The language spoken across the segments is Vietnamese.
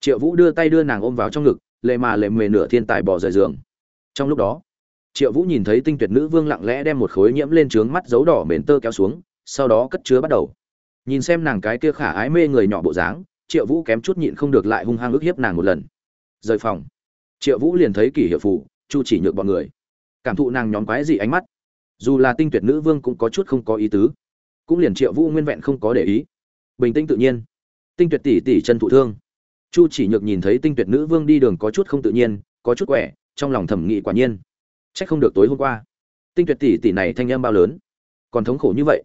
triệu vũ đưa tay đưa nàng ôm vào trong ngực, lệ mà lệ mề nửa thiên tài bỏ rời giường. Trong lúc đó, triệu vũ nhìn thấy tinh tuyệt nữ vương lặng lẽ đem một khối nhiễm lên trướng mắt dấu đỏ mền tơ kéo xuống, sau đó cất chứa bắt đầu. Nhìn xem nàng cái kia khả ái mê người nhỏ bộ dáng, triệu vũ kém chút nhịn không được lại hung hăng ức hiếp nàng một lần. Rời phòng, triệu vũ liền thấy kỷ hiệu phủ chu chỉ nhược bọn người. Cảm thụ nàng nhóm quái dị ánh mắt. Dù là tinh tuyệt nữ vương cũng có chút không có ý tứ. Cũng liền triệu vũ nguyên vẹn không có để ý. Bình tĩnh tự nhiên. Tinh tuyệt tỷ tỷ chân thụ thương chu chỉ nhược nhìn thấy tinh tuyệt nữ vương đi đường có chút không tự nhiên, có chút quẻ, trong lòng thẩm nghị quả nhiên. Trách không được tối hôm qua. Tinh tuyệt tỷ tỷ này thanh em bao lớn? Còn thống khổ như vậy?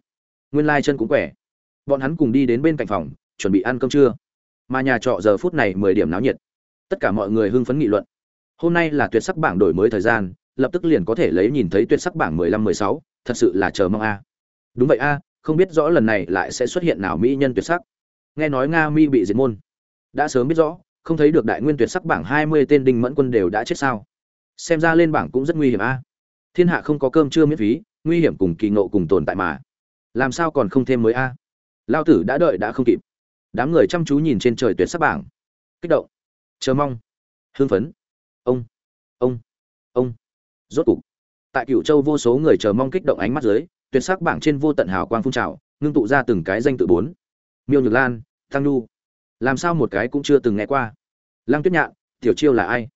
Nguyên lai chân cũng quẻ. Bọn hắn cùng đi đến bên cạnh phòng, chuẩn bị ăn cơm trưa. Mà nhà trọ giờ phút này mười điểm náo nhiệt. Tất cả mọi người hưng phấn nghị luận. Hôm nay là tuyệt sắc bảng đổi mới thời gian, lập tức liền có thể lấy nhìn thấy tuyệt sắc bảng mười lăm, mười sáu, thật sự là chờ mong a. Đúng vậy a, không biết rõ lần này lại sẽ xuất hiện nào mỹ nhân tuyệt sắc. Nghe nói nga mi bị diệt môn đã sớm biết rõ, không thấy được đại nguyên tuyệt sắc bảng hai mươi tên đinh mẫn quân đều đã chết sao. Xem ra lên bảng cũng rất nguy hiểm a. Thiên hạ không có cơm chưa miễn phí, nguy hiểm cùng kỳ ngộ cùng tồn tại mà. Làm sao còn không thêm mới a? Lao tử đã đợi đã không kịp. Đám người chăm chú nhìn trên trời tuyệt sắc bảng. Kích động. Chờ mong. Hưng phấn. Ông. Ông. Ông. Rốt cục. Tại cựu châu vô số người chờ mong kích động ánh mắt dưới, tuyệt sắc bảng trên vô tận hào quang phun trào, ngưng tụ ra từng cái danh tự bốn. Miêu nhược lan tăng nhu làm sao một cái cũng chưa từng nghe qua? Lăng tuyết nhạn, tiểu chiêu là ai?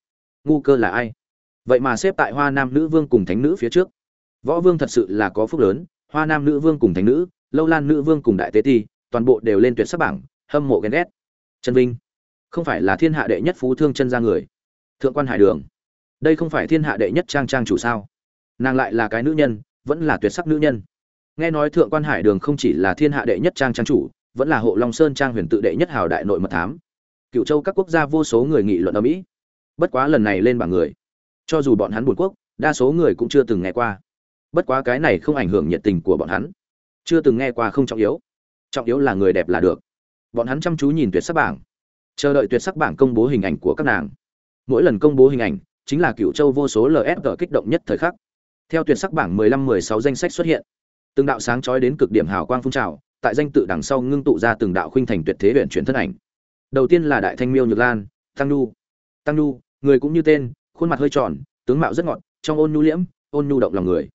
Ngu cơ là ai? Vậy mà xếp tại hoa nam nữ vương cùng thánh nữ phía trước. Võ vương thật sự là có phúc lớn, hoa nam nữ vương cùng thánh nữ, lâu lan nữ vương cùng đại tế ti, toàn bộ đều lên tuyệt sắc bảng, hâm mộ ghen ghét. Trần vinh, không phải là thiên hạ đệ nhất phú thương chân ra người. Thượng quan hải đường, đây không phải thiên hạ đệ nhất trang trang chủ sao? Nàng lại là cái nữ nhân, vẫn là tuyệt sắc nữ nhân. Nghe nói thượng quan hải đường không chỉ là thiên hạ đệ nhất trang trang chủ vẫn là hộ long sơn trang huyền tự đệ nhất hào đại nội mật thám. Cựu châu các quốc gia vô số người nghị luận ở mỹ. Bất quá lần này lên bảng người. Cho dù bọn hắn buồn quốc, đa số người cũng chưa từng nghe qua. Bất quá cái này không ảnh hưởng nhiệt tình của bọn hắn. Chưa từng nghe qua không trọng yếu. Trọng yếu là người đẹp là được. Bọn hắn chăm chú nhìn tuyệt sắc bảng. Chờ đợi tuyệt sắc bảng công bố hình ảnh của các nàng. Mỗi lần công bố hình ảnh, chính là cựu châu vô số lsg kích động nhất thời khắc. Theo tuyệt sắc bảng 15-16 danh sách xuất hiện, từng đạo sáng chói đến cực điểm hào quang phun trào tại danh tự đằng sau ngưng tụ ra từng đạo khuynh thành tuyệt thế luyện chuyển thân ảnh. Đầu tiên là đại thanh miêu nhược lan, tăng nhu. Tăng nhu, người cũng như tên, khuôn mặt hơi tròn, tướng mạo rất ngọt, trong ôn nhu liễm, ôn nhu động lòng người.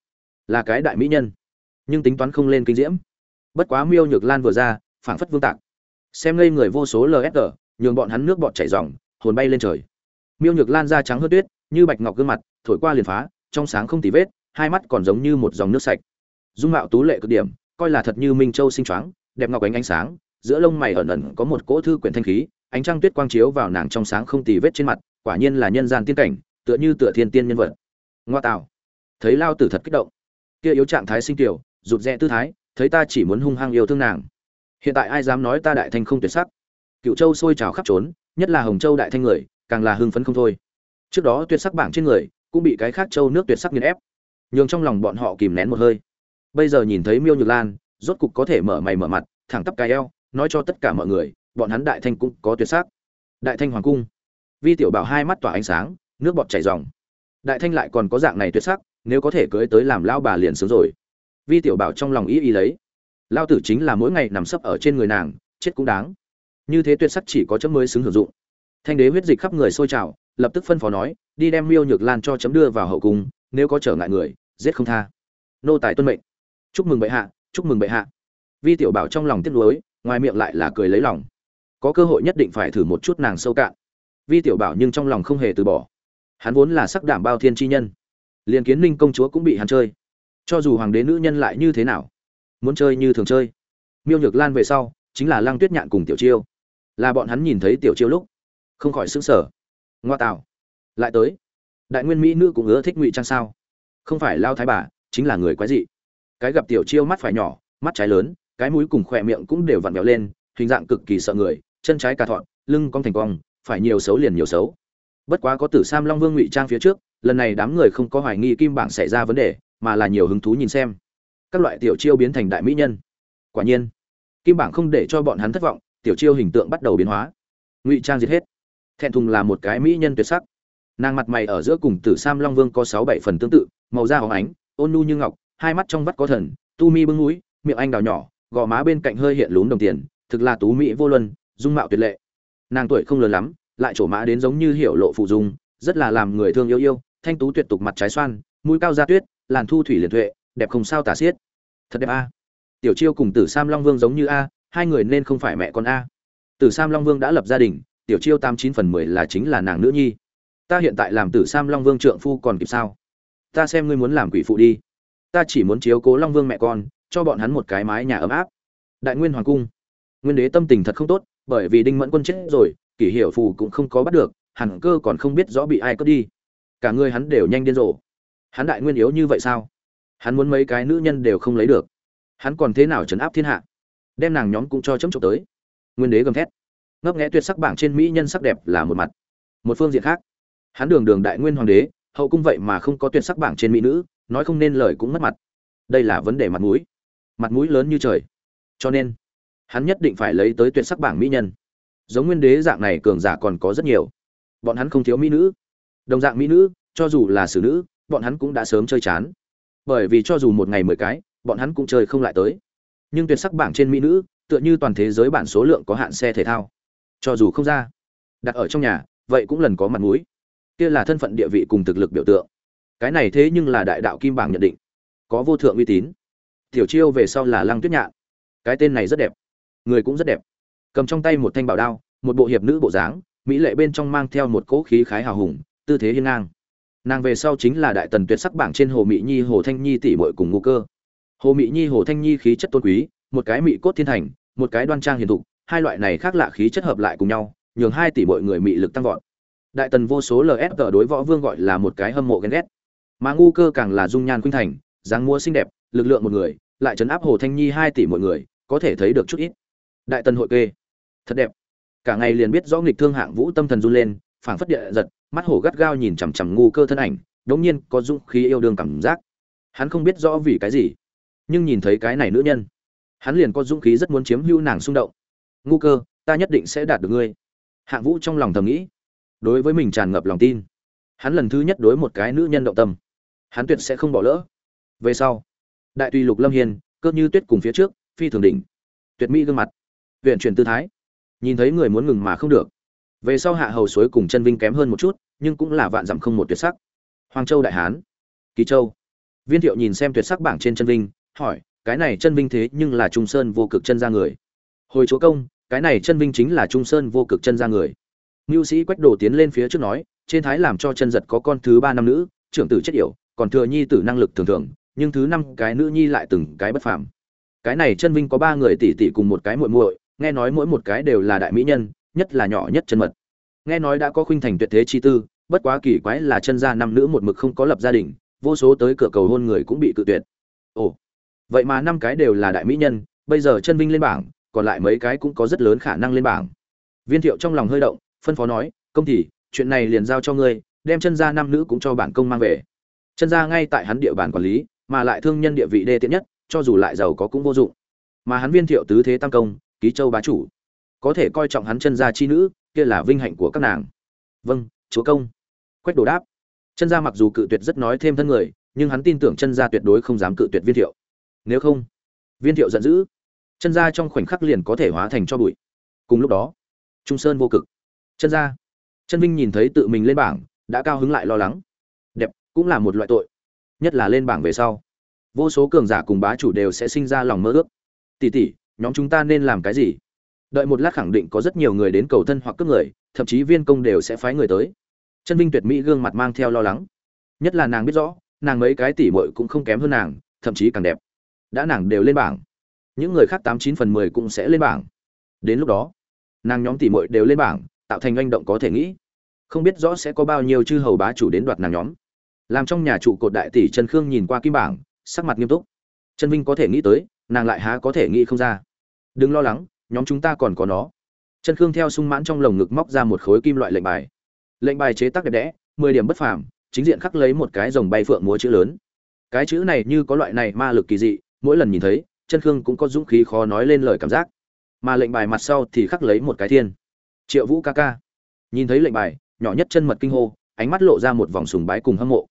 Là cái đại mỹ nhân, nhưng tính toán không lên kinh diễm. Bất quá miêu nhược lan vừa ra, phảng phất vương tạc. Xem ngây người vô số lsg nhường bọn hắn nước bọt chảy ròng, hồn bay lên trời. Miêu nhược lan da trắng hơn tuyết, như bạch ngọc gương mặt, thổi qua liền phá, trong sáng không tì vết, hai mắt còn giống như một dòng nước sạch. Dung mạo tú lệ cực điểm coi là thật như minh châu sinh choáng, đẹp ngọc ánh ánh sáng, giữa lông mày ẩn ẩn có một cỗ thư quyển thanh khí, ánh trăng tuyết quang chiếu vào nàng trong sáng không tì vết trên mặt, quả nhiên là nhân gian tiên cảnh, tựa như tựa thiên tiên nhân vật. Ngoa tạo. Thấy lao tử thật kích động. Kia yếu trạng thái sinh tiểu, rụt rẽ tư thái, thấy ta chỉ muốn hung hăng yêu thương nàng. Hiện tại ai dám nói ta đại thanh không tuyệt sắc? Cựu châu sôi trào khắp trốn, nhất là hồng châu đại thanh người, càng là hưng phấn không thôi. Trước đó tuyệt sắc bảng trên người, cũng bị cái khác châu nước tuyệt sắc nghiền ép. Nhường trong lòng bọn họ kìm nén một hơi bây giờ nhìn thấy miêu nhược lan, rốt cục có thể mở mày mở mặt, thẳng tắp cái eo, nói cho tất cả mọi người, bọn hắn đại thanh cũng có tuyệt sắc. Đại thanh hoàng cung. Vi tiểu bảo hai mắt tỏa ánh sáng, nước bọt chảy ròng. Đại thanh lại còn có dạng này tuyệt sắc, nếu có thể cưới tới làm lao bà liền sướng rồi. Vi tiểu bảo trong lòng ý ý lấy. Lao tử chính là mỗi ngày nằm sấp ở trên người nàng, chết cũng đáng. Như thế tuyệt sắc chỉ có chấm mới xứng hưởng dụng. Thanh đế huyết dịch khắp người sôi trào, lập tức phân phó nói, đi đem miêu nhược lan cho chấm đưa vào hậu cung, nếu có trở ngại người, giết không tha. Nô tài tuân mệnh chúc mừng bệ hạ, chúc mừng bệ hạ. Vi tiểu bảo trong lòng tiếc nuối, ngoài miệng lại là cười lấy lòng. Có cơ hội nhất định phải thử một chút nàng sâu cạn. Vi tiểu bảo nhưng trong lòng không hề từ bỏ. Hắn vốn là sắc đảm bao thiên chi nhân. Liền kiến ninh công chúa cũng bị hắn chơi. Cho dù hoàng đế nữ nhân lại như thế nào, muốn chơi như thường chơi. Miêu nhược lan về sau, chính là lăng tuyết nhạn cùng tiểu chiêu. Là bọn hắn nhìn thấy tiểu chiêu lúc, không khỏi xứng sở ngoa tạo. Lại tới. Đại nguyên mỹ nữ cũng ưa thích ngụy trang sao. Không phải lao thái bà, chính là người quái dị cái gặp tiểu chiêu mắt phải nhỏ, mắt trái lớn, cái mũi cùng khỏe miệng cũng đều vặn vẹo lên, hình dạng cực kỳ sợ người, chân trái cà thọn, lưng cong thành cong, phải nhiều xấu liền nhiều xấu. Bất quá có tử sam long vương ngụy trang phía trước, lần này đám người không có hoài nghi kim bảng xảy ra vấn đề, mà là nhiều hứng thú nhìn xem. Các loại tiểu chiêu biến thành đại mỹ nhân. Quả nhiên, kim bảng không để cho bọn hắn thất vọng, tiểu chiêu hình tượng bắt đầu biến hóa. Ngụy trang diệt hết. Thẹn thùng là một cái mỹ nhân tuyệt sắc. Nàng mặt mày ở giữa cùng tử sam long vương có sáu bảy phần tương tự, màu da hóng ánh, ôn nhu như ngọc hai mắt trong vắt có thần, tu mi bưng mũi, miệng anh đào nhỏ, gò má bên cạnh hơi hiện lún đồng tiền, thực là tú mỹ vô luân, dung mạo tuyệt lệ. Nàng tuổi không lớn lắm, lại trổ mã đến giống như hiểu lộ phụ dung, rất là làm người thương yêu yêu, thanh tú tuyệt tục mặt trái xoan, mũi cao da tuyết, làn thu thủy liền tuệ, đẹp không sao tả xiết. Thật đẹp a. Tiểu chiêu cùng tử sam long vương giống như a, hai người nên không phải mẹ con a. Tử sam long vương đã lập gia đình, tiểu chiêu tám chín phần mười là chính là nàng nữ nhi. Ta hiện tại làm tử sam long vương trượng phu còn kịp sao? Ta xem ngươi muốn làm quỷ phụ đi ta chỉ muốn chiếu cố long vương mẹ con, cho bọn hắn một cái mái nhà ấm áp. Đại nguyên hoàng cung. Nguyên đế tâm tình thật không tốt, bởi vì đinh mẫn quân chết rồi, kỷ hiệu phù cũng không có bắt được, hẳn cơ còn không biết rõ bị ai cướp đi. Cả người hắn đều nhanh điên rồ. Hắn đại nguyên yếu như vậy sao? Hắn muốn mấy cái nữ nhân đều không lấy được. Hắn còn thế nào trấn áp thiên hạ? Đem nàng nhóm cũng cho chấm trộm tới. Nguyên đế gầm thét. Ngấp nghẽ tuyệt sắc bảng trên mỹ nhân sắc đẹp là một mặt. Một phương diện khác. Hắn đường đường đại nguyên hoàng đế, hậu cung vậy mà không có tuyệt sắc bảng trên mỹ nữ nói không nên lời cũng mất mặt. Đây là vấn đề mặt mũi. Mặt mũi lớn như trời. Cho nên, hắn nhất định phải lấy tới tuyệt sắc bảng mỹ nhân. Giống nguyên đế dạng này cường giả còn có rất nhiều. Bọn hắn không thiếu mỹ nữ. Đồng dạng mỹ nữ, cho dù là xử nữ, bọn hắn cũng đã sớm chơi chán. Bởi vì cho dù một ngày mười cái, bọn hắn cũng chơi không lại tới. Nhưng tuyệt sắc bảng trên mỹ nữ, tựa như toàn thế giới bản số lượng có hạn xe thể thao. Cho dù không ra, đặt ở trong nhà, vậy cũng lần có mặt mũi. Kia là thân phận địa vị cùng thực lực biểu tượng cái này thế nhưng là đại đạo kim bảng nhận định. Có vô thượng uy tín. Tiểu chiêu về sau là lăng tuyết nhạn. Cái tên này rất đẹp. Người cũng rất đẹp. Cầm trong tay một thanh bảo đao, một bộ hiệp nữ bộ dáng, mỹ lệ bên trong mang theo một cỗ khí khái hào hùng, tư thế hiên ngang. Nàng về sau chính là đại tần tuyệt sắc bảng trên hồ mỹ nhi, hồ thanh nhi tỷ muội cùng ngũ cơ. Hồ mỹ nhi, hồ thanh nhi khí chất tôn quý, một cái mỹ cốt thiên thành, một cái đoan trang hiền thục, hai loại này khác lạ khí chất hợp lại cùng nhau, nhường hai tỷ bội người mị lực tăng vọt. Đại tần vô số lsg đối võ vương gọi là một cái hâm mộ ghen ghét mà ngu cơ càng là dung nhan khuynh thành, dáng mua xinh đẹp, lực lượng một người, lại chấn áp hồ thanh nhi hai tỷ một người, có thể thấy được chút ít. Đại tần hội kê. Thật đẹp. Cả ngày liền biết rõ nghịch thương hạng vũ tâm thần run lên, phảng phất địa giật, mắt hổ gắt gao nhìn chằm chằm ngu cơ thân ảnh, đống nhiên có dũng khí yêu đương cảm giác. Hắn không biết rõ vì cái gì, nhưng nhìn thấy cái này nữ nhân, hắn liền có dũng khí rất muốn chiếm hữu nàng xung động. Ngu cơ, ta nhất định sẽ đạt được ngươi. Hạng vũ trong lòng thầm nghĩ. Đối với mình tràn ngập lòng tin. Hắn lần thứ nhất đối một cái nữ nhân động tâm hắn tuyệt sẽ không bỏ lỡ. Về sau, đại tùy lục lâm hiền cơ như tuyết cùng phía trước, phi thường đỉnh. Tuyệt mỹ gương mặt huyện chuyển tư thái. Nhìn thấy người muốn ngừng mà không được. Về sau hạ hầu suối cùng chân vinh kém hơn một chút, nhưng cũng là vạn dặm không một tuyệt sắc. Hoàng châu đại hán, ký châu. Viên thiệu nhìn xem tuyệt sắc bảng trên chân vinh, hỏi, cái này chân vinh thế nhưng là trung sơn vô cực chân ra người. Hồi chúa công, cái này chân vinh chính là trung sơn vô cực chân ra người. Mưu sĩ quách đồ tiến lên phía trước nói, trên thái làm cho chân giật có con thứ ba năm nữ, trưởng tử chết yểu còn thừa nhi tử năng lực thường thường, nhưng thứ năm cái nữ nhi lại từng cái bất phàm. Cái này chân vinh có ba người tỷ tỷ cùng một cái muội muội, nghe nói mỗi một cái đều là đại mỹ nhân, nhất là nhỏ nhất chân mật. Nghe nói đã có khuynh thành tuyệt thế chi tư, bất quá kỳ quái là chân gia năm nữ một mực không có lập gia đình, vô số tới cửa cầu hôn người cũng bị cự tuyệt. Ồ, vậy mà năm cái đều là đại mỹ nhân, bây giờ chân vinh lên bảng, còn lại mấy cái cũng có rất lớn khả năng lên bảng. Viên thiệu trong lòng hơi động, phân phó nói, công thì chuyện này liền giao cho ngươi, đem chân gia năm nữ cũng cho bản công mang về chân gia ngay tại hắn địa bàn quản lý, mà lại thương nhân địa vị đê tiện nhất, cho dù lại giàu có cũng vô dụng. Mà hắn viên thiệu tứ thế tam công, ký châu bá chủ. Có thể coi trọng hắn chân gia chi nữ, kia là vinh hạnh của các nàng. Vâng chúa công. Quách đồ đáp. Chân gia mặc dù cự tuyệt rất nói thêm thân người, nhưng hắn tin tưởng chân gia tuyệt đối không dám cự tuyệt viên thiệu. Nếu không, viên thiệu giận dữ. Chân gia trong khoảnh khắc liền có thể hóa thành cho bụi. Cùng lúc đó, trung sơn vô cực. Chân gia. Chân vinh nhìn thấy tự mình lên bảng, đã cao hứng lại lo lắng cũng là một loại tội, nhất là lên bảng về sau. Vô số cường giả cùng bá chủ đều sẽ sinh ra lòng mơ ước. Tỷ tỷ nhóm chúng ta nên làm cái gì? Đợi một lát khẳng định có rất nhiều người đến cầu thân hoặc cướp người, thậm chí viên công đều sẽ phái người tới. Chân vinh tuyệt mỹ gương mặt mang theo lo lắng. Nhất là nàng biết rõ, nàng mấy cái tỷ muội cũng không kém hơn nàng, thậm chí càng đẹp. Đã nàng đều lên bảng. Những người khác tám chín phần mười cũng sẽ lên bảng. Đến lúc đó, nàng nhóm tỷ muội đều lên bảng, tạo thành manh động có thể nghĩ. Không biết rõ sẽ có bao nhiêu chư hầu bá chủ đến đoạt nàng nhóm làm trong nhà trụ cột đại tỷ trần khương nhìn qua kim bảng, sắc mặt nghiêm túc. Trần vinh có thể nghĩ tới, nàng lại há có thể nghĩ không ra. Đừng lo lắng, nhóm chúng ta còn có nó. Trần khương theo sung mãn trong lồng ngực móc ra một khối kim loại lệnh bài. Lệnh bài chế tác đẹp đẽ, mười điểm bất phàm, chính diện khắc lấy một cái rồng bay phượng múa chữ lớn. Cái chữ này như có loại này ma lực kỳ dị, mỗi lần nhìn thấy chân khương cũng có dũng khí khó nói lên lời cảm giác. Mà lệnh bài mặt sau thì khắc lấy một cái thiên. Triệu vũ ca ca. Nhìn thấy lệnh bài, nhỏ nhất chân mật kinh hô, ánh mắt lộ ra một vòng sùng bái cùng hâm mộ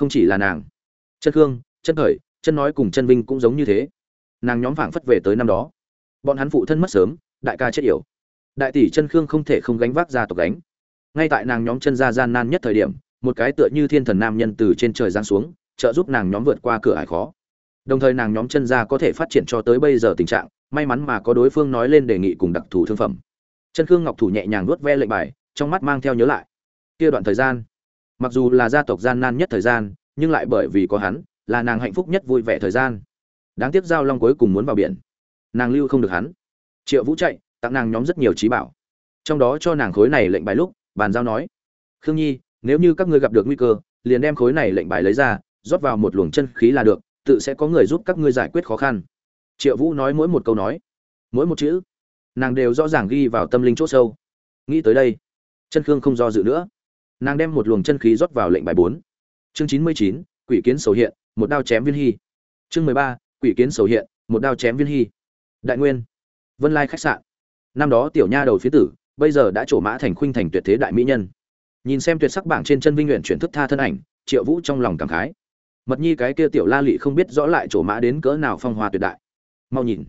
không chỉ là nàng. Chân khương, chân khởi, chân nói cùng chân vinh cũng giống như thế. Nàng nhóm phảng phất về tới năm đó. Bọn hắn phụ thân mất sớm, đại ca chết yểu. Đại tỷ chân khương không thể không gánh vác ra tộc gánh. Ngay tại nàng nhóm chân ra gian nan nhất thời điểm, một cái tựa như thiên thần nam nhân từ trên trời giáng xuống, trợ giúp nàng nhóm vượt qua cửa ải khó. Đồng thời nàng nhóm chân ra có thể phát triển cho tới bây giờ tình trạng, may mắn mà có đối phương nói lên đề nghị cùng đặc thù thương phẩm. Chân khương ngọc thủ nhẹ nhàng nuốt ve lệnh bài, trong mắt mang theo nhớ lại. Kia đoạn thời gian mặc dù là gia tộc gian nan nhất thời gian, nhưng lại bởi vì có hắn, là nàng hạnh phúc nhất vui vẻ thời gian. Đáng tiếc giao long cuối cùng muốn vào biển. Nàng lưu không được hắn. Triệu vũ chạy, tặng nàng nhóm rất nhiều trí bảo. Trong đó cho nàng khối này lệnh bài lúc, bàn giao nói, khương nhi, nếu như các ngươi gặp được nguy cơ, liền đem khối này lệnh bài lấy ra, rót vào một luồng chân khí là được, tự sẽ có người giúp các ngươi giải quyết khó khăn. Triệu vũ nói mỗi một câu nói, mỗi một chữ, nàng đều rõ ràng ghi vào tâm linh c h ỗ sâu. Nghĩ tới đây, chân khương không do dự nữa nàng đem một luồng chân khí rót vào lệnh bài bốn. Chương chín mươi chín, quỷ kiến sầu hiện, một đao chém viên hy. Chương mười ba, quỷ kiến sầu hiện, một đao chém viên hy. Đại nguyên, vân lai khách sạn. Năm đó tiểu nha đầu phía tử, bây giờ đã trổ mã thành khuynh thành tuyệt thế đại mỹ nhân. Nhìn xem tuyệt sắc bảng trên chân vinh nguyện chuyển thức tha thân ảnh, triệu vũ trong lòng cảm khái. Mật nhi cái kia tiểu la lị không biết rõ lại trổ mã đến cỡ nào phong hoa tuyệt đại. Mau nhìn.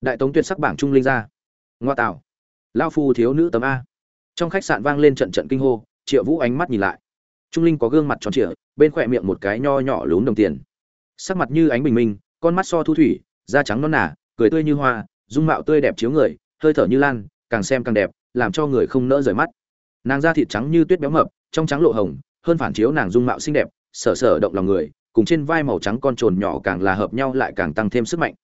Đại tống tuyệt sắc bảng trung linh ra. Ngoa tạo. Lao phu thiếu nữ tấm a. Trong khách sạn vang lên trận trận kinh hô triệu vũ ánh mắt nhìn lại. Trung linh có gương mặt tròn trịa, bên khỏe miệng một cái nho nhỏ lún đồng tiền. Sắc mặt như ánh bình minh, con mắt so thu thủy, da trắng non nả cười tươi như hoa, dung mạo tươi đẹp chiếu người, hơi thở như lan, càng xem càng đẹp, làm cho người không nỡ rời mắt. Nàng da thịt trắng như tuyết béo mập, trong trắng lộ hồng, hơn phản chiếu nàng dung mạo xinh đẹp, sở sở động lòng người, cùng trên vai màu trắng con trồn nhỏ càng là hợp nhau lại càng tăng thêm sức mạnh.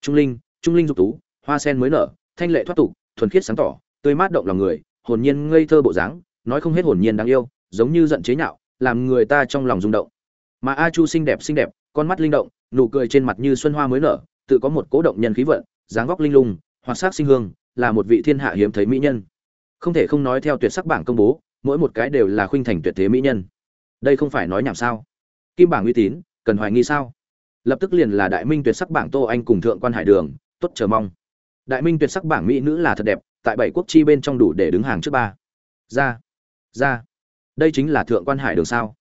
Trung linh trung linh dục tú, hoa sen mới nở, thanh lệ thoát tục, thuần khiết sáng tỏ, tươi mát động lòng người, hồn nhiên ngây thơ bộ dáng nói không hết hồn nhiên đáng yêu, giống như giận chế nhạo, làm người ta trong lòng rung động. Mà a chu xinh đẹp xinh đẹp, con mắt linh động, nụ cười trên mặt như xuân hoa mới nở, tự có một cố động nhân khí vận, dáng vóc linh lung hoặc sắc sinh hương, là một vị thiên hạ hiếm thấy mỹ nhân. Không thể không nói theo tuyệt sắc bảng công bố, mỗi một cái đều là khuynh thành tuyệt thế mỹ nhân. Đây không phải nói nhảm sao? Kim bảng uy tín, cần hoài nghi sao? Lập tức liền là đại minh tuyệt sắc bảng tô anh cùng thượng quan hải đường, tốt chờ mong. Đại minh tuyệt sắc bảng mỹ nữ là thật đẹp, tại bảy quốc chi bên trong đủ để đứng hàng trước ba. Ra ra. Đây chính là thượng quan hải đường sao?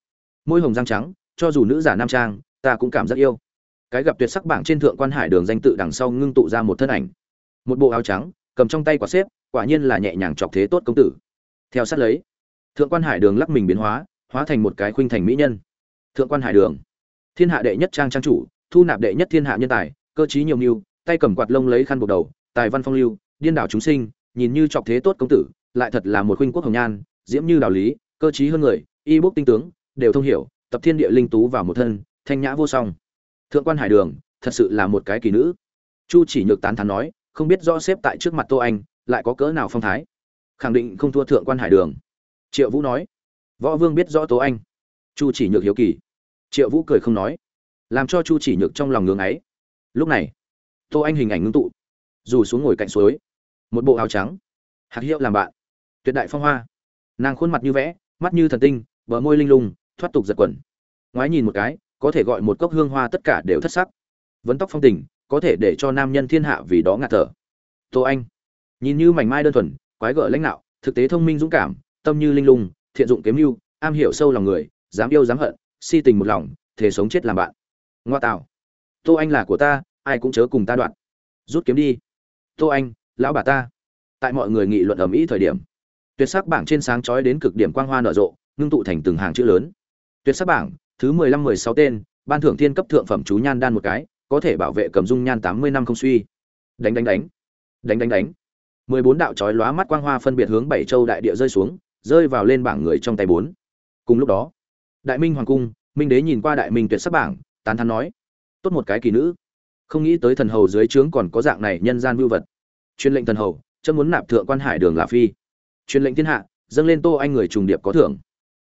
Môi hồng răng trắng, cho dù nữ giả nam trang, ta cũng cảm giác yêu. Cái gặp tuyệt sắc bảng trên thượng quan hải đường danh tự đằng sau ngưng tụ ra một thân ảnh. Một bộ áo trắng, cầm trong tay quả xếp, quả nhiên là nhẹ nhàng chọc thế tốt công tử. Theo sát lấy, thượng quan hải đường lắc mình biến hóa hóa thành một cái khuynh thành mỹ nhân. Thượng quan hải đường. Thiên hạ đệ nhất trang trang chủ, thu nạp đệ nhất thiên hạ nhân tài, cơ trí nhiều mưu, tay cầm quạt lông lấy khăn buộc đầu, tài văn phong lưu, điên đảo chúng sinh, nhìn như chọc thế tốt công tử, lại thật là một khuynh quốc hồng nhan diễm như đạo lý, cơ trí hơn người y bốc tinh tướng, đều thông hiểu, tập thiên địa linh tú vào một thân, thanh nhã vô song. Thượng quan hải đường, thật sự là một cái kỳ nữ. Chu chỉ nhược tán thán nói, không biết rõ xếp tại trước mặt tô anh, lại có cỡ nào phong thái. Khẳng định không thua thượng quan hải đường. Triệu vũ nói, võ vương biết rõ tố anh. Chu chỉ nhược hiếu kỳ. Triệu vũ cười không nói, làm cho chu chỉ nhược trong lòng ngưng ấy lúc này, tô anh hình ảnh ngưng tụ, dù xuống ngồi cạnh suối, một bộ áo trắng, hạt hiệu làm bạn, tuyệt đại phong hoa nàng khuôn mặt như vẽ, mắt như thần tinh, bờ môi linh lung, thoát tục giật quẩn ngoái nhìn một cái, có thể gọi một cốc hương hoa tất cả đều thất sắc. Vấn tóc phong tình, có thể để cho nam nhân thiên hạ vì đó ngạt thở. Tô anh, nhìn như mảnh mai đơn thuần, quái gở lãnh đạo, thực tế thông minh dũng cảm, tâm như linh lung, thiện dụng kiếm mưu, am hiểu sâu lòng người, dám yêu dám hận, si tình một lòng thể sống chết làm bạn. Ngoa tạo. Tô anh là của ta, ai cũng chớ cùng ta đoạn. Rút kiếm đi. Tô anh, lão bà ta. Tại mọi người nghị luận ầm ĩ thời điểm tuyệt sắc bảng trên sáng chói đến cực điểm quang hoa nở rộ, ngưng tụ thành từng hàng chữ lớn. Tuyệt sắc bảng, thứ mười lăm, mười sáu tên, ban thưởng thiên cấp thượng phẩm chú nhan đan một cái, có thể bảo vệ cầm dung nhan tám mươi năm không suy. Đánh đánh đánh. Đánh đánh đánh. mười bốn đạo chói lóa mắt quang hoa phân biệt hướng bảy châu đại địa rơi xuống, rơi vào lên bảng người trong tay bốn. Cùng lúc đó, đại minh hoàng cung, minh đế nhìn qua đại minh tuyệt sắc bảng, tán thán nói, tốt một cái kỳ nữ. Không nghĩ tới thần hầu dưới trướng còn có dạng này nhân gian vưu vật. Truyền lệnh thần hầu chớ muốn nạp thượng quan hải đường là phi truyền lệnh thiên hạ, dâng lên tô anh người trùng điệp có thưởng.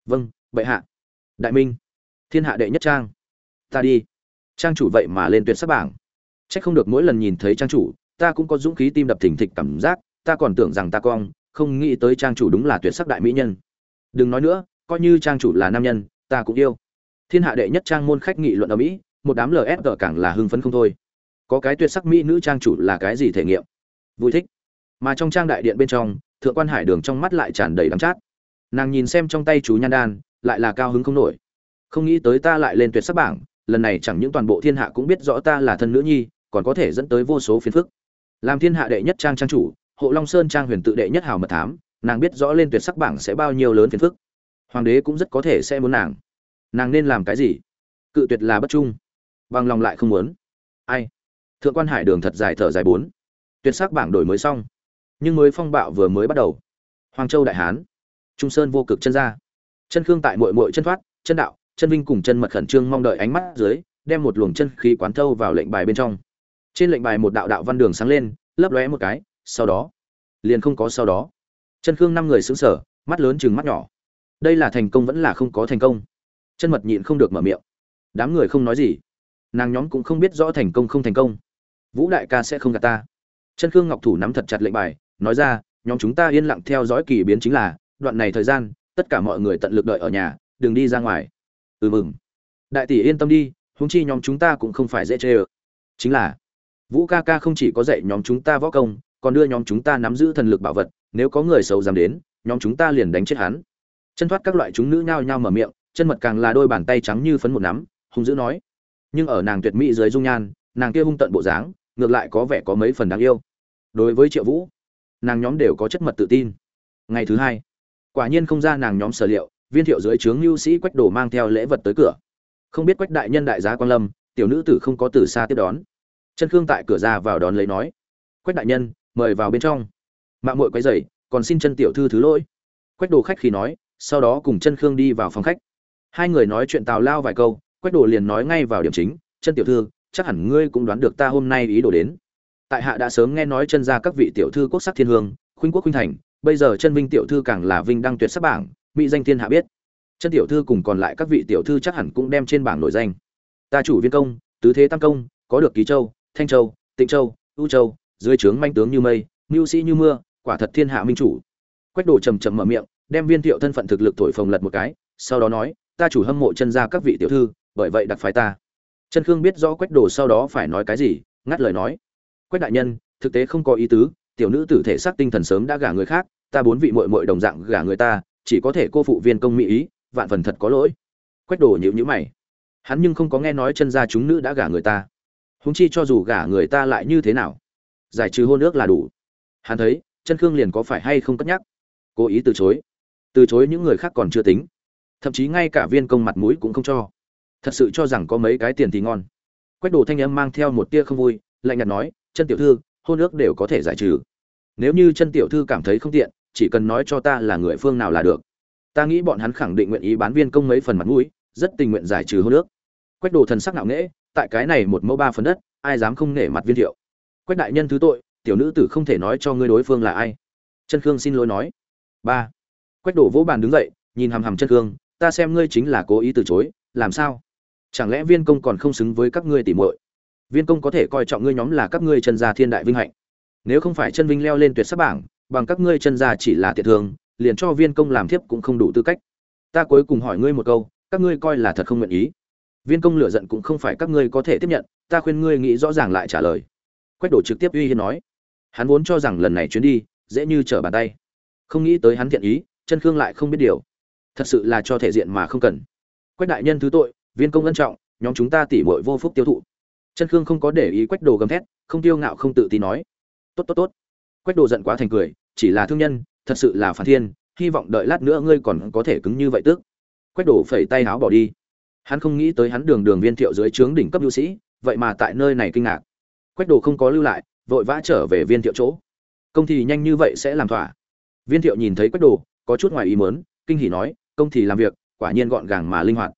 Vâng bệ hạ. Đại minh, thiên hạ đệ nhất trang. Ta đi. Trang chủ vậy mà lên tuyệt sắc bảng. C không được mỗi lần nhìn thấy trang chủ, ta cũng có dũng khí tim đập thình thịch cảm giác, ta còn tưởng rằng ta cong, không nghĩ tới trang chủ đúng là tuyệt sắc đại mỹ nhân. Đừng nói nữa, coi như trang chủ là nam nhân, ta cũng yêu. Thiên hạ đệ nhất trang môn khách nghị luận ở mỹ, một đám lsg càng là hưng phấn không thôi. Có cái tuyệt sắc mỹ nữ trang chủ là cái gì thể nghiệm? Vui thích. Mà trong trang đại điện bên trong thượng quan hải đường trong mắt lại tràn đầy đắm chát. Nàng nhìn xem trong tay chú nhan đan, lại là cao hứng không nổi. Không nghĩ tới ta lại lên tuyệt sắc bảng, lần này chẳng những toàn bộ thiên hạ cũng biết rõ ta là thân nữ nhi, còn có thể dẫn tới vô số phiền phức. Làm thiên hạ đệ nhất trang trang chủ, hộ long sơn trang huyền tự đệ nhất hào mật thám, nàng biết rõ lên tuyệt sắc bảng sẽ bao nhiêu lớn phiền phức. Hoàng đế cũng rất có thể sẽ muốn nàng. Nàng nên làm cái gì? Cự tuyệt là bất trung. Bằng lòng lại không muốn. Ai? Thượng quan hải đường thật dài thở dài bốn. Tuyệt sắc bảng đổi mới xong nhưng mới phong bạo vừa mới bắt đầu. Hoàng châu đại hán, trung sơn vô cực chân ra chân khương tại mội mội chân thoát, chân đạo, chân vinh cùng chân mật khẩn trương mong đợi ánh mắt dưới, đem một luồng chân khí quán thâu vào lệnh bài bên trong. Trên lệnh bài một đạo đạo văn đường sáng lên, lấp lóe một cái, sau đó, liền không có sau đó. Chân khương năm người xứng sở mắt lớn chừng mắt nhỏ. Đây là thành công vẫn là không có thành công. Chân mật nhịn không được mở miệng. Đám người không nói gì. Nàng nhóm cũng không biết rõ thành công không thành công. Vũ đại ca sẽ không gạt ta. Chân khương ngọc thủ nắm thật chặt lệnh bài nói ra, nhóm chúng ta yên lặng theo dõi kỳ biến chính là, đoạn này thời gian, tất cả mọi người tận lực đợi ở nhà, đừng đi ra ngoài. Ừ mừng. Đại tỷ yên tâm đi, huống chi nhóm chúng ta cũng không phải dễ chê ơ. Chính là, vũ ca ca không chỉ có dạy nhóm chúng ta võ công, còn đưa nhóm chúng ta nắm giữ thần lực bảo vật, nếu có người xấu dám đến, nhóm chúng ta liền đánh chết hắn. Chân thoát các loại chúng nữ nhao nhao mở miệng, chân mật càng là đôi bàn tay trắng như phấn một nắm, hung dữ nói. Nhưng ở nàng tuyệt mỹ dưới dung nhan, nàng kia hung tận bộ dáng, ngược lại có vẻ có mấy phần đáng yêu. Đối với triệu vũ nàng nhóm đều có chất mật tự tin. Ngày thứ hai, quả nhiên không ra nàng nhóm sở liệu, viên thiệu dưới trướng lưu sĩ quách đồ mang theo lễ vật tới cửa. Không biết quách đại nhân đại giá quan lâm, tiểu nữ tử không có từ xa tiếp đón. Chân khương tại cửa ra vào đón lấy nói, quách đại nhân, mời vào bên trong. Mạng mội quấy dày còn xin chân tiểu thư thứ lỗi. Quách đồ khách khi nói, sau đó cùng chân khương đi vào phòng khách. Hai người nói chuyện tào lao vài câu, quách đồ liền nói ngay vào điểm chính, chân tiểu thư, chắc hẳn ngươi cũng đoán được ta hôm nay ý đồ đến tại hạ đã sớm nghe nói chân ra các vị tiểu thư quốc sắc thiên hương, khuynh quốc khuynh thành, bây giờ chân vinh tiểu thư càng là vinh đăng tuyệt sắc bảng, mỹ danh thiên hạ biết. Chân tiểu thư cùng còn lại các vị tiểu thư chắc hẳn cũng đem trên bảng nổi danh. Ta chủ viên công, tứ thế tam công, có được ký châu, thanh châu, tịnh châu, ưu châu, dưới trướng manh tướng như mây, mưu sĩ như mưa, quả thật thiên hạ minh chủ. Quách đồ trầm trầm mở miệng, đem viên thiệu thân phận thực lực thổi phồng lật một cái, sau đó nói, ta chủ hâm mộ chân ra các vị tiểu thư, bởi vậy đặt phái ta. Chân khương biết rõ quách đồ sau đó phải nói cái gì, ngắt lời nói quách đại nhân, thực tế không có ý tứ, tiểu nữ tử thể xác tinh thần sớm đã gả người khác, ta bốn vị muội muội đồng dạng gả người ta, chỉ có thể cô phụ viên công mỹ ý, vạn phần thật có lỗi. Quách đồ nhíu nhíu mày. Hắn nhưng không có nghe nói chân gia chúng nữ đã gả người ta. Huống chi cho dù gả người ta lại như thế nào? Giải trừ hôn ước là đủ. Hắn thấy, chân khương liền có phải hay không cất nhắc. Cố ý từ chối. Từ chối những người khác còn chưa tính. Thậm chí ngay cả viên công mặt mũi cũng không cho. Thật sự cho rằng có mấy cái tiền thì ngon. Quách đồ thanh âm mang theo một tia không vui, lạnh nhạt nói chân tiểu thư, hôn ước đều có thể giải trừ. Nếu như chân tiểu thư cảm thấy không tiện, chỉ cần nói cho ta là người phương nào là được. Ta nghĩ bọn hắn khẳng định nguyện ý bán viên công mấy phần mặt mũi, rất tình nguyện giải trừ hôn ước. Quách đồ thần sắc nạo nghễ, tại cái này một mẫu ba phần đất, ai dám không nể mặt viên thiệu. Quách đại nhân thứ tội, tiểu nữ tử không thể nói cho ngươi đối phương là ai. Chân khương xin lỗi nói. Ba. Quách đồ vỗ bàn đứng dậy, nhìn hằm hằm chân khương, ta xem ngươi chính là cố ý từ chối, làm sao? Chẳng lẽ viên công còn không xứng với các ngươi tỉ muội? Viên công có thể coi trọng ngươi nhóm là các ngươi chân gia thiên đại vinh hạnh. Nếu không phải chân vinh leo lên tuyệt sắc bảng, bằng các ngươi chân gia chỉ là tiệt thường, liền cho viên công làm thiếp cũng không đủ tư cách. Ta cuối cùng hỏi ngươi một câu, các ngươi coi là thật không nguyện ý? Viên công lựa giận cũng không phải các ngươi có thể tiếp nhận, ta khuyên ngươi nghĩ rõ ràng lại trả lời. Quách đổ trực tiếp uy hiên nói. Hắn vốn cho rằng lần này chuyến đi, dễ như trở bàn tay. Không nghĩ tới hắn thiện ý, chân khương lại không biết điều. Thật sự là cho thể diện mà không cần. Quách đại nhân thứ tội, viên công ân trọng, nhóm chúng ta tỉ mội vô phúc tiêu thụ chân khương không có để ý quách đồ gầm thét, không tiêu ngạo, không tự tin nói. Tốt tốt tốt. Quách đồ giận quá thành cười, chỉ là thương nhân, thật sự là phản thiên, hy vọng đợi lát nữa ngươi còn có thể cứng như vậy tức. Quách đồ phẩy tay áo bỏ đi. Hắn không nghĩ tới hắn đường đường viên thiệu dưới trướng đỉnh cấp lưu sĩ, vậy mà tại nơi này kinh ngạc. Quách đồ không có lưu lại, vội vã trở về viên thiệu chỗ. Công thì nhanh như vậy sẽ làm thỏa. Viên thiệu nhìn thấy quách đồ, có chút ngoài ý mớn kinh hỉ nói, công thì làm việc, quả nhiên gọn gàng mà linh hoạt.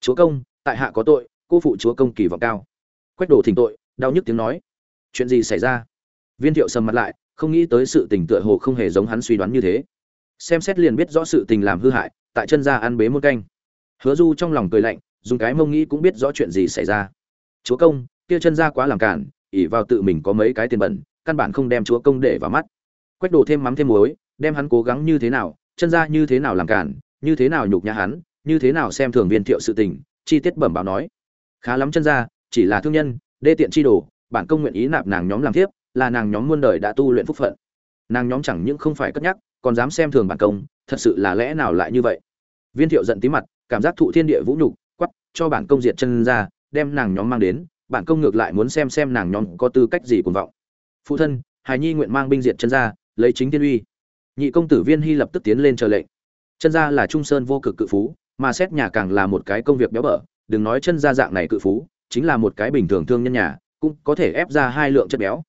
Chúa công, tại hạ có tội, cô phụ chúa công kỳ vọng cao quách đồ thỉnh tội, đau nhức tiếng nói. Chuyện gì xảy ra? Viên thiệu sầm mặt lại, không nghĩ tới sự tình tựa hồ không hề giống hắn suy đoán như thế. Xem xét liền biết rõ sự tình làm hư hại, tại chân ra ăn bế một canh. Hứa du trong lòng cười lạnh, dùng cái mông nghĩ cũng biết rõ chuyện gì xảy ra. Chúa công, kia chân ra quá làm cản ỉ vào tự mình có mấy cái tiền bẩn, căn bản không đem chúa công để vào mắt. Quách đồ thêm mắm thêm muối, đem hắn cố gắng như thế nào, chân ra như thế nào làm cản, như thế nào nhục nhã hắn, như thế nào xem thường viên thiệu sự tình, chi tiết bẩm báo nói. Khá lắm chân ra chỉ là thương nhân, đê tiện chi đồ, bản công nguyện ý nạp nàng nhóm làm thiếp, là nàng nhóm muôn đời đã tu luyện phúc phận. Nàng nhóm chẳng những không phải cất nhắc, còn dám xem thường bản công, thật sự là lẽ nào lại như vậy? Viên thiệu giận tí mặt, cảm giác thụ thiên địa vũ nhục quắp cho bản công diệt chân ra, đem nàng nhóm mang đến, bản công ngược lại muốn xem xem nàng nhóm có tư cách gì cuồng vọng. Phụ thân, hài nhi nguyện mang binh diệt chân ra, lấy chính tiên uy. Nhị công tử viên hy lập tức tiến lên chờ lệnh. Chân ra là trung sơn vô cực cự phú, mà xét nhà càng là một cái công việc béo bở, đừng nói chân ra dạng này cự phú chính là một cái bình thường thương nhân nhà, cũng có thể ép ra hai lượng chất béo.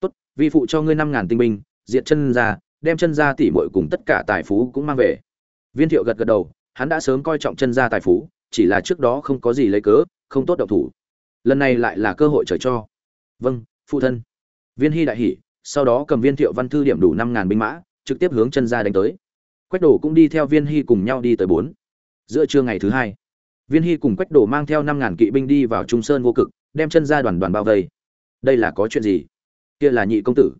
Tốt vi phụ cho ngươi năm ngàn tinh binh diện chân gia đem chân gia tỷ muội cùng tất cả tài phú cũng mang về. Viên thiệu gật gật đầu, hắn đã sớm coi trọng chân gia tài phú, chỉ là trước đó không có gì lấy cớ, không tốt động thủ. Lần này lại là cơ hội trời cho. Vâng phụ thân. Viên hy đại hỉ, sau đó cầm viên thiệu văn thư điểm đủ năm ngàn binh mã, trực tiếp hướng chân gia đánh tới. Quách đồ cũng đi theo viên hy cùng nhau đi tới bốn. Giữa trưa ngày thứ hai viên hy cùng quách đồ mang theo năm ngàn kỵ binh đi vào trung sơn vô cực, đem chân gia đoàn đoàn bao vây. Đây là có chuyện gì? Kia là nhị công tử.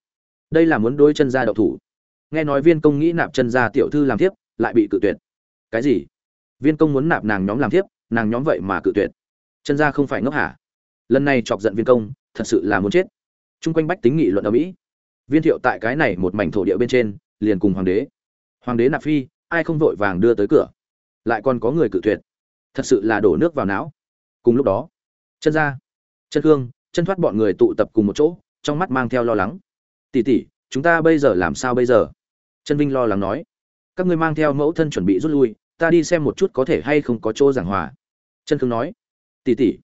Đây là muốn đối chân gia đậu thủ. Nghe nói viên công nghĩ nạp chân gia tiểu thư làm thiếp, lại bị cự tuyệt. Cái gì? Viên công muốn nạp nàng nhóm làm thiếp, nàng nhóm vậy mà cự tuyệt. Chân gia không phải ngốc hả? Lần này chọc giận viên công, thật sự là muốn chết. Chung quanh bách tính nghị luận ở mỹ. Viên thiệu tại cái này một mảnh thổ địa bên trên, liền cùng hoàng đế. Hoàng đế nạp phi, ai không vội vàng đưa tới cửa? Lại còn có người cự tuyệt thật sự là đổ nước vào não. Cùng lúc đó chân ra chân hương chân thoát bọn người tụ tập cùng một chỗ, trong mắt mang theo lo lắng. Tỉ tỉ chúng ta bây giờ làm sao bây giờ? Chân vinh lo lắng nói. Các ngươi mang theo mẫu thân chuẩn bị rút lui, ta đi xem một chút có thể hay không có chỗ giảng hòa. Chân khương nói. Tỉ tỉ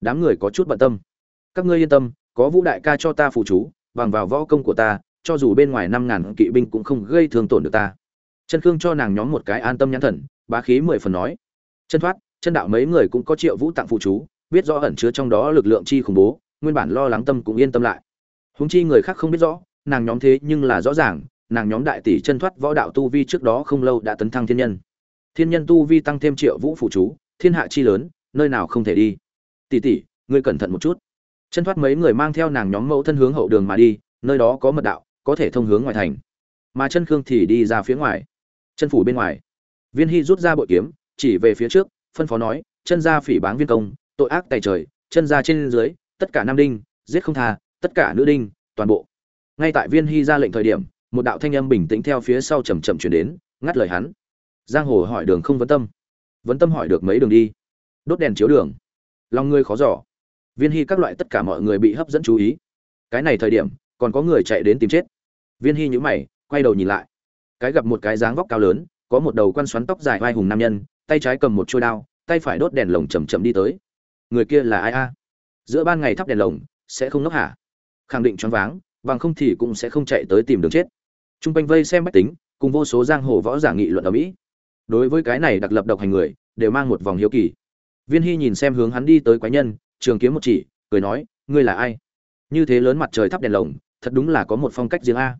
đám người có chút bận tâm. Các ngươi yên tâm, có vũ đại ca cho ta phụ chú, bằng vào võ công của ta, cho dù bên ngoài năm ngàn kỵ binh cũng không gây thương tổn được ta. Chân khương cho nàng nhóm một cái an tâm nhãn thần, bá khí mười phần nói. Chân thoát chân đạo mấy người cũng có triệu vũ tặng phụ chú, biết rõ ẩn chứa trong đó lực lượng chi khủng bố, nguyên bản lo lắng tâm cũng yên tâm lại. Húng chi người khác không biết rõ, nàng nhóm thế nhưng là rõ ràng, nàng nhóm đại tỷ chân thoát võ đạo tu vi trước đó không lâu đã tấn thăng thiên nhân. Thiên nhân tu vi tăng thêm triệu vũ phụ chú, thiên hạ chi lớn, nơi nào không thể đi. Tỷ tỷ, ngươi cẩn thận một chút. Chân thoát mấy người mang theo nàng nhóm mẫu thân hướng hậu đường mà đi, nơi đó có mật đạo, có thể thông hướng ngoài thành. Mà chân khương thì đi ra phía ngoài, chân phủ bên ngoài. Viên hy rút ra bội kiếm, chỉ về phía trước phân phó nói, chân ra phỉ báng viên công, tội ác tài trời, chân ra trên dưới, tất cả nam đinh, giết không tha, tất cả nữ đinh, toàn bộ. Ngay tại viên hy ra lệnh thời điểm, một đạo thanh âm bình tĩnh theo phía sau chầm chậm chuyển đến, ngắt lời hắn. Giang hồ hỏi đường không vấn tâm. Vấn tâm hỏi được mấy đường đi? Đốt đèn chiếu đường. Lòng ngươi khó giỏ viên hy các loại tất cả mọi người bị hấp dẫn chú ý. Cái này thời điểm, còn có người chạy đến tìm chết. Viên hy nhữ mày, quay đầu nhìn lại. Cái gặp một cái dáng vóc cao lớn, có một đầu quan xoắn tóc dài vai hùng nam nhân tay trái cầm một chuôi đao, tay phải đốt đèn lồng chầm chậm đi tới. Người kia là ai a? Giữa ban ngày thắp đèn lồng, sẽ không ngốc hả? Khẳng định choáng váng, bằng không thì cũng sẽ không chạy tới tìm đường chết. T r u n g quanh vây xem bách tính, cùng vô số giang hồ võ giả nghị luận ở mỹ. Đối với cái này đặc lập độc hành người, đều mang một vòng hiếu kỳ. Viên hy nhìn xem hướng hắn đi tới quái nhân, trường kiếm một chỉ, cười nói, ngươi là ai? Như thế lớn mặt trời thắp đèn lồng, thật đúng là có một phong cách riêng a.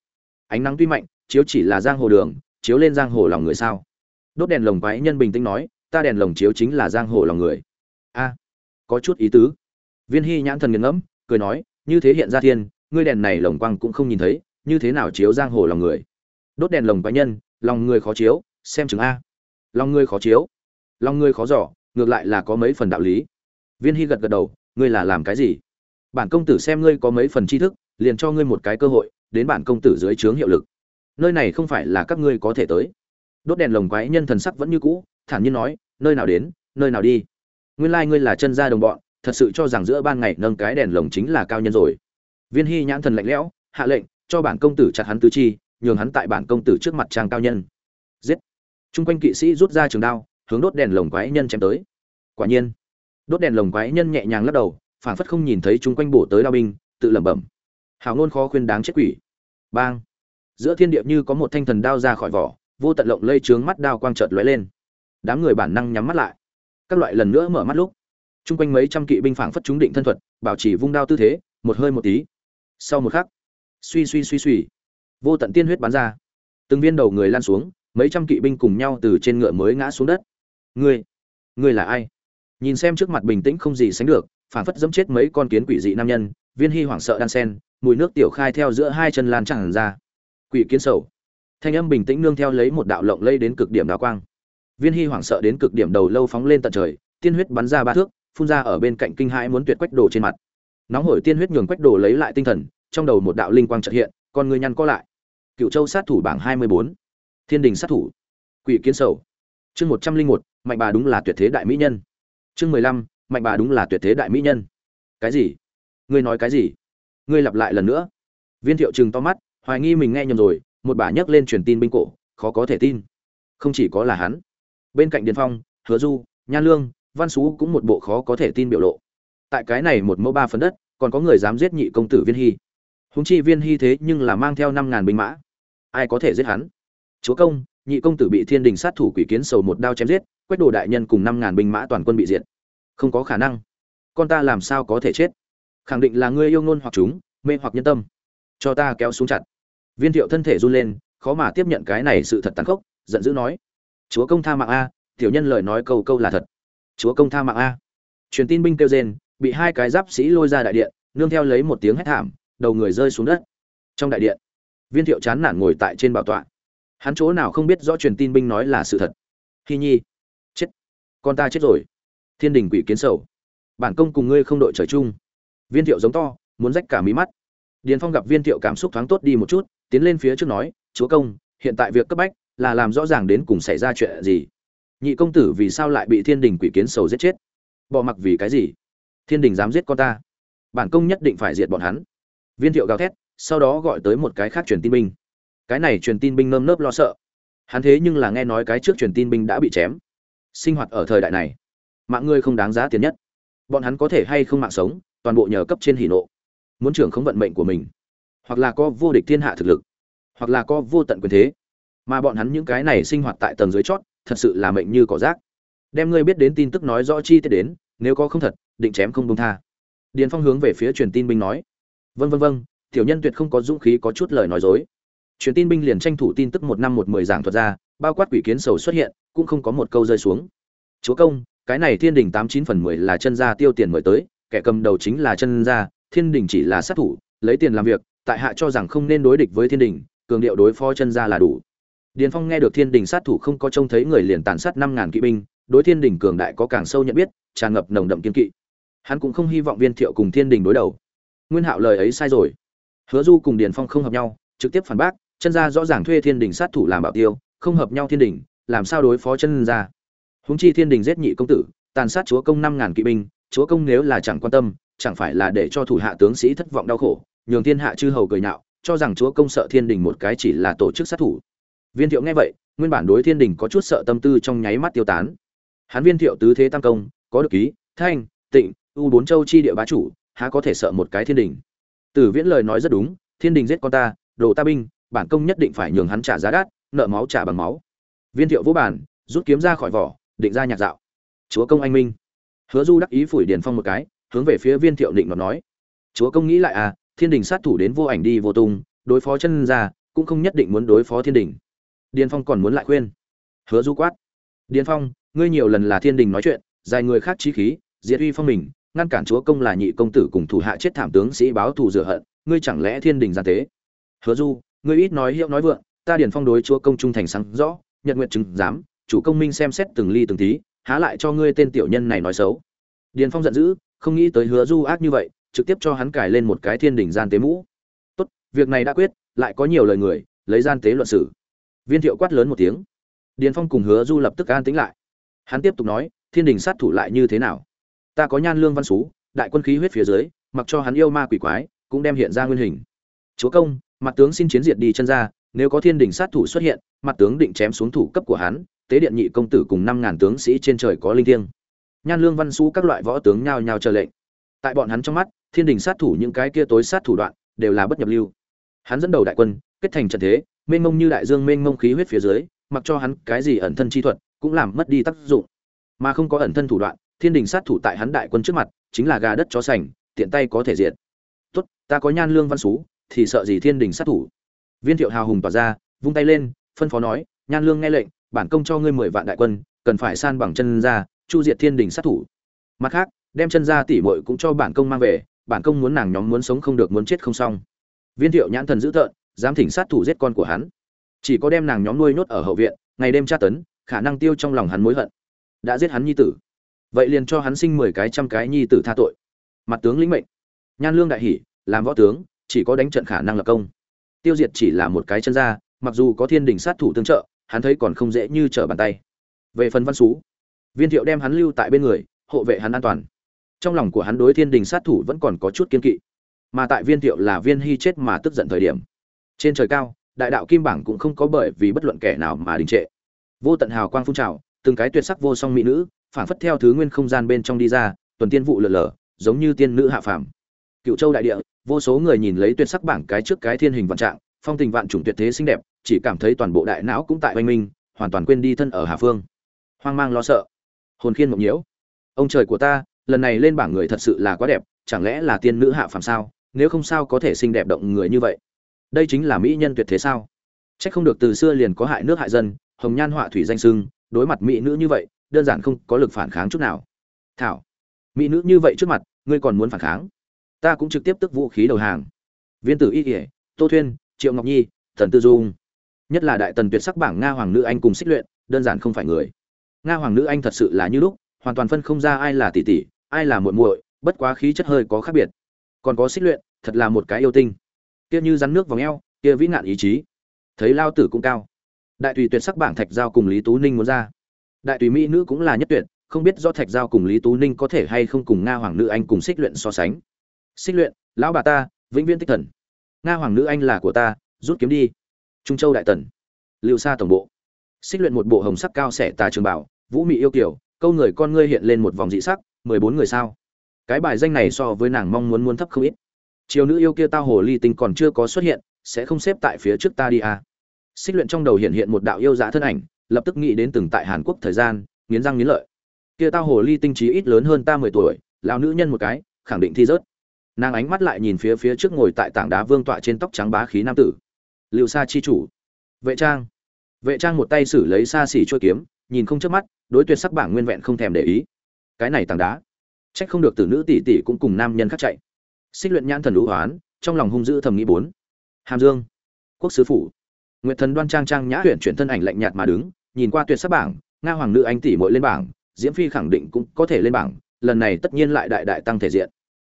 Ánh nắng tuy mạnh, chiếu chỉ là giang hồ đường, chiếu lên giang hồ lòng người sao? Đốt đèn lồng quái nhân bình tĩnh nói, ta đèn lồng chiếu chính là giang hồ lòng người. A, có chút ý tứ. Viên hy nhãn thần nghiền ngẫm, cười nói, như thế hiện ra thiên, ngươi đèn này lồng quang cũng không nhìn thấy, như thế nào chiếu giang hồ lòng người? Đốt đèn lồng quái nhân, lòng người khó chiếu, xem chừng a. Lòng người khó chiếu, lòng người khó giỏ ngược lại là có mấy phần đạo lý. Viên hy gật gật đầu, ngươi là làm cái gì? Bản công tử xem ngươi có mấy phần tri thức, liền cho ngươi một cái cơ hội, đến bản công tử dưới trướng hiệu lực. Nơi này không phải là các ngươi có thể tới đốt đèn lồng quái nhân thần sắc vẫn như cũ, thản nhiên nói, nơi nào đến, nơi nào đi. Nguyên lai ngươi là chân gia đồng bọn, thật sự cho rằng giữa ban ngày nâng cái đèn lồng chính là cao nhân rồi. Viên hy nhãn thần lạnh lẽo, hạ lệnh, cho bản công tử chặt hắn tứ chi, nhường hắn tại bản công tử trước mặt trang cao nhân. Giết. Chung quanh kỵ sĩ rút ra trường đao, hướng đốt đèn lồng quái nhân chém tới. Quả nhiên, đốt đèn lồng quái nhân nhẹ nhàng lắc đầu, phảng phất không nhìn thấy chung quanh bổ tới đao binh, tự lẩm bẩm hào ngôn khó khuyên đáng chết quỷ. Bang. Giữa thiên địa như có một thanh thần đao ra khỏi vỏ vô tận lộng lây trướng mắt đao quang chợt lóe lên. Đám người bản năng nhắm mắt lại. Các loại lần nữa mở mắt lúc, chung quanh mấy trăm kỵ binh phảng phất chúng định thân thuật, bảo trì vung đao tư thế, một hơi một tí. Sau một khắc, suy suy suy suy, vô tận tiên huyết bắn ra. Từng viên đầu người lan xuống, mấy trăm kỵ binh cùng nhau từ trên ngựa mới ngã xuống đất. Ngươi ngươi là ai? Nhìn xem trước mặt bình tĩnh không gì sánh được, phảng phất dẫm chết mấy con kiến quỷ dị nam nhân, viên hy hoảng sợ đan sen, mùi nước tiểu khai theo giữa hai chân lan tràn ra. Quỷ kiến sầu thanh âm bình tĩnh nương theo lấy một đạo lộng lây đến cực điểm đào quang. Viên hy hoảng sợ đến cực điểm đầu lâu phóng lên tận trời, tiên huyết bắn ra ba thước, phun ra ở bên cạnh kinh hãi muốn tuyệt quách đồ trên mặt. Nóng hổi tiên huyết nhường quách đồ lấy lại tinh thần, trong đầu một đạo linh quang trật hiện, con người nhăn co lại. Cựu châu sát thủ bảng hai mươi bốn. Thiên đình sát thủ. Quỷ kiến sầu. Chương một trăm linh một, mạnh bà đúng là tuyệt thế đại mỹ nhân. Chương mười lăm, mạnh bà đúng là tuyệt thế đại mỹ nhân. Cái gì? Ngươi nói cái gì? Ngươi lặp lại lần nữa. Viên thiệu chừng to mắt, hoài nghi mình nghe nhầm rồi một bà nhấc lên truyền tin binh cổ, khó có thể tin. Không chỉ có là hắn. Bên cạnh điền phong, hứa du, nhan lương, văn xú cũng một bộ khó có thể tin biểu lộ. Tại cái này một mẫu ba phần đất, còn có người dám giết nhị công tử viên hy. Húng chi viên hy thế nhưng là mang theo năm ngàn binh mã. Ai có thể giết hắn? Chúa công, nhị công tử bị thiên đình sát thủ quỷ kiến sầu một đao chém giết, quách đồ đại nhân cùng năm ngàn binh mã toàn quân bị diệt. Không có khả năng. Con ta làm sao có thể chết? Khẳng định là ngươi yêu ngôn hoặc chúng, mê hoặc nhân tâm. Cho ta kéo xuống chặt viên thiệu thân thể run lên, khó mà tiếp nhận cái này sự thật tàn khốc, giận dữ nói. Chúa công tha mạng a, tiểu nhân lời nói câu câu là thật. Chúa công tha mạng a. Truyền tin binh kêu rên, bị hai cái giáp sĩ lôi ra đại điện, nương theo lấy một tiếng hét thảm, đầu người rơi xuống đất. Trong đại điện, viên thiệu chán nản ngồi tại trên bảo tọa. Hắn chỗ nào không biết rõ truyền tin binh nói là sự thật. Hy nhi. Chết. Con ta chết rồi. Thiên đình quỷ kiến sầu. Bản công cùng ngươi không đội trời chung. Viên thiệu giống to, muốn rách cả mí mắt. Điền phong gặp viên thiệu cảm xúc thoáng tốt đi một chút tiến lên phía trước nói, chúa công, hiện tại việc cấp bách là làm rõ ràng đến cùng xảy ra chuyện gì. Nhị công tử vì sao lại bị thiên đình quỷ kiến sầu giết chết? Bỏ mặc vì cái gì? Thiên đình dám giết con ta? Bản công nhất định phải diệt bọn hắn. Viên thiệu gào thét, sau đó gọi tới một cái khác truyền tin binh. Cái này truyền tin binh nơm nớp lo sợ. Hắn thế nhưng là nghe nói cái trước truyền tin binh đã bị chém. Sinh hoạt ở thời đại này, mạng ngươi không đáng giá tiền nhất. Bọn hắn có thể hay không mạng sống, toàn bộ nhờ cấp trên hỉ nộ. Muốn trưởng không vận mệnh của mình hoặc là có vô địch thiên hạ thực lực, hoặc là có vô tận quyền thế. Mà bọn hắn những cái này sinh hoạt tại tầng dưới chót, thật sự là mệnh như cỏ rác. Đem ngươi biết đến tin tức nói rõ chi tiết đến, nếu có không thật, định chém không công tha. Điền phong hướng về phía truyền tin binh nói. Vân vân vân tiểu nhân tuyệt không có dũng khí có chút lời nói dối. Truyền tin binh liền tranh thủ tin tức một năm một mười giảng thuật ra, bao quát quỷ kiến sầu xuất hiện, cũng không có một câu rơi xuống. Chúa công, cái này thiên đình tám chín phần mười là chân gia tiêu tiền mời tới, kẻ cầm đầu chính là chân gia, thiên đình chỉ là sát thủ, lấy tiền làm việc tại hạ cho rằng không nên đối địch với thiên đình, cường điệu đối phó chân gia là đủ. Điền phong nghe được thiên đình sát thủ không có trông thấy người liền tàn sát năm ngàn kỵ binh, đối thiên đình cường đại có càng sâu nhận biết, tràn ngập nồng đậm kiên kỵ. Hắn cũng không hy vọng viên thiệu cùng thiên đình đối đầu. Nguyên hạo lời ấy sai rồi. Hứa du cùng điền phong không hợp nhau, trực tiếp phản bác, chân gia rõ ràng thuê thiên đình sát thủ làm bảo tiêu, không hợp nhau thiên đình, làm sao đối phó chân gia? Húng chi thiên đình giết nhị công tử, tàn sát chúa công năm ngàn kỵ binh, chúa công nếu là chẳng quan tâm, chẳng phải là để cho thủ hạ tướng sĩ thất vọng đau khổ nhường thiên hạ chư hầu cười nhạo, cho rằng chúa công sợ thiên đình một cái chỉ là tổ chức sát thủ. Viên thiệu nghe vậy, nguyên bản đối thiên đình có chút sợ tâm tư trong nháy mắt tiêu tán. Hắn viên thiệu tứ thế tam công, có được ký, thanh, tịnh, u bốn châu chi địa bá chủ, há có thể sợ một cái thiên đình? Tử viễn lời nói rất đúng, thiên đình giết con ta, đồ ta binh, bản công nhất định phải nhường hắn trả giá đắt, nợ máu trả bằng máu. Viên thiệu vũ bản, rút kiếm ra khỏi vỏ, định ra nhạc dạo. Chúa công anh minh. Hứa du đắc ý phủi điền phong một cái, hướng về phía viên thiệu định nó nói. Chúa công nghĩ lại à thiên đình sát thủ đến vô ảnh đi vô tung, đối phó chân ra cũng không nhất định muốn đối phó thiên đình. Điền phong còn muốn lại khuyên. Hứa du quát. Điền phong, ngươi nhiều lần là thiên đình nói chuyện, dài người khác trí khí, diệt uy phong mình, ngăn cản chúa công là nhị công tử cùng thủ hạ chết thảm tướng sĩ báo thù rửa hận, ngươi chẳng lẽ thiên đình gian tế hứa du, ngươi ít nói hiệu nói vượng, ta điền phong đối chúa công trung thành sáng rõ, nhật nguyện chứng giám, chủ công minh xem xét từng ly từng tí, há lại cho ngươi tên tiểu nhân này nói xấu. Điền phong giận dữ, không nghĩ tới hứa du ác như vậy trực tiếp cho hắn cài lên một cái thiên đình gian tế mũ. Tốt, việc này đã quyết, lại có nhiều lời người, lấy gian tế luận xử viên thiệu quát lớn một tiếng. Điền phong cùng hứa du lập tức an tĩnh lại. Hắn tiếp tục nói, thiên đình sát thủ lại như thế nào? Ta có nhan lương văn xú, đại quân khí huyết phía dưới, mặc cho hắn yêu ma quỷ quái, cũng đem hiện ra nguyên hình. Chúa công, mặt tướng xin chiến diệt đi chân ra, nếu có thiên đình sát thủ xuất hiện, mặt tướng định chém xuống thủ cấp của hắn, tế điện nhị công tử cùng năm ngàn tướng sĩ trên trời có linh thiêng. Nhan lương văn xú các loại võ tướng nhao nhao chờ lệnh tại bọn hắn trong mắt, thiên đình sát thủ những cái kia tối sát thủ đoạn đều là bất nhập lưu. Hắn dẫn đầu đại quân, kết thành trận thế, mênh mông như đại dương mênh mông khí huyết phía dưới, mặc cho hắn cái gì ẩn thân chi thuật cũng làm mất đi tác dụng. Mà không có ẩn thân thủ đoạn, thiên đình sát thủ tại hắn đại quân trước mặt chính là gà đất chó sành, tiện tay có thể diệt. Tốt, ta có nhan lương văn xú, thì sợ gì thiên đình sát thủ? Viên thiệu hào hùng tỏa ra, vung tay lên, phân phó nói, nhan lương nghe lệnh, bản công cho ngươi mười vạn đại quân, cần phải san bằng chân ra, chu diệt thiên đình sát thủ. Mặt khác đem chân ra tỉ muội cũng cho bản công mang về bản công muốn nàng nhóm muốn sống không được muốn chết không xong. Viên thiệu nhãn thần dữ tợn dám thỉnh sát thủ giết con của hắn. Chỉ có đem nàng nhóm nuôi nhốt ở hậu viện ngày đêm tra tấn khả năng tiêu trong lòng hắn mối hận. Đã giết hắn nhi tử. Vậy liền cho hắn sinh mười cái trăm cái nhi tử tha tội. Mặt tướng lĩnh mệnh. Nhan lương đại hỉ, làm võ tướng chỉ có đánh trận khả năng lập công. Tiêu diệt chỉ là một cái chân ra mặc dù có thiên đỉnh sát thủ tương trợ hắn thấy còn không dễ như trở bàn tay. Về phần văn xú viên thiệu đem hắn lưu tại bên người hộ vệ hắn an toàn trong lòng của hắn đối thiên đình sát thủ vẫn còn có chút kiên kỵ. Mà tại viên thiệu là viên hy chết mà tức giận thời điểm. Trên trời cao, đại đạo kim bảng cũng không có bởi vì bất luận kẻ nào mà đình trệ. Vô tận hào quang phun trào, từng cái tuyệt sắc vô song mỹ nữ phản phất theo thứ nguyên không gian bên trong đi ra, tuần tiên vụ lờ lở giống như tiên nữ hạ phàm. Cựu châu đại địa, vô số người nhìn lấy tuyệt sắc bảng cái trước cái thiên hình vạn trạng, phong tình vạn chủng tuyệt thế xinh đẹp, chỉ cảm thấy toàn bộ đại não cũng tại oanh minh, hoàn toàn quên đi thân ở hà phương. Hoang mang lo sợ. Hồn khiên mộng nhiễu. Ông trời của ta lần này lên bảng người thật sự là quá đẹp chẳng lẽ là tiên nữ hạ phàm sao nếu không sao có thể xinh đẹp động người như vậy đây chính là mỹ nhân tuyệt thế sao Chắc không được từ xưa liền có hại nước hại dân, hồng nhan họa thủy danh sưng, đối mặt mỹ nữ như vậy, đơn giản không có lực phản kháng chút nào. Thảo, mỹ nữ như vậy trước mặt, ngươi còn muốn phản kháng? Ta cũng trực tiếp tức vũ khí đầu hàng. Viên tử Y Kiệt, Tô Thuyên, Triệu Ngọc Nhi, Thần Tư Dung, nhất là đại tần tuyệt sắc bảng nga hoàng nữ anh cùng xích luyện, đơn giản không phải người. Nga hoàng nữ anh thật sự là như lúc, hoàn toàn phân không ra ai là tỷ tỷ, ai là muội muội, bất quá khí chất hơi có khác biệt. Còn có xích luyện, thật là một cái yêu tinh. Kia như rắn nước vòng eo, kia vĩ nạn ý chí. Thấy lao tử cũng cao. Đại tùy tuyệt sắc bảng thạch giao cùng lý tú ninh muốn ra. Đại tùy mỹ nữ cũng là nhất tuyệt không biết do thạch giao cùng lý tú ninh có thể hay không cùng nga hoàng nữ anh cùng xích luyện so sánh. Xích luyện lão bà ta vĩnh viễn tích thần. Nga hoàng nữ anh là của ta rút kiếm đi. Trung châu đại tần. Lưu xa tổng bộ. Xích luyện một bộ hồng sắc cao xẻ tà trường bảo vũ mị yêu kiều, câu người con ngươi hiện lên một vòng dị sắc mười bốn người sao? Cái bài danh này so với nàng mong muốn muốn thấp không ít. Chiều nữ yêu kia tao hồ ly tinh còn chưa có xuất hiện, sẽ không xếp tại phía trước ta đi à. xích luyện trong đầu hiện hiện một đạo yêu giả thân ảnh, lập tức nghĩ đến từng tại hàn quốc thời gian, nghiến răng nghiến lợi. Kia tao hồ ly tinh trí ít lớn hơn ta mười tuổi, lão nữ nhân một cái, khẳng định thi rớt. Nàng ánh mắt lại nhìn phía phía trước ngồi tại tảng đá vương tọa trên tóc trắng bá khí nam tử. Liệu sa chi chủ. Vệ trang. Vệ trang một tay xử lấy xa xỉ trôi kiếm, nhìn không chớp mắt, đối tuyệt sắc bảng nguyên vẹn không thèm để ý cái này tảng đá. Trách không được từ nữ tỷ tỷ cũng cùng nam nhân khác chạy. Xích luyện nhãn thần lũ hoán, trong lòng hung dữ thầm nghĩ bốn. Hàm dương, quốc sứ phủ. Nguyệt thần đoan trang trang nhã huyện chuyển thân ảnh lạnh nhạt mà đứng, nhìn qua tuyệt sắc bảng, nga hoàng nữ anh tỷ muội lên bảng, diễm phi khẳng định cũng có thể lên bảng, lần này tất nhiên lại đại đại tăng thể diện.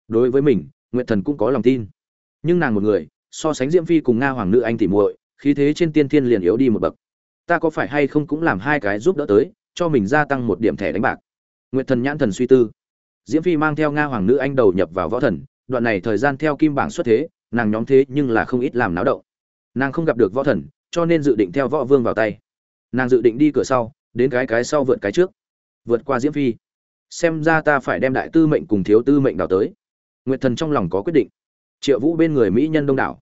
Đối với mình, nguyệt thần cũng có lòng tin. Nhưng nàng một người, so sánh diễm phi cùng nga hoàng nữ anh tỷ muội, khí thế trên tiên thiên liền yếu đi một bậc. Ta có phải hay không cũng làm hai cái giúp đỡ tới, cho mình gia tăng một điểm thẻ đánh bạc nguyệt thần nhãn thần suy tư. Diễm phi mang theo nga hoàng nữ anh đầu nhập vào võ thần, đoạn này thời gian theo kim bảng xuất thế, nàng nhóm thế nhưng là không ít làm náo động. Nàng không gặp được võ thần, cho nên dự định theo võ vương vào tay. Nàng dự định đi cửa sau, đến cái cái sau vượt cái trước. Vượt qua diễm phi. Xem ra ta phải đem đại tư mệnh cùng thiếu tư mệnh đào tới. Nguyệt thần trong lòng có quyết định. Triệu vũ bên người mỹ nhân đông đảo.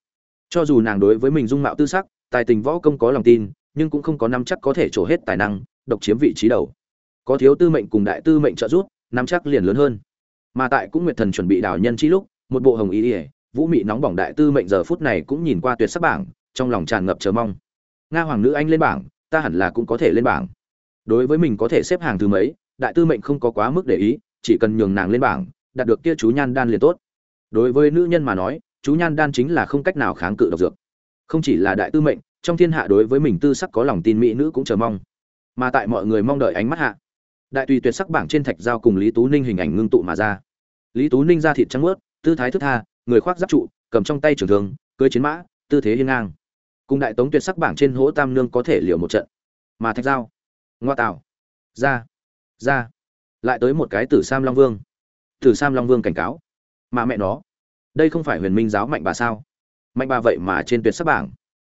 Cho dù nàng đối với mình dung mạo tư sắc, tài tình võ công có lòng tin, nhưng cũng không có năm chắc có thể trổ hết tài năng, độc chiếm vị trí đầu có thiếu tư mệnh cùng đại tư mệnh trợ giúp, nắm chắc liền lớn hơn. Mà tại cũng nguyệt thần chuẩn bị đào nhân chi lúc, một bộ hồng ý ỉa vũ mị nóng bỏng đại tư mệnh giờ phút này cũng nhìn qua tuyệt sắc bảng, trong lòng tràn ngập chờ mong. Nga hoàng nữ anh lên bảng, ta hẳn là cũng có thể lên bảng. Đối với mình có thể xếp hàng thứ mấy, đại tư mệnh không có quá mức để ý, chỉ cần nhường nàng lên bảng, đạt được kia chú nhan đan liền tốt. Đối với nữ nhân mà nói, chú nhan đan chính là không cách nào kháng cự độc dược. Không chỉ là đại tư mệnh, trong thiên hạ đối với mình tư sắc có lòng tin mỹ nữ cũng chờ mong. Mà tại mọi người mong đợi ánh mắt hạ đại tùy tuyệt sắc bảng trên thạch giao cùng lý tú ninh hình ảnh ngưng tụ mà ra. Lý tú ninh ra thịt trắng ướt tư thái thức tha người khoác giáp trụ cầm trong tay trường thương cưới chiến mã tư thế hiên ngang. Cùng đại tống tuyệt sắc bảng trên hỗ tam nương có thể liều một trận. Mà thạch giao ngoa tạo, ra ra lại tới một cái tử sam long vương. Tử sam long vương cảnh cáo mà mẹ nó đây không phải huyền minh giáo mạnh bà sao? Mạnh bà vậy mà trên tuyệt sắc bảng.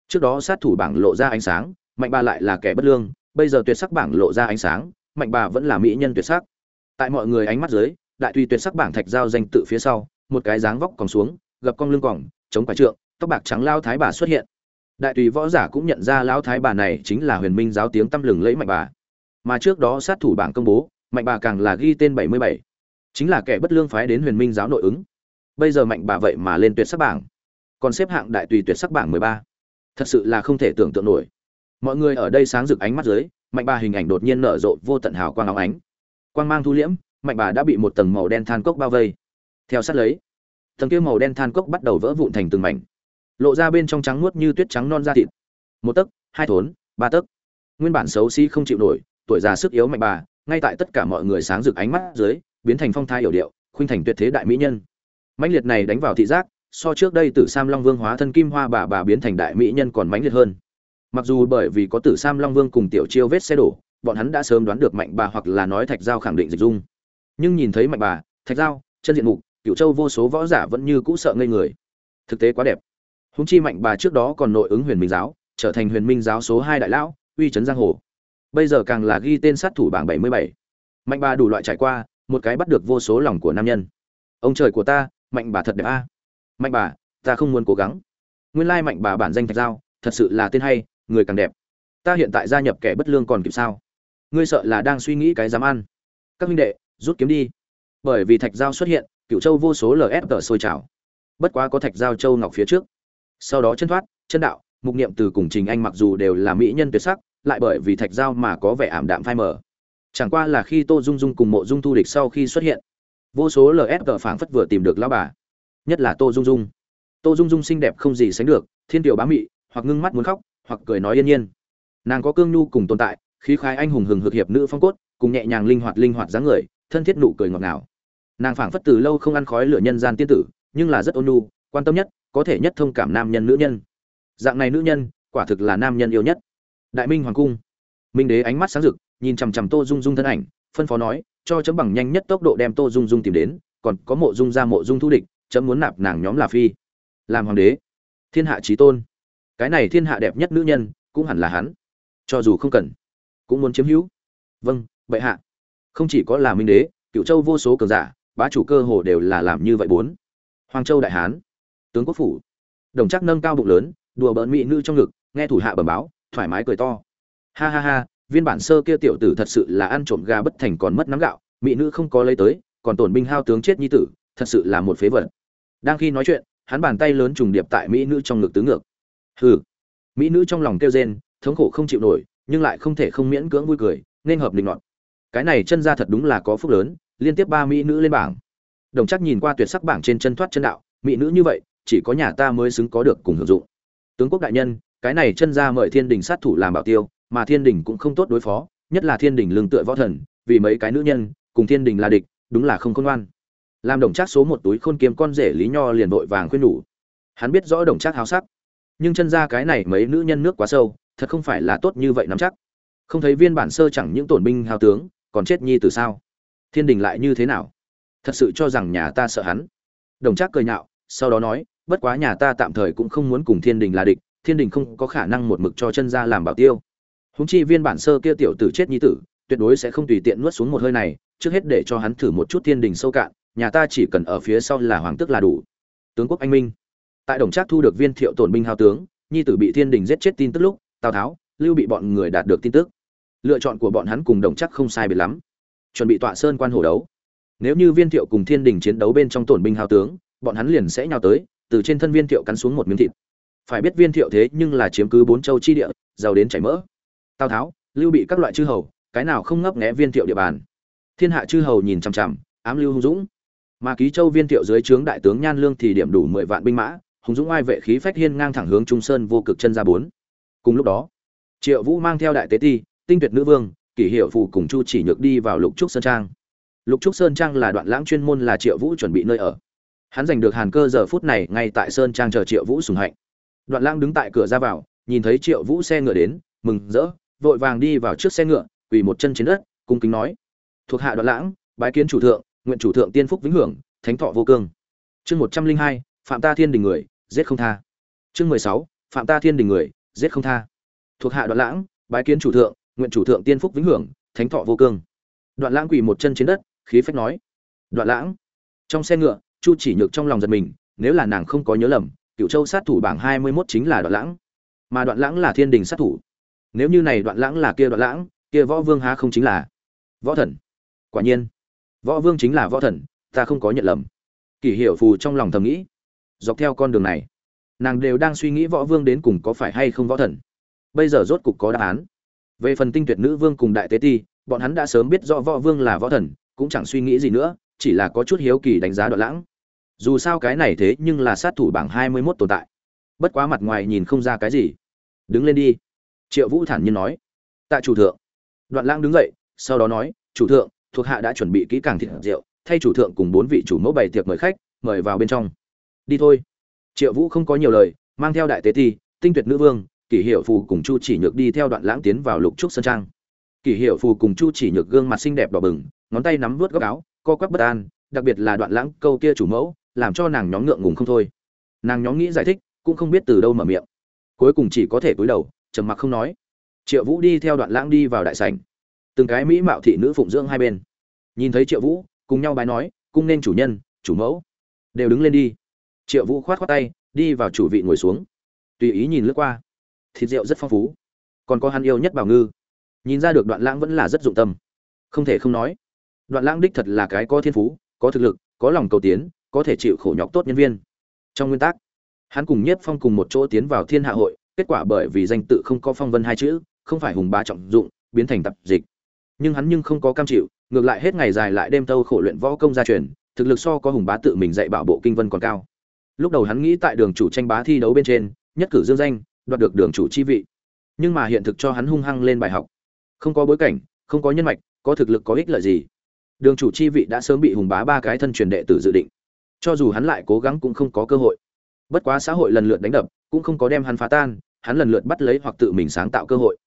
Trước đó sát thủ bảng lộ ra ánh sáng mạnh bà lại là kẻ bất lương bây giờ tuyệt sắc bảng lộ ra ánh sáng mạnh bà vẫn là mỹ nhân tuyệt sắc. Tại mọi người ánh mắt dưới, đại tùy tuyệt sắc bảng thạch giao danh tự phía sau, một cái dáng vóc còn xuống, gập cong lưng còng, chống quả trượng, tóc bạc trắng lao thái bà xuất hiện. Đại tùy võ giả cũng nhận ra lao thái bà này chính là huyền minh giáo tiếng tăm lừng lẫy mạnh bà. Mà trước đó sát thủ bảng công bố, mạnh bà càng là ghi tên bảy mươi bảy. Chính là kẻ bất lương phái đến huyền minh giáo nội ứng. Bây giờ mạnh bà vậy mà lên tuyệt sắc bảng. Còn xếp hạng đại tùy tuyệt sắc bảng mười ba. Thật sự là không thể tưởng tượng nổi. Mọi người ở đây sáng rực ánh mắt dưới mạnh bà hình ảnh đột nhiên nở rộ vô tận hào quang áo ánh. Quang mang thu liễm, mạnh bà đã bị một tầng màu đen than cốc bao vây. Theo sát lấy, tầng kia màu đen than cốc bắt đầu vỡ vụn thành từng mảnh. Lộ ra bên trong trắng nuốt như tuyết trắng non da thịt. Một tấc, hai thốn, ba tấc. Nguyên bản xấu xí không chịu nổi, tuổi già sức yếu mạnh bà, ngay tại tất cả mọi người sáng rực ánh mắt dưới, biến thành phong thai hiểu điệu, khuynh thành tuyệt thế đại mỹ nhân. Mãnh liệt này đánh vào thị giác, so trước đây tử sam long vương hóa thân kim hoa bà bà biến thành đại mỹ nhân còn mãnh liệt hơn mặc dù bởi vì có tử sam long vương cùng tiểu chiêu vết xe đổ, bọn hắn đã sớm đoán được mạnh bà hoặc là nói thạch giao khẳng định dịch dung. Nhưng nhìn thấy mạnh bà, thạch giao chân diện mục cựu châu vô số võ giả vẫn như cũ sợ ngây người. Thực tế quá đẹp. Húng chi mạnh bà trước đó còn nội ứng huyền minh giáo, trở thành huyền minh giáo số hai đại lão, uy trấn giang hồ. Bây giờ càng là ghi tên sát thủ bảng bảy mươi bảy. Mạnh bà đủ loại trải qua, một cái bắt được vô số lòng của nam nhân. Ông trời của ta, mạnh bà thật đẹp a. Mạnh bà, ta không muốn cố gắng. Nguyên lai mạnh bà bản danh thạch giao, thật sự là tên hay người càng đẹp. Ta hiện tại gia nhập kẻ bất lương còn kịp sao? Ngươi sợ là đang suy nghĩ cái dám ăn. Các huynh đệ, rút kiếm đi. Bởi vì thạch giao xuất hiện cựu châu vô số lf sôi trào. Bất quá có thạch giao châu ngọc phía trước. Sau đó chân thoát, chân đạo, mục niệm từ cùng trình anh mặc dù đều là mỹ nhân tuyệt sắc, lại bởi vì thạch giao mà có vẻ ảm đạm phai mờ. Chẳng qua là khi tô dung dung cùng mộ dung thu địch sau khi xuất hiện, vô số lsg phảng phất vừa tìm được lao bà. Nhất là tô dung dung. Tô dung dung xinh đẹp không gì sánh được, thiên tiểu bá mị, hoặc ngưng mắt muốn khóc hoặc cười nói yên nhiên. Nàng có cương nhu cùng tồn tại, khí khái anh hùng hừng hực hiệp nữ phong cốt, cùng nhẹ nhàng linh hoạt linh hoạt dáng người, thân thiết nụ cười ngọt ngào. Nàng phảng phất từ lâu không ăn khói lửa nhân gian tiên tử, nhưng là rất ôn nhu, quan tâm nhất, có thể nhất thông cảm nam nhân nữ nhân. Dạng này nữ nhân, quả thực là nam nhân yêu nhất. Đại minh hoàng cung. Minh đế ánh mắt sáng rực, nhìn chằm chằm tô dung dung thân ảnh, phân phó nói, cho chấm bằng nhanh nhất tốc độ đem tô dung dung tìm đến, còn có mộ dung ra mộ dung thu địch, chấm muốn nạp nàng nhóm là phi. Làm hoàng đế. Thiên hạ trí tôn cái này thiên hạ đẹp nhất nữ nhân, cũng hẳn là hắn. Cho dù không cần, cũng muốn chiếm hữu. Vâng bệ hạ. Không chỉ có là minh đế cựu châu vô số cường giả, bá chủ cơ hồ đều là làm như vậy bốn. Hoàng châu đại hán, tướng quốc phủ. Đồng chắc nâng cao bụng lớn, đùa bỡn mỹ nữ trong ngực, nghe thủ hạ bẩm báo, thoải mái cười to. Ha ha ha, viên bản sơ kia tiểu tử thật sự là ăn trộm gà bất thành còn mất nắm gạo, mỹ nữ không có lấy tới, còn tổn binh hao tướng chết nhi tử, thật sự là một phế vật. Đang khi nói chuyện, hắn bàn tay lớn trùng điệp tại mỹ nữ trong ngực tứ ngược hừ. Mỹ nữ trong lòng kêu rên, thống khổ không chịu nổi, nhưng lại không thể không miễn cưỡng vui cười, nên hợp định loạn. Cái này chân ra thật đúng là có phúc lớn, liên tiếp ba mỹ nữ lên bảng. Đồng chắc nhìn qua tuyệt sắc bảng trên chân thoát chân đạo, mỹ nữ như vậy, chỉ có nhà ta mới xứng có được cùng hưởng dụng. Tướng quốc đại nhân, cái này chân ra mời thiên đình sát thủ làm bảo tiêu, mà thiên đình cũng không tốt đối phó, nhất là thiên đình lương tựa võ thần, vì mấy cái nữ nhân, cùng thiên đình là địch, đúng là không khôn ngoan. Làm đồng trác số một túi khôn kiếm con rể lý nho liền vội vàng khuyên nhủ. Hắn biết rõ đồng trác háo sắc nhưng chân ra cái này mấy nữ nhân nước quá sâu, thật không phải là tốt như vậy nắm chắc. Không thấy viên bản sơ chẳng những tổn binh hào tướng, còn chết nhi từ sao? Thiên đình lại như thế nào? Thật sự cho rằng nhà ta sợ hắn. Đồng trác cười nhạo, sau đó nói, bất quá nhà ta tạm thời cũng không muốn cùng thiên đình là địch, thiên đình không có khả năng một mực cho chân ra làm bảo tiêu. Húng chi viên bản sơ kia tiểu tử chết nhi tử, tuyệt đối sẽ không tùy tiện nuốt xuống một hơi này, trước hết để cho hắn thử một chút thiên đình sâu cạn, nhà ta chỉ cần ở phía sau là hoàng tước là đủ. Tướng quốc anh minh tại đồng trác thu được viên thiệu tổn binh hao tướng, nhi tử bị thiên đình giết chết tin tức lúc, tào tháo, lưu bị bọn người đạt được tin tức. Lựa chọn của bọn hắn cùng đồng chắc không sai biệt lắm. Chuẩn bị tọa sơn quan hổ đấu. Nếu như viên thiệu cùng thiên đình chiến đấu bên trong tổn binh hao tướng, bọn hắn liền sẽ nhào tới, từ trên thân viên thiệu cắn xuống một miếng thịt. Phải biết viên thiệu thế nhưng là chiếm cứ bốn châu chi địa, giàu đến chảy mỡ. Tào tháo, lưu bị các loại chư hầu, cái nào không ngấp nghé viên thiệu địa bàn? Thiên hạ chư hầu nhìn chằm chằm, ám lưu hung dũng. Mà ký châu viên thiệu dưới trướng đại tướng nhan lương thì điểm đủ mười vạn binh mã hùng dũng ai vệ khí phách hiên ngang thẳng hướng trung sơn vô cực chân ra bốn. Cùng lúc đó, triệu vũ mang theo đại tế ti, tinh tuyệt nữ vương, kỷ hiệu phù cùng chu chỉ nhược đi vào lục trúc sơn trang. Lục trúc sơn trang là đoạn lãng chuyên môn là triệu vũ chuẩn bị nơi ở. Hắn giành được hàn cơ giờ phút này ngay tại sơn trang chờ triệu vũ sùng hạnh. Đoạn lãng đứng tại cửa ra vào, nhìn thấy triệu vũ xe ngựa đến, mừng rỡ, vội vàng đi vào trước xe ngựa, quỳ một chân trên đất, cung kính nói, thuộc hạ đoạn lãng, bái kiến chủ thượng, nguyện chủ thượng tiên phúc vĩnh hưởng, thánh thọ vô cương. Chương một trăm linh hai, phạm ta thiên đình người giết không tha. Chương mười sáu, phạm ta thiên đình người, giết không tha. Thuộc hạ đoạn lãng, bái kiến chủ thượng, nguyện chủ thượng tiên phúc vĩnh hưởng, thánh thọ vô cương. Đoạn lãng quỳ một chân trên đất, khí phách nói, đoạn lãng. Trong xe ngựa, chu chỉ nhược trong lòng giật mình, nếu là nàng không có nhớ lầm cựu châu sát thủ bảng hai mươi mốt chính là đoạn lãng. Mà đoạn lãng là thiên đình sát thủ. Nếu như này đoạn lãng là kia đoạn lãng, kia võ vương há không chính là võ thần? Quả nhiên, võ vương chính là võ thần, ta không có nhận lầm. Kỷ hiệu phù trong lòng thầm nghĩ dọc theo con đường này, nàng đều đang suy nghĩ võ vương đến cùng có phải hay không võ thần. Bây giờ rốt cục có đáp án. Về phần tinh tuyệt nữ vương cùng đại tế ti, bọn hắn đã sớm biết rõ võ vương là võ thần, cũng chẳng suy nghĩ gì nữa, chỉ là có chút hiếu kỳ đánh giá đoạn lãng. Dù sao cái này thế nhưng là sát thủ bảng hai mươi mốt tồn tại. Bất quá mặt ngoài nhìn không ra cái gì. Đứng lên đi. Triệu vũ thản nhiên nói. Tại chủ thượng. Đoạn lãng đứng dậy, sau đó nói, chủ thượng, thuộc hạ đã chuẩn bị kỹ càng thịt rượu, thay chủ thượng cùng bốn vị chủ mẫu bày tiệc mời khách, mời vào bên trong đi thôi. Triệu vũ không có nhiều lời, mang theo đại tế ti, tinh tuyệt nữ vương, kỷ hiệu phù cùng chu chỉ nhược đi theo đoạn lãng tiến vào lục trúc sơn trang. Kỷ hiệu phù cùng chu chỉ nhược gương mặt xinh đẹp đỏ bừng, ngón tay nắm vớt góc áo, co quắp bất an, đặc biệt là đoạn lãng câu kia chủ mẫu, làm cho nàng nhóm ngượng ngùng không thôi. Nàng nhóm nghĩ giải thích, cũng không biết từ đâu mở miệng. Cuối cùng chỉ có thể cúi đầu, trầm mặc không nói. Triệu vũ đi theo đoạn lãng đi vào đại sảnh. Từng cái mỹ mạo thị nữ phụng dưỡng hai bên. Nhìn thấy triệu vũ, cùng nhau bài nói, cung nên chủ nhân, chủ mẫu. Đều đứng lên đi triệu vũ khoát khoát tay, đi vào chủ vị ngồi xuống. Tùy ý nhìn lướt qua. Thịt rượu rất phong phú. Còn có hắn yêu nhất bảo ngư. Nhìn ra được đoạn lãng vẫn là rất dụng tâm. Không thể không nói, đoạn lãng đích thật là cái có thiên phú, có thực lực, có lòng cầu tiến, có thể chịu khổ nhọc tốt nhân viên. Trong nguyên tắc, hắn cùng nhiếp phong cùng một chỗ tiến vào thiên hạ hội, kết quả bởi vì danh tự không có phong vân hai chữ, không phải hùng bá trọng dụng, biến thành tập dịch. Nhưng hắn nhưng không có cam chịu, ngược lại hết ngày dài lại đêm tâu khổ luyện võ công gia truyền, thực lực so có hùng bá tự mình dạy bảo bộ kinh vân còn cao lúc đầu hắn nghĩ tại đường chủ tranh bá thi đấu bên trên, nhất cử dương danh, đoạt được đường chủ chi vị. Nhưng mà hiện thực cho hắn hung hăng lên bài học. Không có bối cảnh, không có nhân mạch, có thực lực có ích lợi gì. Đường chủ chi vị đã sớm bị hùng bá ba cái thân truyền đệ tử dự định. Cho dù hắn lại cố gắng cũng không có cơ hội. Bất quá xã hội lần lượt đánh đập, cũng không có đem hắn phá tan, hắn lần lượt bắt lấy hoặc tự mình sáng tạo cơ hội.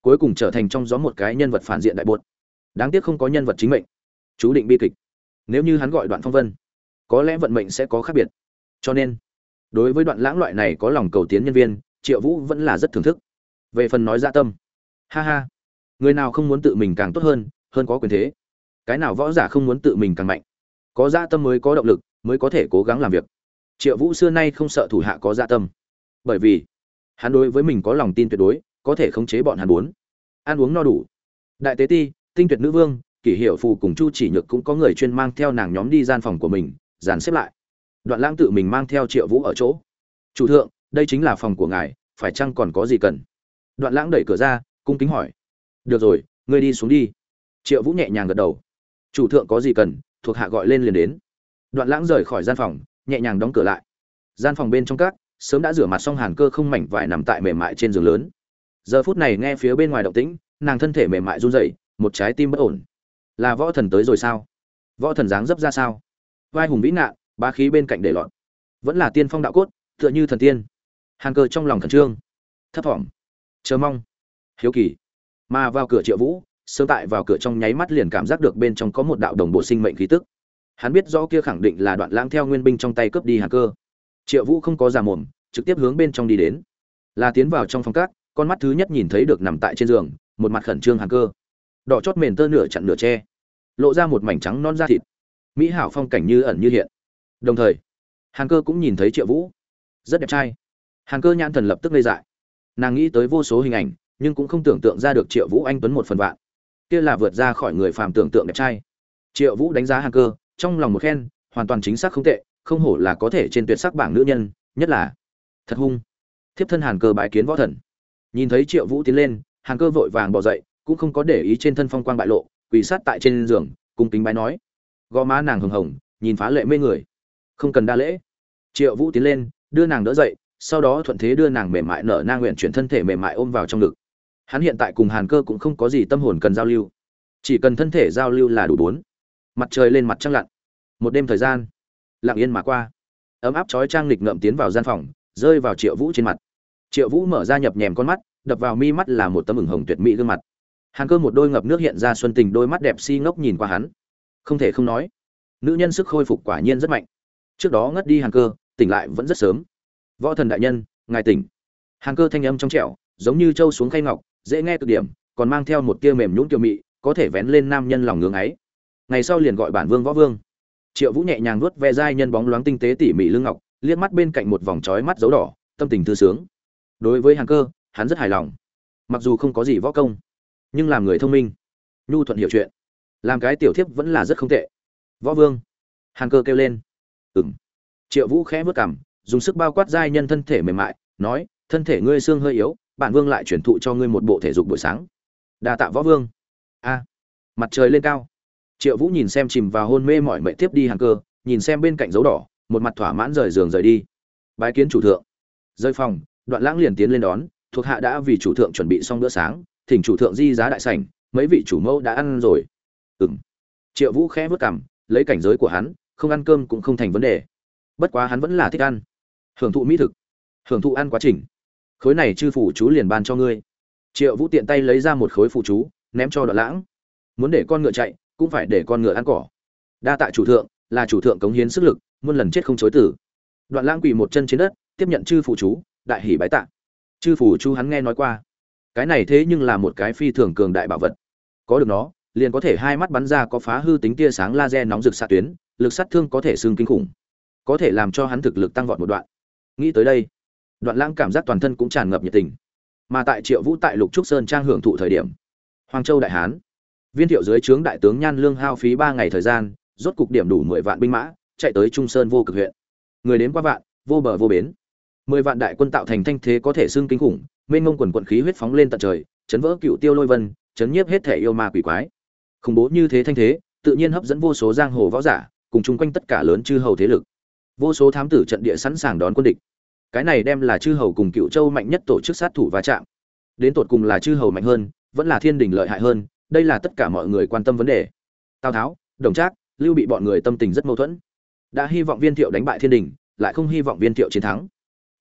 Cuối cùng trở thành trong gió một cái nhân vật phản diện đại bột. Đáng tiếc không có nhân vật chính mệnh. Chú định bi kịch. Nếu như hắn gọi đoạn phong vân, có lẽ vận mệnh sẽ có khác biệt cho nên, đối với đoạn lãng loại này có lòng cầu tiến nhân viên, triệu vũ vẫn là rất thưởng thức. Về phần nói dạ tâm, ha ha, người nào không muốn tự mình càng tốt hơn hơn có quyền thế. Cái nào võ giả không muốn tự mình càng mạnh, có dạ tâm mới có động lực, mới có thể cố gắng làm việc. Triệu vũ xưa nay không sợ thủ hạ có dạ tâm, bởi vì hắn đối với mình có lòng tin tuyệt đối, có thể khống chế bọn hắn bốn. Ăn uống no đủ. Đại tế ti, tinh tuyệt nữ vương, kỷ hiệu phù cùng chu chỉ nhược cũng có người chuyên mang theo nàng nhóm đi gian phòng của mình, dàn xếp lại đoạn lãng tự mình mang theo triệu vũ ở chỗ. Chủ thượng, đây chính là phòng của ngài, phải chăng còn có gì cần? Đoạn lãng đẩy cửa ra, cung kính hỏi. Được rồi, ngươi đi xuống đi. Triệu vũ nhẹ nhàng gật đầu. Chủ thượng có gì cần, thuộc hạ gọi lên liền đến. Đoạn lãng rời khỏi gian phòng, nhẹ nhàng đóng cửa lại. Gian phòng bên trong các, sớm đã rửa mặt xong hàn cơ không mảnh vải nằm tại mềm mại trên giường lớn. Giờ phút này nghe phía bên ngoài động tĩnh, nàng thân thể mềm mại run rẩy, một trái tim bất ổn. Là võ thần tới rồi sao? Võ thần dáng dấp ra sao? Vai hùng vĩ nạn ba khí bên cạnh để lọt. Vẫn là tiên phong đạo cốt, tựa như thần tiên. Hàn cơ trong lòng khẩn trương. Thấp thỏm. Chờ mong. Hiếu kỳ. Mà vào cửa triệu vũ, sớm tại vào cửa trong nháy mắt liền cảm giác được bên trong có một đạo đồng bộ sinh mệnh khí tức. Hắn biết rõ kia khẳng định là đoạn lãng theo nguyên binh trong tay cướp đi hàn cơ. Triệu vũ không có giả mồm, trực tiếp hướng bên trong đi đến. Là tiến vào trong phòng cát, con mắt thứ nhất nhìn thấy được nằm tại trên giường, một mặt khẩn trương hàn cơ. Đỏ chót mền tơ nửa chặn nửa tre lộ ra một mảnh trắng non da thịt. Mỹ hảo phong cảnh như ẩn như hiện đồng thời, hàn cơ cũng nhìn thấy triệu vũ. Rất đẹp trai. Hàn cơ nhãn thần lập tức gây dại. Nàng nghĩ tới vô số hình ảnh, nhưng cũng không tưởng tượng ra được triệu vũ anh tuấn một phần vạn. Kia là vượt ra khỏi người phàm tưởng tượng đẹp trai. Triệu vũ đánh giá hàn cơ, trong lòng một khen, hoàn toàn chính xác không tệ, không hổ là có thể trên tuyệt sắc bảng nữ nhân, nhất là thật hung. Thiếp thân hàn cơ bái kiến võ thần. Nhìn thấy triệu vũ tiến lên, hàn cơ vội vàng bỏ dậy, cũng không có để ý trên thân phong quang bại lộ, quỳ sát tại trên giường, cung kính bái nói. Gò má nàng hừng hồng, nhìn phá lệ mê người không cần đa lễ. Triệu vũ tiến lên, đưa nàng đỡ dậy, sau đó thuận thế đưa nàng mềm mại nở na nguyện chuyển thân thể mềm mại ôm vào trong ngực. Hắn hiện tại cùng hàn cơ cũng không có gì tâm hồn cần giao lưu. Chỉ cần thân thể giao lưu là đủ bốn. Mặt trời lên mặt trăng lặn. Một đêm thời gian, lặng yên mà qua. Ấm áp chói trang lịch ngậm tiến vào gian phòng, rơi vào triệu vũ trên mặt. Triệu vũ mở ra nhập nhèm con mắt, đập vào mi mắt là một tấm ửng hồng tuyệt mỹ gương mặt. Hàn cơ một đôi ngập nước hiện ra xuân tình đôi mắt đẹp si ngốc nhìn qua hắn. Không thể không nói, nữ nhân sức khôi phục quả nhiên rất mạnh trước đó ngất đi hàn cơ, tỉnh lại vẫn rất sớm. Võ thần đại nhân, ngài tỉnh. Hàn cơ thanh âm trong trẻo, giống như trâu xuống khay ngọc, dễ nghe cực điểm, còn mang theo một tia mềm nhũn kiều mị, có thể vén lên nam nhân lòng ngưỡng ấy. Ngày sau liền gọi bản vương võ vương. Triệu vũ nhẹ nhàng nuốt ve dai nhân bóng loáng tinh tế tỉ mỉ lưng ngọc, liếc mắt bên cạnh một vòng trói mắt dấu đỏ, tâm tình thư sướng. Đối với hàng cơ, hắn rất hài lòng. Mặc dù không có gì võ công, nhưng làm người thông minh, nhu thuận hiểu chuyện. Làm cái tiểu thiếp vẫn là rất không tệ. Võ vương hàng cơ kêu lên. Ừm, triệu vũ khẽ vớt cảm dùng sức bao quát giai nhân thân thể mềm mại nói thân thể ngươi xương hơi yếu bản vương lại chuyển thụ cho ngươi một bộ thể dục buổi sáng. Đa tạ võ vương. A mặt trời lên cao. Triệu vũ nhìn xem chìm vào hôn mê mỏi mệt tiếp đi hàng cơ nhìn xem bên cạnh dấu đỏ một mặt thỏa mãn rời giường rời đi. Bái kiến chủ thượng. Rơi phòng đoạn lãng liền tiến lên đón thuộc hạ đã vì chủ thượng chuẩn bị xong bữa sáng thỉnh chủ thượng di giá đại sảnh mấy vị chủ mẫu đã ăn rồi. Ừm, triệu vũ khẽ vớt cảm lấy cảnh giới của hắn không ăn cơm cũng không thành vấn đề. Bất quá hắn vẫn là thích ăn. Hưởng thụ mỹ thực, hưởng thụ ăn quá trình. Khối này chư phủ chú liền ban cho ngươi. Triệu vũ tiện tay lấy ra một khối phụ chú, ném cho đoạn lãng. Muốn để con ngựa chạy, cũng phải để con ngựa ăn cỏ. Đa tạ chủ thượng, là chủ thượng cống hiến sức lực, muôn lần chết không chối tử. Đoạn lãng quỳ một chân trên đất, tiếp nhận chư phụ chú, đại hỷ bái tạ. Chư phủ chú hắn nghe nói qua. Cái này thế nhưng là một cái phi thường cường đại bảo vật. Có được nó, liền có thể hai mắt bắn ra có phá hư tính tia sáng laser nóng rực xạ tuyến lực sát thương có thể xương kinh khủng, có thể làm cho hắn thực lực tăng vọt một đoạn. Nghĩ tới đây, đoạn lãng cảm giác toàn thân cũng tràn ngập nhiệt tình. Mà tại triệu vũ tại lục trúc sơn trang hưởng thụ thời điểm, hoàng châu đại hán, viên thiệu dưới trướng đại tướng nhan lương hao phí ba ngày thời gian, rốt cục điểm đủ mười vạn binh mã, chạy tới trung sơn vô cực huyện. Người đến qua vạn, vô bờ vô bến. Mười vạn đại quân tạo thành thanh thế có thể xưng kinh khủng, mênh mông quần quận khí huyết phóng lên tận trời, chấn vỡ cựu tiêu lôi vân, chấn nhiếp hết thể yêu ma quỷ quái. Khủng bố như thế thanh thế, tự nhiên hấp dẫn vô số giang hồ võ giả cùng chung quanh tất cả lớn chư hầu thế lực. Vô số thám tử trận địa sẵn sàng đón quân địch. Cái này đem là chư hầu cùng cựu châu mạnh nhất tổ chức sát thủ va chạm. Đến tột cùng là chư hầu mạnh hơn, vẫn là thiên đình lợi hại hơn, đây là tất cả mọi người quan tâm vấn đề. Tào tháo, đồng trác, lưu bị bọn người tâm tình rất mâu thuẫn. Đã hy vọng viên thiệu đánh bại thiên đình, lại không hy vọng viên thiệu chiến thắng.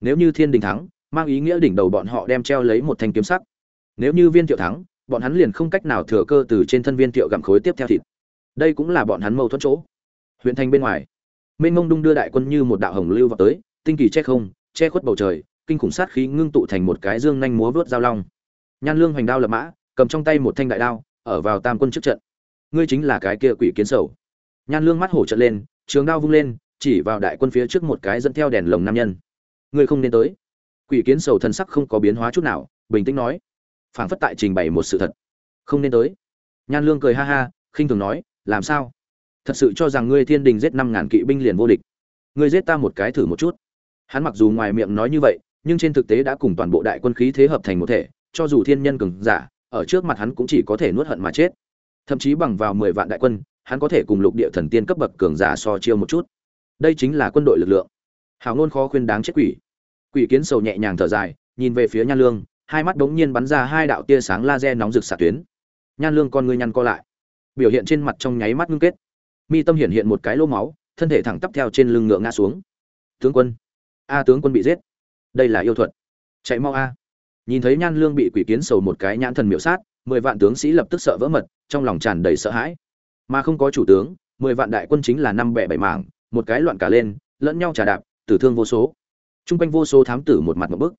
Nếu như thiên đình thắng, mang ý nghĩa đỉnh đầu bọn họ đem treo lấy một thanh kiếm sắc. Nếu như viên thiệu thắng, bọn hắn liền không cách nào thừa cơ từ trên thân viên thiệu gặm khối tiếp theo thịt. Đây cũng là bọn hắn mâu thuẫn chỗ huyện thành bên ngoài. Mênh mông đung đưa đại quân như một đạo hồng lưu vào tới, tinh kỳ che không, che khuất bầu trời, kinh khủng sát khí ngưng tụ thành một cái dương nhanh múa vớt giao long. Nhan lương hoành đao lập mã, cầm trong tay một thanh đại đao, ở vào tam quân trước trận. Ngươi chính là cái kia quỷ kiến sầu. Nhan lương mắt hổ trận lên, trường đao vung lên, chỉ vào đại quân phía trước một cái dẫn theo đèn lồng nam nhân. Ngươi không nên tới. Quỷ kiến sầu thân sắc không có biến hóa chút nào, bình tĩnh nói. Phảng phất tại trình bày một sự thật. Không nên tới. Nhan lương cười ha ha, khinh thường nói, làm sao? Thật sự cho rằng ngươi thiên đình giết năm ngàn kỵ binh liền vô địch. Ngươi giết ta một cái thử một chút. Hắn mặc dù ngoài miệng nói như vậy, nhưng trên thực tế đã cùng toàn bộ đại quân khí thế hợp thành một thể, cho dù thiên nhân cường giả, ở trước mặt hắn cũng chỉ có thể nuốt hận mà chết. Thậm chí bằng vào mười vạn đại quân, hắn có thể cùng lục địa thần tiên cấp bậc cường giả so chiêu một chút. Đây chính là quân đội lực lượng. Hào ngôn khó khuyên đáng chết quỷ. Quỷ kiến sầu nhẹ nhàng thở dài, nhìn về phía nhan lương, hai mắt đống nhiên bắn ra hai đạo tia sáng laser nóng rực xạ tuyến. Nhan lương con ngươi nhăn co lại. Biểu hiện trên mặt trong nháy mắt ngưng kết mi tâm hiện hiện một cái lỗ máu, thân thể thẳng tắp theo trên lưng ngựa ngã xuống. Tướng quân. A, tướng quân bị giết. Đây là yêu thuật. Chạy mau a. Nhìn thấy nhan lương bị quỷ kiến sầu một cái nhãn thần miểu sát, mười vạn tướng sĩ lập tức sợ vỡ mật, trong lòng tràn đầy sợ hãi. Mà không có chủ tướng, mười vạn đại quân chính là năm bẻ bảy mảng, một cái loạn cả lên, lẫn nhau trà đạp, tử thương vô số. T r u n g quanh vô số thám tử một mặt một bức.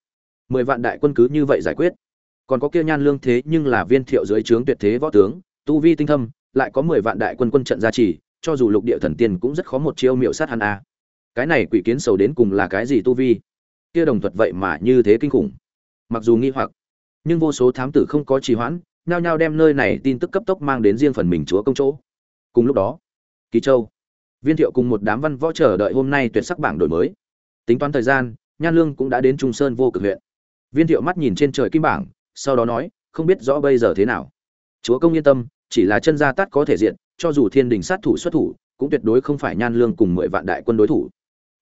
Mười vạn đại quân cứ như vậy giải quyết. Còn có kia nhan lương thế nhưng là viên thiệu dưới trướng tuyệt thế võ tướng, tu vi tinh thâm, lại có mười vạn đại quân quân trận gia trì cho dù lục địa thần tiên cũng rất khó một chiêu miệu sát hắn a. Cái này quỷ kiến sầu đến cùng là cái gì tu vi? Kia đồng thuật vậy mà như thế kinh khủng. Mặc dù nghi hoặc, nhưng vô số thám tử không có trì hoãn, nhao nhao đem nơi này tin tức cấp tốc mang đến riêng phần mình chúa công chỗ. Cùng lúc đó ký châu, viên thiệu cùng một đám văn võ chờ đợi hôm nay tuyệt sắc bảng đổi mới. Tính toán thời gian, nhan lương cũng đã đến trung sơn vô cực huyện. Viên thiệu mắt nhìn trên trời kim bảng, sau đó nói, không biết rõ bây giờ thế nào. Chúa công yên tâm, chỉ là chân gia tát có thể diện cho dù thiên đình sát thủ xuất thủ, cũng tuyệt đối không phải nhan lương cùng mười vạn đại quân đối thủ.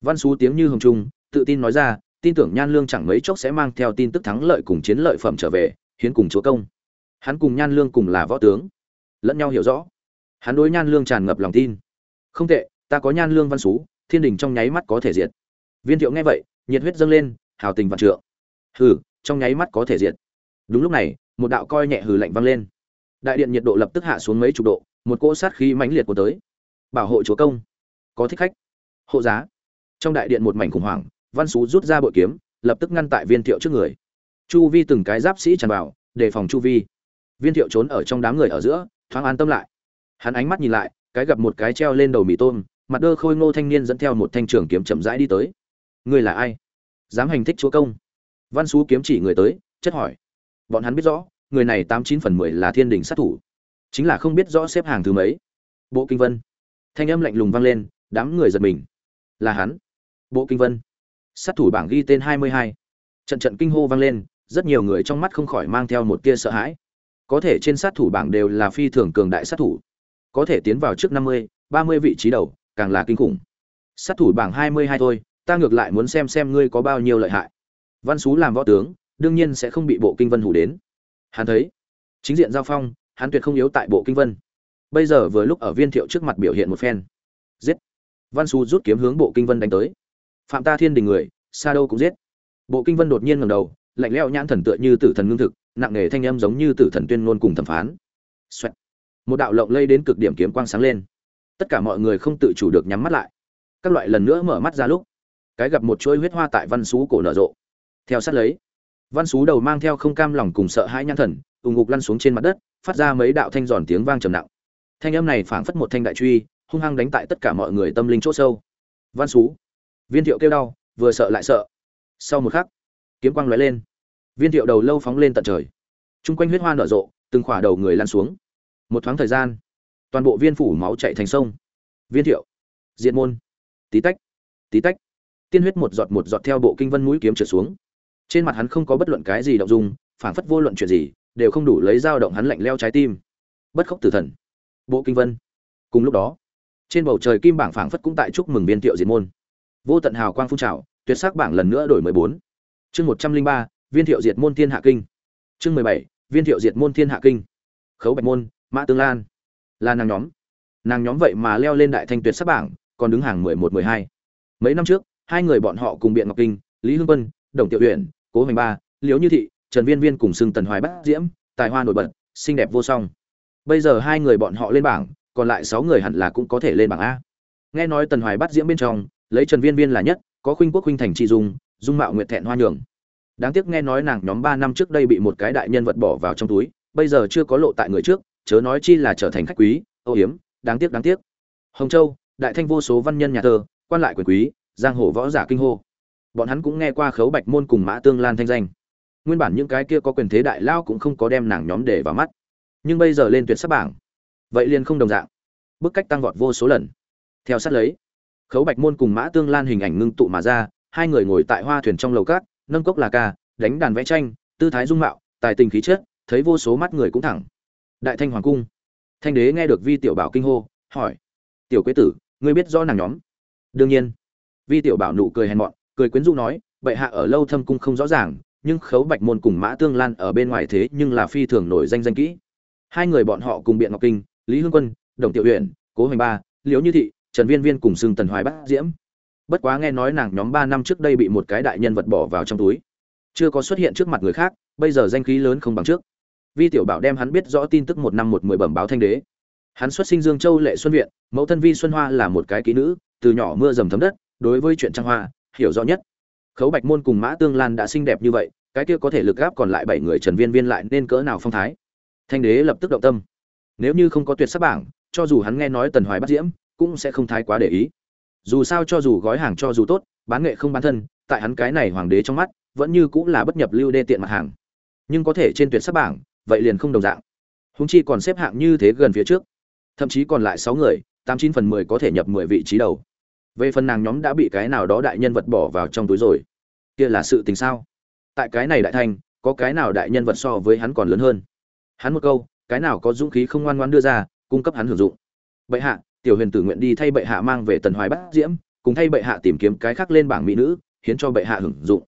Văn xú tiếng như hồng trung, tự tin nói ra, tin tưởng nhan lương chẳng mấy chốc sẽ mang theo tin tức thắng lợi cùng chiến lợi phẩm trở về, hiến cùng chúa công. Hắn cùng nhan lương cùng là võ tướng. Lẫn nhau hiểu rõ. Hắn đối nhan lương tràn ngập lòng tin. Không tệ, ta có nhan lương văn xú, thiên đình trong nháy mắt có thể diệt. Viên thiệu nghe vậy, nhiệt huyết dâng lên, hào tình vạn trượng. Hừ, trong nháy mắt có thể diệt. Đúng lúc này, một đạo coi nhẹ hừ lạnh vang lên. Đại điện nhiệt độ lập tức hạ xuống mấy chục độ một cỗ sát khí mãnh liệt của tới. Bảo hộ chúa công. Có thích khách. Hộ giá. Trong đại điện một mảnh khủng hoảng, văn xú rút ra bội kiếm, lập tức ngăn tại viên thiệu trước người. Chu vi từng cái giáp sĩ tràn vào, đề phòng chu vi. Viên thiệu trốn ở trong đám người ở giữa, thoáng an tâm lại. Hắn ánh mắt nhìn lại, cái gặp một cái treo lên đầu mì tôm, mặt đơ khôi ngô thanh niên dẫn theo một thanh trường kiếm chậm rãi đi tới. Người là ai? Dám hành thích chúa công. Văn xú kiếm chỉ người tới, chất hỏi. Bọn hắn biết rõ, người này tám chín phần mười là thiên đình sát thủ chính là không biết rõ xếp hàng thứ mấy. Bộ kinh vân. Thanh âm lạnh lùng vang lên, đám người giật mình. Là hắn. Bộ kinh vân. Sát thủ bảng ghi tên hai mươi hai. Trận trận kinh hô vang lên, rất nhiều người trong mắt không khỏi mang theo một tia sợ hãi. Có thể trên sát thủ bảng đều là phi thường cường đại sát thủ. Có thể tiến vào trước năm mươi, ba mươi vị trí đầu, càng là kinh khủng. Sát thủ bảng hai mươi hai thôi, ta ngược lại muốn xem xem ngươi có bao nhiêu lợi hại. Văn xú làm võ tướng, đương nhiên sẽ không bị bộ kinh vân hủ đến. Hắn thấy, chính diện giao phong hắn tuyệt không yếu tại bộ kinh vân. Bây giờ vừa lúc ở viên thiệu trước mặt biểu hiện một phen. Giết! Văn xú rút kiếm hướng bộ kinh vân đánh tới. Phạm ta thiên đình người xa đâu cũng giết. Bộ kinh vân đột nhiên ngầm đầu, lạnh lẽo nhãn thần tựa như tử thần ngưng thực, nặng nề thanh âm giống như tử thần tuyên ngôn cùng thẩm phán、Xoẹt. Một đạo lộng lây đến cực điểm kiếm quang sáng lên. Tất cả mọi người không tự chủ được nhắm mắt lại. Các loại lần nữa mở mắt ra lúc, cái gặp một chuỗi huyết hoa tại văn xú cổ nở rộ. Theo sát lấy, văn xú đầu mang theo không cam lòng cùng sợ hãi nhãn thần, ù ngục lăn xuống trên mặt đất phát ra mấy đạo thanh giòn tiếng vang trầm nặng. Thanh âm này phảng phất một thanh đại truy, hung hăng đánh tại tất cả mọi người tâm linh chỗ sâu. Văn xú viên thiệu kêu đau, vừa sợ lại sợ. Sau một khắc, kiếm quang lóe lên. Viên thiệu đầu lâu phóng lên tận trời. Chung quanh huyết hoa nở rộ, từng khỏa đầu người lăn xuống. Một thoáng thời gian, toàn bộ viên phủ máu chạy thành sông. Viên thiệu diện môn, tí tách tí tách. Tiên huyết một giọt một giọt theo bộ kinh vân mũi kiếm trượt xuống. Trên mặt hắn không có bất luận cái gì động dung, phảng phất vô luận chuyện gì đều không đủ lấy dao động hắn lạnh leo trái tim. Bất khốc tử thần. Bộ kinh vân. Cùng lúc đó, trên bầu trời kim bảng phảng phất cũng tại chúc mừng viên thiệu diệt môn. Vô tận hào quang phun trào, tuyệt sắc bảng lần nữa đổi mười bốn. Chương một trăm linh ba, viên thiệu diệt môn thiên hạ kinh. Chương mười bảy, viên thiệu diệt môn thiên hạ kinh. Khấu bạch môn, mã tương lan. Là nàng nhóm. Nàng nhóm vậy mà leo lên đại thanh tuyệt sắc bảng, còn đứng hàng mười một, mười hai. Mấy năm trước, hai người bọn họ cùng biện ngọc kinh, lý hương quân, đồng tiểu huyện cố hoành ba, liễu như thị trần viên viên cùng xưng tần hoài bát diễm, tài hoa nổi bật, xinh đẹp vô song. Bây giờ hai người bọn họ lên bảng, còn lại sáu người hẳn là cũng có thể lên bảng a. Nghe nói tần hoài bát diễm bên trong, lấy trần viên viên là nhất, có khuynh quốc khuynh thành trị dung dung mạo nguyệt thẹn hoa nhường. Đáng tiếc nghe nói nàng nhóm ba năm trước đây bị một cái đại nhân vật bỏ vào trong túi, bây giờ chưa có lộ tại người trước, chớ nói chi là trở thành khách quý âu hiếm đáng tiếc đáng tiếc. Hồng châu, đại thanh vô số văn nhân nhà thơ quan lại quyền quý, giang hồ võ giả kinh hô. Bọn hắn cũng nghe qua khấu bạch môn cùng mã tương lan thanh danh nguyên bản những cái kia có quyền thế đại lao cũng không có đem nàng nhóm để vào mắt. Nhưng bây giờ lên tuyệt sắc bảng. Vậy liền không đồng dạng. Bức cách tăng vọt vô số lần. Theo sát lấy, khấu bạch môn cùng mã tương lan hình ảnh ngưng tụ mà ra, hai người ngồi tại hoa thuyền trong lầu cát, nâng cốc là ca, đánh đàn vẽ tranh, tư thái dung mạo, tài tình khí chất, thấy vô số mắt người cũng thẳng. Đại thanh hoàng cung. Thanh đế nghe được vi tiểu bảo kinh hô, hỏi, tiểu quế tử, ngươi biết do nàng nhóm? Đương nhiên. Vi tiểu bảo nụ cười hèn mọn, cười quyến rũ nói, bệ hạ ở lâu thâm cung không rõ ràng nhưng khấu bạch môn cùng mã tương lan ở bên ngoài thế nhưng là phi thường nổi danh danh kỹ. Hai người bọn họ cùng biện ngọc kinh, lý hương quân, đồng tiểu huyện cố hoành ba, liễu như thị, trần viên viên cùng xưng tần hoài bát diễm. Bất quá nghe nói nàng nhóm ba năm trước đây bị một cái đại nhân vật bỏ vào trong túi. Chưa có xuất hiện trước mặt người khác, bây giờ danh khí lớn không bằng trước. Vi tiểu bảo đem hắn biết rõ tin tức một năm một mười bẩm báo thanh đế. Hắn xuất sinh dương châu lệ xuân viện, mẫu thân vi xuân hoa là một cái kỹ nữ, từ nhỏ mưa dầm thấm đất, đối với chuyện trang hoa, hiểu rõ nhất khấu bạch môn cùng mã tương lan đã xinh đẹp như vậy, cái kia có thể lực gáp còn lại bảy người trần viên viên lại nên cỡ nào phong thái? Thanh đế lập tức động tâm. Nếu như không có tuyệt sắc bảng, cho dù hắn nghe nói tần hoài bắt diễm, cũng sẽ không thái quá để ý. Dù sao cho dù gói hàng cho dù tốt, bán nghệ không bán thân, tại hắn cái này hoàng đế trong mắt, vẫn như cũng là bất nhập lưu đê tiện mặt hàng. Nhưng có thể trên tuyệt sắc bảng, vậy liền không đồng dạng. Húng chi còn xếp hạng như thế gần phía trước. Thậm chí còn lại sáu người, tám chín phần mười có thể nhập mười vị trí đầu về phần nàng nhóm đã bị cái nào đó đại nhân vật bỏ vào trong túi rồi. Kia là sự tình sao? Tại cái này đại thanh có cái nào đại nhân vật so với hắn còn lớn hơn? Hắn một câu, cái nào có dũng khí không ngoan ngoan đưa ra, cung cấp hắn hưởng dụng. Bệ hạ, tiểu huyền tử nguyện đi thay bệ hạ mang về tần hoài bát diễm, cùng thay bệ hạ tìm kiếm cái khác lên bảng mỹ nữ, hiến cho bệ hạ hưởng dụng.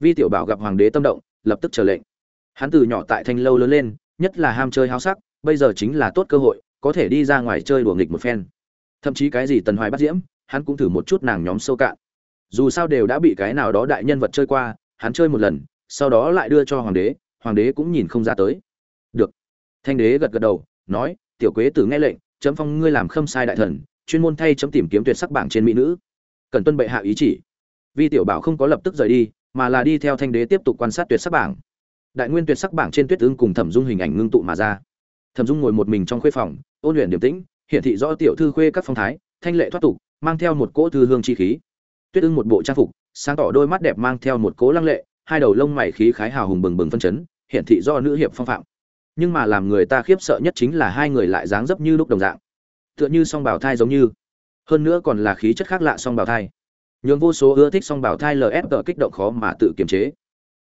Vi tiểu bảo gặp hoàng đế tâm động, lập tức trở lệnh. Hắn từ nhỏ tại thanh lâu lớn lên, nhất là ham chơi háo sắc, bây giờ chính là tốt cơ hội, có thể đi ra ngoài chơi đùa nghịch một phen. Thậm chí cái gì tần hoài bắt diễm hắn cũng thử một chút nàng nhóm sâu cạn. Dù sao đều đã bị cái nào đó đại nhân vật chơi qua, hắn chơi một lần, sau đó lại đưa cho hoàng đế hoàng đế cũng nhìn không ra tới. Được. Thanh đế gật gật đầu, nói, tiểu quế tử nghe lệnh, chấm phong ngươi làm khâm sai đại thần, chuyên môn thay chấm tìm kiếm tuyệt sắc bảng trên mỹ nữ. Cần tuân bệ hạ ý chỉ. Vi tiểu bảo không có lập tức rời đi, mà là đi theo thanh đế tiếp tục quan sát tuyệt sắc bảng. Đại nguyên tuyệt sắc bảng trên tuyết tương cùng thẩm dung hình ảnh ngưng tụ mà ra. Thẩm dung ngồi một mình trong khuê phòng, ôn luyện điềm tĩnh hiện thị rõ tiểu thư khuê các phong thái thanh lệ thoát tục, mang theo một cỗ thư hương chi khí. Tuyết ưng một bộ trang phục, sáng tỏ đôi mắt đẹp mang theo một cỗ lăng lệ, hai đầu lông mày khí khái hào hùng bừng bừng phân chấn hiện thị do nữ hiệp phong phạm. Nhưng mà làm người ta khiếp sợ nhất chính là hai người lại dáng dấp như lúc đồng dạng. Tựa như song bảo thai giống như. Hơn nữa còn là khí chất khác lạ song bảo thai. Nhường vô số ưa thích song bảo thai lf kích động khó mà tự kiềm chế.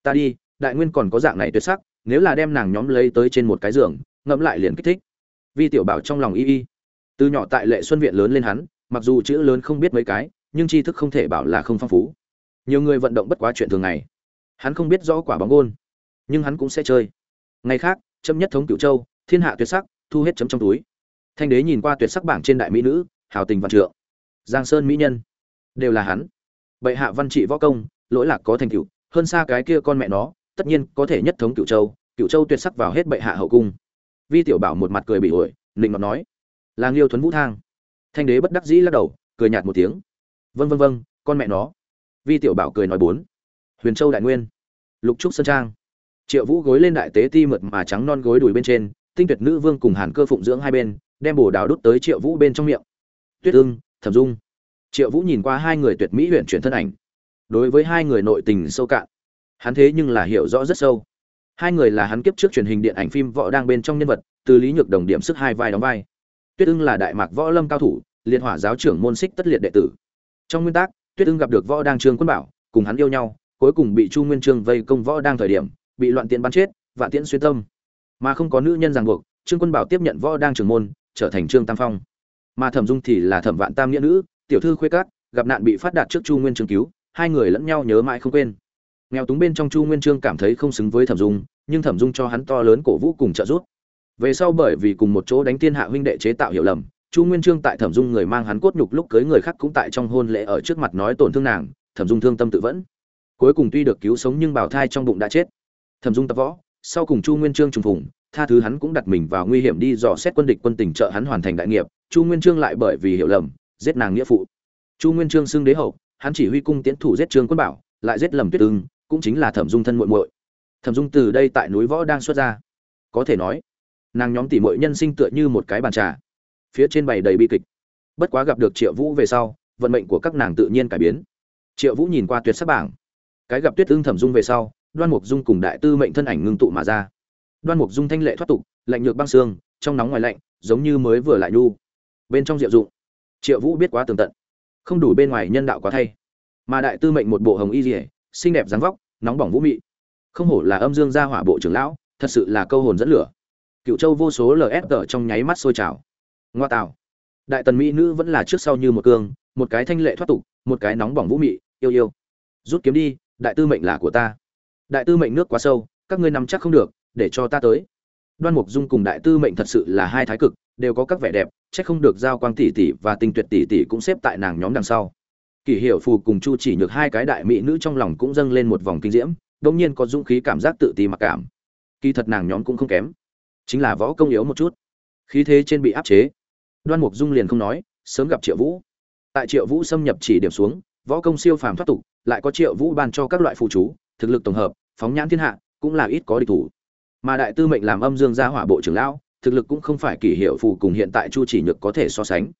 Ta đi, đại nguyên còn có dạng này tuyệt sắc, nếu là đem nàng nhóm lấy tới trên một cái giường, ngẫm lại liền kích thích. Vi tiểu bảo trong lòng y y từ nhỏ tại lệ xuân viện lớn lên hắn, mặc dù chữ lớn không biết mấy cái, nhưng tri thức không thể bảo là không phong phú. Nhiều người vận động bất quá chuyện thường ngày. Hắn không biết rõ quả bóng gôn, nhưng hắn cũng sẽ chơi. Ngày khác, chấm nhất thống cửu châu, thiên hạ tuyệt sắc, thu hết chấm trong túi. Thanh đế nhìn qua tuyệt sắc bảng trên đại mỹ nữ, hào tình văn trượng. Giang sơn mỹ nhân, đều là hắn. Bệ hạ văn trị võ công, lỗi lạc có thành cựu hơn xa cái kia con mẹ nó, tất nhiên có thể nhất thống cựu châu cựu châu tuyệt sắc vào hết bệ hạ hậu cung. Vi tiểu bảo một mặt cười bị ổi, nịnh ngọc nói là nghiêu thuấn vũ thang. Thanh đế bất đắc dĩ lắc đầu, cười nhạt một tiếng. Vân vân vân con mẹ nó. Vi tiểu bảo cười nói bốn. Huyền châu đại nguyên. Lục trúc sơn trang. Triệu vũ gối lên đại tế ti mượt mà trắng non gối đùi bên trên, tinh tuyệt nữ vương cùng hàn cơ phụng dưỡng hai bên, đem bồ đào đút tới triệu vũ bên trong miệng. Tuyết ưng, thẩm dung. Triệu vũ nhìn qua hai người tuyệt mỹ huyện chuyển thân ảnh. Đối với hai người nội tình sâu cạn. Hắn thế nhưng là hiểu rõ rất sâu. Hai người là hắn kiếp trước truyền hình điện ảnh phim võ đang bên trong nhân vật, từ lý nhược đồng điểm sức hai vai đóng vai tuyết ưng là đại mạc võ lâm cao thủ, liệt hỏa giáo trưởng môn xích tất liệt đệ tử. Trong nguyên tắc, tuyết ưng gặp được võ đang trương quân bảo, cùng hắn yêu nhau, cuối cùng bị chu nguyên trương vây công võ đang thời điểm, bị loạn tiện bắn chết, vạn tiễn xuyên tâm. Mà không có nữ nhân ràng buộc, trương quân bảo tiếp nhận võ đang trưởng môn, trở thành trương tam phong. Mà thẩm dung thì là thẩm vạn tam nghĩa nữ, tiểu thư khuê cát gặp nạn bị phát đạt trước chu nguyên trương cứu, hai người lẫn nhau nhớ mãi không quên. Nghèo túng bên trong chu nguyên trương cảm thấy không xứng với thẩm dung, nhưng thẩm dung cho hắn to lớn cổ vũ cùng trợ giúp về sau bởi vì cùng một chỗ đánh thiên hạ huynh đệ chế tạo hiểu lầm, chu nguyên trương tại thẩm dung người mang hắn cốt nhục lúc cưới người khác cũng tại trong hôn lễ ở trước mặt nói tổn thương nàng, thẩm dung thương tâm tự vẫn. Cuối cùng tuy được cứu sống nhưng bào thai trong bụng đã chết. Thẩm dung tập võ, sau cùng chu nguyên trương trùng phùng, tha thứ hắn cũng đặt mình vào nguy hiểm đi dò xét quân địch quân tình trợ hắn hoàn thành đại nghiệp, chu nguyên trương lại bởi vì hiểu lầm, giết nàng nghĩa phụ. Chu nguyên trương xưng đế hậu, hắn chỉ huy cung tiến thủ giết trương quân bảo, lại giết lầm tuyết ưng, cũng chính là thẩm dung thân muội muội. Thẩm dung từ đây tại núi võ đang xuất ra. Có thể nói nàng nhóm tỷ muội nhân sinh tựa như một cái bàn trà. Phía trên bày đầy bi kịch. Bất quá gặp được triệu vũ về sau, vận mệnh của các nàng tự nhiên cải biến. Triệu vũ nhìn qua tuyệt sắc bảng. Cái gặp tuyết ưng thẩm dung về sau, đoan mục dung cùng đại tư mệnh thân ảnh ngưng tụ mà ra. Đoan mục dung thanh lệ thoát tục, lạnh nhược băng xương trong nóng ngoài lạnh, giống như mới vừa lại nhu. Bên trong diệu dụng, triệu vũ biết quá tường tận. Không đủ bên ngoài nhân đạo quá thay. Mà đại tư mệnh một bộ hồng y dỉa xinh đẹp dáng vóc, nóng bỏng vũ mị. Không hổ là âm dương gia hỏa bộ trưởng lão, thật sự là câu hồn dẫn lửa cựu châu vô số lsg trong nháy mắt sôi trào. Ngoa tạo. Đại tần mỹ nữ vẫn là trước sau như một cương, một cái thanh lệ thoát tục, một cái nóng bỏng vũ mị, yêu yêu. Rút kiếm đi, đại tư mệnh là của ta. Đại tư mệnh nước quá sâu, các ngươi nắm chắc không được, để cho ta tới. Đoan mục dung cùng đại tư mệnh thật sự là hai thái cực, đều có các vẻ đẹp, chắc không được giao quang tỷ tỷ và tình tuyệt tỷ tỷ cũng xếp tại nàng nhóm đằng sau. Kỷ hiệu phù cùng chu chỉ nhược hai cái đại mỹ nữ trong lòng cũng dâng lên một vòng kinh diễm đông nhiên có dũng khí cảm giác tự ti mặc cảm. Kỳ thật nàng nhóm cũng không kém chính là võ công yếu một chút. Khí thế trên bị áp chế. Đoan mục dung liền không nói, sớm gặp triệu vũ. Tại triệu vũ xâm nhập chỉ điểm xuống, võ công siêu phàm thoát tục, lại có triệu vũ ban cho các loại phụ chú, thực lực tổng hợp, phóng nhãn thiên hạ, cũng là ít có địch thủ. Mà đại tư mệnh làm âm dương gia hỏa bộ trưởng lão, thực lực cũng không phải kỷ hiệu phù cùng hiện tại chu chỉ nhược có thể so sánh.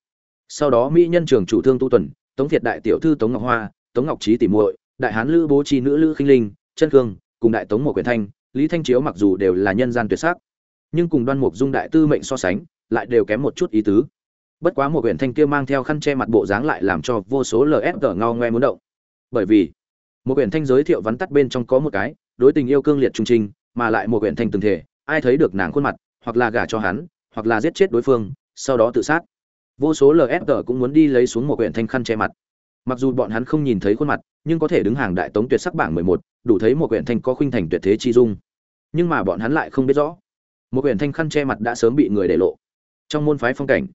Sau đó mỹ nhân trường chủ thương tu tuần, tống thiệt đại tiểu thư tống ngọc hoa, tống ngọc trí tỉ muội, đại hán lữ bố chi nữ lữ khinh linh, chân cương cùng đại tống một quyền thanh, lý thanh chiếu mặc dù đều là nhân gian tuyệt sắc nhưng cùng đoan mục dung đại tư mệnh so sánh, lại đều kém một chút ý tứ. Bất quá một huyện thanh kia mang theo khăn che mặt bộ dáng lại làm cho vô số lsg ngao ngoe muốn động. Bởi vì, một huyện thanh giới thiệu vắn tắt bên trong có một cái, đối tình yêu cương liệt trung trinh mà lại một huyện thanh từng thể, ai thấy được nàng khuôn mặt, hoặc là gả cho hắn, hoặc là giết chết đối phương, sau đó tự sát. Vô số lsg cũng muốn đi lấy xuống một huyện thanh khăn che mặt. Mặc dù bọn hắn không nhìn thấy khuôn mặt, nhưng có thể đứng hàng đại tống tuyệt sắc bảng mười một, đủ thấy một huyện thanh có khuynh thành tuyệt thế chi dung. Nhưng mà bọn hắn lại không biết rõ một quyển thanh khăn che mặt đã sớm bị người để lộ. Trong môn phái phong cảnh,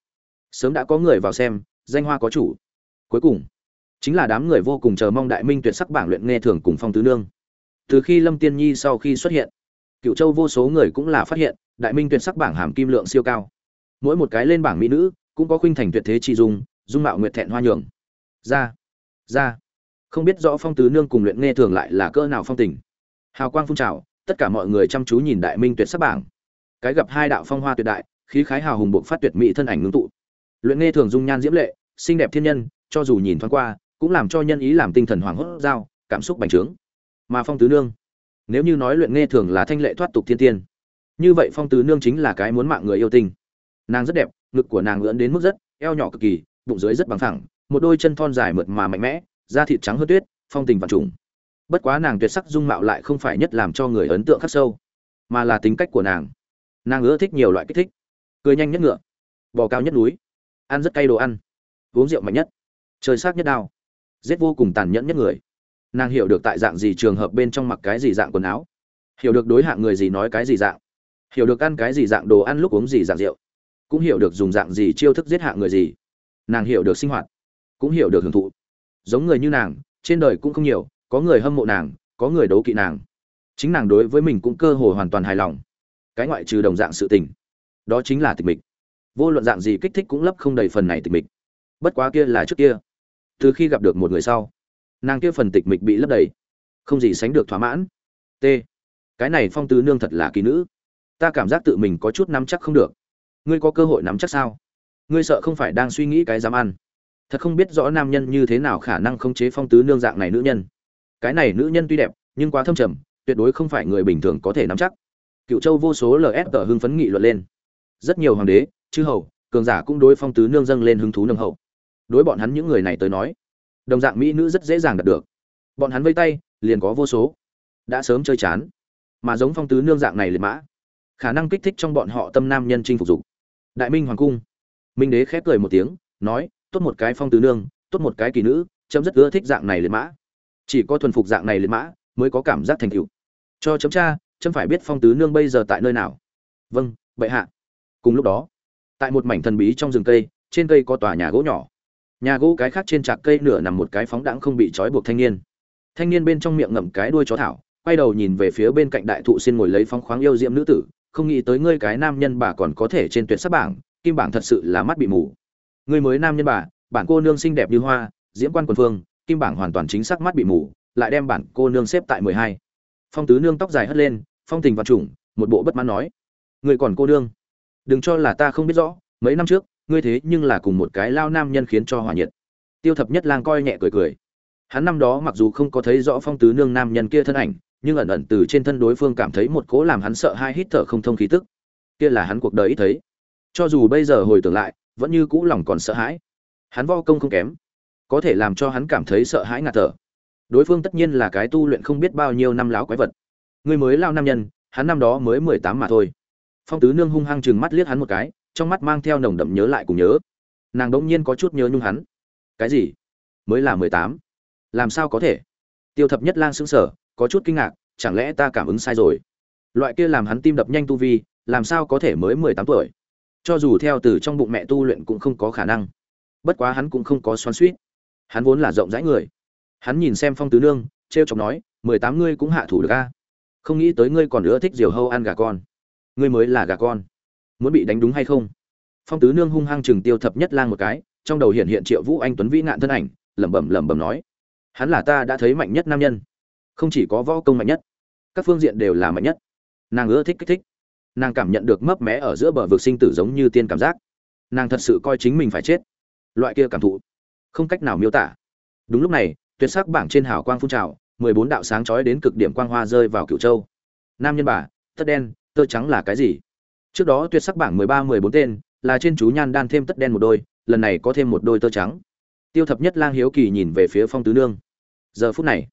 sớm đã có người vào xem, danh hoa có chủ. Cuối cùng, chính là đám người vô cùng chờ mong đại minh tuyệt sắc bảng luyện nghe thường cùng phong tứ nương. Từ khi lâm tiên nhi sau khi xuất hiện cựu châu vô số người cũng là phát hiện, đại minh tuyệt sắc bảng hàm kim lượng siêu cao. Mỗi một cái lên bảng mỹ nữ cũng có khuynh thành tuyệt thế chi dung dung mạo nguyệt thẹn hoa nhường. Ra ra. Không biết rõ phong tứ nương cùng luyện nghe thường lại là cỡ nào phong tình. Hào quang phun trào, tất cả mọi người chăm chú nhìn đại minh tuyệt sắc bảng cái gặp hai đạo phong hoa tuyệt đại, khí khái hào hùng buộc phát tuyệt mỹ thân ảnh ngưng tụ. Luyện nghe thường dung nhan diễm lệ, xinh đẹp thiên nhân, cho dù nhìn thoáng qua, cũng làm cho nhân ý làm tinh thần hoàng hốt giao, cảm xúc bành trướng. Mà phong tứ nương, nếu như nói luyện nghe thường là thanh lệ thoát tục thiên tiên, như vậy phong tứ nương chính là cái muốn mạng người yêu tinh. Nàng rất đẹp, ngực của nàng lưỡn đến mức rất, eo nhỏ cực kỳ, bụng dưới rất bằng thẳng một đôi chân thon dài mượt mà mạnh mẽ, da thịt trắng hơn tuyết, phong tình và trùng. Bất quá nàng tuyệt sắc dung mạo lại không phải nhất làm cho người ấn tượng khắc sâu, mà là tính cách của nàng nàng ưa thích nhiều loại kích thích. Cười nhanh nhất ngựa. Bò cao nhất núi. Ăn rất cay đồ ăn. Uống rượu mạnh nhất. Chơi sát nhất đao. Giết vô cùng tàn nhẫn nhất người. Nàng hiểu được tại dạng gì trường hợp bên trong mặc cái gì dạng quần áo. Hiểu được đối hạng người gì nói cái gì dạng. Hiểu được ăn cái gì dạng đồ ăn lúc uống gì dạng rượu. Cũng hiểu được dùng dạng gì chiêu thức giết hạng người gì. Nàng hiểu được sinh hoạt. Cũng hiểu được hưởng thụ. Giống người như nàng, trên đời cũng không nhiều, có người hâm mộ nàng, có người đấu kỵ nàng. Chính nàng đối với mình cũng cơ hồ hoàn toàn hài lòng cái ngoại trừ đồng dạng sự tình. Đó chính là tịch mịch. Vô luận dạng gì kích thích cũng lấp không đầy phần này tịch mịch. Bất quá kia là trước kia. Từ khi gặp được một người sau, nàng kia phần tịch mịch bị lấp đầy. Không gì sánh được thỏa mãn. T. Cái này phong tứ nương thật là kỳ nữ. Ta cảm giác tự mình có chút nắm chắc không được. Ngươi có cơ hội nắm chắc sao? Ngươi sợ không phải đang suy nghĩ cái dám ăn. Thật không biết rõ nam nhân như thế nào khả năng khống chế phong tứ nương dạng này nữ nhân. Cái này nữ nhân tuy đẹp, nhưng quá thâm trầm, tuyệt đối không phải người bình thường có thể nắm chắc cựu châu vô số ls tờ hưng phấn nghị luận lên. Rất nhiều hoàng đế, chư hầu, cường giả cũng đối phong tứ nương dâng lên hứng thú nâng hậu. Đối bọn hắn những người này tới nói, đồng dạng mỹ nữ rất dễ dàng đạt được. Bọn hắn vây tay, liền có vô số. Đã sớm chơi chán, mà giống phong tứ nương dạng này liệt mã, khả năng kích thích trong bọn họ tâm nam nhân chinh phục dục. Đại minh hoàng cung, minh đế khép cười một tiếng, nói, tốt một cái phong tứ nương, tốt một cái kỳ nữ, chấm rất ưa thích dạng này liệt mã. Chỉ có thuần phục dạng này liệt mã, mới có cảm giác thành tựu. Cho chấm cha chấm phải biết phong tứ nương bây giờ tại nơi nào. Vâng bệ hạ. Cùng lúc đó, tại một mảnh thần bí trong rừng cây, trên cây có tòa nhà gỗ nhỏ. Nhà gỗ cái khác trên trạc cây nửa nằm một cái phóng đãng không bị trói buộc thanh niên. Thanh niên bên trong miệng ngậm cái đuôi chó thảo, quay đầu nhìn về phía bên cạnh đại thụ xin ngồi lấy phóng khoáng yêu diễm nữ tử, không nghĩ tới ngươi cái nam nhân bà còn có thể trên tuyệt sắc bảng, kim bảng thật sự là mắt bị mù. Ngươi mới nam nhân bà, bản cô nương xinh đẹp như hoa, diễm quan quần phương, kim bảng hoàn toàn chính xác mắt bị mù, lại đem bản cô nương xếp tại mười hai phong tứ nương tóc dài hất lên, phong tình văn trùng, một bộ bất mãn nói. Người còn cô nương? Đừng cho là ta không biết rõ, mấy năm trước, ngươi thế nhưng là cùng một cái lao nam nhân khiến cho hòa nhiệt. Tiêu thập nhất lang coi nhẹ cười cười. Hắn năm đó mặc dù không có thấy rõ phong tứ nương nam nhân kia thân ảnh, nhưng ẩn ẩn từ trên thân đối phương cảm thấy một cố làm hắn sợ hai hít thở không thông khí tức. Kia là hắn cuộc đời ít thấy. Cho dù bây giờ hồi tưởng lại, vẫn như cũ lòng còn sợ hãi. Hắn vo công không kém. Có thể làm cho hắn cảm thấy sợ hãi ngạt thở đối phương tất nhiên là cái tu luyện không biết bao nhiêu năm láo quái vật. Người mới lao nam nhân, hắn năm đó mới mười tám mà thôi. Phong tứ nương hung hăng chừng mắt liếc hắn một cái, trong mắt mang theo nồng đậm nhớ lại cùng nhớ. Nàng đ ỗ n g nhiên có chút nhớ nhung hắn. Cái gì? Mới là mười tám? Làm sao có thể? Tiêu thập nhất lang xứng sở có chút kinh ngạc, chẳng lẽ ta cảm ứng sai rồi? Loại kia làm hắn tim đập nhanh tu vi, làm sao có thể mới mười tám tuổi? Cho dù theo từ trong bụng mẹ tu luyện cũng không có khả năng. Bất quá hắn cũng không có xoắn suýt hắn vốn là rộng rãi người hắn nhìn xem phong tứ nương t r e o chọc nói, mười tám ngươi cũng hạ thủ được a? Không nghĩ tới ngươi còn ưa thích diều hâu ăn gà con. Ngươi mới là gà con. Muốn bị đánh đúng hay không? Phong tứ nương hung hăng chừng tiêu thập nhất lang một cái, trong đầu hiện hiện triệu vũ anh tuấn vĩ ngạn thân ảnh, lẩm bẩm lẩm bẩm nói, hắn là ta đã thấy mạnh nhất nam nhân. Không chỉ có võ công mạnh nhất, các phương diện đều là mạnh nhất. Nàng ưa thích kích thích. Nàng cảm nhận được mấp mé ở giữa bờ vực sinh tử giống như tiên cảm giác. Nàng thật sự coi chính mình phải chết. Loại kia cảm thụ, không cách nào miêu tả. Đúng lúc này tuyệt sắc bảng trên hào quang phun trào, mười bốn đạo sáng chói đến cực điểm quang hoa rơi vào cựu châu. Nam nhân bà, tất đen, tơ trắng là cái gì? Trước đó tuyệt sắc bảng mười ba, mười bốn tên, là trên chú nhan đan thêm tất đen một đôi, lần này có thêm một đôi tơ trắng. Tiêu thập nhất lang hiếu kỳ nhìn về phía phong tứ nương. Giờ phút này,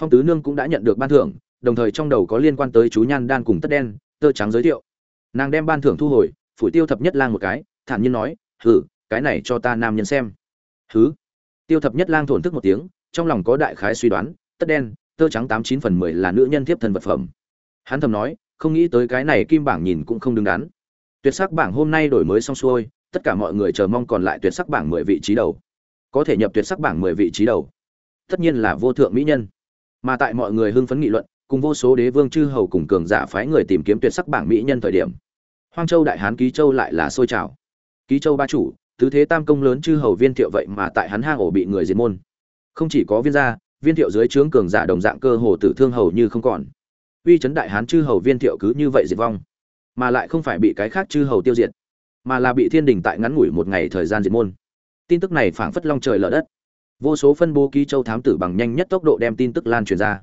phong tứ nương cũng đã nhận được ban thưởng, đồng thời trong đầu có liên quan tới chú nhan đan cùng tất đen, tơ trắng giới thiệu. Nàng đem ban thưởng thu hồi, phủi tiêu thập nhất lang một cái, thản nhiên nói hử cái này cho ta nam nhân xem. "Hử?" tiêu thập nhất lang thổn thức một tiếng trong lòng có đại khái suy đoán, tất đen, tơ trắng tám chín phần mười là nữ nhân tiếp thân vật phẩm. Hắn thầm nói, không nghĩ tới cái này kim bảng nhìn cũng không đứng đắn. Tuyệt sắc bảng hôm nay đổi mới xong xuôi, tất cả mọi người chờ mong còn lại tuyệt sắc bảng mười vị trí đầu. Có thể nhập tuyệt sắc bảng mười vị trí đầu. Tất nhiên là vô thượng mỹ nhân. Mà tại mọi người hưng phấn nghị luận, cùng vô số đế vương chư hầu cùng cường giả phái người tìm kiếm tuyệt sắc bảng mỹ nhân thời điểm, hoang châu đại hán ký châu lại là sôi trào. Ký châu ba chủ, tứ thế tam công lớn chư hầu viên thiệu vậy mà tại hắn hang ổ bị người diệt môn không chỉ có viên gia, viên thiệu dưới trướng cường giả đồng dạng cơ hồ tử thương hầu như không còn. Uy chấn đại hán chư hầu viên thiệu cứ như vậy diệt vong, mà lại không phải bị cái khác chư hầu tiêu diệt, mà là bị thiên đình tại ngắn ngủi một ngày thời gian diệt môn. Tin tức này phảng phất long trời lở đất. Vô số phân bố ký châu thám tử bằng nhanh nhất tốc độ đem tin tức lan truyền ra.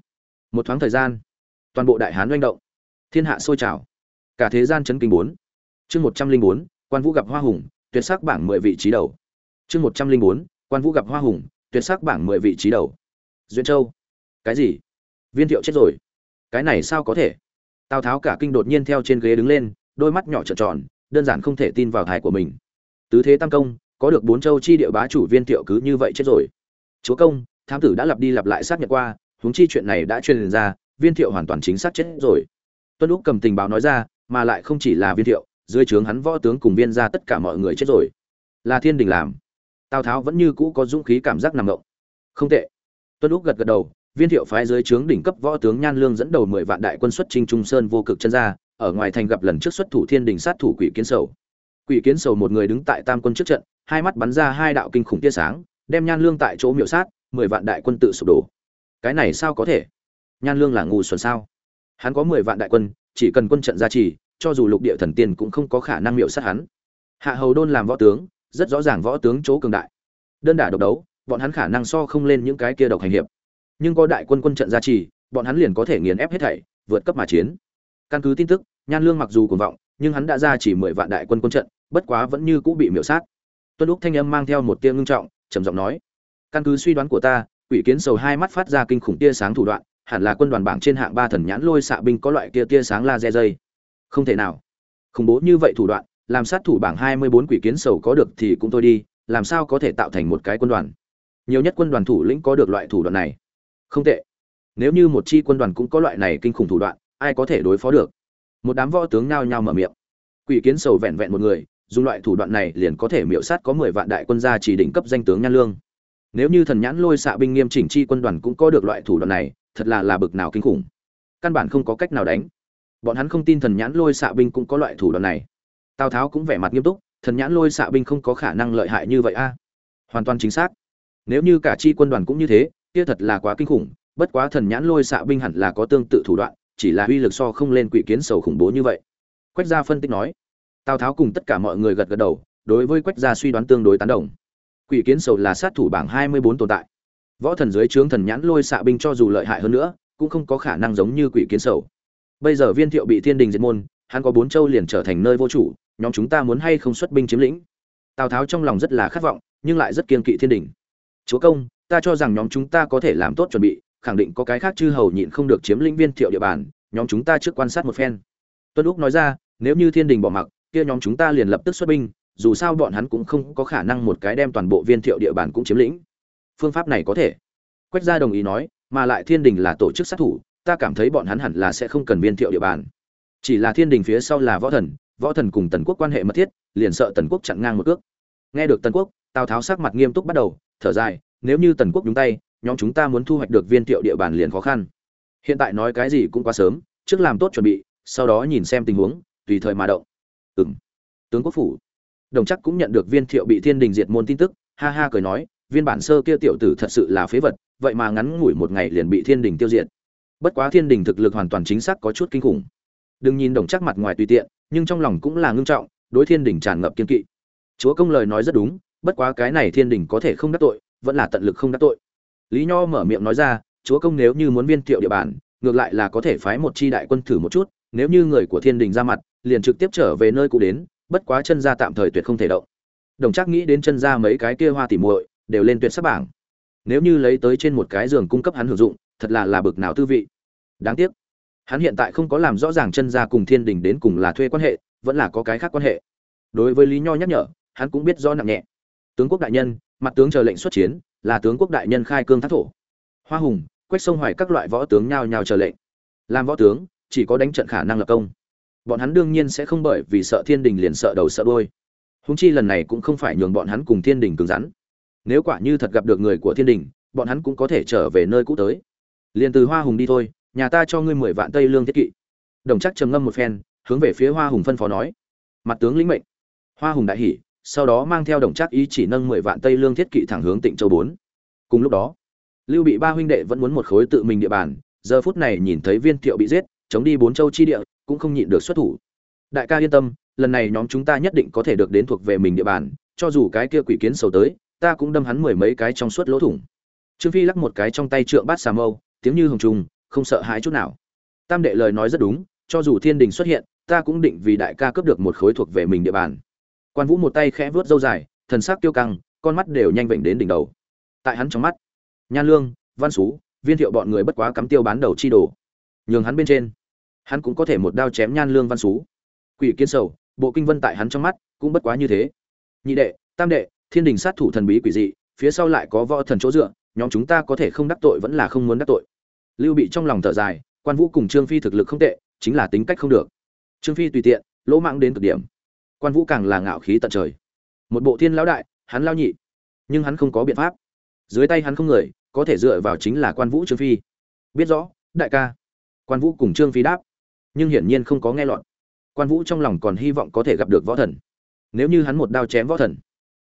Một thoáng thời gian, toàn bộ đại hán doanh động, thiên hạ sôi trào, cả thế gian chấn kinh bốn. Chương một trăm linh bốn, quan vũ gặp hoa hùng, tuyệt sắc bảng mười vị trí đầu. Chương một trăm linh bốn, quan vũ gặp hoa hùng tuyệt sắc bảng mười vị trí đầu. Duyên châu. Cái gì? Viên thiệu chết rồi. Cái này sao có thể? Tào tháo cả kinh đột nhiên theo trên ghế đứng lên, đôi mắt nhỏ trợn tròn, đơn giản không thể tin vào thải của mình. Tứ thế tam công, có được bốn châu chi địa bá chủ viên thiệu cứ như vậy chết rồi. Chúa công, thám tử đã lặp đi lặp lại xác nhận qua, huống chi chuyện này đã truyền ra, viên thiệu hoàn toàn chính xác chết rồi. Tuân lúc cầm tình báo nói ra, mà lại không chỉ là viên thiệu, dưới trướng hắn võ tướng cùng viên ra tất cả mọi người chết rồi. Là thiên đình làm tào tháo vẫn như cũ có dũng khí cảm giác nằm ngộng. Không tệ. Tuân lúc gật gật đầu, viên thiệu phái dưới trướng đỉnh cấp võ tướng nhan lương dẫn đầu mười vạn đại quân xuất trinh trung sơn vô cực chân ra, ở ngoài thành gặp lần trước xuất thủ thiên đình sát thủ quỷ kiến sầu. Quỷ kiến sầu một người đứng tại tam quân trước trận, hai mắt bắn ra hai đạo kinh khủng tia sáng, đem nhan lương tại chỗ miệu sát, mười vạn đại quân tự sụp đổ. Cái này sao có thể? Nhan lương là ngu xuẩn sao? Hắn có mười vạn đại quân, chỉ cần quân trận gia trì, cho dù lục địa thần tiên cũng không có khả năng miệu sát hắn. Hạ hầu đôn làm võ tướng rất rõ ràng võ tướng chỗ cường đại. Đơn đả độc đấu, bọn hắn khả năng so không lên những cái kia độc hành hiệp. Nhưng có đại quân quân trận gia trì, bọn hắn liền có thể nghiền ép hết thảy, vượt cấp mà chiến. Căn cứ tin tức, nhan lương mặc dù cuồng vọng, nhưng hắn đã ra chỉ mười vạn đại quân quân trận, bất quá vẫn như cũ bị miểu sát. Tuân lúc thanh âm mang theo một tia ngưng trọng, trầm giọng nói, căn cứ suy đoán của ta, quỷ kiến sầu hai mắt phát ra kinh khủng tia sáng thủ đoạn, hẳn là quân đoàn bảng trên hạng ba thần nhãn lôi xạ binh có loại kia tia sáng laser dây. Không thể nào. Khủng bố như vậy thủ đoạn làm sát thủ bảng hai mươi bốn quỷ kiến sầu có được thì cũng thôi đi, làm sao có thể tạo thành một cái quân đoàn? Nhiều nhất quân đoàn thủ lĩnh có được loại thủ đoạn này. Không tệ. Nếu như một chi quân đoàn cũng có loại này kinh khủng thủ đoạn, ai có thể đối phó được? Một đám võ tướng nhao nhao mở miệng. Quỷ kiến sầu vẹn vẹn một người, dùng loại thủ đoạn này liền có thể miểu sát có mười vạn đại quân gia chỉ đỉnh cấp danh tướng nhan lương. Nếu như thần nhãn lôi xạ binh nghiêm chỉnh chi quân đoàn cũng có được loại thủ đoạn này, thật là là bực nào kinh khủng. Căn bản không có cách nào đánh. Bọn hắn không tin thần nhãn lôi xạ binh cũng có loại thủ đoạn này tào tháo cũng vẻ mặt nghiêm túc, thần nhãn lôi xạ binh không có khả năng lợi hại như vậy a. À? Hoàn toàn chính xác. Nếu như cả chi quân đoàn cũng như thế, kia thật là quá kinh khủng, bất quá thần nhãn lôi xạ binh hẳn là có tương tự thủ đoạn, chỉ là uy lực so không lên quỷ kiến sầu khủng bố như vậy. Quách gia phân tích nói. Tào tháo cùng tất cả mọi người gật gật đầu, đối với quách gia suy đoán tương đối tán đồng. Quỷ kiến sầu là sát thủ bảng hai mươi bốn tồn tại. Võ thần dưới trướng thần nhãn lôi xạ binh cho dù lợi hại hơn nữa, cũng không có khả năng giống như quỷ kiến sầu. Bây giờ viên thiệu bị thiên đình diệt môn, hắn có bốn châu liền trở thành nơi vô chủ nhóm chúng ta muốn hay không xuất binh chiếm lĩnh. Tào tháo trong lòng rất là khát vọng, nhưng lại rất kiên kỵ thiên đình. Chúa công, ta cho rằng nhóm chúng ta có thể làm tốt chuẩn bị, khẳng định có cái khác chư hầu nhịn không được chiếm lĩnh viên thiệu địa bàn, nhóm chúng ta trước quan sát một phen. Tuân úc nói ra, nếu như thiên đình bỏ mặc, kia nhóm chúng ta liền lập tức xuất binh, dù sao bọn hắn cũng không có khả năng một cái đem toàn bộ viên thiệu địa bàn cũng chiếm lĩnh. Phương pháp này có thể. Quách gia đồng ý nói, mà lại thiên đình là tổ chức sát thủ, ta cảm thấy bọn hắn hẳn là sẽ không cần viên thiệu địa bàn. Chỉ là thiên đình phía sau là võ thần võ thần cùng tần quốc quan hệ mật thiết, liền sợ tần quốc chặn ngang một cước. Nghe được tần quốc, tào tháo sắc mặt nghiêm túc bắt đầu, thở dài, nếu như tần quốc nhúng tay, nhóm chúng ta muốn thu hoạch được viên thiệu địa bàn liền khó khăn. Hiện tại nói cái gì cũng quá sớm, trước làm tốt chuẩn bị, sau đó nhìn xem tình huống, tùy thời mà động. Ừng tướng quốc phủ. Đồng chắc cũng nhận được viên thiệu bị thiên đình diệt môn tin tức, ha ha cười nói, viên bản sơ kia tiểu tử thật sự là phế vật, vậy mà ngắn ngủi một ngày liền bị thiên đình tiêu diệt. Bất quá thiên đình thực lực hoàn toàn chính xác có chút kinh khủng. Đừng nhìn đồng chắc mặt ngoài tùy tiện nhưng trong lòng cũng là ngưng trọng, đối thiên đình tràn ngập kiên kỵ. Chúa công lời nói rất đúng, bất quá cái này thiên đình có thể không đắc tội, vẫn là tận lực không đắc tội. Lý nho mở miệng nói ra, chúa công nếu như muốn viên thiệu địa bàn, ngược lại là có thể phái một chi đại quân thử một chút, nếu như người của thiên đình ra mặt, liền trực tiếp trở về nơi cũ đến, bất quá chân gia tạm thời tuyệt không thể động. Đồng chắc nghĩ đến chân gia mấy cái kia hoa tỉ muội, đều lên tuyệt sắc bảng. Nếu như lấy tới trên một cái giường cung cấp hắn hưởng dụng, thật là là bực nào tư vị. Đáng tiếc hắn hiện tại không có làm rõ ràng chân gia cùng thiên đình đến cùng là thuê quan hệ, vẫn là có cái khác quan hệ. Đối với lý nho nhắc nhở, hắn cũng biết rõ nặng nhẹ. Tướng quốc đại nhân, mặt tướng chờ lệnh xuất chiến, là tướng quốc đại nhân khai cương thác thổ. Hoa hùng, quách sông hoài các loại võ tướng nhao nhao chờ lệnh. Làm võ tướng, chỉ có đánh trận khả năng lập công. Bọn hắn đương nhiên sẽ không bởi vì sợ thiên đình liền sợ đầu sợ đôi húng chi lần này cũng không phải nhường bọn hắn cùng thiên đình cứng rắn. Nếu quả như thật gặp được người của thiên đình, bọn hắn cũng có thể trở về nơi cũ tới. Liền từ hoa hùng đi thôi nhà ta cho ngươi mười vạn tây lương thiết kỵ. Đồng chắc trầm ngâm một phen, hướng về phía hoa hùng phân phó nói. Mặt tướng lĩnh mệnh. Hoa hùng đại hỉ, sau đó mang theo đồng chắc ý chỉ nâng mười vạn tây lương thiết kỵ thẳng hướng tịnh châu bốn. Cùng lúc đó, lưu bị ba huynh đệ vẫn muốn một khối tự mình địa bàn, giờ phút này nhìn thấy viên thiệu bị giết, chống đi bốn châu chi địa, cũng không nhịn được xuất thủ. Đại ca yên tâm, lần này nhóm chúng ta nhất định có thể được đến thuộc về mình địa bàn, cho dù cái kia quỷ kiến sầu tới, ta cũng đâm hắn mười mấy cái trong suốt lỗ thủng. Trương phi lắc một cái trong tay trượng bát xà mâu, tiếng như hồng trùng không sợ hãi chút nào. Tam đệ lời nói rất đúng, cho dù thiên đình xuất hiện, ta cũng định vì đại ca cướp được một khối thuộc về mình địa bàn. Quan vũ một tay khẽ vớt râu dài, thần sắc tiêu căng, con mắt đều nhanh vểnh đến đỉnh đầu. Tại hắn trong mắt, nhan lương, văn xú viên thiệu bọn người bất quá cắm tiêu bán đầu chi đồ. Nhường hắn bên trên, hắn cũng có thể một đao chém nhan lương văn xú quỷ kiến sầu, bộ kinh vân tại hắn trong mắt cũng bất quá như thế. Nhị đệ, tam đệ, thiên đình sát thủ thần bí quỷ dị, phía sau lại có võ thần chỗ dựa, nhóm chúng ta có thể không đắc tội vẫn là không muốn đắc tội lưu bị trong lòng thở dài, quan vũ cùng trương phi thực lực không tệ, chính là tính cách không được. Trương phi tùy tiện, lỗ mãng đến cực điểm. Quan vũ càng là ngạo khí tận trời. Một bộ thiên lão đại, hắn lao nhị. Nhưng hắn không có biện pháp. Dưới tay hắn không người, có thể dựa vào chính là quan vũ trương phi. Biết rõ, đại ca. Quan vũ cùng trương phi đáp. Nhưng hiển nhiên không có nghe lọt. Quan vũ trong lòng còn hy vọng có thể gặp được võ thần. Nếu như hắn một đao chém võ thần,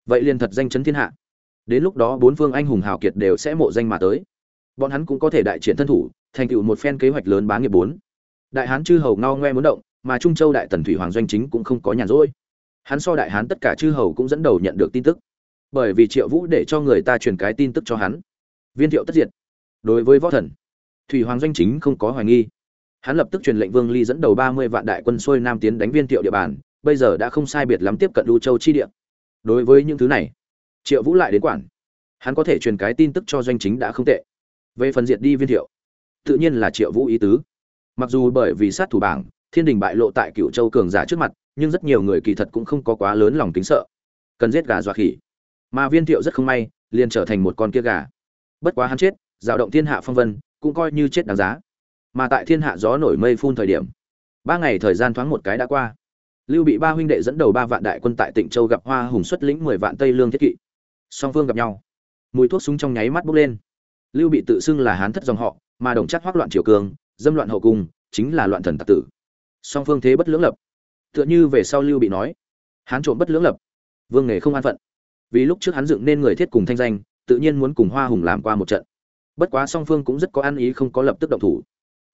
vậy liền thật danh chấn thiên hạ. Đến lúc đó bốn phương anh hùng hào kiệt đều sẽ mộ danh mà tới bọn hắn cũng có thể đại triển thân thủ, thành tựu một phen kế hoạch lớn bá nghiệp bốn. Đại hán chư hầu ngao ngoe muốn động, mà trung châu đại tần thủy hoàng doanh chính cũng không có nhàn rỗi. Hắn so đại hán tất cả chư hầu cũng dẫn đầu nhận được tin tức. Bởi vì triệu vũ để cho người ta truyền cái tin tức cho hắn. Viên thiệu tất diệt. Đối với võ thần, thủy hoàng doanh chính không có hoài nghi. Hắn lập tức truyền lệnh vương ly dẫn đầu ba mươi vạn đại quân xuôi nam tiến đánh viên thiệu địa bàn, bây giờ đã không sai biệt lắm tiếp cận lưu châu chi địa. Đối với những thứ này, triệu vũ lại đến quản. Hắn có thể truyền cái tin tức cho doanh chính đã không tệ về phần diệt đi viên thiệu. Tự nhiên là triệu vũ ý tứ. Mặc dù bởi vì sát thủ bảng, thiên đình bại lộ tại cựu châu cường giả trước mặt, nhưng rất nhiều người kỳ thật cũng không có quá lớn lòng tính sợ. Cần giết gà dọa khỉ. Mà viên thiệu rất không may, liền trở thành một con kia gà. Bất quá hắn chết, dạo động thiên hạ phong vân, cũng coi như chết đáng giá. Mà tại thiên hạ gió nổi mây phun thời điểm, ba ngày thời gian thoáng một cái đã qua. Lưu bị ba huynh đệ dẫn đầu ba vạn đại quân tại tịnh châu gặp hoa hùng xuất lĩnh mười vạn tây lương thiết kỵ. Song phương gặp nhau. Mùi thuốc súng trong nháy mắt bốc lên lưu bị tự xưng là hán thất dòng họ, mà đồng chắc hoác loạn triều cường, dâm loạn hậu cung, chính là loạn thần tặc tử. Song phương thế bất lưỡng lập. Tựa như về sau lưu bị nói, hán trộm bất lưỡng lập. Vương nghề không an phận. Vì lúc trước hắn dựng nên người thiết cùng thanh danh, tự nhiên muốn cùng hoa hùng làm qua một trận. Bất quá song phương cũng rất có ăn ý không có lập tức động thủ.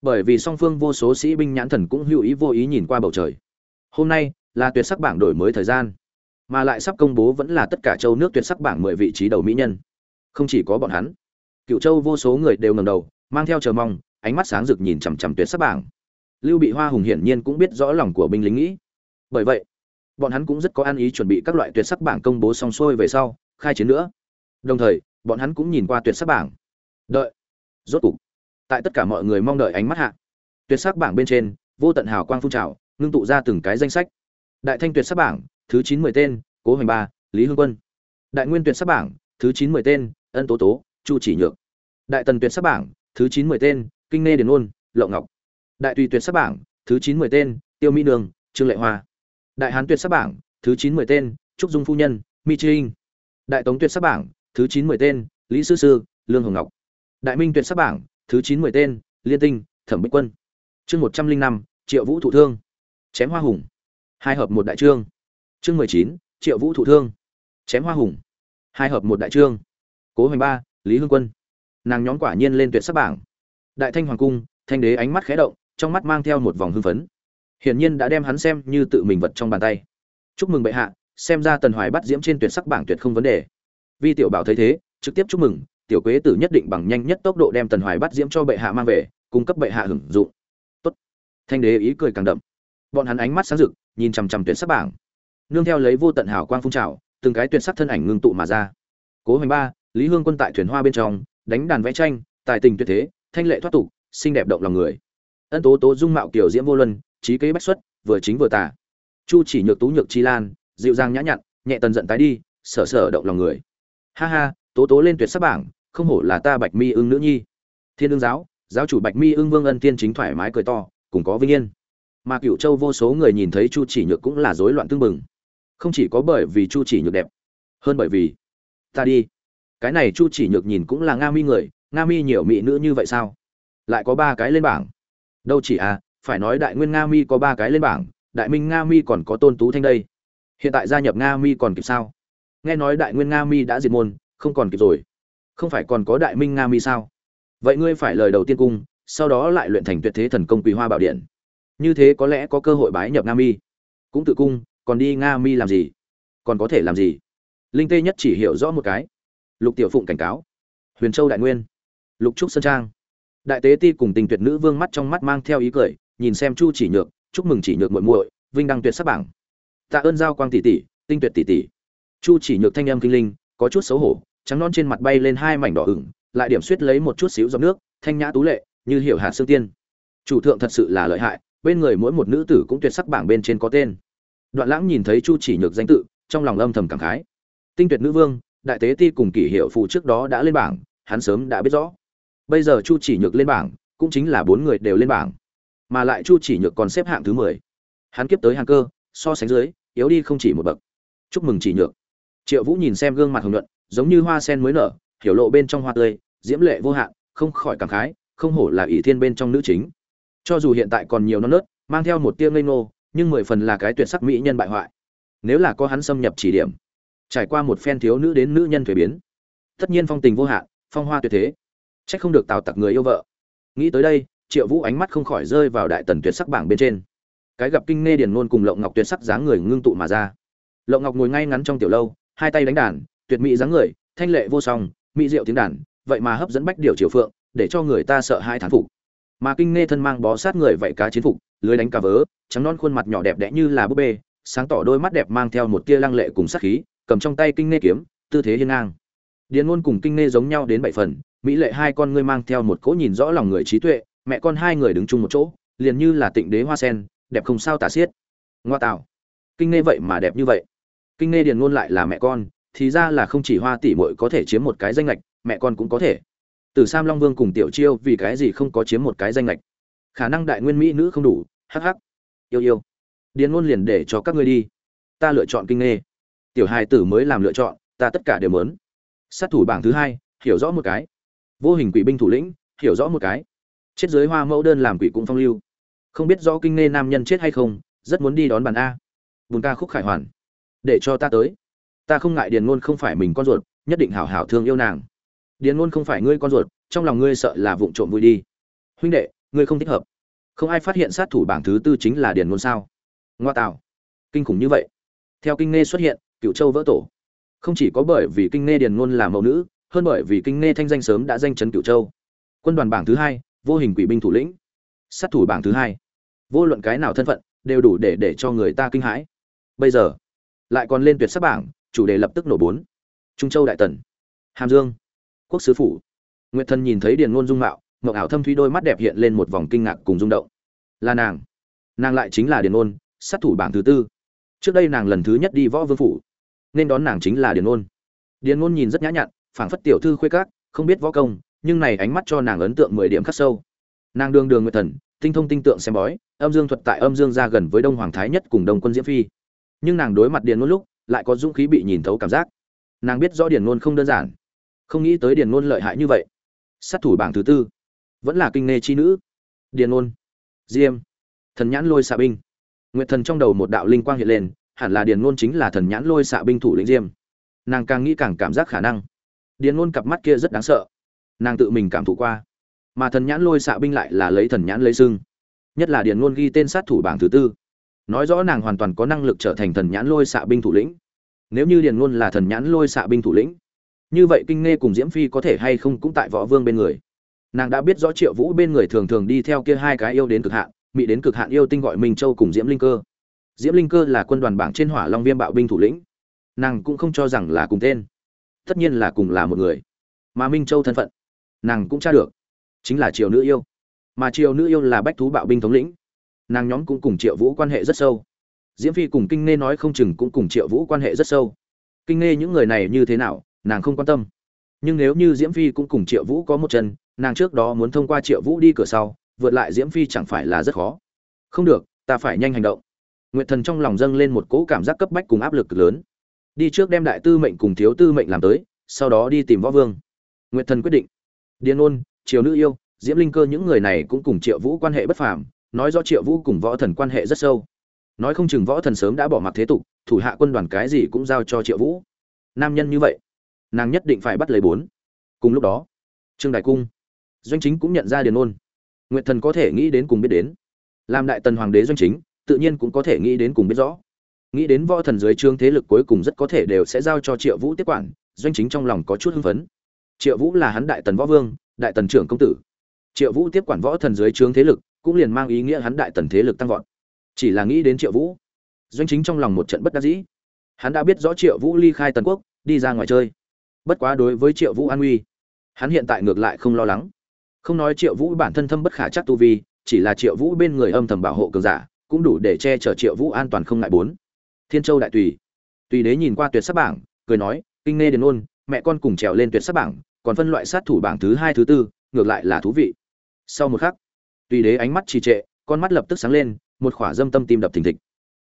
Bởi vì song phương vô số sĩ binh nhãn thần cũng hữu ý vô ý nhìn qua bầu trời. Hôm nay là tuyệt sắc bảng đổi mới thời gian, mà lại sắp công bố vẫn là tất cả châu nước tuyệt sắc bảng mười vị trí đầu mỹ nhân. Không chỉ có bọn hắn cựu châu vô số người đều ngầm đầu, mang theo chờ mong, ánh mắt sáng rực nhìn chằm chằm tuyệt sắc bảng. Lưu bị hoa hùng hiển nhiên cũng biết rõ lòng của binh lính nghĩ. Bởi vậy, bọn hắn cũng rất có ăn ý chuẩn bị các loại tuyệt sắc bảng công bố xong xuôi về sau, khai chiến nữa. Đồng thời, bọn hắn cũng nhìn qua tuyệt sắc bảng. Đợi. Rốt cục, tại tất cả mọi người mong đợi ánh mắt hạ, tuyệt sắc bảng bên trên, vô tận hào quang phun trào, ngưng tụ ra từng cái danh sách. Đại thanh tuyệt sắc bảng, thứ chín mười tên, cố hoành ba, lý hương quân. Đại nguyên tuyệt sắc bảng, thứ chín mười tên, ân tố tố chu chỉ nhược. Đại tần tuyệt sắc bảng, thứ chín mười tên, kinh nê điền ôn lậu ngọc. Đại tùy tuyệt sắc bảng, thứ chín mười tên, tiêu mỹ nương, trương lệ hoa. Đại hán tuyệt sắc bảng, thứ chín mười tên, trúc dung phu nhân, mi trinh đại tống tuyệt sắc bảng, thứ chín mười tên, lý sư sư, lương hồng ngọc. Đại minh tuyệt sắc bảng, thứ chín mười tên, liên tinh, thẩm bích quân. Chương một trăm linh năm, triệu vũ thụ thương. Chém hoa hùng. Hai hợp một đại trương. Chương mười chín, triệu vũ thụ thương. Chém hoa hùng. Hai hợp một đại trương. Cố hoành ba lý hương quân. Nàng nhóm quả nhiên lên tuyệt sắc bảng. Đại thanh hoàng cung, thanh đế ánh mắt khẽ động, trong mắt mang theo một vòng hưng phấn. Hiển nhiên đã đem hắn xem như tự mình vật trong bàn tay. Chúc mừng bệ hạ, xem ra tần hoài bắt diễm trên tuyệt sắc bảng tuyệt không vấn đề. Vi tiểu bảo thấy thế, trực tiếp chúc mừng, tiểu quế tử nhất định bằng nhanh nhất tốc độ đem tần hoài bắt diễm cho bệ hạ mang về, cung cấp bệ hạ hưởng dụng. Tốt. Thanh đế ý cười càng đậm. Bọn hắn ánh mắt sáng rực, nhìn chằm chằm tuyệt sắc bảng. Nương theo lấy vô tận hào quang phun trào, từng cái tuyệt sắc thân ảnh ngưng tụ mà ra. Cố hoành ba lý hương quân tại thuyền hoa bên trong, đánh đàn vẽ tranh, tài tình tuyệt thế, thanh lệ thoát tục, xinh đẹp động lòng người. Ân tố tố dung mạo kiểu diễm vô luân, trí kế bách xuất, vừa chính vừa tả chu chỉ nhược tú nhược chi lan, dịu dàng nhã nhặn, nhẹ tần giận tái đi, sở sở động lòng người. Ha ha, tố tố lên tuyệt sắc bảng, không hổ là ta bạch mi ưng nữ nhi. Thiên đương giáo giáo chủ bạch mi ưng vương ân tiên chính thoải mái cười to, cùng có vinh yên. Mà cựu châu vô số người nhìn thấy chu chỉ nhược cũng là rối loạn tương mừng không chỉ có bởi vì chu chỉ nhược đẹp, hơn bởi vì ta đi cái này chu chỉ nhược nhìn cũng là nga mi người, nga mi nhiều mỹ nữ như vậy sao? Lại có ba cái lên bảng. Đâu chỉ à phải nói đại nguyên nga mi có ba cái lên bảng, đại minh nga mi còn có tôn tú thanh đây. Hiện tại gia nhập nga mi còn kịp sao? Nghe nói đại nguyên nga mi đã diệt môn, không còn kịp rồi. Không phải còn có đại minh nga mi sao? Vậy ngươi phải lời đầu tiên cung, sau đó lại luyện thành tuyệt thế thần công quý hoa bảo điện. Như thế có lẽ có cơ hội bái nhập nga mi. Cũng tự cung, còn đi nga mi làm gì? Còn có thể làm gì? Linh tê nhất chỉ hiểu rõ một cái lục tiểu phụng cảnh cáo. Huyền châu đại nguyên. Lục trúc sơn trang. Đại tế ti cùng tình tuyệt nữ vương mắt trong mắt mang theo ý cười, nhìn xem chu chỉ nhược, chúc mừng chỉ nhược muội muội, vinh đăng tuyệt sắc bảng. Tạ ơn giao quang tỷ tỷ, tinh tuyệt tỷ tỷ. Chu chỉ nhược thanh âm kinh linh, có chút xấu hổ, trắng non trên mặt bay lên hai mảnh đỏ ửng, lại điểm suýt lấy một chút xíu giọt nước, thanh nhã tú lệ, như hiểu hạt xương tiên. Chủ thượng thật sự là lợi hại, bên người mỗi một nữ tử cũng tuyệt sắc bảng bên trên có tên. Đoạn lãng nhìn thấy chu chỉ nhược danh tự, trong lòng âm thầm cảm khái. Tinh tuyệt nữ vương đại tế ti cùng kỷ hiệu phụ trước đó đã lên bảng, hắn sớm đã biết rõ. Bây giờ chu chỉ nhược lên bảng, cũng chính là bốn người đều lên bảng. Mà lại chu chỉ nhược còn xếp hạng thứ mười. Hắn kiếp tới hàng cơ, so sánh dưới, yếu đi không chỉ một bậc. Chúc mừng chỉ nhược. Triệu vũ nhìn xem gương mặt hồng nhuận, giống như hoa sen mới nở, hiểu lộ bên trong hoa tươi, diễm lệ vô hạn, không khỏi cảm khái, không hổ là ỷ thiên bên trong nữ chính. Cho dù hiện tại còn nhiều non nớt, mang theo một tia ngây ngô, nhưng mười phần là cái tuyệt sắc mỹ nhân bại hoại. Nếu là có hắn xâm nhập chỉ điểm trải qua một phen thiếu nữ đến nữ nhân thuế biến. Tất nhiên phong tình vô hạn, phong hoa tuyệt thế. Trách không được tào tặc người yêu vợ. Nghĩ tới đây, triệu vũ ánh mắt không khỏi rơi vào đại tần tuyệt sắc bảng bên trên. Cái gặp kinh nghe điền ngôn cùng lộng ngọc tuyệt sắc dáng người ngưng tụ mà ra. Lộng ngọc ngồi ngay ngắn trong tiểu lâu, hai tay đánh đàn, tuyệt mỹ dáng người, thanh lệ vô song, mỹ diệu tiếng đàn, vậy mà hấp dẫn bách điều triều phượng, để cho người ta sợ hai thán phục. Mà kinh nghe thân mang bó sát người vậy cá chiến phục, lưới đánh cá vớ, trắng non khuôn mặt nhỏ đẹp đẽ như là búp bê, sáng tỏ đôi mắt đẹp mang theo một tia lăng lệ cùng sát khí cầm trong tay kinh nghe kiếm, tư thế hiên ngang. Điền ngôn cùng kinh nghe giống nhau đến bảy phần, mỹ lệ hai con ngươi mang theo một cỗ nhìn rõ lòng người trí tuệ, mẹ con hai người đứng chung một chỗ, liền như là tịnh đế hoa sen, đẹp không sao tả xiết. Ngoa tạo. Kinh nghe vậy mà đẹp như vậy. Kinh nghe điền ngôn lại là mẹ con, thì ra là không chỉ hoa tỷ muội có thể chiếm một cái danh lệch mẹ con cũng có thể. Từ sam long vương cùng tiểu chiêu vì cái gì không có chiếm một cái danh lệch khả năng đại nguyên mỹ nữ không đủ, hắc hắc. Yêu yêu. Điền ngôn liền để cho các ngươi đi. Ta lựa chọn kinh nghe tiểu hài tử mới làm lựa chọn, ta tất cả đều muốn. Sát thủ bảng thứ hai, hiểu rõ một cái. Vô hình quỷ binh thủ lĩnh, hiểu rõ một cái. Chết dưới hoa mẫu đơn làm quỷ cũng phong lưu. Không biết rõ kinh nghe nam nhân chết hay không, rất muốn đi đón bàn a. Bùn ca khúc khải hoàn. Để cho ta tới. Ta không ngại điền ngôn không phải mình con ruột, nhất định hảo hảo thương yêu nàng. Điền ngôn không phải ngươi con ruột, trong lòng ngươi sợ là vụng trộm vui đi. Huynh đệ, ngươi không thích hợp. Không ai phát hiện sát thủ bảng thứ tư chính là điền ngôn sao? Ngoa tạo. Kinh khủng như vậy. Theo kinh nghe xuất hiện cựu châu vỡ tổ. Không chỉ có bởi vì kinh nghe điền ngôn là mẫu nữ, hơn bởi vì kinh nghe thanh danh sớm đã danh chấn cựu châu. Quân đoàn bảng thứ hai, vô hình quỷ binh thủ lĩnh. Sát thủ bảng thứ hai. Vô luận cái nào thân phận, đều đủ để để cho người ta kinh hãi. Bây giờ, lại còn lên tuyệt sắc bảng, chủ đề lập tức nổ bốn. Trung châu đại tần. Hàm dương. Quốc sứ phủ. Nguyệt thần nhìn thấy điền ngôn dung mạo, mộng ảo thâm thúy đôi mắt đẹp hiện lên một vòng kinh ngạc cùng rung động. Là nàng. Nàng lại chính là điền ngôn, sát thủ bảng thứ tư. Trước đây nàng lần thứ nhất đi võ vương phủ nên đón nàng chính là điền ngôn. Điền ngôn nhìn rất nhã nhặn, phảng phất tiểu thư khuê các, không biết võ công, nhưng này ánh mắt cho nàng ấn tượng mười điểm khắc sâu. Nàng đường đường nguyệt thần, tinh thông tinh tượng xem bói, âm dương thuật tại âm dương ra gần với đông hoàng thái nhất cùng đông quân diễm phi. Nhưng nàng đối mặt điền ngôn lúc, lại có dũng khí bị nhìn thấu cảm giác. Nàng biết rõ điền ngôn không đơn giản. Không nghĩ tới điền ngôn lợi hại như vậy. Sát thủ bảng thứ tư. Vẫn là kinh nghê chi nữ. Điền ngôn. Diêm. Thần nhãn lôi xạ binh. Nguyệt thần trong đầu một đạo linh quang hiện lên hẳn là điền ngôn chính là thần nhãn lôi xạ binh thủ lĩnh diêm. Nàng càng nghĩ càng cảm giác khả năng. Điền ngôn cặp mắt kia rất đáng sợ. Nàng tự mình cảm thụ qua. Mà thần nhãn lôi xạ binh lại là lấy thần nhãn lấy xưng. Nhất là điền ngôn ghi tên sát thủ bảng thứ tư. Nói rõ nàng hoàn toàn có năng lực trở thành thần nhãn lôi xạ binh thủ lĩnh. Nếu như điền ngôn là thần nhãn lôi xạ binh thủ lĩnh, như vậy kinh nghe cùng diễm phi có thể hay không cũng tại võ vương bên người. Nàng đã biết rõ triệu vũ bên người thường thường đi theo kia hai cái yêu đến cực hạn mỹ đến cực hạn yêu tinh gọi mình châu cùng diễm linh cơ diễm linh cơ là quân đoàn bảng trên hỏa long viêm bạo binh thủ lĩnh. Nàng cũng không cho rằng là cùng tên. Tất nhiên là cùng là một người. Mà minh châu thân phận, nàng cũng tra được. Chính là triều nữ yêu. Mà triều nữ yêu là bách thú bạo binh thống lĩnh. Nàng nhóm cũng cùng triệu vũ quan hệ rất sâu. Diễm phi cùng kinh nghe nói không chừng cũng cùng triệu vũ quan hệ rất sâu. Kinh nghe những người này như thế nào, nàng không quan tâm. Nhưng nếu như diễm phi cũng cùng triệu vũ có một chân, nàng trước đó muốn thông qua triệu vũ đi cửa sau, vượt lại diễm phi chẳng phải là rất khó. Không được, ta phải nhanh hành động nguyệt thần trong lòng dâng lên một cỗ cảm giác cấp bách cùng áp lực cực lớn. Đi trước đem đại tư mệnh cùng thiếu tư mệnh làm tới, sau đó đi tìm võ vương. Nguyệt thần quyết định. Điên ôn, triều nữ yêu, diễm linh cơ những người này cũng cùng triệu vũ quan hệ bất phàm, nói rõ triệu vũ cùng võ thần quan hệ rất sâu. Nói không chừng võ thần sớm đã bỏ mặc thế tục, thủ hạ quân đoàn cái gì cũng giao cho triệu vũ. Nam nhân như vậy, nàng nhất định phải bắt lấy bốn. Cùng lúc đó, trương đại cung, doanh chính cũng nhận ra điền ôn. Nguyệt thần có thể nghĩ đến cùng biết đến. Làm đại tần hoàng đế doanh chính tự nhiên cũng có thể nghĩ đến cùng biết rõ. Nghĩ đến võ thần dưới trương thế lực cuối cùng rất có thể đều sẽ giao cho triệu vũ tiếp quản, doanh chính trong lòng có chút hưng phấn. Triệu vũ là hắn đại tần võ vương, đại tần trưởng công tử. Triệu vũ tiếp quản võ thần dưới trướng thế lực, cũng liền mang ý nghĩa hắn đại tần thế lực tăng vọt. Chỉ là nghĩ đến triệu vũ, doanh chính trong lòng một trận bất đắc dĩ. Hắn đã biết rõ triệu vũ ly khai tần quốc, đi ra ngoài chơi. Bất quá đối với triệu vũ an uy hắn hiện tại ngược lại không lo lắng. Không nói triệu vũ bản thân thâm bất khả chắc tu vi, chỉ là triệu vũ bên người âm thầm bảo hộ cường giả cũng đủ để che chở triệu vũ an toàn không ngại bốn. Thiên châu đại tùy. Tùy đế nhìn qua tuyệt sắc bảng, cười nói, kinh nghe đến ôn, mẹ con cùng trèo lên tuyệt sắc bảng, còn phân loại sát thủ bảng thứ hai, thứ tư, ngược lại là thú vị. Sau một khắc, tùy đế ánh mắt trì trệ, con mắt lập tức sáng lên, một khỏa dâm tâm tim đập thình thịch.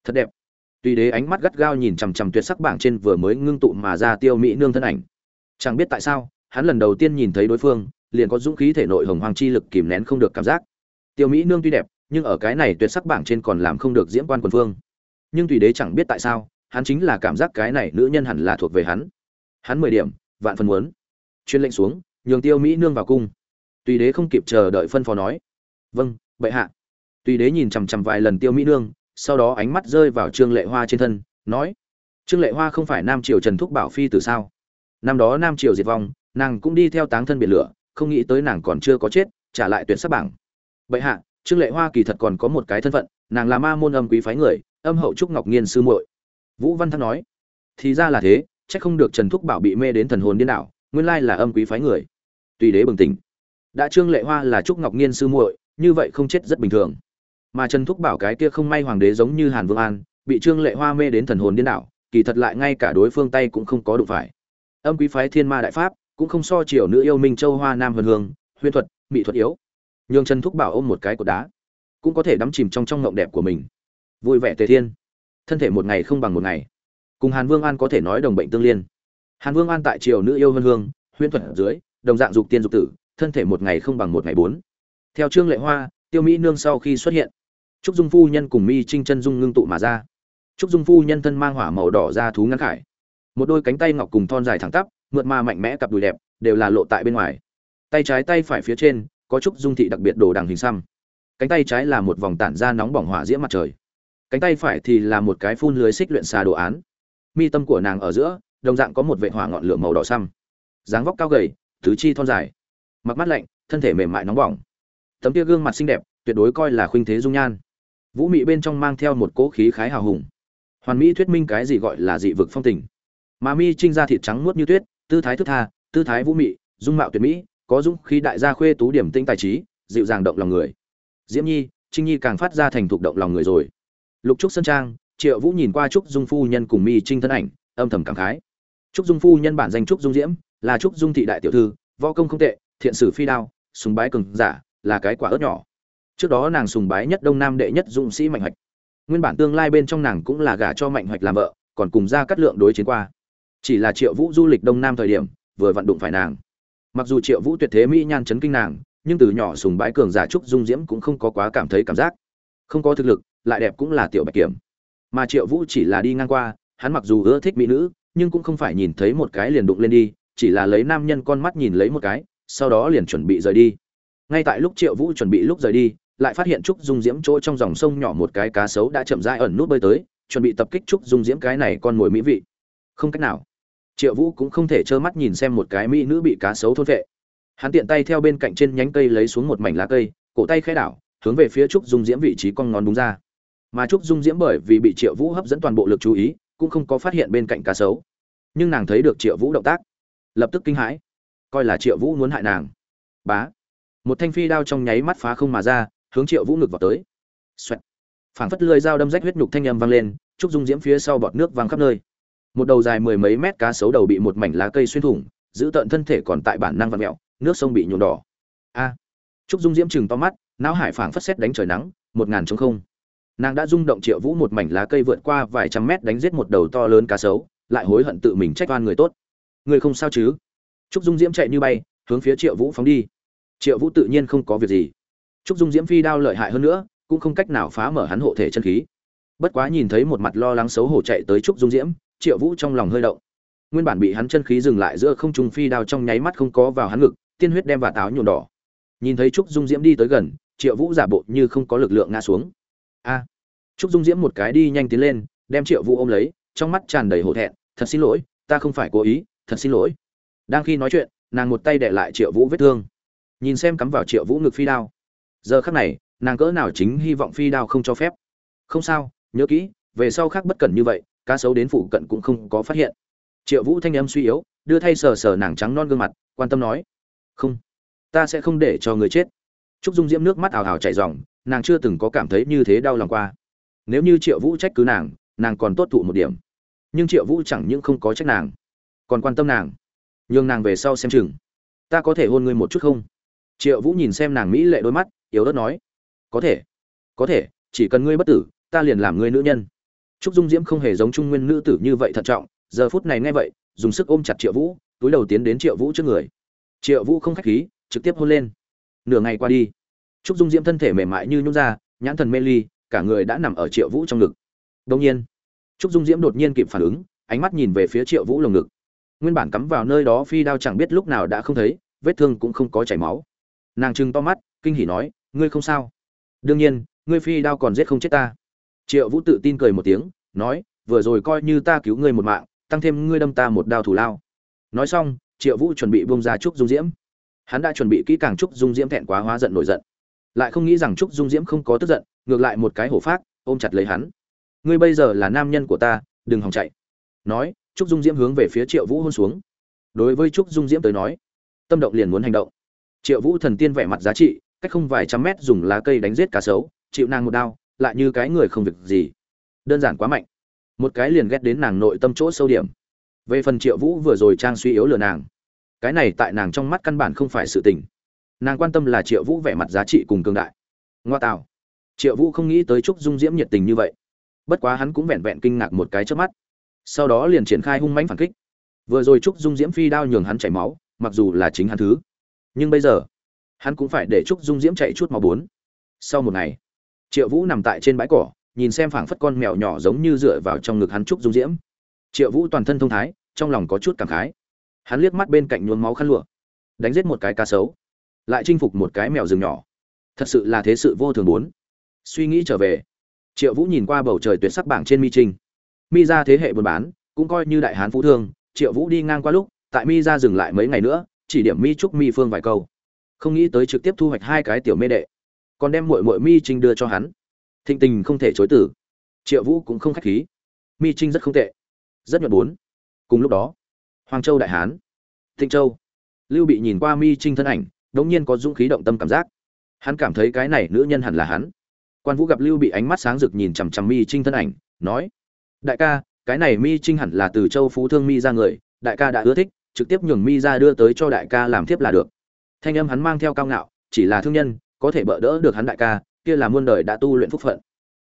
Thật đẹp. Tùy đế ánh mắt gắt gao nhìn chằm chằm tuyệt sắc bảng trên vừa mới ngưng tụ mà ra tiêu mỹ nương thân ảnh. Chẳng biết tại sao, hắn lần đầu tiên nhìn thấy đối phương, liền có dũng khí thể nội hồng hoàng chi lực kìm nén không được cảm giác. Tiêu mỹ nương tuy đẹp nhưng ở cái này tuyệt sắc bảng trên còn làm không được diễm quan quần phương nhưng tùy đế chẳng biết tại sao, hắn chính là cảm giác cái này nữ nhân hẳn là thuộc về hắn. Hắn mười điểm, vạn phần muốn. Chuyên lệnh xuống, nhường tiêu mỹ nương vào cung. Tùy đế không kịp chờ đợi phân phó nói. Vâng bệ hạ. Tùy đế nhìn chằm chằm vài lần tiêu mỹ nương, sau đó ánh mắt rơi vào trương lệ hoa trên thân, nói, trương lệ hoa không phải nam triều trần thúc bảo phi từ sao? Năm đó nam triều diệt vong, nàng cũng đi theo táng thân biển lửa, không nghĩ tới nàng còn chưa có chết, trả lại tuyển sắc bảng. Bệ hạ trương lệ hoa kỳ thật còn có một cái thân phận, nàng là ma môn âm quý phái người, âm hậu trúc ngọc nghiên sư muội. Vũ văn thăng nói, thì ra là thế, chắc không được trần thúc bảo bị mê đến thần hồn điên đảo, nguyên lai là âm quý phái người. Tùy đế bừng tỉnh. Đã trương lệ hoa là trúc ngọc nghiên sư muội, như vậy không chết rất bình thường. Mà trần thúc bảo cái kia không may hoàng đế giống như hàn vương an, bị trương lệ hoa mê đến thần hồn điên đảo, kỳ thật lại ngay cả đối phương tay cũng không có đụng phải. Âm quý phái thiên ma đại pháp, cũng không so chiều nữ yêu minh châu hoa nam vân hương, huyền thuật, mỹ thuật yếu nhường trần thúc bảo ôm một cái cột đá, cũng có thể đắm chìm trong trong ngộng đẹp của mình. Vui vẻ tề thiên. Thân thể một ngày không bằng một ngày. Cùng hàn vương an có thể nói đồng bệnh tương liên. Hàn vương an tại triều nữ yêu hân hương, huyễn thuật dưới, đồng dạng dục tiên dục tử, thân thể một ngày không bằng một ngày bốn. Theo trương lệ hoa, tiêu mỹ nương sau khi xuất hiện, trúc dung phu nhân cùng mi trinh chân dung ngưng tụ mà ra. Trúc dung phu nhân thân mang hỏa màu đỏ ra thú ngắn khải. Một đôi cánh tay ngọc cùng thon dài thẳng tắp, mượt mà mạnh mẽ cặp đùi đẹp, đều là lộ tại bên ngoài. Tay trái tay phải phía trên có trúc dung thị đặc biệt đồ đằng hình xăm. Cánh tay trái là một vòng tản ra nóng bỏng hỏa diễm mặt trời. Cánh tay phải thì là một cái phun lưới xích luyện xà đồ án. Mi tâm của nàng ở giữa, đồng dạng có một vệ hỏa ngọn lửa màu đỏ xăm. Dáng vóc cao gầy, tứ chi thon dài. Mặc mắt lạnh, thân thể mềm mại nóng bỏng. Tấm kia gương mặt xinh đẹp, tuyệt đối coi là khuynh thế dung nhan. Vũ mị bên trong mang theo một cỗ khí khái hào hùng. Hoàn mỹ thuyết minh cái gì gọi là dị vực phong tình. Mà mi trinh ra thịt trắng muốt như tuyết, tư thái thức tha, tư thái vũ mị, dung mạo tuyệt mỹ có dũng khí đại gia khuê tú điểm tinh tài trí, dịu dàng động lòng người. Diễm nhi, trinh nhi càng phát ra thành thục động lòng người rồi. Lục trúc sơn trang, triệu vũ nhìn qua trúc dung phu nhân cùng mi trinh thân ảnh, âm thầm cảm khái. Trúc dung phu nhân bản danh trúc dung diễm, là trúc dung thị đại tiểu thư, võ công không tệ, thiện sử phi đao, sùng bái cường giả, là cái quả ớt nhỏ. Trước đó nàng sùng bái nhất đông nam đệ nhất dũng sĩ mạnh hoạch. Nguyên bản tương lai bên trong nàng cũng là gả cho mạnh hoạch làm vợ, còn cùng ra cắt lượng đối chiến qua. Chỉ là triệu vũ du lịch đông nam thời điểm, vừa vận đụng phải nàng mặc dù triệu vũ tuyệt thế mỹ nhan chấn kinh nàng, nhưng từ nhỏ sùng bái cường giả trúc dung diễm cũng không có quá cảm thấy cảm giác. Không có thực lực, lại đẹp cũng là tiểu bạch kiểm. Mà triệu vũ chỉ là đi ngang qua, hắn mặc dù ưa thích mỹ nữ, nhưng cũng không phải nhìn thấy một cái liền đụng lên đi, chỉ là lấy nam nhân con mắt nhìn lấy một cái, sau đó liền chuẩn bị rời đi. Ngay tại lúc triệu vũ chuẩn bị lúc rời đi, lại phát hiện trúc dung diễm chỗ trong dòng sông nhỏ một cái cá sấu đã chậm rãi ẩn nút bơi tới, chuẩn bị tập kích trúc dung diễm cái này con mồi mỹ vị. Không cách nào triệu vũ cũng không thể trơ mắt nhìn xem một cái mỹ nữ bị cá sấu thôn vệ. Hắn tiện tay theo bên cạnh trên nhánh cây lấy xuống một mảnh lá cây, cổ tay khẽ đảo, hướng về phía trúc dung diễm vị trí con ngón đúng ra. Mà trúc dung diễm bởi vì bị triệu vũ hấp dẫn toàn bộ lực chú ý, cũng không có phát hiện bên cạnh cá sấu. Nhưng nàng thấy được triệu vũ động tác, lập tức kinh hãi. Coi là triệu vũ muốn hại nàng. Bá. Một thanh phi đao trong nháy mắt phá không mà ra, hướng triệu vũ ngực vào tới. Xoẹt. Phảng phất lưỡi dao đâm rách huyết nhục thanh âm vang lên, trúc dung diễm phía sau bọt nước văng khắp nơi một đầu dài mười mấy mét cá sấu đầu bị một mảnh lá cây xuyên thủng, giữ tận thân thể còn tại bản năng vặn mẹo, nước sông bị nhuộm đỏ. A. Trúc dung diễm chừng to mắt, não hải phảng phất xét đánh trời nắng, một ngàn trống không. Nàng đã rung động triệu vũ một mảnh lá cây vượt qua vài trăm mét đánh giết một đầu to lớn cá sấu, lại hối hận tự mình trách oan người tốt. Người không sao chứ? Trúc dung diễm chạy như bay, hướng phía triệu vũ phóng đi. Triệu vũ tự nhiên không có việc gì. Trúc dung diễm phi đao lợi hại hơn nữa, cũng không cách nào phá mở hắn hộ thể chân khí. Bất quá nhìn thấy một mặt lo lắng xấu hổ chạy tới trúc dung diễm triệu vũ trong lòng hơi động. Nguyên bản bị hắn chân khí dừng lại giữa không trung phi đao trong nháy mắt không có vào hắn ngực, tiên huyết đem và táo nhuộm đỏ. Nhìn thấy trúc dung diễm đi tới gần, triệu vũ giả bộ như không có lực lượng ngã xuống. A! Trúc dung diễm một cái đi nhanh tiến lên, đem triệu vũ ôm lấy, trong mắt tràn đầy hổ thẹn, thật xin lỗi, ta không phải cố ý, thật xin lỗi. Đang khi nói chuyện, nàng một tay để lại triệu vũ vết thương. Nhìn xem cắm vào triệu vũ ngực phi đao. Giờ khắc này, nàng cỡ nào chính hy vọng phi đao không cho phép. Không sao, nhớ kỹ, về sau khác bất cẩn như vậy cá sấu đến phụ cận cũng không có phát hiện. Triệu vũ thanh âm suy yếu, đưa thay sờ sờ nàng trắng non gương mặt, quan tâm nói, không, ta sẽ không để cho người chết. Trúc dung diễm nước mắt ảo ảo chảy ròng nàng chưa từng có cảm thấy như thế đau lòng qua. Nếu như triệu vũ trách cứ nàng nàng còn tốt thụ một điểm. Nhưng triệu vũ chẳng những không có trách nàng, còn quan tâm nàng. Nhường nàng về sau xem chừng. Ta có thể hôn ngươi một chút không? Triệu vũ nhìn xem nàng mỹ lệ đôi mắt, yếu ớt nói, có thể có thể, chỉ cần ngươi bất tử, ta liền làm ngươi nữ nhân trúc dung diễm không hề giống trung nguyên nữ tử như vậy thận trọng, giờ phút này nghe vậy, dùng sức ôm chặt triệu vũ, túi đầu tiến đến triệu vũ trước người. Triệu vũ không khách khí, trực tiếp hôn lên. Nửa ngày qua đi, trúc dung diễm thân thể mềm mại như nhún ra nhãn thần mê ly, cả người đã nằm ở triệu vũ trong ngực. Đông nhiên, trúc dung diễm đột nhiên kịp phản ứng, ánh mắt nhìn về phía triệu vũ lồng ngực. Nguyên bản cắm vào nơi đó phi đao chẳng biết lúc nào đã không thấy, vết thương cũng không có chảy máu. Nàng trừng to mắt, kinh hỉ nói, ngươi không sao. Đương nhiên, ngươi phi đao còn giết không chết ta triệu vũ tự tin cười một tiếng, nói, vừa rồi coi như ta cứu ngươi một mạng, tăng thêm ngươi đâm ta một đao thủ lao. Nói xong, triệu vũ chuẩn bị bông ra trúc dung diễm. Hắn đã chuẩn bị kỹ càng trúc dung diễm thẹn quá hóa giận nổi giận. Lại không nghĩ rằng trúc dung diễm không có tức giận, ngược lại một cái hổ phát ôm chặt lấy hắn. Ngươi bây giờ là nam nhân của ta, đừng hòng chạy. Nói, trúc dung diễm hướng về phía triệu vũ hôn xuống. Đối với trúc dung diễm tới nói, tâm động liền muốn hành động. Triệu vũ thần tiên vẻ mặt giá trị, cách không vài trăm mét dùng lá cây đánh giết cá sấu, chịu nàng một đao lại như cái người không việc gì. Đơn giản quá mạnh. Một cái liền ghét đến nàng nội tâm chỗ sâu điểm. Về phần triệu vũ vừa rồi trang suy yếu lừa nàng. Cái này tại nàng trong mắt căn bản không phải sự tình. Nàng quan tâm là triệu vũ vẻ mặt giá trị cùng cương đại. Ngoa tạo. Triệu vũ không nghĩ tới trúc dung diễm nhiệt tình như vậy. Bất quá hắn cũng vẹn vẹn kinh ngạc một cái trước mắt. Sau đó liền triển khai hung mãnh phản kích. Vừa rồi trúc dung diễm phi đao nhường hắn chảy máu, mặc dù là chính hắn thứ. Nhưng bây giờ, hắn cũng phải để trúc dung diễm chạy chút máu bốn. Sau một ngày triệu vũ nằm tại trên bãi cỏ, nhìn xem phảng phất con mèo nhỏ giống như dựa vào trong ngực hắn trúc dung diễm. Triệu vũ toàn thân thông thái, trong lòng có chút cảm khái. Hắn liếc mắt bên cạnh nhuốm máu khăn lụa, đánh giết một cái cá sấu, lại chinh phục một cái mèo rừng nhỏ. Thật sự là thế sự vô thường bốn. Suy nghĩ trở về, triệu vũ nhìn qua bầu trời tuyệt sắc bảng trên mi trinh. Mi ra thế hệ buôn bán, cũng coi như đại hán phú thương, triệu vũ đi ngang qua lúc, tại mi ra dừng lại mấy ngày nữa, chỉ điểm mi trúc mi phương vài câu. Không nghĩ tới trực tiếp thu hoạch hai cái tiểu mê đệ còn đem muội muội mi trinh đưa cho hắn. Thịnh tình không thể chối từ. Triệu vũ cũng không khách khí. Mi trinh rất không tệ. Rất nhuận bốn cùng lúc đó, hoàng châu đại hán, thịnh châu, lưu bị nhìn qua mi trinh thân ảnh, đống nhiên có dũng khí động tâm cảm giác. Hắn cảm thấy cái này nữ nhân hẳn là hắn. Quan vũ gặp lưu bị ánh mắt sáng rực nhìn chằm chằm mi trinh thân ảnh, nói, đại ca, cái này mi trinh hẳn là từ châu phú thương mi ra người, đại ca đã ưa thích, trực tiếp nhường mi ra đưa tới cho đại ca làm thiếp là được. Thanh âm hắn mang theo cao ngạo, chỉ là thương nhân có thể bỡ đỡ được hắn đại ca, kia là muôn đời đã tu luyện phúc phận.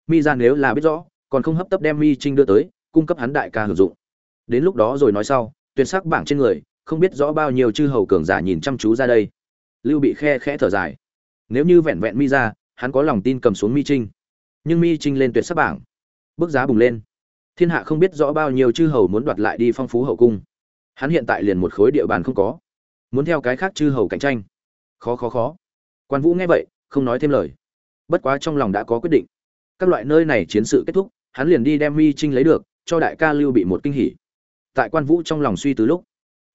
Mi ra nếu là biết rõ, còn không hấp tấp đem mi trinh đưa tới, cung cấp hắn đại ca hưởng dụng. Đến lúc đó rồi nói sau tuyệt sắc bảng trên người, không biết rõ bao nhiêu chư hầu cường giả nhìn chăm chú ra đây. Lưu bị khe khẽ thở dài. Nếu như vẹn vẹn mi ra, hắn có lòng tin cầm xuống mi trinh. Nhưng mi trinh lên tuyệt sắc bảng. Bước giá bùng lên. Thiên hạ không biết rõ bao nhiêu chư hầu muốn đoạt lại đi phong phú hậu cung. Hắn hiện tại liền một khối địa bàn không có. Muốn theo cái khác chư hầu cạnh tranh. Khó khó khó quan vũ nghe vậy, không nói thêm lời. Bất quá trong lòng đã có quyết định. Các loại nơi này chiến sự kết thúc, hắn liền đi đem mi trinh lấy được, cho đại ca lưu bị một kinh hỉ. Tại quan vũ trong lòng suy từ lúc,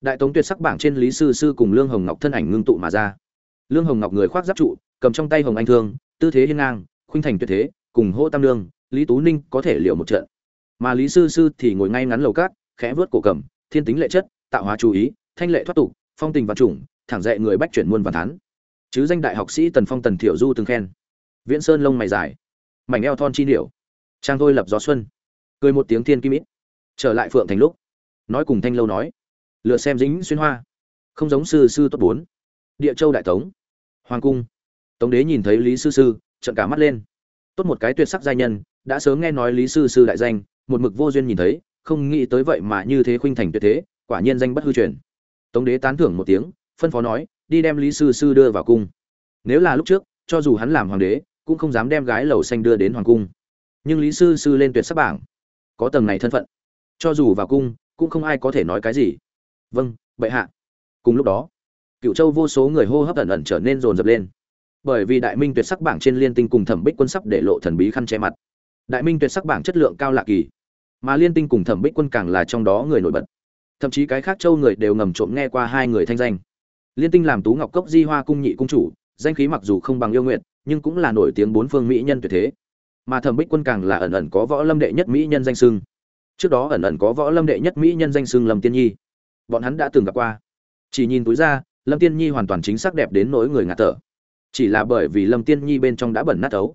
đại tống tuyệt sắc bảng trên lý sư sư cùng lương hồng ngọc thân ảnh ngưng tụ mà ra. Lương hồng ngọc người khoác giáp trụ, cầm trong tay hồng anh thương, tư thế hiên ngang, khuynh thành tuyệt thế, cùng hô tam lương lý tú ninh có thể liệu một trận. Mà lý sư sư thì ngồi ngay ngắn lầu cát, khẽ vớt cổ cầm, thiên tính lệ chất, tạo hóa chú ý, thanh lệ thoát tục, phong tình văn chủng, thẳng dạy người bách chuyển muôn và thán chứ danh đại học sĩ tần phong, tần thiểu du từng khen. Viễn sơn lông mày dài. Mảnh eo thon chi điểu. Trang thôi lập gió xuân. Cười một tiếng thiên kim ít. Trở lại phượng thành lúc. Nói cùng thanh lâu nói. Lựa xem dính xuyên hoa. Không giống sư sư tốt bốn. Địa châu đại tống. Hoàng cung. Tống đế nhìn thấy lý sư sư trận cả mắt lên. Tốt một cái tuyệt sắc giai nhân, đã sớm nghe nói lý sư sư đại danh, một mực vô duyên nhìn thấy, không nghĩ tới vậy mà như thế khuynh thành tuyệt thế, quả nhiên danh bất hư truyền. Tống đế tán thưởng một tiếng, phân phó nói đi đem lý sư sư đưa vào cung. Nếu là lúc trước, cho dù hắn làm hoàng đế, cũng không dám đem gái lầu xanh đưa đến hoàng cung. Nhưng lý sư sư lên tuyệt sắc bảng, có tầng này thân phận. Cho dù vào cung, cũng không ai có thể nói cái gì. Vâng bệ hạ. Cùng lúc đó cựu châu vô số người hô hấp ẩn ẩn trở nên rồn rập lên. Bởi vì đại minh tuyệt sắc bảng trên liên tinh cùng thẩm bích quân sắp để lộ thần bí khăn che mặt. Đại minh tuyệt sắc bảng chất lượng cao lạ kỳ. Mà liên tinh cùng thẩm bích quân càng là trong đó người nổi bật. Thậm chí cái khác châu người đều ngầm trộm nghe qua hai người thanh danh liên tinh làm tú ngọc cốc di hoa cung nhị cung chủ, danh khí mặc dù không bằng yêu nguyện nhưng cũng là nổi tiếng bốn phương mỹ nhân tuyệt thế. Mà thẩm bích quân càng là ẩn ẩn có võ lâm đệ nhất mỹ nhân danh sưng trước đó ẩn ẩn có võ lâm đệ nhất mỹ nhân danh sưng lâm tiên nhi. Bọn hắn đã từng gặp qua. Chỉ nhìn túi ra, lâm tiên nhi hoàn toàn chính xác đẹp đến nỗi người ngạt thở. Chỉ là bởi vì lâm tiên nhi bên trong đã bẩn nát ấu.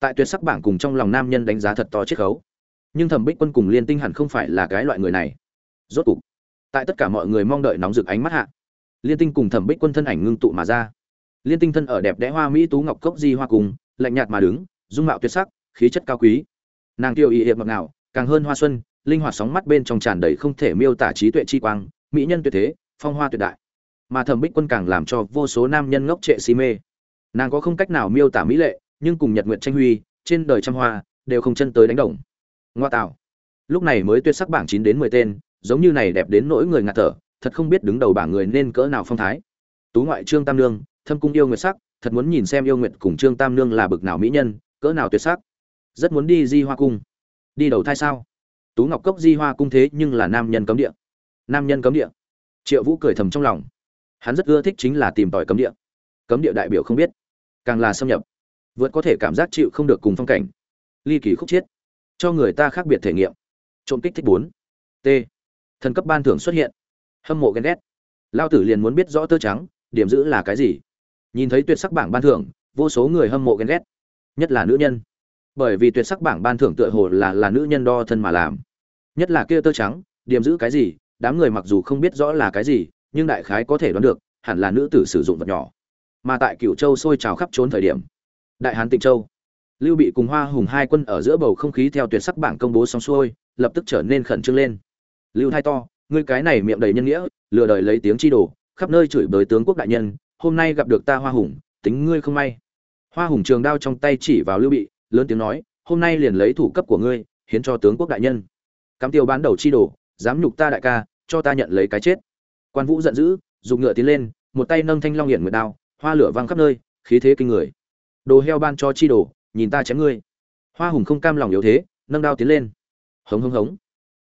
Tại tuyệt sắc bảng cùng trong lòng nam nhân đánh giá thật to chiết khấu. Nhưng thẩm bích quân cùng liên tinh hẳn không phải là cái loại người này. Rốt cục, tại tất cả mọi người mong đợi nóng rực ánh mắt hạ liên tinh cùng thẩm bích quân thân ảnh ngưng tụ mà ra. Liên tinh thân ở đẹp đẽ hoa mỹ tú ngọc cốc di hoa cùng lạnh nhạt mà đứng dung mạo tuyệt sắc khí chất cao quý. Nàng tiêu y hiệp ngọt nào, càng hơn hoa xuân linh hoạt sóng mắt bên trong tràn đầy không thể miêu tả trí tuệ chi quang mỹ nhân tuyệt thế phong hoa tuyệt đại. Mà thẩm bích quân càng làm cho vô số nam nhân ngốc trệ si mê. Nàng có không cách nào miêu tả mỹ lệ nhưng cùng nhật nguyện tranh huy trên đời trăm hoa đều không chân tới đánh đồng. Ngoa tạo. Lúc này mới tuyệt sắc bảng chín đến mười tên giống như này đẹp đến nỗi người ngạt thở thật không biết đứng đầu bảng người nên cỡ nào phong thái. Tú ngoại trương tam nương, thâm cung yêu nguyệt sắc, thật muốn nhìn xem yêu nguyệt cùng trương tam nương là bực nào mỹ nhân, cỡ nào tuyệt sắc. Rất muốn đi di hoa cung. Đi đầu thai sao? Tú ngọc cốc di hoa cung thế nhưng là nam nhân cấm địa. Nam nhân cấm địa. Triệu vũ cười thầm trong lòng. Hắn rất ưa thích chính là tìm tòi cấm địa. Cấm địa đại biểu không biết, càng là xâm nhập. Vượt có thể cảm giác chịu không được cùng phong cảnh. Ly kỳ khúc chiết. Cho người ta khác biệt thể nghiệm. Trộm kích thích bốn. T. Thần cấp ban thưởng xuất hiện hâm mộ ghen ghét. Lao tử liền muốn biết rõ tơ trắng, điểm giữ là cái gì? Nhìn thấy tuyệt sắc bảng ban thưởng, vô số người hâm mộ ghen ghét. Nhất là nữ nhân. Bởi vì tuyệt sắc bảng ban thưởng tựa hồ là là nữ nhân đo thân mà làm. Nhất là kia tơ trắng, điểm giữ cái gì, đám người mặc dù không biết rõ là cái gì, nhưng đại khái có thể đoán được, hẳn là nữ tử sử dụng vật nhỏ. Mà tại cựu châu sôi trào khắp trốn thời điểm, đại hán tịnh châu, lưu bị cùng hoa hùng hai quân ở giữa bầu không khí theo tuyệt sắc bảng công bố xong xuôi, lập tức trở nên khẩn trương lên. Lưu thai to ngươi cái này miệng đầy nhân nghĩa, lừa đời lấy tiếng chi đồ, khắp nơi chửi bới tướng quốc đại nhân, hôm nay gặp được ta hoa hùng, tính ngươi không may. Hoa hùng trường đao trong tay chỉ vào lưu bị, lớn tiếng nói, hôm nay liền lấy thủ cấp của ngươi, hiến cho tướng quốc đại nhân. Cắm tiêu bán đầu chi đồ, dám nhục ta đại ca, cho ta nhận lấy cái chết. Quan vũ giận dữ dùng ngựa tiến lên, một tay nâng thanh long hiển nguyệt đao, hoa lửa văng khắp nơi, khí thế kinh người. Đồ heo ban cho chi đồ, nhìn ta chém ngươi. Hoa hùng không cam lòng yếu thế, nâng đao tiến lên. Hống hống hống.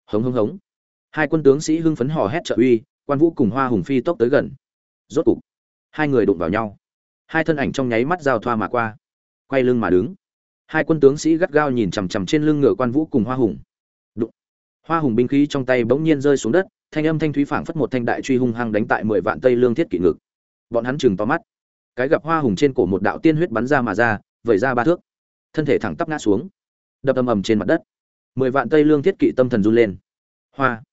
Hống hống hống hai quân tướng sĩ hưng phấn hò hét trợ uy, quan vũ cùng hoa hùng phi tốc tới gần. Rốt cục, hai người đụng vào nhau. Hai thân ảnh trong nháy mắt giao thoa mà qua, quay lưng mà đứng. Hai quân tướng sĩ gắt gao nhìn chằm chằm trên lưng ngựa quan vũ cùng hoa hùng. Đụng. Hoa hùng binh khí trong tay bỗng nhiên rơi xuống đất, thanh âm thanh thúy phảng phất một thanh đại truy hung hăng đánh tại mười vạn tây lương thiết kỷ ngực. Bọn hắn chừng to mắt. Cái gặp hoa hùng trên cổ một đạo tiên huyết bắn ra mà ra, vẩy ra ba thước. Thân thể thẳng tắp ngã xuống. Đập ầm ầm trên mặt đất. Mười vạn tây lương thiết kỵ tâm thần run lên. Hoa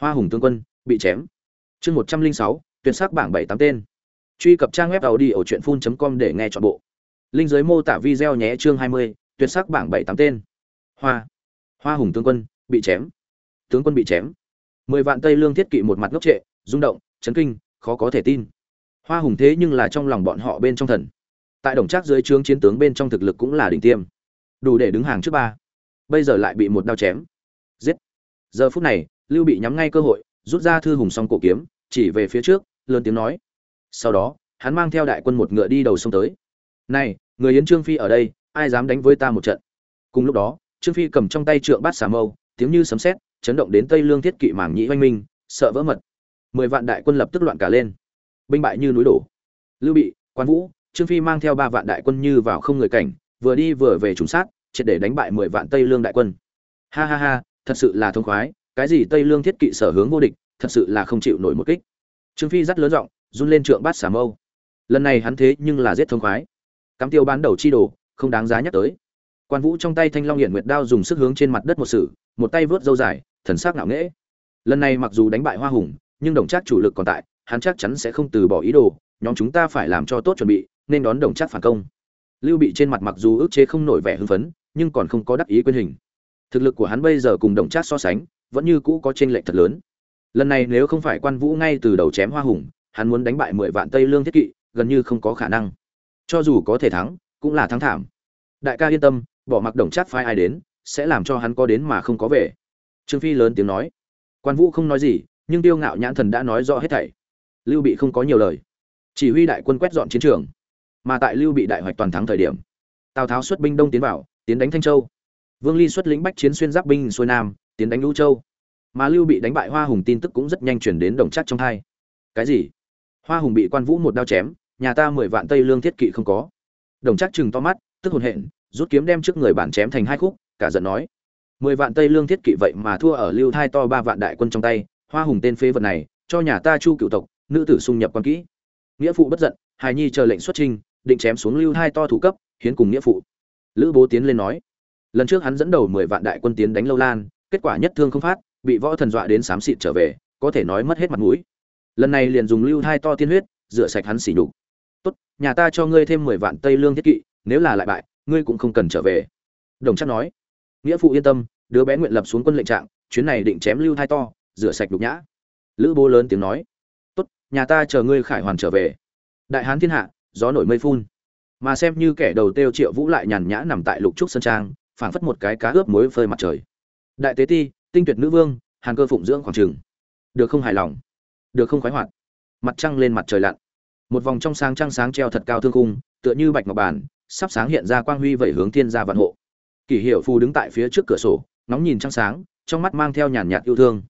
hoa hùng tướng quân, bị chém. Chương một trăm linh sáu, tuyển sắc bảng bảy tám tên. Truy cập trang web tàu đi ở truyện phun com để nghe chọn bộ. Linh giới mô tả video nhé chương hai mươi tuyệt sắc bảng bảy tám tên. Hoa. Hoa hùng tướng quân, bị chém. Tướng quân bị chém. Mười vạn tây lương thiết kỵ một mặt ngốc trệ, rung động, chấn kinh, khó có thể tin. Hoa hùng thế nhưng là trong lòng bọn họ bên trong thần. Tại đồng trác dưới trướng chiến tướng bên trong thực lực cũng là đỉnh tiêm. Đủ để đứng hàng trước ba. Bây giờ lại bị một đao chém. Giết. Giờ phút này lưu bị nhắm ngay cơ hội, rút ra thư hùng song cổ kiếm, chỉ về phía trước, lớn tiếng nói. Sau đó, hắn mang theo đại quân một ngựa đi đầu sông tới. Này, người yến trương phi ở đây, ai dám đánh với ta một trận? Cùng lúc đó, trương phi cầm trong tay trượng bát xà mâu, tiếng như sấm sét, chấn động đến tây lương thiết kỵ mảng nhĩ oanh minh, sợ vỡ mật. Mười vạn đại quân lập tức loạn cả lên. Binh bại như núi đổ. Lưu bị, quan vũ, trương phi mang theo ba vạn đại quân như vào không người cảnh, vừa đi vừa về trùng sát, triệt để đánh bại mười vạn tây lương đại quân. Ha ha ha, thật sự là thông khoái cái gì tây lương thiết kỵ sở hướng vô địch, thật sự là không chịu nổi một kích. Trương phi rất lớn giọng, run lên trượng bát xà mâu. Lần này hắn thế nhưng là giết thông khoái. Cắm tiêu bán đầu chi đồ, không đáng giá nhắc tới. Quan vũ trong tay thanh long hiển nguyệt đao dùng sức hướng trên mặt đất một sử một tay vớt dâu dài, thần sắc ngạo nghễ. Lần này mặc dù đánh bại hoa hùng, nhưng đồng trác chủ lực còn tại, hắn chắc chắn sẽ không từ bỏ ý đồ, nhóm chúng ta phải làm cho tốt chuẩn bị, nên đón đồng trác phản công. Lưu bị trên mặt mặc dù ức chế không nổi vẻ hưng phấn, nhưng còn không có đắc ý quyền hình. Thực lực của hắn bây giờ cùng đồng trác so sánh vẫn như cũ có chênh lệch thật lớn. Lần này nếu không phải quan vũ ngay từ đầu chém hoa hùng, hắn muốn đánh bại mười vạn tây lương thiết kỵ, gần như không có khả năng. Cho dù có thể thắng, cũng là thắng thảm. Đại ca yên tâm, bỏ mặc đồng Trác phái ai đến, sẽ làm cho hắn có đến mà không có về. Trương phi lớn tiếng nói. Quan vũ không nói gì, nhưng tiêu ngạo nhãn thần đã nói rõ hết thảy. Lưu bị không có nhiều lời. Chỉ huy đại quân quét dọn chiến trường. Mà tại lưu bị đại hoạch toàn thắng thời điểm, tào tháo xuất binh đông tiến vào, tiến đánh thanh châu. Vương ly xuất lĩnh bách chiến xuyên giáp binh xuôi nam tiến đánh lũ châu. Mà lưu bị đánh bại hoa hùng tin tức cũng rất nhanh chuyển đến đồng chắc trong hai. Cái gì? Hoa hùng bị quan vũ một đao chém, nhà ta mười vạn tây lương thiết kỵ không có. Đồng chắc chừng to mắt, tức hồn hện, rút kiếm đem trước người bản chém thành hai khúc, cả giận nói. Mười vạn tây lương thiết kỵ vậy mà thua ở lưu thai to ba vạn đại quân trong tay, hoa hùng tên phế vật này, cho nhà ta chu cựu tộc, nữ tử xung nhập quan kỹ. Nghĩa phụ bất giận, hài nhi chờ lệnh xuất trình định chém xuống lưu hai to thủ cấp, hiến cùng nghĩa phụ. Lữ bố tiến lên nói. Lần trước hắn dẫn đầu mười vạn đại quân tiến đánh lâu lan kết quả nhất thương không phát, bị võ thần dọa đến xám xịt trở về, có thể nói mất hết mặt mũi. Lần này liền dùng lưu thai to tiên huyết, rửa sạch hắn xỉ nhục. Tốt, nhà ta cho ngươi thêm mười vạn tây lương thiết kỵ, nếu là lại bại, ngươi cũng không cần trở về. Đồng chắc nói. Nghĩa phụ yên tâm, đứa bé nguyện lập xuống quân lệnh trạng, chuyến này định chém lưu thai to, rửa sạch đục nhã. Lữ bố lớn tiếng nói. Tốt, nhà ta chờ ngươi khải hoàn trở về. Đại hán thiên hạ, gió nổi mây phun. Mà xem như kẻ đầu tiêu triệu vũ lại nhàn nhã nằm tại lục trúc sơn trang, phảng phất một cái cá ướp muối phơi mặt trời đại tế ti, tinh tuyệt nữ vương, hàn cơ phụng dưỡng khoảng trường. Được không hài lòng? Được không khoái hoạt? Mặt trăng lên mặt trời lặn. Một vòng trong sáng trăng sáng treo thật cao thương cung tựa như bạch ngọc bàn sắp sáng hiện ra quang huy vẩy hướng thiên gia vạn hộ. Kỷ hiệu phù đứng tại phía trước cửa sổ nóng nhìn trăng sáng, trong mắt mang theo nhàn nhạt yêu thương.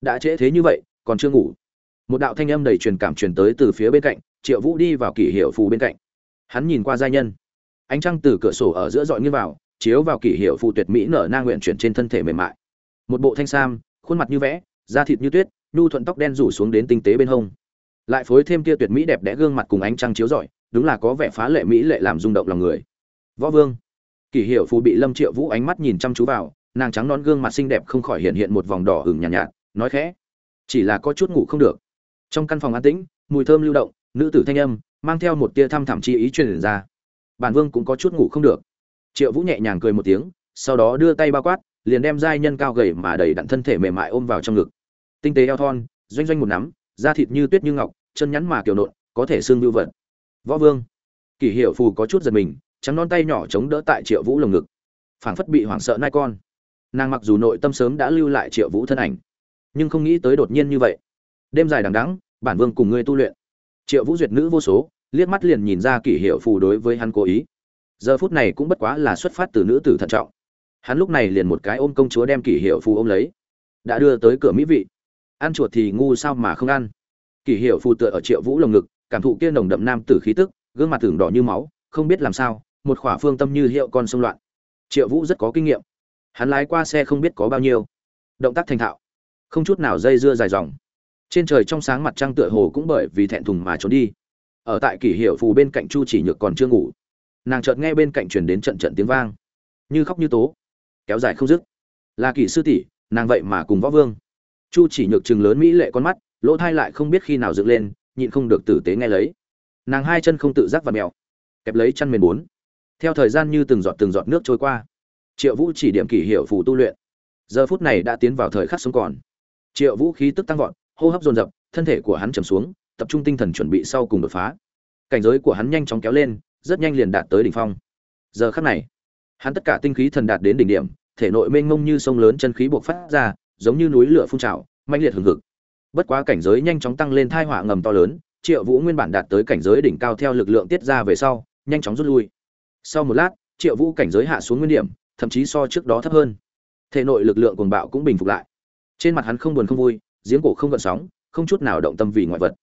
Đã trễ thế như vậy, còn chưa ngủ. Một đạo thanh âm đầy truyền cảm truyền tới từ phía bên cạnh, triệu vũ đi vào kỷ hiệu phù bên cạnh. Hắn nhìn qua giai nhân. Ánh trăng từ cửa sổ ở giữa dọi nghiêng vào chiếu vào kỷ hiệu phụ tuyệt mỹ nở nang nguyện chuyển trên thân thể mềm mại. Một bộ thanh sam khuôn mặt như vẽ da thịt như tuyết nhu thuận tóc đen rủ xuống đến tinh tế bên hông. Lại phối thêm kia tuyệt mỹ đẹp đẽ gương mặt cùng ánh trăng chiếu rọi đúng là có vẻ phá lệ mỹ lệ làm rung động lòng người. Võ vương. Kỷ hiệu phù bị lâm triệu vũ ánh mắt nhìn chăm chú vào nàng trắng non gương mặt xinh đẹp không khỏi hiện hiện một vòng đỏ hừng nhàn nhạt, nhạt nói khẽ. Chỉ là có chút ngủ không được. Trong căn phòng an tĩnh mùi thơm lưu động nữ tử thanh âm mang theo một tia thăm thẳm chi ý truyền ra. Bản vương cũng có chút ngủ không được triệu vũ nhẹ nhàng cười một tiếng, sau đó đưa tay bao quát, liền đem giai nhân cao gầy mà đầy đặn thân thể mềm mại ôm vào trong ngực. Tinh tế eo thon, doanh doanh một nắm, da thịt như tuyết như ngọc, chân nhắn mà kiểu nộn, có thể xương vưu vật. Võ vương. Kỷ hiệu phù có chút giật mình, trắng non tay nhỏ chống đỡ tại triệu vũ lồng ngực. Phảng phất bị hoảng sợ nai con. Nàng mặc dù nội tâm sớm đã lưu lại triệu vũ thân ảnh, nhưng không nghĩ tới đột nhiên như vậy. Đêm dài đằng đắng bản vương cùng ngươi tu luyện. Triệu vũ duyệt nữ vô số, liếc mắt liền nhìn ra kỷ hiệu phù đối với hắn cố ý giờ phút này cũng bất quá là xuất phát từ nữ tử thận trọng. Hắn lúc này liền một cái ôm công chúa đem kỷ hiệu phù ôm lấy. Đã đưa tới cửa mỹ vị. Ăn chuột thì ngu sao mà không ăn. Kỷ hiệu phù tựa ở triệu vũ lồng ngực, cảm thụ kia nồng đậm nam tử khí tức, gương mặt tưởng đỏ như máu, không biết làm sao, một khỏa phương tâm như hiệu con sông loạn. Triệu vũ rất có kinh nghiệm. Hắn lái qua xe không biết có bao nhiêu. Động tác thành thạo. Không chút nào dây dưa dài dòng. Trên trời trong sáng mặt trăng tựa hồ cũng bởi vì thẹn thùng mà trốn đi. Ở tại kỷ hiệu phù bên cạnh chu chỉ nhược còn chưa ngủ nàng chợt nghe bên cạnh truyền đến trận trận tiếng vang. Như khóc như tố. Kéo dài không dứt. Là kỷ sư tỷ, nàng vậy mà cùng võ vương. Chu chỉ nhược chừng lớn mỹ lệ con mắt, lỗ thai lại không biết khi nào dựng lên, nhịn không được tử tế nghe lấy. Nàng hai chân không tự giác và mèo, kẹp lấy chăn mền bốn. Theo thời gian như từng giọt từng giọt nước trôi qua, triệu vũ chỉ điểm kỷ hiệu phù tu luyện. Giờ phút này đã tiến vào thời khắc sống còn. Triệu vũ khí tức tăng vọt, hô hấp dồn dập, thân thể của hắn trầm xuống, tập trung tinh thần chuẩn bị sau cùng đột phá. Cảnh giới của hắn nhanh chóng kéo lên rất nhanh liền đạt tới đỉnh phong. Giờ khắc này, hắn tất cả tinh khí thần đạt đến đỉnh điểm, thể nội mênh mông như sông lớn chân khí buộc phát ra, giống như núi lửa phun trào, mãnh liệt hừng hực. Bất quá cảnh giới nhanh chóng tăng lên thai họa ngầm to lớn, triệu vũ nguyên bản đạt tới cảnh giới đỉnh cao theo lực lượng tiết ra về sau, nhanh chóng rút lui. Sau một lát, triệu vũ cảnh giới hạ xuống nguyên điểm, thậm chí so trước đó thấp hơn. Thể nội lực lượng cuồng bạo cũng bình phục lại. Trên mặt hắn không buồn không vui, giếng cổ không gợn sóng, không chút nào động tâm vì ngoại vật.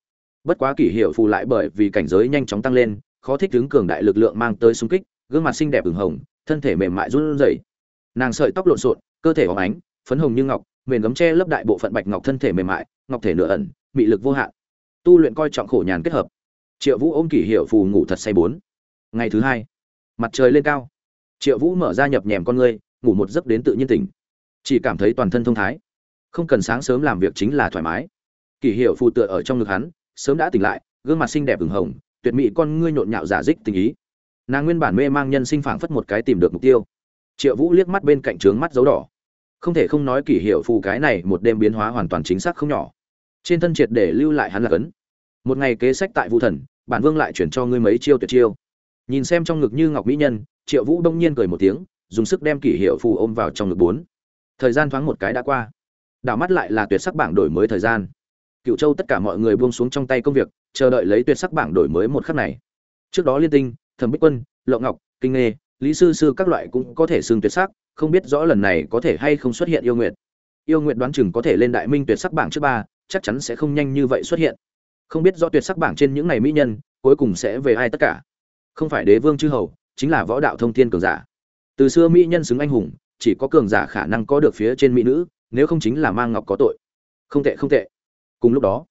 Bất quá kỷ hiệu phù lại bởi vì cảnh giới nhanh chóng tăng lên khó thích ứng cường đại lực lượng mang tới xung kích, gương mặt xinh đẹp ửng hồng, thân thể mềm mại run rẩy. Nàng sợi tóc lộn xộn, cơ thể óng ánh, phấn hồng như ngọc mền gấm che lấp đại bộ phận bạch ngọc thân thể mềm mại, ngọc thể nửa ẩn, mị lực vô hạn. Tu luyện coi trọng khổ nhàn kết hợp. Triệu vũ ôm kỷ hiệu phù ngủ thật say bốn. Ngày thứ hai, mặt trời lên cao. Triệu vũ mở ra nhập nhèm con ngươi, ngủ một giấc đến tự nhiên tỉnh. Chỉ cảm thấy toàn thân thông thái. Không cần sáng sớm làm việc chính là thoải mái. Kỷ hiệu phù tựa ở trong ngực hắn, sớm đã tỉnh lại, gương mặt xinh đẹp ửng hồng tuyệt mỹ con ngươi nhộn nhạo giả dích tình ý. Nàng nguyên bản mê mang nhân sinh phảng phất một cái tìm được mục tiêu. Triệu vũ liếc mắt bên cạnh trướng mắt dấu đỏ. Không thể không nói kỷ hiệu phù cái này một đêm biến hóa hoàn toàn chính xác không nhỏ. Trên thân triệt để lưu lại hắn là cấn. Một ngày kế sách tại vũ thần, bản vương lại chuyển cho ngươi mấy chiêu tuyệt chiêu. Nhìn xem trong ngực như ngọc mỹ nhân, triệu vũ đông nhiên cười một tiếng, dùng sức đem kỷ hiệu phù ôm vào trong ngực bốn. Thời gian thoáng một cái đã qua. Đảo mắt lại là tuyệt sắc bảng đổi mới thời gian cựu châu tất cả mọi người buông xuống trong tay công việc, chờ đợi lấy tuyệt sắc bảng đổi mới một khắc này. Trước đó liên tinh, thẩm bích quân, lộng ngọc, kinh nghê, lý sư sư các loại cũng có thể xưng tuyệt sắc, không biết rõ lần này có thể hay không xuất hiện yêu nguyệt. Yêu nguyệt đoán chừng có thể lên đại minh tuyệt sắc bảng trước ba, chắc chắn sẽ không nhanh như vậy xuất hiện. Không biết rõ tuyệt sắc bảng trên những này mỹ nhân, cuối cùng sẽ về ai tất cả. Không phải đế vương chư hầu, chính là võ đạo thông thiên cường giả. Từ xưa mỹ nhân xứng anh hùng, chỉ có cường giả khả năng có được phía trên mỹ nữ, nếu không chính là mang ngọc có tội. Không tệ không tệ cùng lúc đó,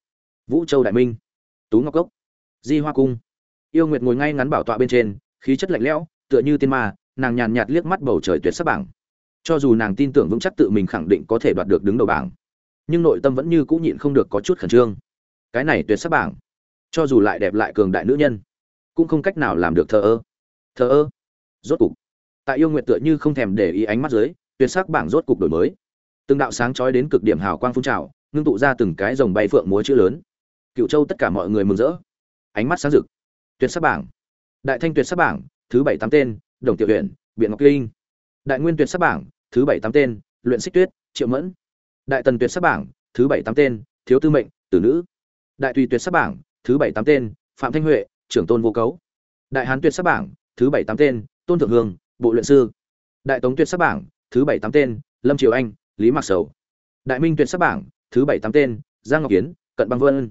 vũ châu đại minh, tú ngọc cốc, di hoa cung, yêu nguyệt ngồi ngay ngắn bảo tọa bên trên, khí chất lạnh lẽo, tựa như tiên ma, nàng nhàn nhạt liếc mắt bầu trời tuyệt sắc bảng. Cho dù nàng tin tưởng vững chắc tự mình khẳng định có thể đoạt được đứng đầu bảng, nhưng nội tâm vẫn như cũ nhịn không được có chút khẩn trương. Cái này tuyệt sắc bảng, cho dù lại đẹp lại cường đại nữ nhân, cũng không cách nào làm được thờ ơ. Thờ ơ? Rốt cục, tại yêu nguyện tựa như không thèm để ý ánh mắt dưới, tuyệt sắc bảng rốt cục đổi mới. Từng đạo sáng chói đến cực điểm hào quang phun trào ngưng tụ ra từng cái dòng bay phượng múa chữ lớn. Cựu châu tất cả mọi người mừng rỡ. Ánh mắt sáng rực. Tuyệt sắc bảng. Đại thanh tuyệt sắc bảng, thứ bảy tám tên, đồng tiểu huyện biện ngọc linh đại nguyên tuyệt sắc bảng, thứ bảy tám tên, luyện xích tuyết, triệu mẫn. Đại tần tuyệt sắc bảng, thứ bảy tám tên, thiếu tư mệnh, tử nữ. Đại tùy tuyệt sắc bảng, thứ bảy tám tên, phạm thanh huệ, trưởng tôn vô cấu. Đại hán tuyệt sắc bảng, thứ bảy tám tên, tôn thượng hương, bộ luyện sư. Đại tống tuyệt sắc bảng, thứ bảy tám tên, lâm triều anh, lý mạc sầu. Đại minh tuyệt sắc bảng thứ bảy tám tên, giang ngọc kiến cận băng vân.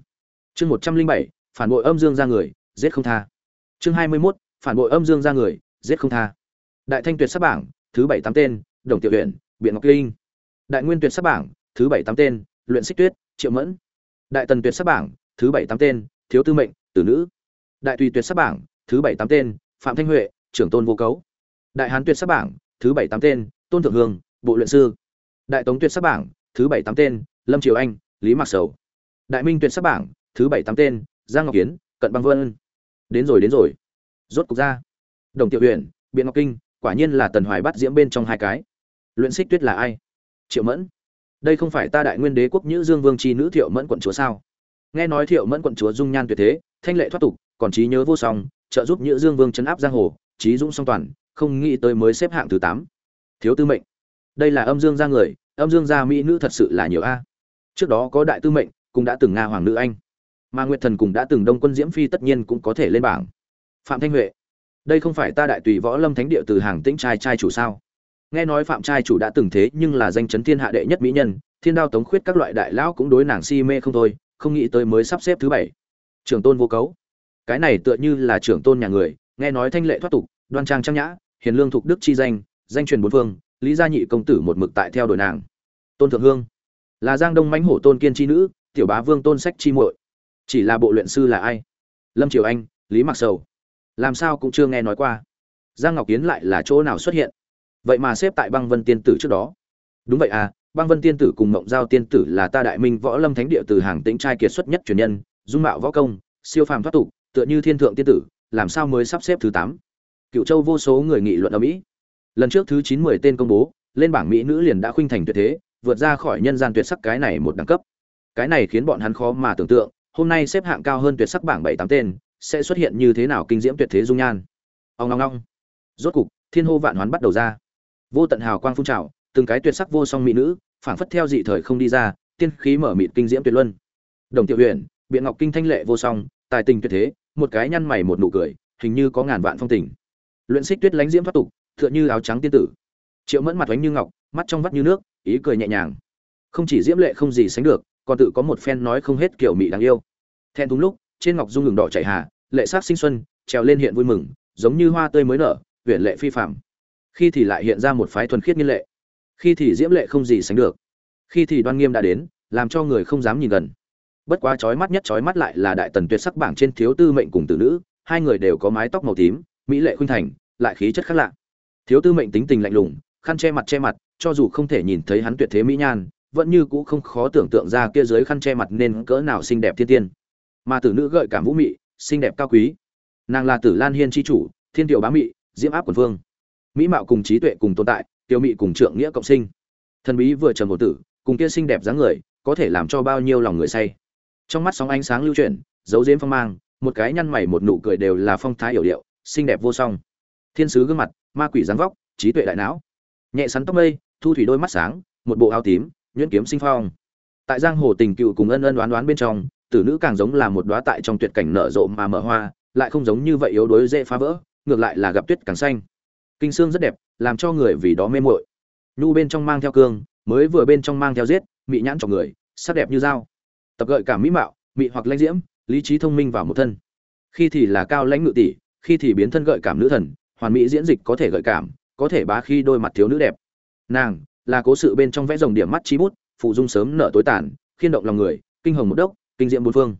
Chương một trăm linh bảy, phản bội âm dương ra người, giết không tha. Chương hai mươi mốt, phản bội âm dương ra người, giết không tha. Đại thanh tuyệt sắp bảng, thứ bảy tám tên, đồng tiểu huyện biện ngọc linh đại nguyên tuyệt sắp bảng, thứ bảy tám tên, luyện xích tuyết, triệu mẫn. Đại tần tuyệt sắp bảng, thứ bảy tám tên, thiếu tư mệnh, tử nữ. Đại tùy tuyệt sắp bảng, thứ bảy tám tên, phạm thanh huệ, trưởng tôn vô cấu. Đại hán tuyệt sắp bảng, thứ bảy tám tên, tôn thượng hương, bộ luyện sư. Đại tống tuyệt sắp bảng, thứ bảy tám tên lâm triều anh, lý mạc sầu. Đại minh tuyệt sắc bảng, thứ bảy tám tên, giang ngọc kiến cận băng vân. Đến rồi đến rồi. Rốt cục ra. Đồng tiểu huyền, biện ngọc kinh, quả nhiên là tần hoài bắt diễm bên trong hai cái. Luyện xích tuyết là ai? Triệu mẫn. Đây không phải ta đại nguyên đế quốc nhữ dương vương c h i nữ thiệu mẫn quận chúa sao? Nghe nói thiệu mẫn quận chúa dung nhan tuyệt thế, thanh lệ thoát tục, còn trí nhớ vô song, trợ giúp nhữ dương vương chấn áp giang hồ, trí dũng song toàn, không nghĩ tới mới xếp hạng thứ tám. Thiếu tư mệnh. Đây là âm dương gia người, âm dương gia mỹ nữ thật sự là nhiều a trước đó có đại tư mệnh, cũng đã từng nga hoàng nữ anh. Mà nguyệt thần cũng đã từng đông quân diễm phi tất nhiên cũng có thể lên bảng. Phạm thanh huệ, đây không phải ta đại tùy võ lâm thánh địa từ hàng tĩnh trai trai chủ sao? Nghe nói phạm trai chủ đã từng thế nhưng là danh chấn thiên hạ đệ nhất mỹ nhân, thiên đao tống khuyết các loại đại lão cũng đối nàng si mê không thôi, không nghĩ tới mới sắp xếp thứ bảy. Trưởng tôn vô cấu. Cái này tựa như là trưởng tôn nhà người, nghe nói thanh lệ thoát tục, đoan trang trang nhã, hiền lương thục đức chi danh danh truyền bốn phương, lý gia nhị công tử một mực tại theo đuổi nàng. Tôn thượng hương là giang đông mãnh hổ tôn kiên chi nữ, tiểu bá vương tôn sách chi muội. Chỉ là bộ luyện sư là ai? Lâm triều anh, lý mặc sầu. Làm sao cũng chưa nghe nói qua. Giang ngọc kiến lại là chỗ nào xuất hiện? Vậy mà xếp tại băng vân tiên tử trước đó. Đúng vậy à băng vân tiên tử cùng mộng giao tiên tử là ta đại minh võ lâm thánh địa từ hàng tĩnh trai kiệt xuất nhất truyền nhân, dung mạo võ công, siêu phàm thoát tục, tựa như thiên thượng tiên tử, làm sao mới sắp xếp thứ tám? Cựu châu vô số người nghị luận ở mỹ. Lần trước thứ chín mười tên công bố, lên bảng mỹ nữ liền đã khuynh thành tuyệt thế vượt ra khỏi nhân gian tuyệt sắc cái này một đẳng cấp. Cái này khiến bọn hắn khó mà tưởng tượng, hôm nay xếp hạng cao hơn tuyệt sắc bảng bảy tám tên, sẽ xuất hiện như thế nào kinh diễm tuyệt thế dung nhan. Ong ong ong. rốt cục, thiên hô vạn hoán bắt đầu ra. Vô tận hào quang phun trào, từng cái tuyệt sắc vô song mỹ nữ, phảng phất theo dị thời không đi ra, tiên khí mở mịt kinh diễm tuyệt luân. Đồng tiểu huyền biện ngọc kinh thanh lệ vô song, tài tình tuyệt thế, một cái nhăn mày một nụ cười, hình như có ngàn vạn phong tình. Luyện xích tuyết lánh diễm thoát tục, tựa như áo trắng tiên tử. Triệu mẫn mặt oánh như ngọc, mắt trong vắt như nước ý cười nhẹ nhàng. Không chỉ diễm lệ không gì sánh được, còn tự có một phen nói không hết kiểu mỹ đáng yêu. Thẹn thùng lúc, trên ngọc dung ngừng đỏ chảy hà, lệ sát sinh xuân, trèo lên hiện vui mừng, giống như hoa tươi mới nở huyện lệ phi phạm khi thì lại hiện ra một phái thuần khiết nghiên lệ. Khi thì diễm lệ không gì sánh được. Khi thì đoan nghiêm đã đến, làm cho người không dám nhìn gần. Bất quá chói mắt nhất chói mắt lại là đại tần tuyệt sắc bảng trên thiếu tư mệnh cùng tử nữ, hai người đều có mái tóc màu tím, mỹ lệ khuynh thành, lại khí chất khác lạ. Thiếu tư mệnh tính tình lạnh lùng, khăn che mặt che mặt cho dù không thể nhìn thấy hắn tuyệt thế mỹ nhan, vẫn như cũ không khó tưởng tượng ra kia dưới khăn che mặt nên cỡ nào xinh đẹp thiên tiên. Mà tử nữ gợi cảm vũ mị, xinh đẹp cao quý. Nàng là tử lan hiên chi chủ, thiên tiểu bá mị, diễm áp quần vương. Mỹ mạo cùng trí tuệ cùng tồn tại, tiểu mị cùng trượng nghĩa cộng sinh. Thần bí vừa trầm một tử, cùng kia xinh đẹp dáng người, có thể làm cho bao nhiêu lòng người say. Trong mắt sóng ánh sáng lưu chuyển, dấu diếm phong mang, một cái nhăn mày một nụ cười đều là phong thái hiểu điệu, xinh đẹp vô song. Thiên sứ gương mặt, ma quỷ dáng vóc, trí tuệ đại não nhẹ sắn tóc mây, thu thủy đôi mắt sáng, một bộ áo tím, nhuyễn kiếm sinh phong. Tại giang hồ tình cựu cùng ân ân đoán đoán bên trong, tử nữ càng giống là một đóa tại trong tuyệt cảnh nở rộ mà mở hoa, lại không giống như vậy yếu đuối dễ phá vỡ, ngược lại là gặp tuyết càng xanh. Kinh xương rất đẹp, làm cho người vì đó mê muội. Nhu bên trong mang theo cương, mới vừa bên trong mang theo giết, mị nhãn cho người, sắc đẹp như dao. Tập gợi cả mỹ mạo, mị hoặc lãnh diễm, lý trí thông minh vào một thân. Khi thì là cao lãnh ngự tỷ, khi thì biến thân gợi cảm nữ thần, hoàn mỹ diễn dịch có thể gợi cảm có thể bá khi đôi mặt thiếu nữ đẹp. Nàng là cố sự bên trong vẽ rồng điểm mắt trí bút, phụ dung sớm nở tối tàn, khiên động lòng người, kinh hồng một đốc, kinh diệm bốn phương.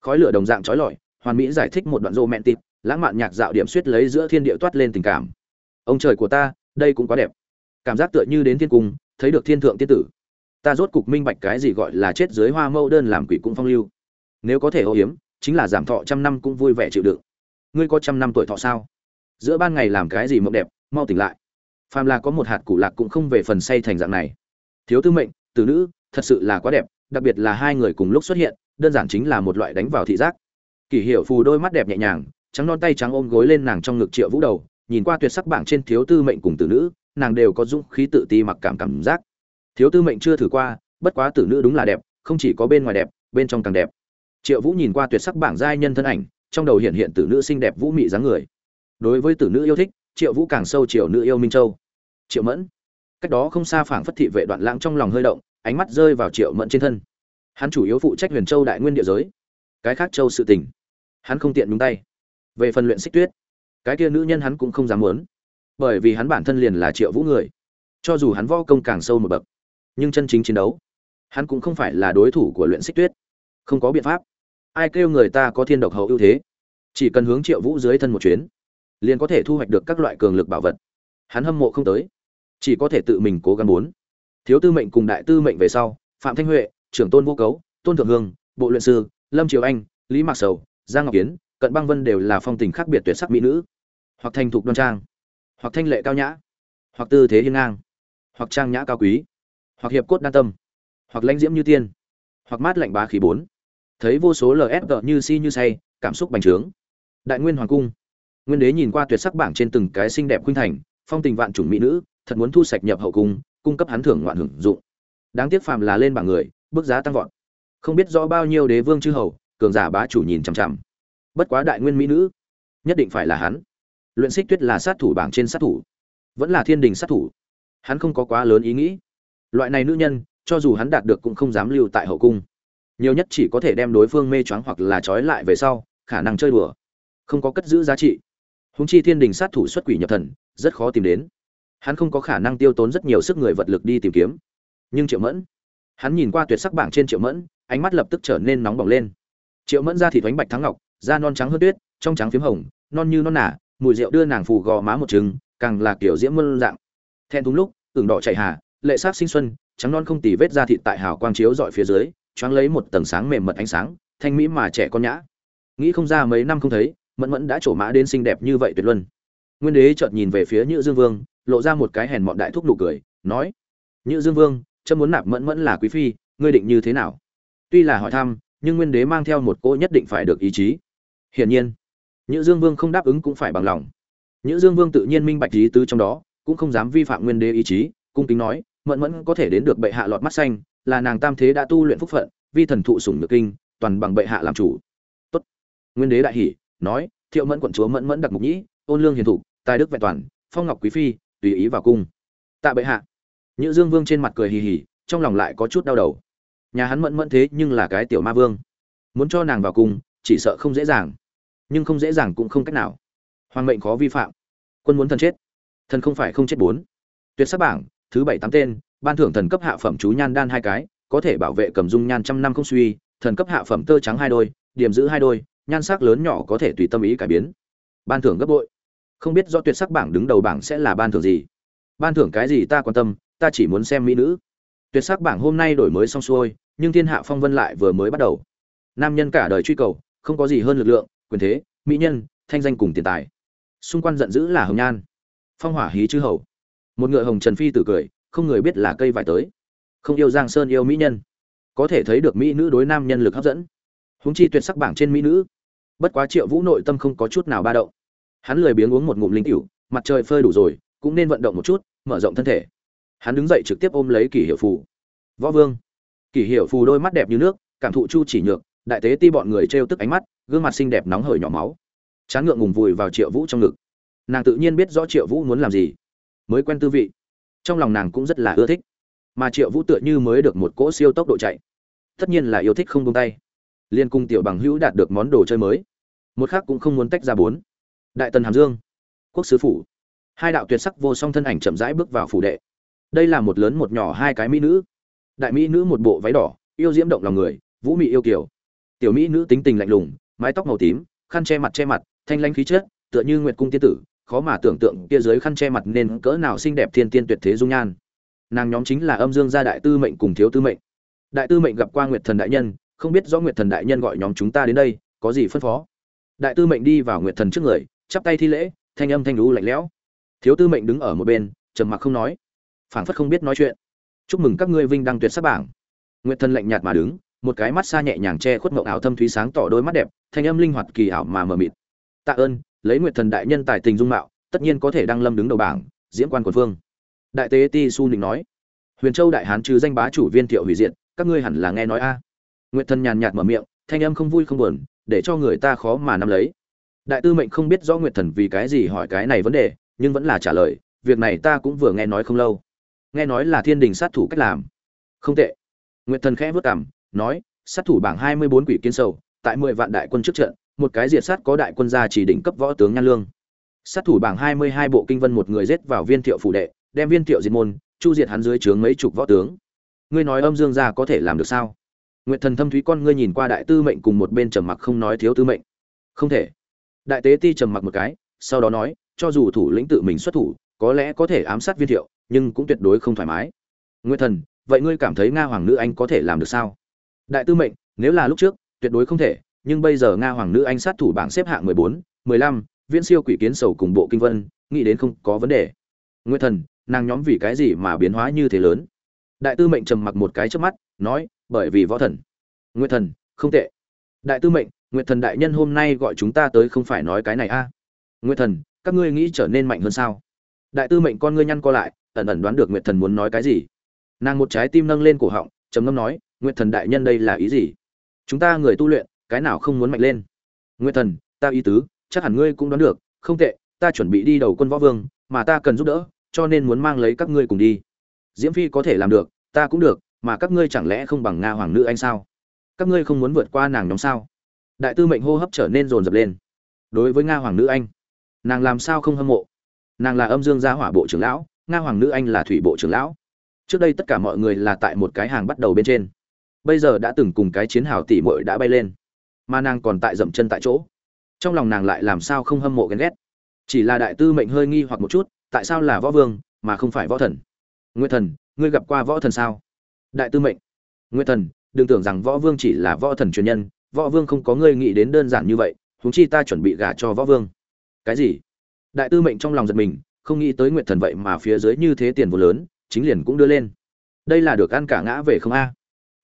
Khói lửa đồng dạng trói lọi, hoàn mỹ giải thích một đoạn rô mẹn tịp, lãng mạn nhạc dạo điểm suýt lấy giữa thiên địa toát lên tình cảm. Ông trời của ta, đây cũng quá đẹp. Cảm giác tựa như đến thiên cung, thấy được thiên thượng tiên tử. Ta rốt cục minh bạch cái gì gọi là chết dưới hoa mâu đơn làm quỷ cũng phong lưu. Nếu có thể ô hiếm, chính là giảm thọ trăm năm cũng vui vẻ chịu đựng. Ngươi có trăm năm tuổi thọ sao? Giữa ban ngày làm cái gì mộng đẹp? Mau tỉnh lại. Phàm là có một hạt củ lạc cũng không về phần say thành dạng này. Thiếu tư mệnh, tử nữ, thật sự là quá đẹp, đặc biệt là hai người cùng lúc xuất hiện, đơn giản chính là một loại đánh vào thị giác. Kỷ hiệu phù đôi mắt đẹp nhẹ nhàng, trắng non tay trắng ôm gối lên nàng trong ngực triệu vũ đầu, nhìn qua tuyệt sắc bảng trên thiếu tư mệnh cùng tử nữ, nàng đều có dũng khí tự ti mặc cảm cảm giác. Thiếu tư mệnh chưa thử qua, bất quá tử nữ đúng là đẹp, không chỉ có bên ngoài đẹp, bên trong càng đẹp. Triệu vũ nhìn qua tuyệt sắc bảng giai nhân thân ảnh, trong đầu hiện hiện tử nữ xinh đẹp vũ mị dáng người. Đối với tử nữ yêu thích triệu vũ càng sâu triệu nữ yêu minh châu. Triệu mẫn. Cách đó không xa phảng phất thị vệ đoạn lãng trong lòng hơi động, ánh mắt rơi vào triệu mẫn trên thân. Hắn chủ yếu phụ trách huyền châu đại nguyên địa giới. Cái khác châu sự tình, hắn không tiện nhúng tay. Về phần luyện xích tuyết, cái kia nữ nhân hắn cũng không dám muốn. Bởi vì hắn bản thân liền là triệu vũ người. Cho dù hắn võ công càng sâu một bậc, nhưng chân chính chiến đấu, hắn cũng không phải là đối thủ của luyện xích tuyết. Không có biện pháp. Ai kêu người ta có thiên độc hậu ưu thế? Chỉ cần hướng triệu vũ dưới thân một chuyến liền có thể thu hoạch được các loại cường lực bảo vật. Hắn hâm mộ không tới, chỉ có thể tự mình cố gắng muốn thiếu tư mệnh cùng đại tư mệnh về sau, phạm thanh huệ, trưởng tôn vô cấu, tôn thượng hương, bộ luyện sư, lâm triều anh, lý mạc sầu, giang ngọc kiến, cận băng vân đều là phong tình khác biệt tuyệt sắc mỹ nữ. Hoặc thành thục đoan trang, hoặc thanh lệ cao nhã, hoặc tư thế hiên ngang, hoặc trang nhã cao quý, hoặc hiệp cốt đan tâm, hoặc lãnh diễm như tiên, hoặc mát lạnh bá khí bốn. Thấy vô số lsg như si như say, cảm xúc bành trướng. Đại nguyên hoàng cung nguyên đế nhìn qua tuyệt sắc bảng trên từng cái xinh đẹp khuynh thành, phong tình vạn chủng mỹ nữ, thật muốn thu sạch nhập hậu cung cung cấp hắn thưởng ngoạn hưởng dụng. Đáng tiếc phàm là lên bảng người, bước giá tăng vọt. Không biết rõ bao nhiêu đế vương chư hầu, cường giả bá chủ nhìn chằm chằm. Bất quá đại nguyên mỹ nữ, nhất định phải là hắn. Luyện xích tuyết là sát thủ bảng trên sát thủ, vẫn là thiên đình sát thủ. Hắn không có quá lớn ý nghĩ. Loại này nữ nhân, cho dù hắn đạt được cũng không dám lưu tại hậu cung. Nhiều nhất chỉ có thể đem đối phương mê choáng hoặc là trói lại về sau, khả năng chơi đùa. Không có cất giữ giá trị húng chi thiên đình sát thủ xuất quỷ nhập thần, rất khó tìm đến. Hắn không có khả năng tiêu tốn rất nhiều sức người vật lực đi tìm kiếm. Nhưng triệu mẫn, hắn nhìn qua tuyệt sắc bảng trên triệu mẫn, ánh mắt lập tức trở nên nóng bỏng lên. Triệu mẫn ra thịt bánh bạch thắng ngọc, da non trắng hơn tuyết, trong trắng phiếm hồng, non như non nả mùi rượu đưa nàng phù gò má một trứng càng là kiểu diễm mơn dạng. Thẹn thúng lúc, ửng đỏ chảy hà, lệ sát sinh xuân, trắng non không tì vết da thịt tại hào quang chiếu dọi phía dưới, choáng lấy một tầng sáng mềm mật ánh sáng, thanh mỹ mà trẻ con nhã. Nghĩ không ra mấy năm không thấy mẫn mẫn đã trổ mã đến xinh đẹp như vậy tuyệt luân. Nguyên đế chợt nhìn về phía nhữ dương vương, lộ ra một cái hèn mọn đại thúc nụ cười, nói, nhữ dương vương trâm muốn nạp mẫn mẫn là quý phi, ngươi định như thế nào? Tuy là hỏi thăm, nhưng nguyên đế mang theo một cô nhất định phải được ý chí. Hiển nhiên, nhữ dương vương không đáp ứng cũng phải bằng lòng. Nhữ dương vương tự nhiên minh bạch ý tứ trong đó, cũng không dám vi phạm nguyên đế ý chí, cung kính nói, mẫn mẫn có thể đến được bệ hạ lọt mắt xanh, là nàng tam thế đã tu luyện phúc phận, vi thần thụ sủng nhược kinh, toàn bằng bệ hạ làm chủ. Tốt. Nguyên đế đại hỷ nói, thiệu mẫn quận chúa mẫn mẫn đặc mục nhĩ, ôn lương hiền thụ tài đức vẹn toàn, phong ngọc quý phi, tùy ý vào cung. Tạ bệ hạ. Nhữ dương vương trên mặt cười hì hì, trong lòng lại có chút đau đầu. Nhà hắn mẫn mẫn thế nhưng là cái tiểu ma vương. Muốn cho nàng vào cung, chỉ sợ không dễ dàng. Nhưng không dễ dàng cũng không cách nào. Hoàng mệnh khó vi phạm. Quân muốn thần chết. Thần không phải không chết bốn. Tuyệt sắc bảng, thứ bảy tám tên, ban thưởng thần cấp hạ phẩm chú nhan đan hai cái, có thể bảo vệ cầm dung nhan trăm năm không suy, thần cấp hạ phẩm tơ trắng hai đôi, điểm giữ hai đôi nhan sắc lớn nhỏ có thể tùy tâm ý cải biến. Ban thưởng gấp bội. Không biết do tuyệt sắc bảng đứng đầu bảng sẽ là ban thưởng gì. Ban thưởng cái gì ta quan tâm, ta chỉ muốn xem mỹ nữ. Tuyệt sắc bảng hôm nay đổi mới xong xuôi, nhưng thiên hạ phong vân lại vừa mới bắt đầu. Nam nhân cả đời truy cầu, không có gì hơn lực lượng, quyền thế, mỹ nhân, thanh danh cùng tiền tài. Xung quanh giận dữ là hồng nhan. Phong hỏa hí chư hầu. Một ngựa hồng trần phi tử cười, không người biết là cây vải tới. Không yêu giang sơn yêu mỹ nhân. Có thể thấy được mỹ nữ đối nam nhân lực hấp dẫn huống chi tuyệt sắc bảng trên mỹ nữ. Bất quá triệu vũ nội tâm không có chút nào ba động. Hắn lười biếng uống một ngụm linh cửu mặt trời phơi đủ rồi, cũng nên vận động một chút, mở rộng thân thể. Hắn đứng dậy trực tiếp ôm lấy kỷ hiệu phù. Võ vương. Kỷ hiệu phù đôi mắt đẹp như nước, cảm thụ chu chỉ nhược, đại tế ti bọn người trêu tức ánh mắt, gương mặt xinh đẹp nóng hởi nhỏ máu. Chán ngượng ngùng vùi vào triệu vũ trong ngực. Nàng tự nhiên biết rõ triệu vũ muốn làm gì. Mới quen tư vị. Trong lòng nàng cũng rất là ưa thích. Mà triệu vũ tựa như mới được một cỗ siêu tốc độ chạy. Tất nhiên là yêu thích không tung tay liên cung tiểu bằng hữu đạt được món đồ chơi mới. Một khác cũng không muốn tách ra bốn. Đại tần hàm dương, quốc sứ phủ. Hai đạo tuyệt sắc vô song thân ảnh chậm rãi bước vào phủ đệ. Đây là một lớn một nhỏ hai cái mỹ nữ. Đại mỹ nữ một bộ váy đỏ, yêu diễm động lòng người, vũ mị yêu kiều. Tiểu mỹ nữ tính tình lạnh lùng, mái tóc màu tím, khăn che mặt che mặt, thanh lãnh khí chất, tựa như nguyệt cung tiên tử, khó mà tưởng tượng kia dưới khăn che mặt nên cỡ nào xinh đẹp thiên tiên tuyệt thế dung nhan. Nàng nhóm chính là âm dương gia đại tư mệnh cùng thiếu tư mệnh. Đại tư mệnh gặp qua nguyệt thần đại nhân không biết rõ nguyệt thần đại nhân gọi nhóm chúng ta đến đây, có gì phân phó? Đại tư mệnh đi vào nguyệt thần trước người, chắp tay thi lễ, thanh âm thanh lũ lạnh lẽo. Thiếu tư mệnh đứng ở một bên, trầm mặc không nói. Phảng phất không biết nói chuyện. Chúc mừng các ngươi vinh đăng tuyệt sắc bảng. Nguyệt thần lạnh nhạt mà đứng, một cái mắt xa nhẹ nhàng che khuất mộng ảo thâm thúy sáng tỏ đôi mắt đẹp, thanh âm linh hoạt kỳ ảo mà mờ mịt. Tạ ơn, lấy nguyệt thần đại nhân tài tình dung mạo, tất nhiên có thể đăng lâm đứng đầu bảng, diễm quan quần phương đại tế ti su nịnh nói. Huyền châu đại hán trừ danh bá chủ viên thiệu hủy diện các ngươi hẳn là nghe nói a nguyệt thần nhàn nhạt mở miệng thanh âm không vui không buồn để cho người ta khó mà nắm lấy. Đại tư mệnh không biết rõ nguyệt thần vì cái gì hỏi cái này vấn đề nhưng vẫn là trả lời việc này ta cũng vừa nghe nói không lâu. Nghe nói là thiên đình sát thủ cách làm. Không tệ. Nguyệt thần khẽ vất cằm, nói sát thủ bảng hai mươi bốn quỷ kiến sầu tại mười vạn đại quân trước trận một cái diệt sát có đại quân gia chỉ đỉnh cấp võ tướng nhan lương. Sát thủ bảng hai mươi hai bộ kinh vân một người giết vào viên thiệu phủ đệ đem viên thiệu diệt môn chu diệt hắn dưới trướng mấy chục võ tướng. Ngươi nói âm dương gia có thể làm được sao? Nguyệt thần thâm thúy con ngươi nhìn qua đại tư mệnh cùng một bên trầm mặc không nói thiếu tư mệnh. Không thể. Đại tế ti trầm mặc một cái, sau đó nói, cho dù thủ lĩnh tự mình xuất thủ, có lẽ có thể ám sát viên thiệu, nhưng cũng tuyệt đối không thoải mái. Nguyệt thần, vậy ngươi cảm thấy nga hoàng nữ anh có thể làm được sao? Đại tư mệnh, nếu là lúc trước, tuyệt đối không thể, nhưng bây giờ nga hoàng nữ anh sát thủ bảng xếp hạng mười bốn, mười lăm, viễn siêu quỷ kiến sầu cùng bộ kinh vân, nghĩ đến không có vấn đề. Nguyệt thần, nàng nhóm vì cái gì mà biến hóa như thế lớn? Đại tư mệnh trầm mặc một cái trước mắt, nói bởi vì võ thần. Nguyệt thần, không tệ. Đại tư mệnh, nguyệt thần đại nhân hôm nay gọi chúng ta tới không phải nói cái này a? À. nguyệt thần, các ngươi nghĩ trở nên mạnh hơn sao? Đại tư mệnh con ngươi nhăn co lại, ẩn ẩn đoán được nguyệt thần muốn nói cái gì. Nàng một trái tim nâng lên cổ họng, trầm ngâm nói, nguyệt thần đại nhân đây là ý gì? Chúng ta người tu luyện, cái nào không muốn mạnh lên? Nguyệt thần, ta ý tứ, chắc hẳn ngươi cũng đoán được, không tệ, ta chuẩn bị đi đầu quân võ vương, mà ta cần giúp đỡ, cho nên muốn mang lấy các ngươi cùng đi. Diễm phi có thể làm được, ta cũng được mà các ngươi chẳng lẽ không bằng nga hoàng nữ anh sao? Các ngươi không muốn vượt qua nàng nhóm sao? Đại tư mệnh hô hấp trở nên rồn rập lên. Đối với nga hoàng nữ anh, nàng làm sao không hâm mộ? Nàng là âm dương gia hỏa bộ trưởng lão, nga hoàng nữ anh là thủy bộ trưởng lão. Trước đây tất cả mọi người là tại một cái hàng bắt đầu bên trên. Bây giờ đã từng cùng cái chiến hào tỷ muội đã bay lên. Mà nàng còn tại dậm chân tại chỗ. Trong lòng nàng lại làm sao không hâm mộ ghen ghét? Chỉ là đại tư mệnh hơi nghi hoặc một chút, tại sao là võ vương, mà không phải võ thần? Nguyên thần, ngươi gặp qua võ thần sao? Đại tư mệnh. Nguyên thần, đừng tưởng rằng võ vương chỉ là võ thần truyền nhân, võ vương không có ngươi nghĩ đến đơn giản như vậy, huống chi ta chuẩn bị gả cho võ vương. Cái gì? Đại tư mệnh trong lòng giật mình, không nghĩ tới nguyệt thần vậy mà phía dưới như thế tiền vô lớn, chính liền cũng đưa lên. Đây là được ăn cả ngã về không a.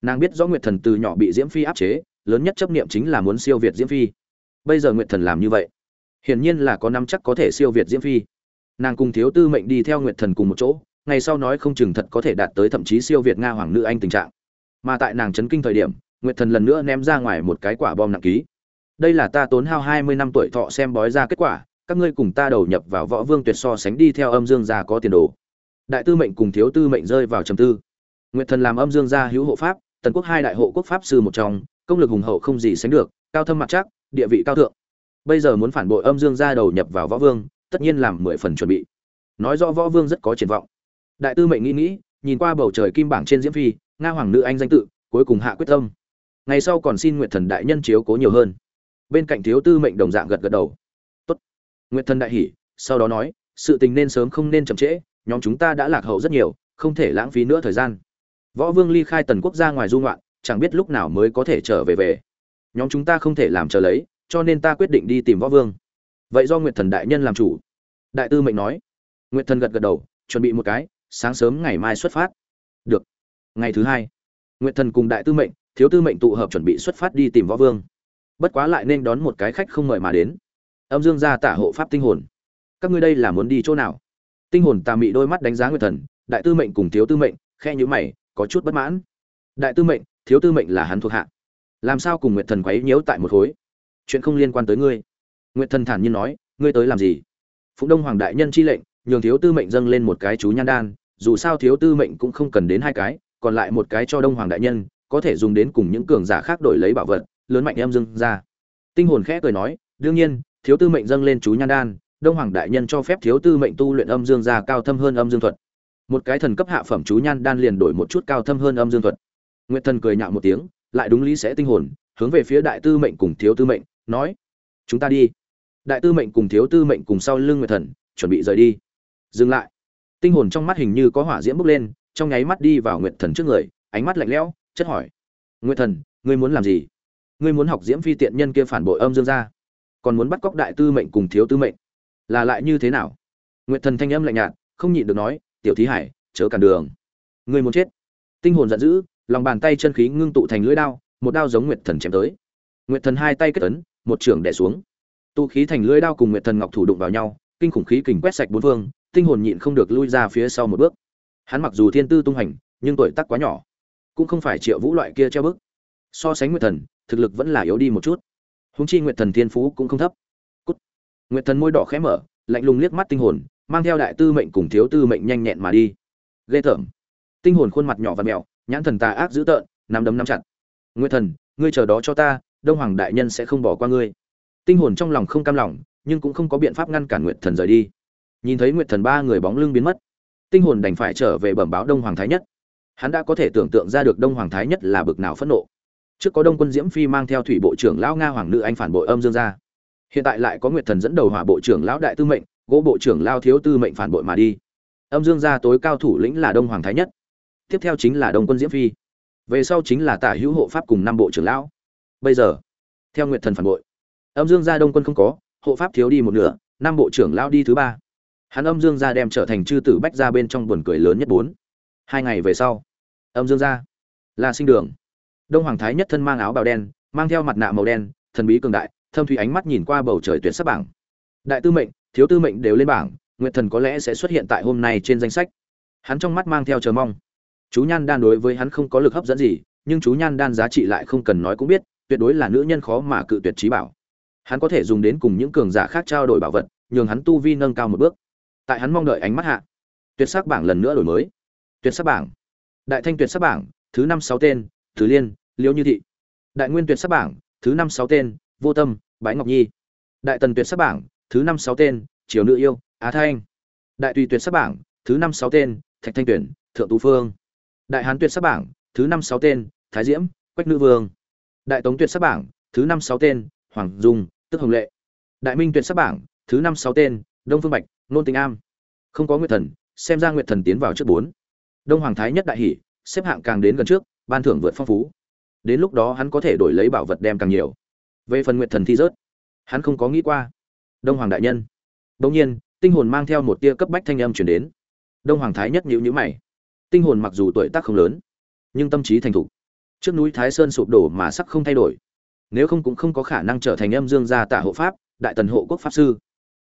Nàng biết rõ nguyệt thần từ nhỏ bị diễm phi áp chế, lớn nhất chấp niệm chính là muốn siêu việt diễm phi. Bây giờ nguyệt thần làm như vậy, hiển nhiên là có năm chắc có thể siêu việt diễm phi. Nàng cùng thiếu tư mệnh đi theo nguyệt thần cùng một chỗ ngày sau nói không chừng thật có thể đạt tới thậm chí siêu việt nga hoàng nữ anh tình trạng. Mà tại nàng chấn kinh thời điểm, nguyệt thần lần nữa ném ra ngoài một cái quả bom nặng ký. Đây là ta tốn hao hai mươi năm tuổi thọ xem bói ra kết quả, các ngươi cùng ta đầu nhập vào võ vương tuyệt so sánh đi theo âm dương gia có tiền đồ. Đại tư mệnh cùng thiếu tư mệnh rơi vào trầm tư. Nguyệt thần làm âm dương gia hữu hộ pháp, tần quốc hai đại hộ quốc pháp sư một trong, công lực hùng hậu không gì sánh được, cao thâm mặt chắc, địa vị cao thượng. Bây giờ muốn phản bội âm dương gia đầu nhập vào võ vương, tất nhiên làm mười phần chuẩn bị. Nói rõ võ vương rất có triển vọng đại tư mệnh nghĩ nghĩ, nhìn qua bầu trời kim bảng trên diễm phi, nga hoàng nữ anh danh tự, cuối cùng hạ quyết tâm. Ngày sau còn xin nguyệt thần đại nhân chiếu cố nhiều hơn. Bên cạnh thiếu tư mệnh đồng dạng gật gật đầu. Tốt. Nguyệt thần đại hỉ sau đó nói, sự tình nên sớm không nên chậm trễ, nhóm chúng ta đã lạc hậu rất nhiều, không thể lãng phí nữa thời gian. Võ vương ly khai tần quốc ra ngoài du ngoạn, chẳng biết lúc nào mới có thể trở về về. Nhóm chúng ta không thể làm chờ lấy, cho nên ta quyết định đi tìm võ vương. Vậy do nguyệt thần đại nhân làm chủ. Đại tư mệnh nói. Nguyệt thần gật gật đầu, chuẩn bị một cái sáng sớm ngày mai xuất phát. Được. Ngày thứ hai, nguyệt thần cùng đại tư mệnh, thiếu tư mệnh tụ hợp chuẩn bị xuất phát đi tìm võ vương. Bất quá lại nên đón một cái khách không mời mà đến. Âm dương gia tả hộ pháp tinh hồn. Các ngươi đây là muốn đi chỗ nào? Tinh hồn tà mị đôi mắt đánh giá nguyệt thần, đại tư mệnh cùng thiếu tư mệnh, khe nhữ mày, có chút bất mãn. Đại tư mệnh, thiếu tư mệnh là hắn thuộc hạ. Làm sao cùng nguyệt thần quấy nhiễu tại một khối? Chuyện không liên quan tới ngươi. Nguyệt thần thản nhiên nói, ngươi tới làm gì? Phụng đông hoàng đại nhân chi lệnh nhường thiếu tư mệnh dâng lên một cái chú nhan đan, dù sao thiếu tư mệnh cũng không cần đến hai cái, còn lại một cái cho đông hoàng đại nhân, có thể dùng đến cùng những cường giả khác đổi lấy bảo vật, lớn mạnh em dâng ra. Tinh hồn khẽ cười nói, đương nhiên, thiếu tư mệnh dâng lên chú nhan đan, đông hoàng đại nhân cho phép thiếu tư mệnh tu luyện âm dương gia cao thâm hơn âm dương thuật. Một cái thần cấp hạ phẩm chú nhan đan liền đổi một chút cao thâm hơn âm dương thuật. Nguyệt thần cười nhạo một tiếng, lại đúng lý sẽ tinh hồn, hướng về phía đại tư mệnh cùng thiếu tư mệnh, nói, chúng ta đi. Đại tư mệnh cùng thiếu tư mệnh cùng sau lưng nguyệt thần, chuẩn bị rời đi dừng lại. Tinh hồn trong mắt hình như có hỏa diễm bốc lên, trong nháy mắt đi vào nguyệt thần trước người, ánh mắt lạnh lẽo, chất hỏi. Nguyệt thần, ngươi muốn làm gì? Ngươi muốn học diễm phi tiện nhân kia phản bội âm dương gia? Còn muốn bắt cóc đại tư mệnh cùng thiếu tư mệnh? Là lại như thế nào? Nguyệt thần thanh âm lạnh nhạt, không nhịn được nói, tiểu thí hải, chớ cản đường. Ngươi muốn chết. Tinh hồn giận dữ, lòng bàn tay chân khí ngưng tụ thành lưỡi đao, một đao giống nguyệt thần chém tới. Nguyệt thần hai tay kết tấn một trường đẻ xuống. Tu khí thành lưỡi đao cùng nguyệt thần ngọc thủ đụng vào nhau, kinh khủng khí kình quét sạch bốn phương tinh hồn nhịn không được lui ra phía sau một bước. Hắn mặc dù thiên tư tung hành nhưng tuổi tác quá nhỏ, cũng không phải triệu vũ loại kia treo bức. So sánh nguyệt thần, thực lực vẫn là yếu đi một chút. Húng chi nguyệt thần thiên phú cũng không thấp. Cút. nguyệt thần môi đỏ khẽ mở, lạnh lùng liếc mắt tinh hồn, mang theo đại tư mệnh cùng thiếu tư mệnh nhanh nhẹn mà đi. Ghê tởm. Tinh hồn khuôn mặt nhỏ và mẹo, nhãn thần tà ác dữ tợn, nắm đấm nắm chặt. Nguyệt thần, ngươi chờ đó cho ta, đông hoàng đại nhân sẽ không bỏ qua ngươi. Tinh hồn trong lòng không cam lòng, nhưng cũng không có biện pháp ngăn cản nguyệt thần rời đi nhìn thấy nguyệt thần ba người bóng lưng biến mất, tinh hồn đành phải trở về bẩm báo đông hoàng thái nhất. Hắn đã có thể tưởng tượng ra được đông hoàng thái nhất là bực nào phẫn nộ. Trước có đông quân diễm phi mang theo thủy bộ trưởng lão nga hoàng nữ anh phản bội âm dương gia. Hiện tại lại có nguyệt thần dẫn đầu hỏa bộ trưởng lão đại tư mệnh, gỗ bộ trưởng lao thiếu tư mệnh phản bội mà đi. Âm dương gia tối cao thủ lĩnh là đông hoàng thái nhất. Tiếp theo chính là đông quân diễm phi. Về sau chính là tả hữu hộ pháp cùng năm bộ trưởng lão. Bây giờ, theo nguyệt thần phản bội, âm dương gia đông quân không có, hộ pháp thiếu đi một nửa, năm bộ trưởng lão đi thứ ba hắn âm dương gia đem trở thành chư tử bách Gia bên trong buồn cười lớn nhất bốn. Hai ngày về sau, âm dương gia là sinh đường. Đông hoàng thái nhất thân mang áo bào đen, mang theo mặt nạ màu đen, thần bí cường đại, thâm thủy ánh mắt nhìn qua bầu trời tuyệt sắc bảng. Đại tư mệnh, thiếu tư mệnh đều lên bảng, nguyệt thần có lẽ sẽ xuất hiện tại hôm nay trên danh sách. Hắn trong mắt mang theo chờ mong. Chú nhan đan đối với hắn không có lực hấp dẫn gì, nhưng chú nhan đan giá trị lại không cần nói cũng biết, tuyệt đối là nữ nhân khó mà cự tuyệt trí bảo. Hắn có thể dùng đến cùng những cường giả khác trao đổi bảo vật, nhường hắn tu vi nâng cao một bước tại hắn mong đợi ánh mắt hạ. Tuyệt sắc bảng lần nữa đổi mới. Tuyệt sắc bảng. Đại thanh tuyệt sắc bảng, thứ năm sáu tên, thứ liên, liễu như thị. Đại nguyên tuyệt sắc bảng, thứ năm sáu tên, vô tâm, bái ngọc nhi. Đại tần tuyệt sắc bảng, thứ năm sáu tên, triều nữ yêu, á thanh. Đại tùy tuyệt sắc bảng, thứ năm sáu tên, thạch thanh tuyển, thượng tú phương. Đại hán tuyệt sắc bảng, thứ năm sáu tên, thái diễm, quách nữ vương. Đại tống tuyệt sắc bảng, thứ năm sáu tên, hoàng dung, tức hồng lệ. Đại minh tuyệt sắc bảng, thứ năm sáu tên đông phương bạch, nôn tình am. Không có nguyệt thần, xem ra nguyệt thần tiến vào trước bốn. Đông hoàng thái nhất đại hỷ, xếp hạng càng đến gần trước, ban thưởng vượt phong phú. Đến lúc đó hắn có thể đổi lấy bảo vật đem càng nhiều. Về phần nguyệt thần thi rớt. Hắn không có nghĩ qua. Đông hoàng đại nhân. Đông nhiên, tinh hồn mang theo một tia cấp bách thanh âm chuyển đến. Đông hoàng thái nhất nhữ nhữ mày. Tinh hồn mặc dù tuổi tác không lớn, nhưng tâm trí thành thục. Trước núi thái sơn sụp đổ mà sắc không thay đổi. Nếu không cũng không có khả năng trở thành âm dương gia Tả hộ pháp, đại tần hộ quốc pháp sư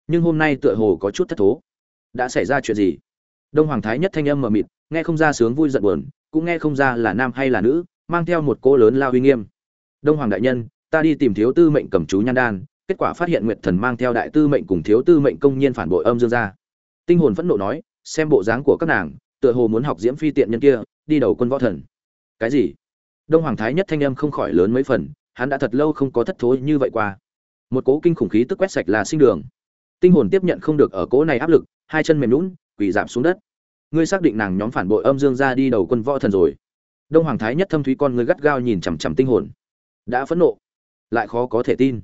nhưng hôm nay tựa hồ có chút thất thố. Đã xảy ra chuyện gì? Đông hoàng thái nhất thanh âm mờ mịt, nghe không ra sướng vui giận buồn, cũng nghe không ra là nam hay là nữ, mang theo một cô lớn lao uy nghiêm. Đông hoàng đại nhân, ta đi tìm thiếu tư mệnh cầm chú nhan đan, kết quả phát hiện nguyệt thần mang theo đại tư mệnh cùng thiếu tư mệnh công nhiên phản bội âm dương gia. Tinh hồn phẫn nộ nói, xem bộ dáng của các nàng, tựa hồ muốn học diễm phi tiện nhân kia, đi đầu quân võ thần. Cái gì? Đông hoàng thái nhất thanh âm không khỏi lớn mấy phần, hắn đã thật lâu không có thất thối như vậy qua. Một cố kinh khủng khí tức quét sạch là sinh đường tinh hồn tiếp nhận không được ở cỗ này áp lực, hai chân mềm lún quỳ giảm xuống đất. Ngươi xác định nàng nhóm phản bội âm dương ra đi đầu quân võ thần rồi. Đông hoàng thái nhất thâm thúy con ngươi gắt gao nhìn chằm chằm tinh hồn. Đã phẫn nộ, lại khó có thể tin.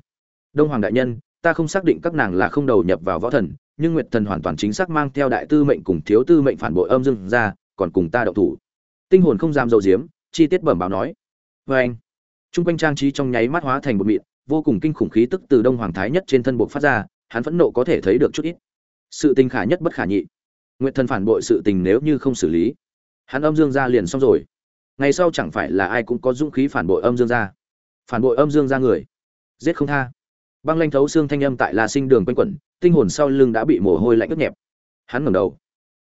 Đông hoàng đại nhân, ta không xác định các nàng là không đầu nhập vào võ thần, nhưng nguyệt thần hoàn toàn chính xác mang theo đại tư mệnh cùng thiếu tư mệnh phản bội âm dương ra, còn cùng ta đậu thủ. Tinh hồn không dám dầu diếm, chi tiết bẩm báo nói. Vê anh trung quanh trang trí trong nháy mắt hóa thành một mịn, vô cùng kinh khủng khí tức từ đông hoàng thái nhất trên thân buộc phát ra hắn phẫn nộ có thể thấy được chút ít. Sự tình khả nhất bất khả nhị. Nguyệt thần phản bội sự tình nếu như không xử lý, hắn âm dương ra liền xong rồi. Ngày sau chẳng phải là ai cũng có dũng khí phản bội âm dương ra phản bội âm dương ra người, giết không tha. Băng lanh thấu xương thanh âm tại la sinh đường quanh quẩn, tinh hồn sau lưng đã bị mồ hôi lạnh ướt nhẹp. Hắn ngẩng đầu.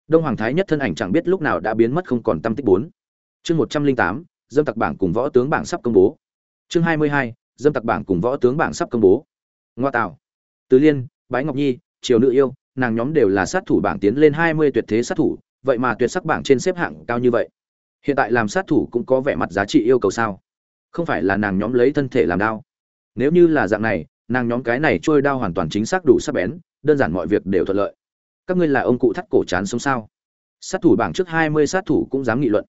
Đông hoàng thái nhất thân ảnh chẳng biết lúc nào đã biến mất không còn tâm tích bốn. Chương một trăm linh tám, dâm tặc bảng cùng võ tướng bảng sắp công bố. Chương hai mươi hai, dâm tặc bảng cùng võ tướng bảng sắp công bố. Ngoa tạo. Tứ liên bái ngọc nhi, triều nữ yêu, nàng nhóm đều là sát thủ bảng tiến lên hai mươi tuyệt thế sát thủ, vậy mà tuyệt sắc bảng trên xếp hạng cao như vậy. Hiện tại làm sát thủ cũng có vẻ mặt giá trị yêu cầu sao? Không phải là nàng nhóm lấy thân thể làm đao. Nếu như là dạng này, nàng nhóm cái này trôi đao hoàn toàn chính xác đủ sắc bén, đơn giản mọi việc đều thuận lợi. Các ngươi là ông cụ thắt cổ chán sống sao? Sát thủ bảng trước hai mươi sát thủ cũng dám nghị luận.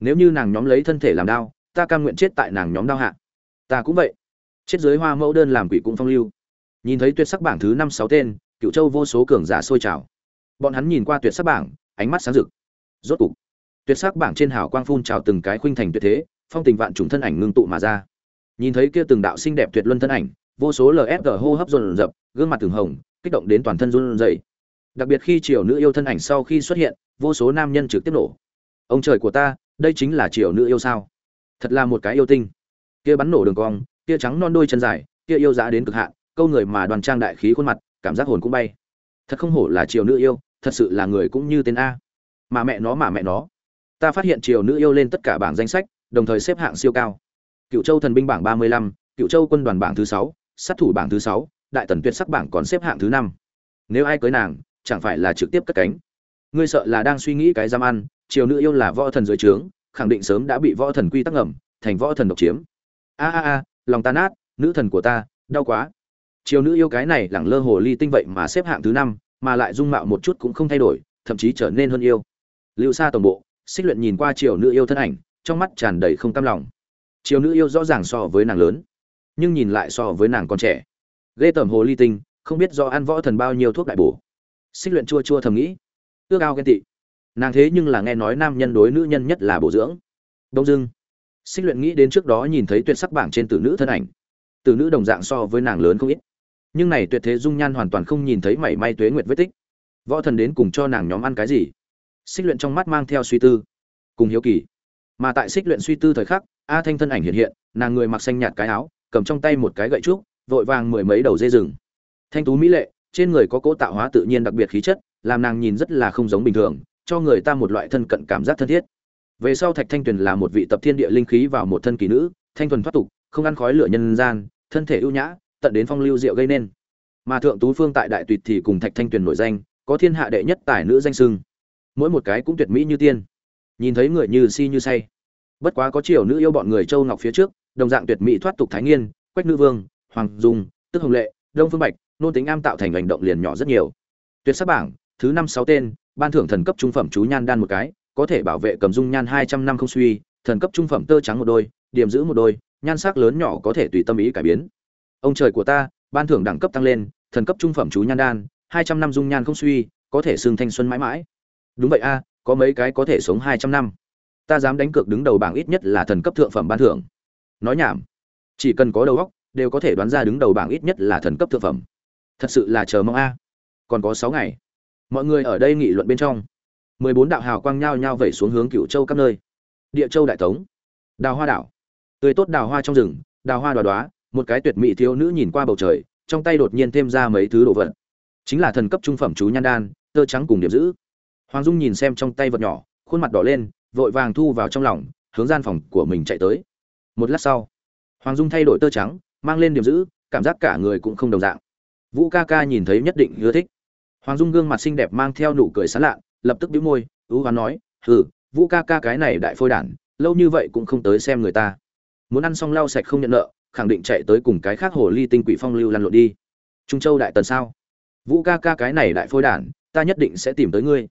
Nếu như nàng nhóm lấy thân thể làm đao, ta cam nguyện chết tại nàng nhóm đao hạ. Ta cũng vậy. Chết dưới hoa mẫu đơn làm quỷ cũng phong lưu nhìn thấy tuyệt sắc bảng thứ năm sáu tên, cựu châu vô số cường giả sôi trào. Bọn hắn nhìn qua tuyệt sắc bảng, ánh mắt sáng rực. Rốt cục, tuyệt sắc bảng trên hào quang phun trào từng cái khuynh thành tuyệt thế, phong tình vạn trùng thân ảnh ngưng tụ mà ra. Nhìn thấy kia từng đạo xinh đẹp tuyệt luân thân ảnh, vô số lfg hô hấp dồn dập gương mặt từng hồng, kích động đến toàn thân run rẩy. Đặc biệt khi triều nữ yêu thân ảnh sau khi xuất hiện, vô số nam nhân trực tiếp nổ. Ông trời của ta, đây chính là triều nữ yêu sao? Thật là một cái yêu tinh. Kia bắn nổ đường cong, kia trắng non đôi chân dài, kia yêu dã đến cực hạn câu người mà đoàn trang đại khí khuôn mặt, cảm giác hồn cũng bay. Thật không hổ là triều nữ yêu, thật sự là người cũng như tên a. Mà mẹ nó mà mẹ nó. Ta phát hiện triều nữ yêu lên tất cả bảng danh sách, đồng thời xếp hạng siêu cao. Cựu châu thần binh bảng ba mươi lăm, cựu châu quân đoàn bảng thứ sáu, sát thủ bảng thứ sáu, đại tần tuyệt sắc bảng còn xếp hạng thứ năm. Nếu ai cưới nàng, chẳng phải là trực tiếp cất cánh. Ngươi sợ là đang suy nghĩ cái giam ăn, triều nữ yêu là võ thần dưới trướng, khẳng định sớm đã bị võ thần quy tắc ngầm, thành võ thần độc chiếm. A a a, lòng ta nát, nữ thần của ta, đau quá chiều nữ yêu cái này lẳng lơ hồ ly tinh vậy mà xếp hạng thứ năm, mà lại dung mạo một chút cũng không thay đổi, thậm chí trở nên hơn yêu. Lưu xa tổng bộ, xích luyện nhìn qua chiều nữ yêu thân ảnh, trong mắt tràn đầy không cam lòng. Chiều nữ yêu rõ ràng so với nàng lớn, nhưng nhìn lại so với nàng còn trẻ. Ghê tởm hồ ly tinh, không biết do ăn võ thần bao nhiêu thuốc đại bổ. Xích luyện chua chua thầm nghĩ. Ước ao ghen tị. Nàng thế nhưng là nghe nói nam nhân đối nữ nhân nhất là bổ dưỡng. Đông dưng xích luyện nghĩ đến trước đó nhìn thấy tuyệt sắc bảng trên tử nữ thân ảnh. Tử nữ đồng dạng so với nàng lớn không ít nhưng này tuyệt thế dung nhan hoàn toàn không nhìn thấy mảy may tuế nguyệt vết tích. Võ thần đến cùng cho nàng nhóm ăn cái gì? Xích luyện trong mắt mang theo suy tư. Cùng hiếu kỳ. Mà tại xích luyện suy tư thời khắc, a thanh thân ảnh hiện hiện, nàng người mặc xanh nhạt cái áo, cầm trong tay một cái gậy trúc, vội vàng mười mấy đầu dây rừng. Thanh tú mỹ lệ, trên người có cỗ tạo hóa tự nhiên đặc biệt khí chất, làm nàng nhìn rất là không giống bình thường, cho người ta một loại thân cận cảm giác thân thiết. Về sau thạch thanh tuyền là một vị tập thiên địa linh khí vào một thân kỳ nữ, thanh thuần thoát tục, không ăn khói lửa nhân gian, thân thể ưu nhã tận đến phong lưu diệu gây nên. Mà thượng tú phương tại đại tuyệt thì cùng thạch thanh tuyền nổi danh, có thiên hạ đệ nhất tài nữ danh sưng. Mỗi một cái cũng tuyệt mỹ như tiên. Nhìn thấy người như si như say. Bất quá có chiều nữ yêu bọn người châu ngọc phía trước, đồng dạng tuyệt mỹ thoát tục thái nghiên, quách nữ vương, hoàng dung, tức hồng lệ, đông phương bạch, nôn tính am tạo thành hành động liền nhỏ rất nhiều. Tuyệt sắc bảng, thứ năm sáu tên, ban thưởng thần cấp trung phẩm chú nhan đan một cái, có thể bảo vệ cầm dung nhan hai trăm năm không suy, thần cấp trung phẩm tơ trắng một đôi, điểm giữ một đôi, nhan sắc lớn nhỏ có thể tùy tâm ý cải biến ông trời của ta, ban thưởng đẳng cấp tăng lên, thần cấp trung phẩm chú nhan đan, hai trăm năm dung nhan không suy, có thể xương thanh xuân mãi mãi. Đúng vậy a, có mấy cái có thể sống hai trăm năm. Ta dám đánh cược đứng đầu bảng ít nhất là thần cấp thượng phẩm ban thưởng. Nói nhảm. Chỉ cần có đầu óc, đều có thể đoán ra đứng đầu bảng ít nhất là thần cấp thượng phẩm. Thật sự là chờ mong a. Còn có sáu ngày. Mọi người ở đây nghị luận bên trong. Mười bốn đạo hào quang nhao nhao vẩy xuống hướng cựu châu các nơi. Địa châu đại tống. Đào hoa đảo. Tươi tốt đào hoa trong rừng, đào hoa đoá đoá một cái tuyệt mỹ thiếu nữ nhìn qua bầu trời, trong tay đột nhiên thêm ra mấy thứ đồ vật. Chính là thần cấp trung phẩm chú nhan đan, tơ trắng cùng điểm giữ. Hoàng dung nhìn xem trong tay vật nhỏ, khuôn mặt đỏ lên, vội vàng thu vào trong lòng, hướng gian phòng của mình chạy tới. Một lát sau, hoàng dung thay đổi tơ trắng, mang lên điểm giữ, cảm giác cả người cũng không đồng dạng. Vũ ca ca nhìn thấy nhất định ưa thích. Hoàng dung gương mặt xinh đẹp mang theo nụ cười sán lạ, lập tức bĩu môi, ưu hoán nói, hừ, vũ ca ca cái này đại phôi đản, lâu như vậy cũng không tới xem người ta. Muốn ăn xong lau sạch không nhận nợ khẳng định chạy tới cùng cái khác hồ ly tinh quỷ phong lưu lăn lộn đi. Trung châu đại tần sao? Vũ ca ca cái này đại phôi đản, ta nhất định sẽ tìm tới ngươi.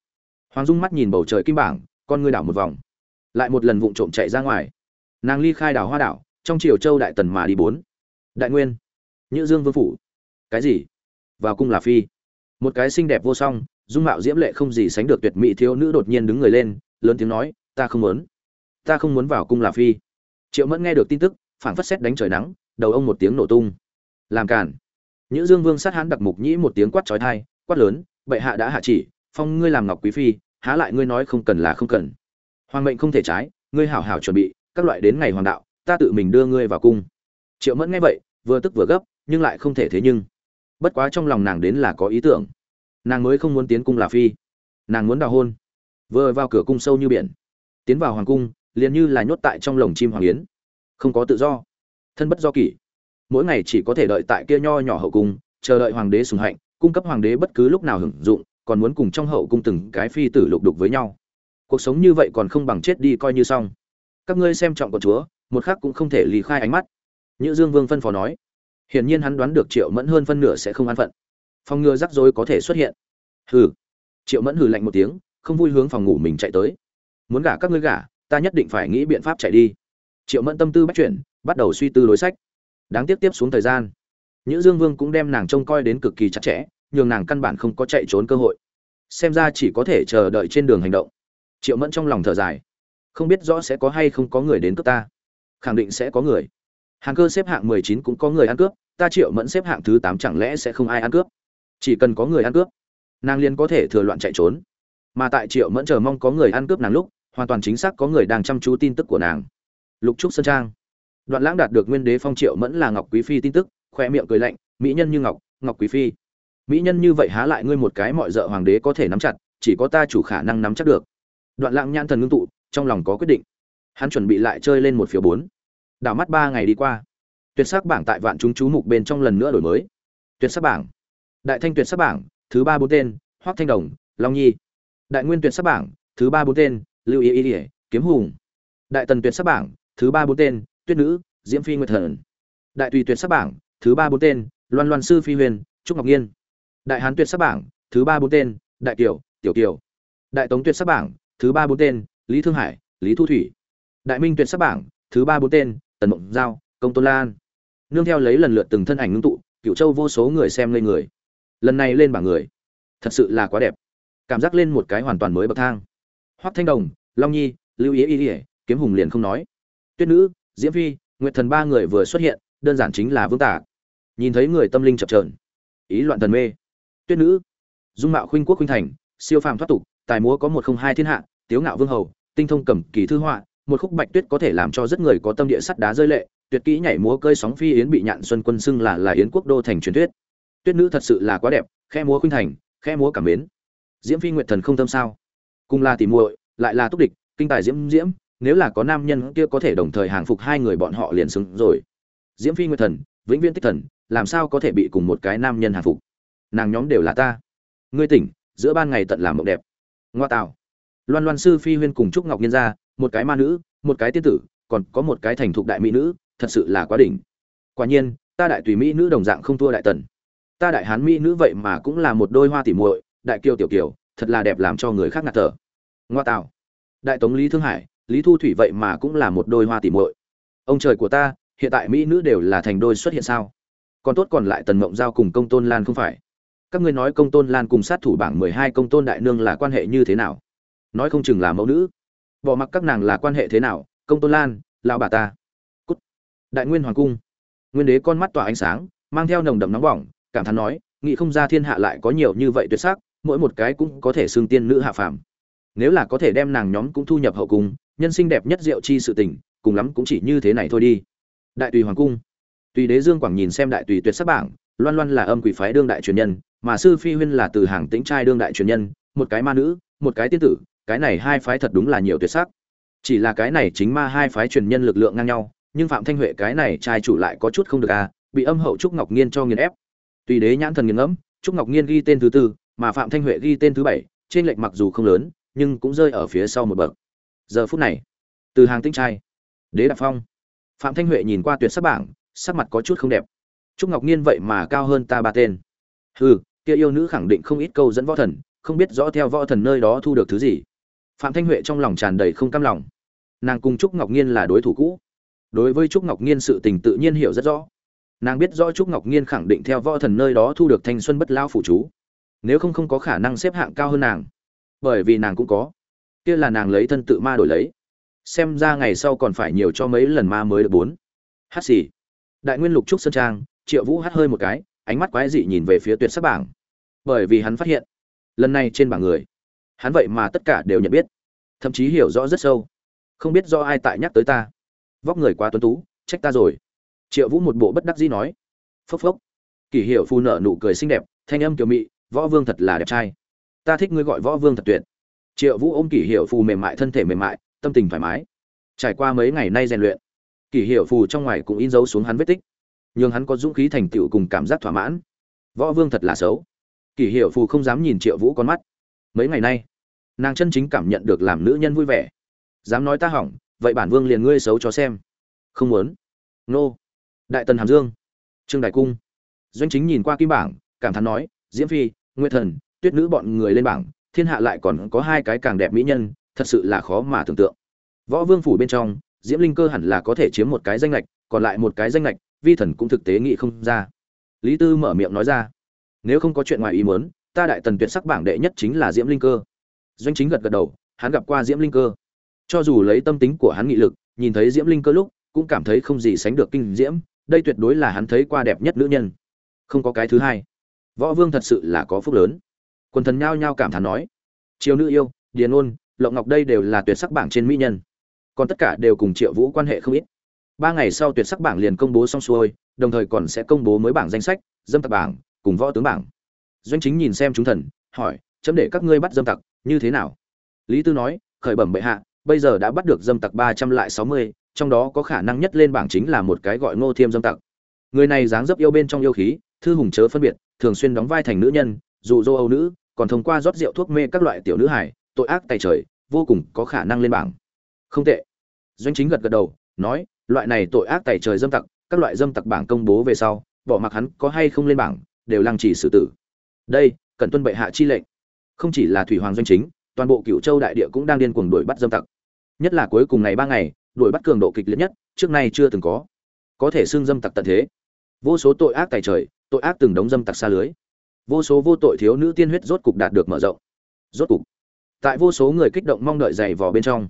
Hoàng dung mắt nhìn bầu trời kim bảng, con ngươi đảo một vòng. Lại một lần vụng trộm chạy ra ngoài. Nàng ly khai đảo hoa đảo, trong triều châu đại tần mà đi bốn. Đại nguyên, nhữ dương vương phủ. Cái gì? Vào cung là phi. Một cái xinh đẹp vô song, dung mạo diễm lệ không gì sánh được tuyệt mỹ thiếu nữ đột nhiên đứng người lên, lớn tiếng nói, ta không muốn. Ta không muốn vào cung là phi. Triệu mẫn nghe được tin tức phảng phất xét đánh trời nắng, đầu ông một tiếng nổ tung. Làm cản nhữ dương vương sát hán đặc mục nhĩ một tiếng quát trói thai quát lớn, bệ hạ đã hạ chỉ, phong ngươi làm ngọc quý phi, há lại ngươi nói không cần là không cần. Hoàng mệnh không thể trái, ngươi hảo hảo chuẩn bị, các loại đến ngày hoàng đạo, ta tự mình đưa ngươi vào cung. Triệu mẫn nghe vậy, vừa tức vừa gấp, nhưng lại không thể thế nhưng. Bất quá trong lòng nàng đến là có ý tưởng. Nàng mới không muốn tiến cung là phi. Nàng muốn đào hôn. Vừa vào cửa cung sâu như biển, tiến vào hoàng cung, liền như là nhốt tại trong lồng chim hoàng yến không có tự do. Thân bất do kỷ. Mỗi ngày chỉ có thể đợi tại kia nho nhỏ hậu cung, chờ đợi hoàng đế sùng hạnh, cung cấp hoàng đế bất cứ lúc nào hưởng dụng, còn muốn cùng trong hậu cung từng cái phi tử lục đục với nhau. Cuộc sống như vậy còn không bằng chết đi coi như xong. Các ngươi xem trọng con chúa, một khắc cũng không thể lì khai ánh mắt. Nhữ dương vương phân phó nói. Hiển nhiên hắn đoán được triệu mẫn hơn phân nửa sẽ không an phận. Phòng ngừa rắc rối có thể xuất hiện. Hừ. Triệu mẫn hừ lạnh một tiếng, không vui hướng phòng ngủ mình chạy tới. Muốn gả các ngươi gả, ta nhất định phải nghĩ biện pháp chạy đi triệu mẫn tâm tư bắt chuyển, bắt đầu suy tư đối sách. Đáng tiếc tiếp xuống thời gian, nhữ dương vương cũng đem nàng trông coi đến cực kỳ chặt chẽ, nhường nàng căn bản không có chạy trốn cơ hội. Xem ra chỉ có thể chờ đợi trên đường hành động. Triệu mẫn trong lòng thở dài. Không biết rõ sẽ có hay không có người đến cướp ta. Khẳng định sẽ có người. Hàng cơ xếp hạng mười chín cũng có người ăn cướp, ta triệu mẫn xếp hạng thứ tám chẳng lẽ sẽ không ai ăn cướp? Chỉ cần có người ăn cướp, nàng liền có thể thừa loạn chạy trốn. Mà tại triệu mẫn chờ mong có người ăn cướp nàng lúc, hoàn toàn chính xác có người đang chăm chú tin tức của nàng lục trúc sơn trang. Đoạn lãng đạt được nguyên đế phong triệu mẫn là ngọc quý phi tin tức, khoe miệng cười lạnh, mỹ nhân như ngọc ngọc quý phi. Mỹ nhân như vậy há lại ngươi một cái mọi d ợ hoàng đế có thể nắm chặt, chỉ có ta chủ khả năng nắm chắc được. Đoạn lãng nhãn thần ngưng tụ, trong lòng có quyết định. Hắn chuẩn bị lại chơi lên một phiếu bốn. Đảo mắt ba ngày đi qua. Tuyệt sắc bảng tại vạn chúng chú mục bên trong lần nữa đổi mới. Tuyệt sắc bảng. Đại thanh tuyệt sắc bảng, thứ ba bốn tên, hoắc thanh đồng, long nhi. Đại nguyên tuyệt sắc bảng, thứ ba bốn tên, lưu ý ý ỉa kiếm hùng. Đại tần tuyệt sắc bảng thứ ba bốn tên, tuyết nữ, diễm phi nguyệt thần. Đại tùy tuyệt sắc bảng, thứ ba bốn tên, loan loan sư phi huyền, trúc ngọc nhiên. Đại hán tuyệt sắc bảng, thứ ba bốn tên, đại kiều tiểu kiều. Đại tống tuyệt sắc bảng, thứ ba bốn tên, lý thương hải, lý thu thủy. Đại minh tuyệt sắc bảng, thứ ba bốn tên, tần mộng giao, công tôn lan. Nương theo lấy lần lượt từng thân ảnh ngưng tụ cựu châu vô số người xem lên người. Lần này lên bảng người, thật sự là quá đẹp. Cảm giác lên một cái hoàn toàn mới bậc thang. Hoắc thanh đồng, long nhi, lưu ý ý ỉa kiếm hùng liền không nói tuyết nữ, diễm phi, nguyệt thần ba người vừa xuất hiện, đơn giản chính là vương tả. Nhìn thấy người tâm linh chập trờn ý loạn thần mê. Tuyết nữ, dung mạo khuynh quốc khuynh thành, siêu phàm thoát tục, tài múa có một không hai thiên hạ, tiếu ngạo vương hầu, tinh thông cầm kỳ thư họa, một khúc bạch tuyết có thể làm cho rất người có tâm địa sắt đá rơi lệ, tuyệt kỹ nhảy múa cơi sóng phi yến bị nhạn xuân quân xưng là là yến quốc đô thành truyền thuyết. Tuyết nữ thật sự là quá đẹp, khe múa khuynh thành, khe múa cảm mến. Diễm phi nguyệt thần không tâm sao? Cùng là tỉ muội, lại là túc địch, kinh tài diễm diễm nếu là có nam nhân kia có thể đồng thời hàng phục hai người bọn họ liền xứng rồi. Diễm phi nguyệt thần, vĩnh viễn tích thần, làm sao có thể bị cùng một cái nam nhân hàng phục? Nàng nhóm đều là ta. Ngươi tỉnh, giữa ban ngày tận làm mộng đẹp. Ngoa tạo. Loan loan sư phi huyên cùng trúc ngọc nhiên ra, một cái ma nữ, một cái tiên tử, còn có một cái thành thục đại mỹ nữ, thật sự là quá đỉnh. Quả nhiên, ta đại tùy mỹ nữ đồng dạng không thua đại tần. Ta đại hán mỹ nữ vậy mà cũng là một đôi hoa tỉ muội, đại kiều tiểu kiều, thật là đẹp làm cho người khác ngạt thở. Ngoa tạo. Đại tống lý thương hải lý thu thủy vậy mà cũng là một đôi hoa tỉ muội. Ông trời của ta, hiện tại mỹ nữ đều là thành đôi xuất hiện sao? Còn tốt còn lại tần mộng giao cùng công tôn lan không phải. Các ngươi nói công tôn lan cùng sát thủ bảng mười hai công tôn đại nương là quan hệ như thế nào? Nói không chừng là mẫu nữ. Bỏ mặc các nàng là quan hệ thế nào? Công tôn lan lao bà ta. Cút. Đại nguyên hoàng cung. Nguyên đế con mắt tỏa ánh sáng, mang theo nồng đậm nóng bỏng, cảm thán nói nghĩ không ra thiên hạ lại có nhiều như vậy tuyệt sắc, mỗi một cái cũng có thể xương tiên nữ hạ phàm. Nếu là có thể đem nàng nhóm cũng thu nhập hậu cung nhân sinh đẹp nhất diệu chi sự tình, cùng lắm cũng chỉ như thế này thôi đi. Đại tùy hoàng cung. Tùy đế dương quảng nhìn xem đại tùy tuyệt sắc bảng, loan loan là âm quỷ phái đương đại truyền nhân, mà sư phi huyên là từ hàng tĩnh trai đương đại truyền nhân, một cái ma nữ, một cái tiên tử, cái này hai phái thật đúng là nhiều tuyệt sắc. Chỉ là cái này chính ma hai phái truyền nhân lực lượng ngang nhau, nhưng phạm thanh huệ cái này trai chủ lại có chút không được à bị âm hậu trúc ngọc nghiên cho nghiền ép. Tùy đế nhãn thần nghiền ngẫm, trúc ngọc nghiên ghi tên thứ tư, mà phạm thanh huệ ghi tên thứ bảy, trên lệch mặc dù không lớn, nhưng cũng rơi ở phía sau một bậc giờ phút này. Từ hàng tinh trai. Đế đạp phong. Phạm thanh huệ nhìn qua tuyệt sắc bảng, sắc mặt có chút không đẹp. Trúc ngọc nhiên vậy mà cao hơn ta ba tên. Hừ, kia yêu nữ khẳng định không ít câu dẫn võ thần, không biết rõ theo võ thần nơi đó thu được thứ gì. Phạm thanh huệ trong lòng tràn đầy không cam lòng. Nàng cùng trúc ngọc nhiên là đối thủ cũ. Đối với trúc ngọc nhiên sự tình tự nhiên hiểu rất rõ. Nàng biết rõ trúc ngọc nhiên khẳng định theo võ thần nơi đó thu được thanh xuân bất lao phủ chú. Nếu không không có khả năng xếp hạng cao hơn nàng. Bởi vì nàng cũng có kia là nàng lấy thân tự ma đổi lấy. Xem ra ngày sau còn phải nhiều cho mấy lần ma mới được bốn. Hát xì. Đại nguyên lục trúc sơn trang, triệu vũ hát hơi một cái, ánh mắt quái dị nhìn về phía tuyệt sắc bảng. Bởi vì hắn phát hiện, lần này trên bảng người, hắn vậy mà tất cả đều nhận biết, thậm chí hiểu rõ rất sâu. Không biết do ai tại nhắc tới ta. Vóc người quá tuấn tú, trách ta rồi. Triệu vũ một bộ bất đắc dĩ nói. Phốc phốc. Kỷ hiệu phù nợ nụ cười xinh đẹp, thanh âm kiều mị, võ vương thật là đẹp trai. Ta thích ngươi gọi võ vương thật tuyệt triệu vũ ôm kỷ hiệu phù mềm mại, thân thể mềm mại, tâm tình thoải mái. Trải qua mấy ngày nay rèn luyện, kỷ hiệu phù trong ngoài cũng in dấu xuống hắn vết tích. Nhưng hắn có dũng khí thành tựu cùng cảm giác thỏa mãn. Võ vương thật là xấu. Kỷ hiệu phù không dám nhìn triệu vũ con mắt. Mấy ngày nay, nàng chân chính cảm nhận được làm nữ nhân vui vẻ. Dám nói ta hỏng, vậy bản vương liền ngươi xấu cho xem. Không muốn. Nô. Đại tần hàm dương. Trương đại cung. Doanh chính nhìn qua kim bảng, cảm thán nói, diễm phi nguyên thần, tuyết nữ bọn người lên bảng thiên hạ lại còn có hai cái càng đẹp mỹ nhân, thật sự là khó mà tưởng tượng. Võ vương phủ bên trong, diễm linh cơ hẳn là có thể chiếm một cái danh lệch, còn lại một cái danh lệch, vi thần cũng thực tế nghĩ không ra. Lý tư mở miệng nói ra, nếu không có chuyện ngoài ý muốn, ta đại tần tuyệt sắc bảng đệ nhất chính là diễm linh cơ. Doanh chính gật gật đầu, hắn gặp qua diễm linh cơ. Cho dù lấy tâm tính của hắn nghị lực, nhìn thấy diễm linh cơ lúc, cũng cảm thấy không gì sánh được kinh diễm, đây tuyệt đối là hắn thấy qua đẹp nhất nữ nhân. Không có cái thứ hai. Võ vương thật sự là có phúc lớn quần thần nhao nhao cảm thán nói, triều nữ yêu, điền ôn, lộng ngọc đây đều là tuyệt sắc bảng trên mỹ nhân. Còn tất cả đều cùng triệu vũ quan hệ không ít. Ba ngày sau tuyệt sắc bảng liền công bố xong xuôi, đồng thời còn sẽ công bố mới bảng danh sách, dâm tặc bảng, cùng võ tướng bảng. Doanh chính nhìn xem chúng thần, hỏi, chấm để các ngươi bắt dâm tặc, như thế nào? Lý tư nói, khởi bẩm bệ hạ, bây giờ đã bắt được dâm tặc ba trăm lại sáu mươi, trong đó có khả năng nhất lên bảng chính là một cái gọi ngô thiêm dâm tặc. Người này dáng dấp yêu bên trong yêu khí, thư hùng chớ phân biệt, thường xuyên đóng vai thành nữ nhân, dụ dỗ âu nữ còn thông qua rót rượu thuốc mê các loại tiểu nữ hải tội ác tay trời, vô cùng có khả năng lên bảng. Không tệ. Doanh chính gật gật đầu, nói, loại này tội ác tay trời dâm tặc, các loại dâm tặc bảng công bố về sau, bỏ mặc hắn có hay không lên bảng, đều lăng trì xử tử. Đây cần tuân bệ hạ chi lệnh. Không chỉ là thủy hoàng doanh chính, toàn bộ cựu châu đại địa cũng đang điên cuồng đuổi bắt dâm tặc. Nhất là cuối cùng ngày ba ngày, đuổi bắt cường độ kịch liệt nhất, trước nay chưa từng có. Có thể xưng dâm tặc tận thế. Vô số tội ác tài trời, tội ác từng đống dâm tặc xa lưới vô số vô tội thiếu nữ tiên huyết rốt cục đạt được mở rộng. Rốt cục, tại vô số người kích động mong đợi dày vò bên trong,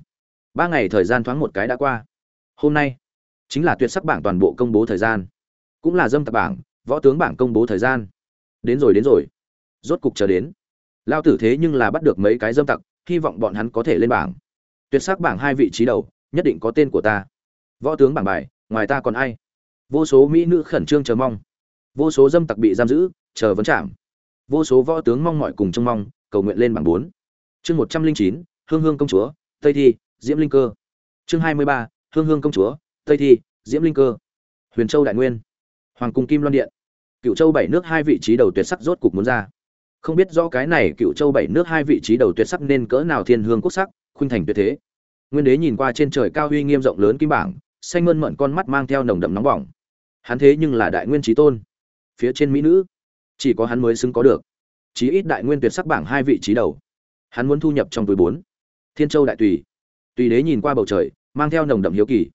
ba ngày thời gian thoáng một cái đã qua. Hôm nay chính là tuyệt sắc bảng toàn bộ công bố thời gian, cũng là dâm tặc bảng, võ tướng bảng công bố thời gian. Đến rồi đến rồi. Rốt cục chờ đến. Lao tử thế nhưng là bắt được mấy cái dâm tặc, hy vọng bọn hắn có thể lên bảng. Tuyệt sắc bảng hai vị trí đầu, nhất định có tên của ta. Võ tướng bảng bài, ngoài ta còn ai? Vô số mỹ nữ khẩn trương chờ mong. Vô số dâm tặc bị giam giữ, chờ vấn chạm vô số võ tướng mong mọi cùng trông mong, cầu nguyện lên bảng bốn. Chương một trăm linh chín, hương hương công chúa, tây thi, diễm linh cơ. Chương hai mươi ba, hương hương công chúa, tây thi, diễm linh cơ. Huyền châu đại nguyên. Hoàng cung kim loan điện. Cựu châu bảy nước hai vị trí đầu tuyệt sắc rốt cục muốn ra. Không biết do cái này cựu châu bảy nước hai vị trí đầu tuyệt sắc nên cỡ nào thiên hương quốc sắc, khuynh thành tuyệt thế. Nguyên đế nhìn qua trên trời cao huy nghiêm rộng lớn kim bảng, xanh mơn mận con mắt mang theo nồng đậm nóng bỏng. Hắn thế nhưng là đại nguyên trí tôn. Phía trên mỹ nữ chỉ có hắn mới xứng có được. Chí ít đại nguyên tuyệt sắc bảng hai vị trí đầu. Hắn muốn thu nhập trong túi bốn. Thiên châu đại tùy. Tùy đế nhìn qua bầu trời, mang theo nồng đậm hiếu kỳ.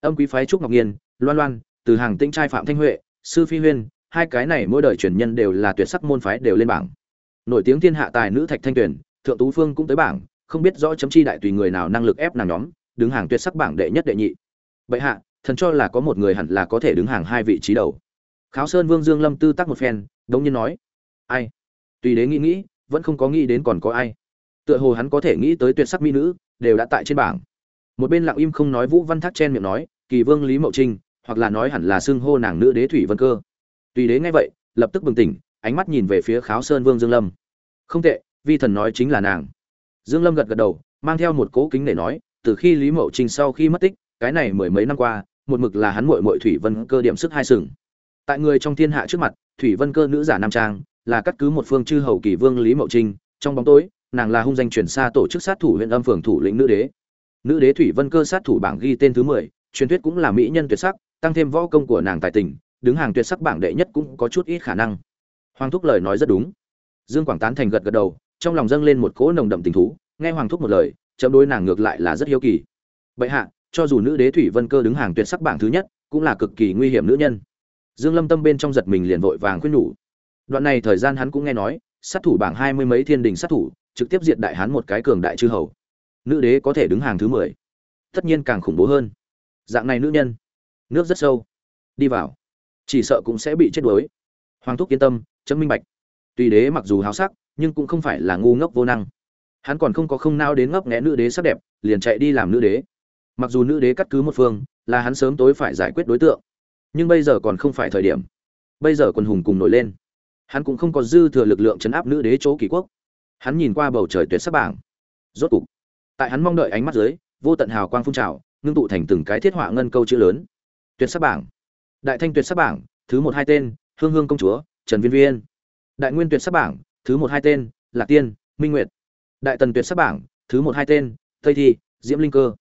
Âm quý phái trúc ngọc nhiên loan loan, từ hàng tĩnh trai phạm thanh huệ, sư phi huyên, hai cái này mỗi đời truyền nhân đều là tuyệt sắc môn phái đều lên bảng. Nổi tiếng thiên hạ tài nữ thạch thanh tuyền, thượng tú phương cũng tới bảng, không biết rõ chấm chi đại tùy người nào năng lực ép nàng nhóm, đứng hàng tuyệt sắc bảng đệ nhất đệ nhị. Bệ hạ, thần cho là có một người hẳn là có thể đứng hàng hai vị trí đầu. Kháo sơn vương dương lâm tư tác một phen đống nhiên nói, ai? Tùy đế nghĩ nghĩ, vẫn không có nghĩ đến còn có ai. Tựa hồ hắn có thể nghĩ tới tuyệt sắc mỹ nữ, đều đã tại trên bảng. Một bên lặng im không nói vũ văn thác chen miệng nói, kỳ vương lý mậu trinh, hoặc là nói hẳn là xưng hô nàng nữ đế thủy vân cơ. Tùy đế nghe vậy, lập tức bừng tỉnh, ánh mắt nhìn về phía kháo sơn vương dương lâm. Không tệ, vi thần nói chính là nàng. Dương lâm gật gật đầu, mang theo một cố kính để nói, từ khi lý mậu trinh sau khi mất tích, cái này mười mấy năm qua, một mực là hắn muội muội thủy vân cơ điểm sức hai sừng. Tại người trong thiên hạ trước mặt thủy vân cơ nữ giả nam trang, là cắt cứ một phương chư hầu kỳ vương lý mậu trinh. Trong bóng tối, nàng là hung danh truyền xa tổ chức sát thủ huyện âm phường thủ lĩnh nữ đế. Nữ đế thủy vân cơ sát thủ bảng ghi tên thứ mười, truyền thuyết cũng là mỹ nhân tuyệt sắc, tăng thêm võ công của nàng tài tình, đứng hàng tuyệt sắc bảng đệ nhất cũng có chút ít khả năng. Hoàng thúc lời nói rất đúng. Dương quảng tán thành gật gật đầu, trong lòng dâng lên một cỗ nồng đậm tình thú, nghe hoàng thúc một lời, chấm đối nàng ngược lại là rất hiếu kỳ. Bệ hạ, cho dù nữ đế thủy vân cơ đứng hàng tuyệt sắc bảng thứ nhất, cũng là cực kỳ nguy hiểm nữ nhân dương lâm tâm bên trong giật mình liền vội vàng khuyên nhủ. Đoạn này thời gian hắn cũng nghe nói, sát thủ bảng hai mươi mấy thiên đình sát thủ, trực tiếp diệt đại hán một cái cường đại chư hầu. Nữ đế có thể đứng hàng thứ mười. Tất nhiên càng khủng bố hơn. Dạng này nữ nhân, nước rất sâu. Đi vào. Chỉ sợ cũng sẽ bị chết đuối. Hoàng thúc yên tâm, chấm minh bạch. Tuy đế mặc dù háo sắc, nhưng cũng không phải là ngu ngốc vô năng. Hắn còn không có không nao đến ngốc nghẽ nữ đế sắc đẹp, liền chạy đi làm nữ đế. Mặc dù nữ đế cắt cứ một phương, là hắn sớm tối phải giải quyết đối tượng nhưng bây giờ còn không phải thời điểm. Bây giờ quân hùng cùng nổi lên. Hắn cũng không có dư thừa lực lượng chấn áp nữ đế chỗ kỳ quốc. Hắn nhìn qua bầu trời tuyệt sắc bảng. Rốt cục, tại hắn mong đợi ánh mắt dưới, vô tận hào quang phun trào, ngưng tụ thành từng cái thiết họa ngân câu chữ lớn. Tuyệt sắc bảng. Đại thanh tuyệt sắc bảng, thứ một hai tên, hương hương công chúa, trần viên viên. Đại nguyên tuyệt sắc bảng, thứ một hai tên, lạc tiên, minh nguyệt. Đại tần tuyệt sắc bảng, thứ một hai tên, tây thi, diễm linh cơ.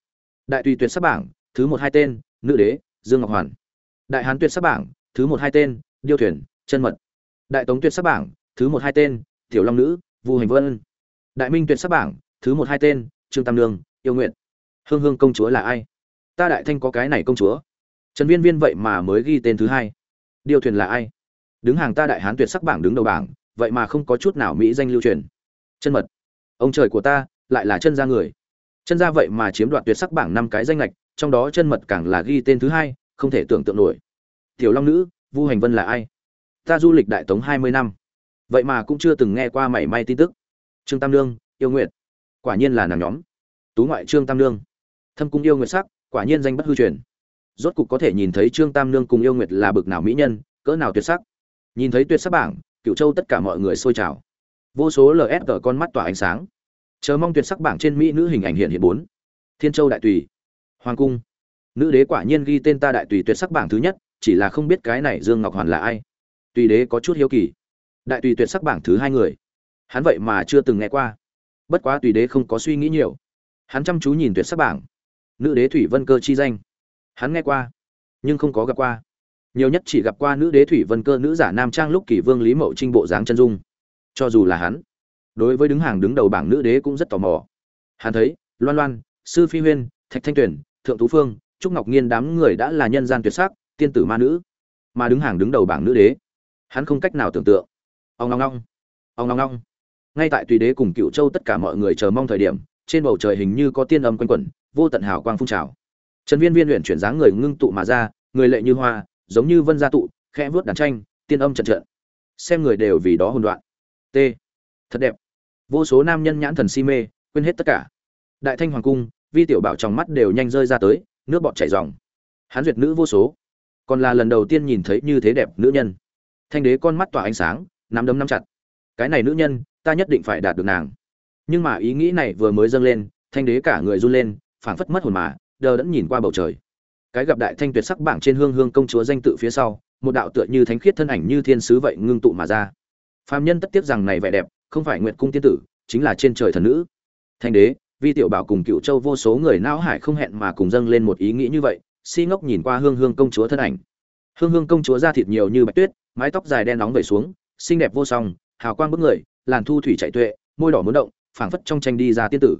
Đại tùy tuyệt sắc bảng, thứ một hai tên, nữ đế, dương ngọc hoàn đại hán tuyệt sắc bảng, thứ một hai tên, điêu thuyền, chân mật. Đại tống tuyệt sắc bảng, thứ một hai tên, tiểu long nữ, vu hành vân. Đại minh tuyệt sắc bảng, thứ một hai tên, trương tam lương yêu nguyện hương hương công chúa là ai? Ta đại thanh có cái này công chúa. Trần viên viên vậy mà mới ghi tên thứ hai. Điêu thuyền là ai? Đứng hàng ta đại hán tuyệt sắc bảng đứng đầu bảng, vậy mà không có chút nào mỹ danh lưu truyền. Chân mật. Ông trời của ta, lại là chân gia người. Chân gia vậy mà chiếm đoạt tuyệt sắc bảng năm cái danh lệch trong đó chân mật càng là ghi tên thứ hai không thể tưởng tượng nổi. Tiểu long nữ, vu hành vân là ai? Ta du lịch đại tống hai mươi năm. Vậy mà cũng chưa từng nghe qua mảy may tin tức. Trương tam lương yêu nguyện quả nhiên là nàng nhóm. Tú ngoại trương tam lương thâm cung yêu nguyệt sắc, quả nhiên danh bất hư truyền. Rốt cục có thể nhìn thấy trương tam lương cùng yêu nguyệt là bực nào mỹ nhân, cỡ nào tuyệt sắc. Nhìn thấy tuyệt sắc bảng cựu châu tất cả mọi người sôi trào. Vô số lsg con mắt tỏa ánh sáng. Chờ mong tuyệt sắc bảng trên mỹ nữ hình ảnh hiện hiện bốn. Thiên châu đại tùy. Hoàng cung nữ đế quả nhiên ghi tên ta đại tùy tuyệt sắc bảng thứ nhất, chỉ là không biết cái này dương ngọc hoàn là ai. Tùy đế có chút hiếu kỳ. Đại tùy tuyệt sắc bảng thứ hai người. Hắn vậy mà chưa từng nghe qua. Bất quá tùy đế không có suy nghĩ nhiều. Hắn chăm chú nhìn tuyệt sắc bảng. Nữ đế thủy vân cơ chi danh. Hắn nghe qua, nhưng không có gặp qua. Nhiều nhất chỉ gặp qua nữ đế thủy vân cơ nữ giả nam trang lúc kỷ vương lý mậu trinh bộ dáng chân dung. Cho dù là hắn, đối với đứng hàng đứng đầu bảng nữ đế cũng rất tò mò. Hắn thấy, loan loan, sư phi huyên, thạch thanh tuyển thượng tú phương trúc ngọc nhiên đám người đã là nhân gian tuyệt sắc, tiên tử ma nữ, mà đứng hàng đứng đầu bảng nữ đế. Hắn không cách nào tưởng tượng. Ông long long ông long long ngay tại tùy đế cùng cựu châu tất cả mọi người chờ mong thời điểm, trên bầu trời hình như có tiên âm quanh quẩn, vô tận hào quang phun trào. Trần viên viên luyện chuyển dáng người ngưng tụ mà ra, người lệ như hoa, giống như vân gia tụ, khẽ vuốt đàn tranh, tiên âm trận trận. Xem người đều vì đó hỗn loạn. t. Thật đẹp. Vô số nam nhân nhãn thần si mê, quên hết tất cả. Đại thanh hoàng cung, vi tiểu bảo trong mắt đều nhanh rơi ra tới nước bọt chảy ròng hắn duyệt nữ vô số. Còn là lần đầu tiên nhìn thấy như thế đẹp nữ nhân. Thanh đế con mắt tỏa ánh sáng, nắm đấm nắm chặt. Cái này nữ nhân, ta nhất định phải đạt được nàng. Nhưng mà ý nghĩ này vừa mới dâng lên, thanh đế cả người run lên, phảng phất mất hồn mà, đờ đẫn nhìn qua bầu trời. Cái gặp đại thanh tuyệt sắc bảng trên hương hương công chúa danh tự phía sau, một đạo tựa như thánh khiết thân ảnh như thiên sứ vậy ngưng tụ mà ra. Phàm nhân tất tiếc rằng này vẻ đẹp, không phải nguyệt cung tiên tử, chính là trên trời thần nữ. Thanh đế vi tiểu bảo cùng cựu châu vô số người não hải không hẹn mà cùng dâng lên một ý nghĩ như vậy, si ngốc nhìn qua hương hương công chúa thân ảnh. Hương hương công chúa da thịt nhiều như bạch tuyết, mái tóc dài đen nóng vẩy xuống, xinh đẹp vô song, hào quang bức người, làn thu thủy chạy tuệ, môi đỏ muốn động, phảng phất trong tranh đi ra tiên tử.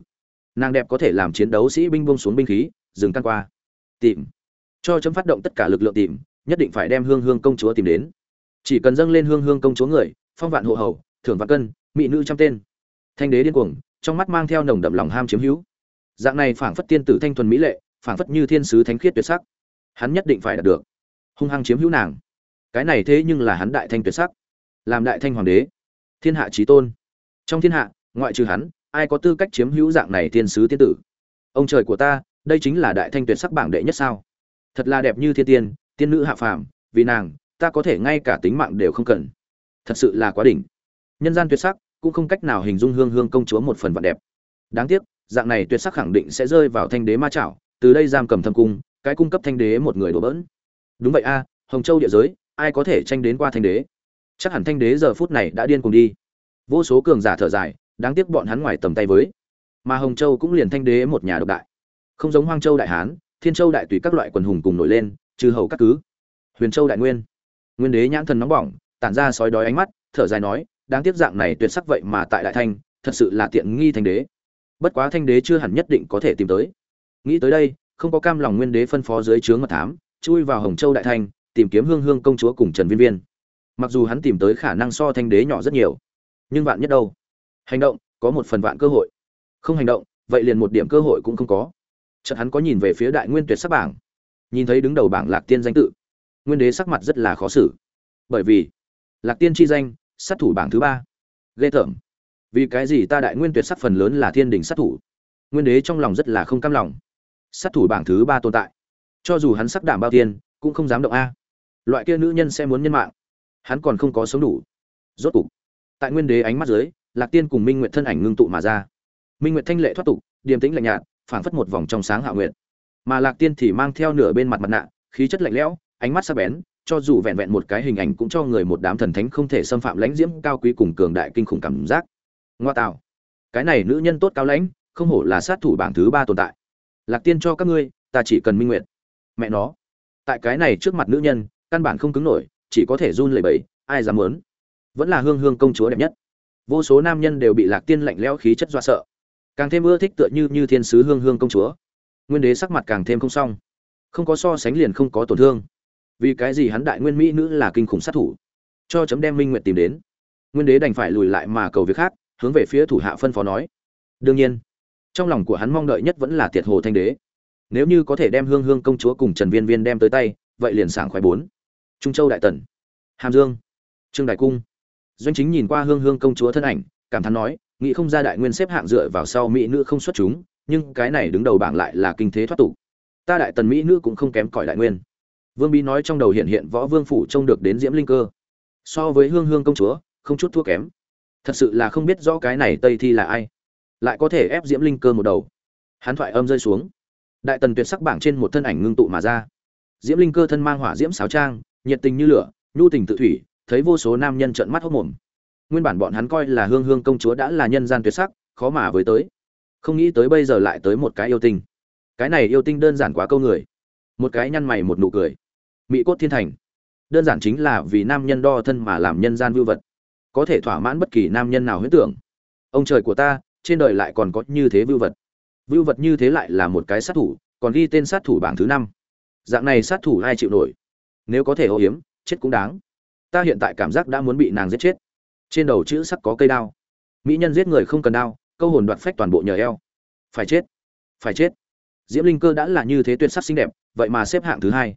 Nàng đẹp có thể làm chiến đấu sĩ binh buông xuống binh khí, dừng căn qua. Tìm. Cho chấm phát động tất cả lực lượng tìm, nhất định phải đem hương hương công chúa tìm đến. Chỉ cần dâng lên hương hương công chúa người, phong vạn hộ hầu, thưởng vạn cân, mỹ nữ trăm tên. Thanh đế điên cuồng trong mắt mang theo nồng đậm lòng ham chiếm hữu. Dạng này phảng phất tiên tử thanh thuần mỹ lệ, phảng phất như thiên sứ thánh khiết tuyệt sắc. Hắn nhất định phải đạt được. Hung hăng chiếm hữu nàng. Cái này thế nhưng là hắn đại thanh tuyệt sắc. Làm đại thanh hoàng đế. Thiên hạ trí tôn. Trong thiên hạ, ngoại trừ hắn, ai có tư cách chiếm hữu dạng này thiên sứ tiên tử? Ông trời của ta, đây chính là đại thanh tuyệt sắc bảng đệ nhất sao? Thật là đẹp như thiên tiên tiên nữ hạ phàm, vì nàng, ta có thể ngay cả tính mạng đều không cần. Thật sự là quá đỉnh. Nhân gian tuyệt sắc cũng không cách nào hình dung hương hương công chúa một phần vạn đẹp. Đáng tiếc, dạng này tuyệt sắc khẳng định sẽ rơi vào thanh đế ma chảo, từ đây giam cầm thâm cung, cái cung cấp thanh đế một người đổ bỡn. Đúng vậy a, hồng châu địa giới, ai có thể tranh đến qua thanh đế? Chắc hẳn thanh đế giờ phút này đã điên cùng đi. Vô số cường giả thở dài, đáng tiếc bọn hắn ngoài tầm tay với. Mà hồng châu cũng liền thanh đế một nhà độc đại. Không giống hoang châu đại hán, thiên châu đại tùy các loại quần hùng cùng nổi lên, trừ hầu các cứ. Huyền châu đại nguyên. Nguyên đế nhãn thần nóng bỏng, tản ra sói đói ánh mắt, thở dài nói đáng tiếc dạng này tuyệt sắc vậy mà tại đại thanh, thật sự là tiện nghi thanh đế. Bất quá thanh đế chưa hẳn nhất định có thể tìm tới. Nghĩ tới đây, không có cam lòng nguyên đế phân phó dưới trướng mật thám, chui vào hồng châu đại thanh, tìm kiếm hương hương công chúa cùng trần viên viên. Mặc dù hắn tìm tới khả năng so thanh đế nhỏ rất nhiều, nhưng vạn nhất đâu? Hành động, có một phần vạn cơ hội. Không hành động, vậy liền một điểm cơ hội cũng không có. Chợt hắn có nhìn về phía đại nguyên tuyệt sắc bảng. Nhìn thấy đứng đầu bảng lạc tiên danh tự, nguyên đế sắc mặt rất là khó xử. Bởi vì, lạc tiên chi danh sát thủ bảng thứ ba. Ghê tởm. Vì cái gì ta đại nguyên tuyệt sắc phần lớn là thiên đình sát thủ? Nguyên đế trong lòng rất là không cam lòng. Sát thủ bảng thứ ba tồn tại. Cho dù hắn sắc đảm bao tiên cũng không dám động a. Loại kia nữ nhân sẽ muốn nhân mạng. Hắn còn không có sống đủ. Rốt cục, tại nguyên đế ánh mắt dưới, lạc tiên cùng minh nguyện thân ảnh ngưng tụ mà ra. Minh nguyện thanh lệ thoát tục, điềm tĩnh lạnh nhạt, phảng phất một vòng trong sáng hạ nguyện mà lạc tiên thì mang theo nửa bên mặt mặt nạ, khí chất lạnh lẽo, ánh mắt sắc bén cho dù vẹn vẹn một cái hình ảnh cũng cho người một đám thần thánh không thể xâm phạm lãnh diễm cao quý cùng cường đại kinh khủng cảm giác. Ngoa tạo. Cái này nữ nhân tốt cao lãnh, không hổ là sát thủ bảng thứ ba tồn tại. Lạc tiên cho các ngươi, ta chỉ cần minh nguyện. Mẹ nó. Tại cái này trước mặt nữ nhân, căn bản không cứng nổi, chỉ có thể run lẩy bẩy, ai dám muốn? Vẫn là hương hương công chúa đẹp nhất. Vô số nam nhân đều bị lạc tiên lạnh lẽo khí chất dọa sợ. Càng thêm ưa thích tựa như như thiên sứ hương hương công chúa. Nguyên đế sắc mặt càng thêm không xong. Không có so sánh liền không có tổn thương vì cái gì hắn đại nguyên mỹ nữ là kinh khủng sát thủ? Cho chấm đem minh nguyện tìm đến. Nguyên đế đành phải lùi lại mà cầu việc khác, hướng về phía thủ hạ phân phó nói. Đương nhiên, trong lòng của hắn mong đợi nhất vẫn là tiệt hồ thanh đế. Nếu như có thể đem hương hương công chúa cùng trần viên viên đem tới tay, vậy liền sảng khoái bốn. Trung châu đại tần, hàm dương, trương đại cung. Doanh chính nhìn qua hương hương công chúa thân ảnh, cảm thán nói, nghĩ không ra đại nguyên xếp hạng dựa vào sau mỹ nữ không xuất chúng, nhưng cái này đứng đầu bảng lại là kinh thế thoát tục. Ta đại tần mỹ nữ cũng không kém cỏi đại nguyên vương bí nói trong đầu hiện hiện võ vương phủ trông được đến diễm linh cơ. So với hương hương công chúa, không chút thua kém. Thật sự là không biết rõ cái này tây thi là ai. Lại có thể ép diễm linh cơ một đầu. Hắn thoại âm rơi xuống. Đại tần tuyệt sắc bảng trên một thân ảnh ngưng tụ mà ra. Diễm linh cơ thân mang hỏa diễm sáo trang, nhiệt tình như lửa, nhu tình tự thủy, thấy vô số nam nhân trợn mắt hốc mồm. Nguyên bản bọn hắn coi là hương hương công chúa đã là nhân gian tuyệt sắc, khó mà với tới. Không nghĩ tới bây giờ lại tới một cái yêu tinh. Cái này yêu tinh đơn giản quá câu người. Một cái nhăn mày một nụ cười mỹ cốt thiên thành. Đơn giản chính là vì nam nhân đo thân mà làm nhân gian vưu vật. Có thể thỏa mãn bất kỳ nam nhân nào huyết tưởng. Ông trời của ta, trên đời lại còn có như thế vưu vật. Vưu vật như thế lại là một cái sát thủ, còn ghi tên sát thủ bảng thứ năm. Dạng này sát thủ ai chịu nổi? Nếu có thể ô hiếm, chết cũng đáng. Ta hiện tại cảm giác đã muốn bị nàng giết chết. Trên đầu chữ sắc có cây đao. Mỹ nhân giết người không cần đao, câu hồn đoạt phách toàn bộ nhờ eo. Phải chết. Phải chết. Diễm linh cơ đã là như thế tuyệt sắc xinh đẹp, vậy mà xếp hạng thứ hai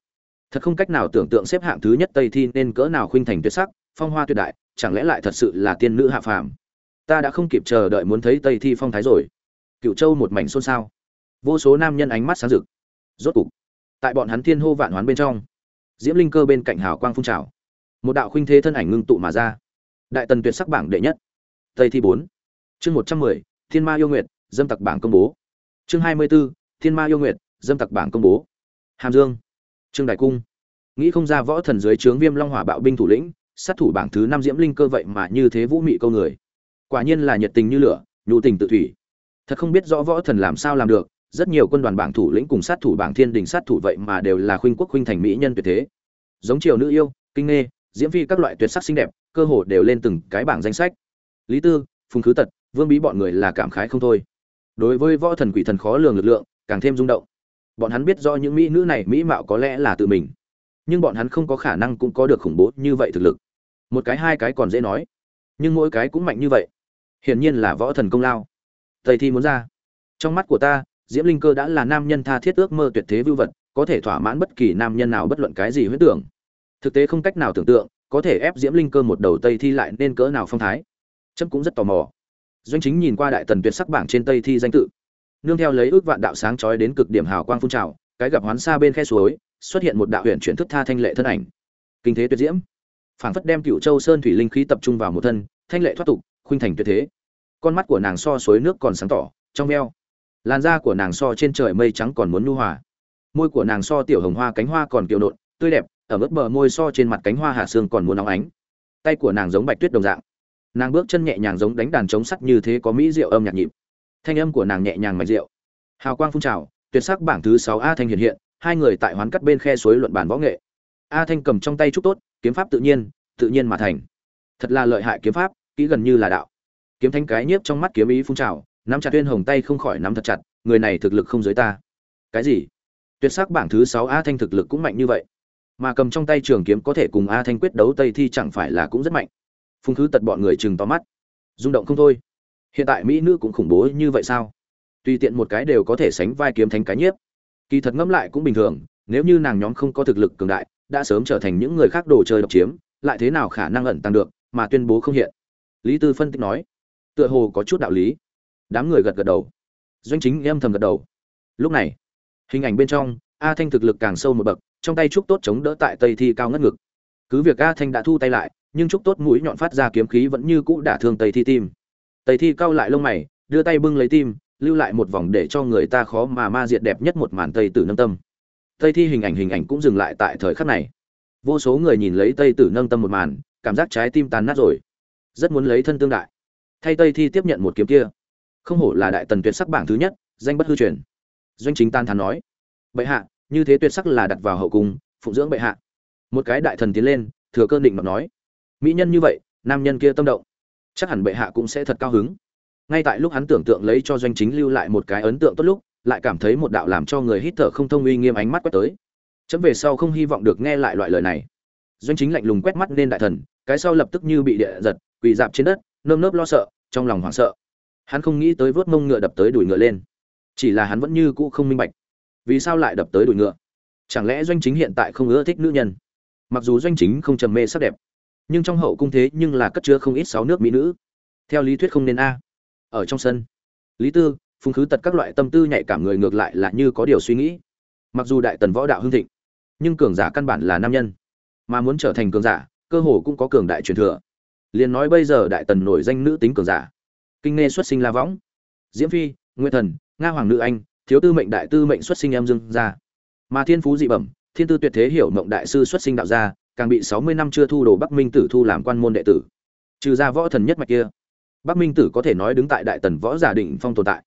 thật không cách nào tưởng tượng xếp hạng thứ nhất tây thi nên cỡ nào khuynh thành tuyệt sắc, phong hoa tuyệt đại, chẳng lẽ lại thật sự là tiên nữ hạ phàm? Ta đã không kịp chờ đợi muốn thấy tây thi phong thái rồi. Cựu châu một mảnh xôn xao. Vô số nam nhân ánh mắt sáng rực. Rốt cục, tại bọn hắn thiên hô vạn hoán bên trong, diễm linh cơ bên cạnh hào quang phun trào. Một đạo khuynh thế thân ảnh ngưng tụ mà ra. Đại tần tuyệt sắc bảng đệ nhất. Tây thi bốn. Chương một trăm mười, thiên ma yêu nguyệt, dâm tặc bảng công bố. Chương hai mươi b ố thiên ma yêu nguyệt, dâm tặc bảng công bố. Hàm dương trương đại cung. Nghĩ không ra võ thần dưới trướng viêm long hỏa bạo binh thủ lĩnh, sát thủ bảng thứ năm diễm linh cơ vậy mà như thế vũ mị câu người. Quả nhiên là nhiệt tình như lửa, nhu tình tự thủy. Thật không biết rõ võ thần làm sao làm được, rất nhiều quân đoàn bảng thủ lĩnh cùng sát thủ bảng thiên đình sát thủ vậy mà đều là khuynh quốc khuynh thành mỹ nhân tuyệt thế. Giống triều nữ yêu, kinh nghê, diễm phi các loại tuyệt sắc xinh đẹp, cơ hồ đều lên từng cái bảng danh sách. Lý tư, phùng khứ tật, vương bí bọn người là cảm khái không thôi. Đối với võ thần quỷ thần khó lường lực lượng, càng thêm rung động bọn hắn biết do những mỹ nữ này mỹ mạo có lẽ là tự mình. Nhưng bọn hắn không có khả năng cũng có được khủng bố như vậy thực lực. Một cái hai cái còn dễ nói. Nhưng mỗi cái cũng mạnh như vậy. Hiển nhiên là võ thần công lao. Tây thi muốn ra. Trong mắt của ta, diễm linh cơ đã là nam nhân tha thiết ước mơ tuyệt thế vưu vật, có thể thỏa mãn bất kỳ nam nhân nào bất luận cái gì huyết tưởng. Thực tế không cách nào tưởng tượng, có thể ép diễm linh cơ một đầu tây thi lại nên cỡ nào phong thái. Trâm cũng rất tò mò. Doanh chính nhìn qua đại tần tuyệt sắc bảng trên tây thi danh tự nương theo lấy ước vạn đạo sáng chói đến cực điểm hào quang phun trào, cái gặp hoán xa bên khe suối, xuất hiện một đạo huyền chuyển thức tha thanh lệ thân ảnh. Kinh thế tuyệt diễm. Phảng phất đem Cửu châu sơn thủy linh khí tập trung vào một thân, thanh lệ thoát tục, khuynh thành tuyệt thế. Con mắt của nàng so suối nước còn sáng tỏ, trong veo. Làn da của nàng so trên trời mây trắng còn muốn nhu hòa. Môi của nàng so tiểu hồng hoa cánh hoa còn kiều nộn, tươi đẹp, ở mức bờ môi so trên mặt cánh hoa hạ xương còn muốn nóng ánh. Tay của nàng giống bạch tuyết đồng dạng. Nàng bước chân nhẹ nhàng giống đánh đàn trống sắt như thế có mỹ diệu âm nhạc nhịp thanh âm của nàng nhẹ nhàng mạch diệu hào quang phun trào, tuyệt sắc bảng thứ sáu a thanh hiện hiện, hai người tại hoán cắt bên khe suối luận bàn võ nghệ. A thanh cầm trong tay trúc tốt, kiếm pháp tự nhiên tự nhiên mà thành. Thật là lợi hại kiếm pháp, kỹ gần như là đạo. Kiếm thanh cái nhiếp trong mắt kiếm ý phun trào, nắm chặt tuyên hồng tay không khỏi nắm thật chặt, người này thực lực không giới ta. Cái gì? Tuyệt sắc bảng thứ sáu a thanh thực lực cũng mạnh như vậy. Mà cầm trong tay trường kiếm có thể cùng a thanh quyết đấu tây thi chẳng phải là cũng rất mạnh. Phung thứ tật bọn người chừng to mắt. Rung động không thôi hiện tại mỹ nữ cũng khủng bố như vậy sao? Tùy tiện một cái đều có thể sánh vai kiếm thánh cái nhiếp. Kỳ thật ngẫm lại cũng bình thường, nếu như nàng nhóm không có thực lực cường đại, đã sớm trở thành những người khác đồ chơi độc chiếm, lại thế nào khả năng ẩn tăng được, mà tuyên bố không hiện? Lý tư phân tích nói, tựa hồ có chút đạo lý. Đám người gật gật đầu. Doanh chính âm thầm gật đầu. Lúc này, hình ảnh bên trong, a thanh thực lực càng sâu một bậc, trong tay trúc tốt chống đỡ tại tây thi cao ngất ngực. Cứ việc a thanh đã thu tay lại, nhưng trúc tốt mũi nhọn phát ra kiếm khí vẫn như cũ đả thương tây thi tim tây thi cao lại lông mày, đưa tay bưng lấy tim, lưu lại một vòng để cho người ta khó mà ma diệt đẹp nhất một màn tây tử nâng tâm. Tây thi hình ảnh hình ảnh cũng dừng lại tại thời khắc này. Vô số người nhìn lấy tây tử nâng tâm một màn, cảm giác trái tim tàn nát rồi. Rất muốn lấy thân tương đại. Thay tây thi tiếp nhận một kiếm kia. Không hổ là đại tần tuyệt sắc bảng thứ nhất, danh bất hư truyền. Doanh chính tan thán nói, bệ hạ, như thế tuyệt sắc là đặt vào hậu cung, phụng dưỡng bệ hạ. Một cái đại thần tiến lên, thừa cơn định mà nói, mỹ nhân như vậy, nam nhân kia tâm động chắc hẳn bệ hạ cũng sẽ thật cao hứng. Ngay tại lúc hắn tưởng tượng lấy cho doanh chính lưu lại một cái ấn tượng tốt lúc, lại cảm thấy một đạo làm cho người hít thở không thông uy nghiêm ánh mắt quét tới. Chấm về sau không hy vọng được nghe lại loại lời này. Doanh chính lạnh lùng quét mắt lên đại thần, cái sau lập tức như bị địa giật, quỳ dạp trên đất, nơm nớp lo sợ, trong lòng hoảng sợ. Hắn không nghĩ tới vớt mông ngựa đập tới đuổi ngựa lên. Chỉ là hắn vẫn như cũ không minh bạch, vì sao lại đập tới đuổi ngựa? Chẳng lẽ doanh chính hiện tại không ưa thích nữ nhân? Mặc dù doanh chính không trầm mê sắc đẹp nhưng trong hậu cung thế nhưng là cất chứa không ít sáu nước mỹ nữ. Theo lý thuyết không nên a. Ở trong sân, lý tư, phùng khứ tật các loại tâm tư nhạy cảm người ngược lại là như có điều suy nghĩ. Mặc dù đại tần võ đạo hưng thịnh, nhưng cường giả căn bản là nam nhân. Mà muốn trở thành cường giả, cơ hồ cũng có cường đại truyền thừa. Liền nói bây giờ đại tần nổi danh nữ tính cường giả. Kinh nghe xuất sinh la võng, diễm phi nguyên thần, nga hoàng nữ anh, thiếu tư mệnh đại tư mệnh xuất sinh em dương gia. Mà thiên phú dị bẩm, thiên tư tuyệt thế hiểu mộng đại sư xuất sinh đạo gia càng bị sáu mươi năm chưa thu đồ bắc minh tử thu làm quan môn đệ tử. Trừ ra võ thần nhất mạch kia, bắc minh tử có thể nói đứng tại đại tần võ giả định phong tồn tại.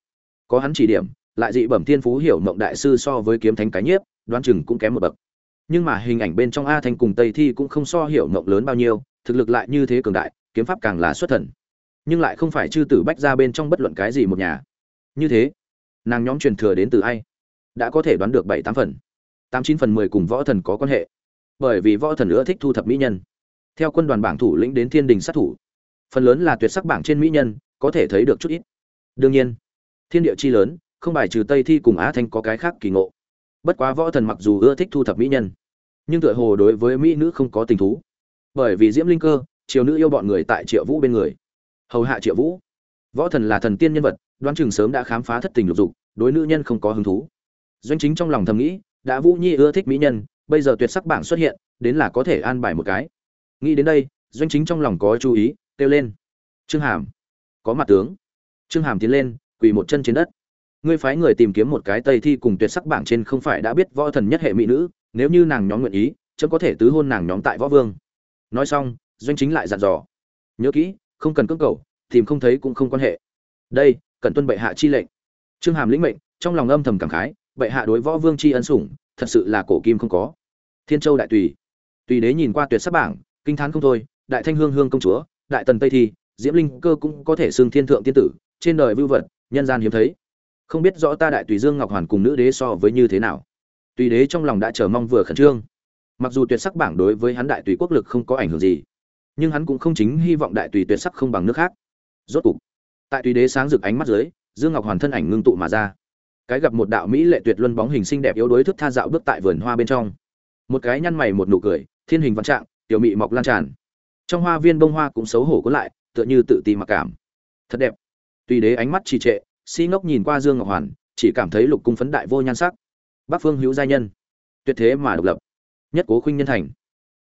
Có hắn chỉ điểm, lại dị bẩm thiên phú hiểu mộng đại sư so với kiếm thánh cái nhiếp, đoán chừng cũng kém một bậc. Nhưng mà hình ảnh bên trong a thanh cùng tây thi cũng không so hiểu mộng lớn bao nhiêu, thực lực lại như thế cường đại, kiếm pháp càng là xuất thần. Nhưng lại không phải chư tử bách ra bên trong bất luận cái gì một nhà. Như thế, nàng nhóm truyền thừa đến từ ai? Đã có thể đoán được bảy tám phần. Tám chín phần mười cùng võ thần có quan hệ bởi vì võ thần nữa thích thu thập mỹ nhân. Theo quân đoàn bảng thủ lĩnh đến thiên đình sát thủ, phần lớn là tuyệt sắc bảng trên mỹ nhân, có thể thấy được chút ít. Đương nhiên, thiên địa chi lớn, không bài trừ tây thi cùng á thanh có cái khác kỳ ngộ. Bất quá võ thần mặc dù ưa thích thu thập mỹ nhân, nhưng tựa hồ đối với mỹ nữ không có tình thú. Bởi vì diễm linh cơ, triều nữ yêu bọn người tại triệu vũ bên người. Hầu hạ triệu vũ. Võ thần là thần tiên nhân vật, đoán chừng sớm đã khám phá thất tình lục dục, đối nữ nhân không có hứng thú. Doanh chính trong lòng thầm nghĩ, đã vũ nhi ưa thích mỹ nhân bây giờ tuyệt sắc bảng xuất hiện, đến là có thể an bài một cái. Nghĩ đến đây, doanh chính trong lòng có chú ý, kêu lên. Trương hàm. Có mặt tướng. Trương hàm tiến lên, quỳ một chân trên đất. Ngươi phái người tìm kiếm một cái tây thi cùng tuyệt sắc bảng trên không phải đã biết võ thần nhất hệ mỹ nữ, nếu như nàng nhóm nguyện ý, chớ có thể tứ hôn nàng nhóm tại võ vương. Nói xong, doanh chính lại dặn dò. Nhớ kỹ, không cần cưỡng cầu, tìm không thấy cũng không quan hệ. Đây cần tuân bệ hạ chi lệnh. Trương hàm lĩnh mệnh, trong lòng âm thầm cảm khái, bệ hạ đối võ vương chi ân sủng thật sự là cổ kim không có. Thiên châu đại tùy. Tùy đế nhìn qua tuyệt sắc bảng, kinh thán không thôi, đại thanh hương hương công chúa, đại tần tây thi, diễm linh cơ cũng có thể xưng thiên thượng tiên tử, trên đời vưu vật, nhân gian hiếm thấy. Không biết rõ ta đại tùy dương ngọc hoàn cùng nữ đế so với như thế nào. Tùy đế trong lòng đã chờ mong vừa khẩn trương. Mặc dù tuyệt sắc bảng đối với hắn đại tùy quốc lực không có ảnh hưởng gì, nhưng hắn cũng không chính hy vọng đại tùy tuyệt sắc không bằng nước khác. Rốt cục, tại tùy đế sáng rực ánh mắt dưới, dương ngọc hoàn thân ảnh ngưng tụ mà ra cái gặp một đạo mỹ lệ tuyệt luân bóng hình xinh đẹp yếu đuối thức tha dạo bước tại vườn hoa bên trong. Một cái nhăn mày một nụ cười, thiên hình văn trạng, tiểu mị mọc lan tràn. Trong hoa viên bông hoa cũng xấu hổ cuốn lại, tựa như tự ti mặc cảm. Thật đẹp. Tùy đế ánh mắt trì trệ, si ngốc nhìn qua dương ngọc hoàn, chỉ cảm thấy lục cung phấn đại vô nhan sắc. Bắc phương hữu gia nhân. Tuyệt thế mà độc lập. Nhất cố khuynh nhân thành.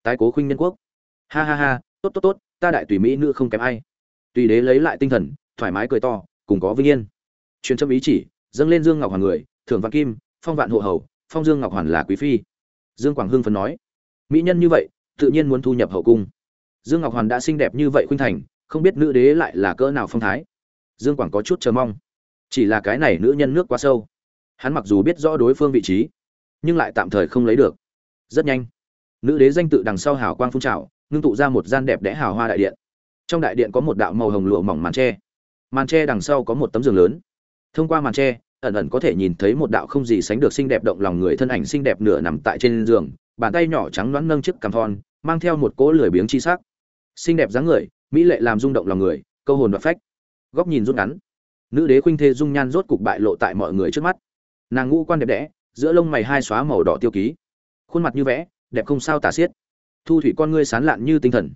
Tái cố khuynh nhân quốc. Ha ha ha, tốt tốt tốt, ta đại tùy mỹ nữ không kém ai. Tùy đế lấy lại tinh thần, thoải mái cười to, cùng có vinh yên. Truyền châm ý chỉ dâng lên dương ngọc hoàn người, thưởng vạn kim, phong vạn hộ hầu, phong dương ngọc hoàn là quý phi. Dương quảng hưng phấn nói, mỹ nhân như vậy, tự nhiên muốn thu nhập hậu cung. Dương ngọc hoàn đã xinh đẹp như vậy khuynh thành, không biết nữ đế lại là cỡ nào phong thái. Dương quảng có chút chờ mong. Chỉ là cái này nữ nhân nước quá sâu. Hắn mặc dù biết rõ đối phương vị trí, nhưng lại tạm thời không lấy được. Rất nhanh, nữ đế danh tự đằng sau hào quang phun trào, ngưng tụ ra một gian đẹp đẽ hào hoa đại điện. Trong đại điện có một đạo màu hồng lụa mỏng màn tre. Màn tre đằng sau có một tấm giường lớn thông qua màn tre ẩn ẩn có thể nhìn thấy một đạo không gì sánh được xinh đẹp động lòng người thân ảnh xinh đẹp nửa nằm tại trên giường, bàn tay nhỏ trắng loãng nâng chiếc cằm thon, mang theo một cỗ lười biếng chi sắc. Xinh đẹp dáng người, mỹ lệ làm rung động lòng người, câu hồn và phách. Góc nhìn rút ngắn. Nữ đế khuynh thê dung nhan rốt cục bại lộ tại mọi người trước mắt. Nàng ngũ quan đẹp đẽ, giữa lông mày hai xóa màu đỏ tiêu ký. Khuôn mặt như vẽ, đẹp không sao tả xiết. Thu thủy con ngươi sán lạn như tinh thần.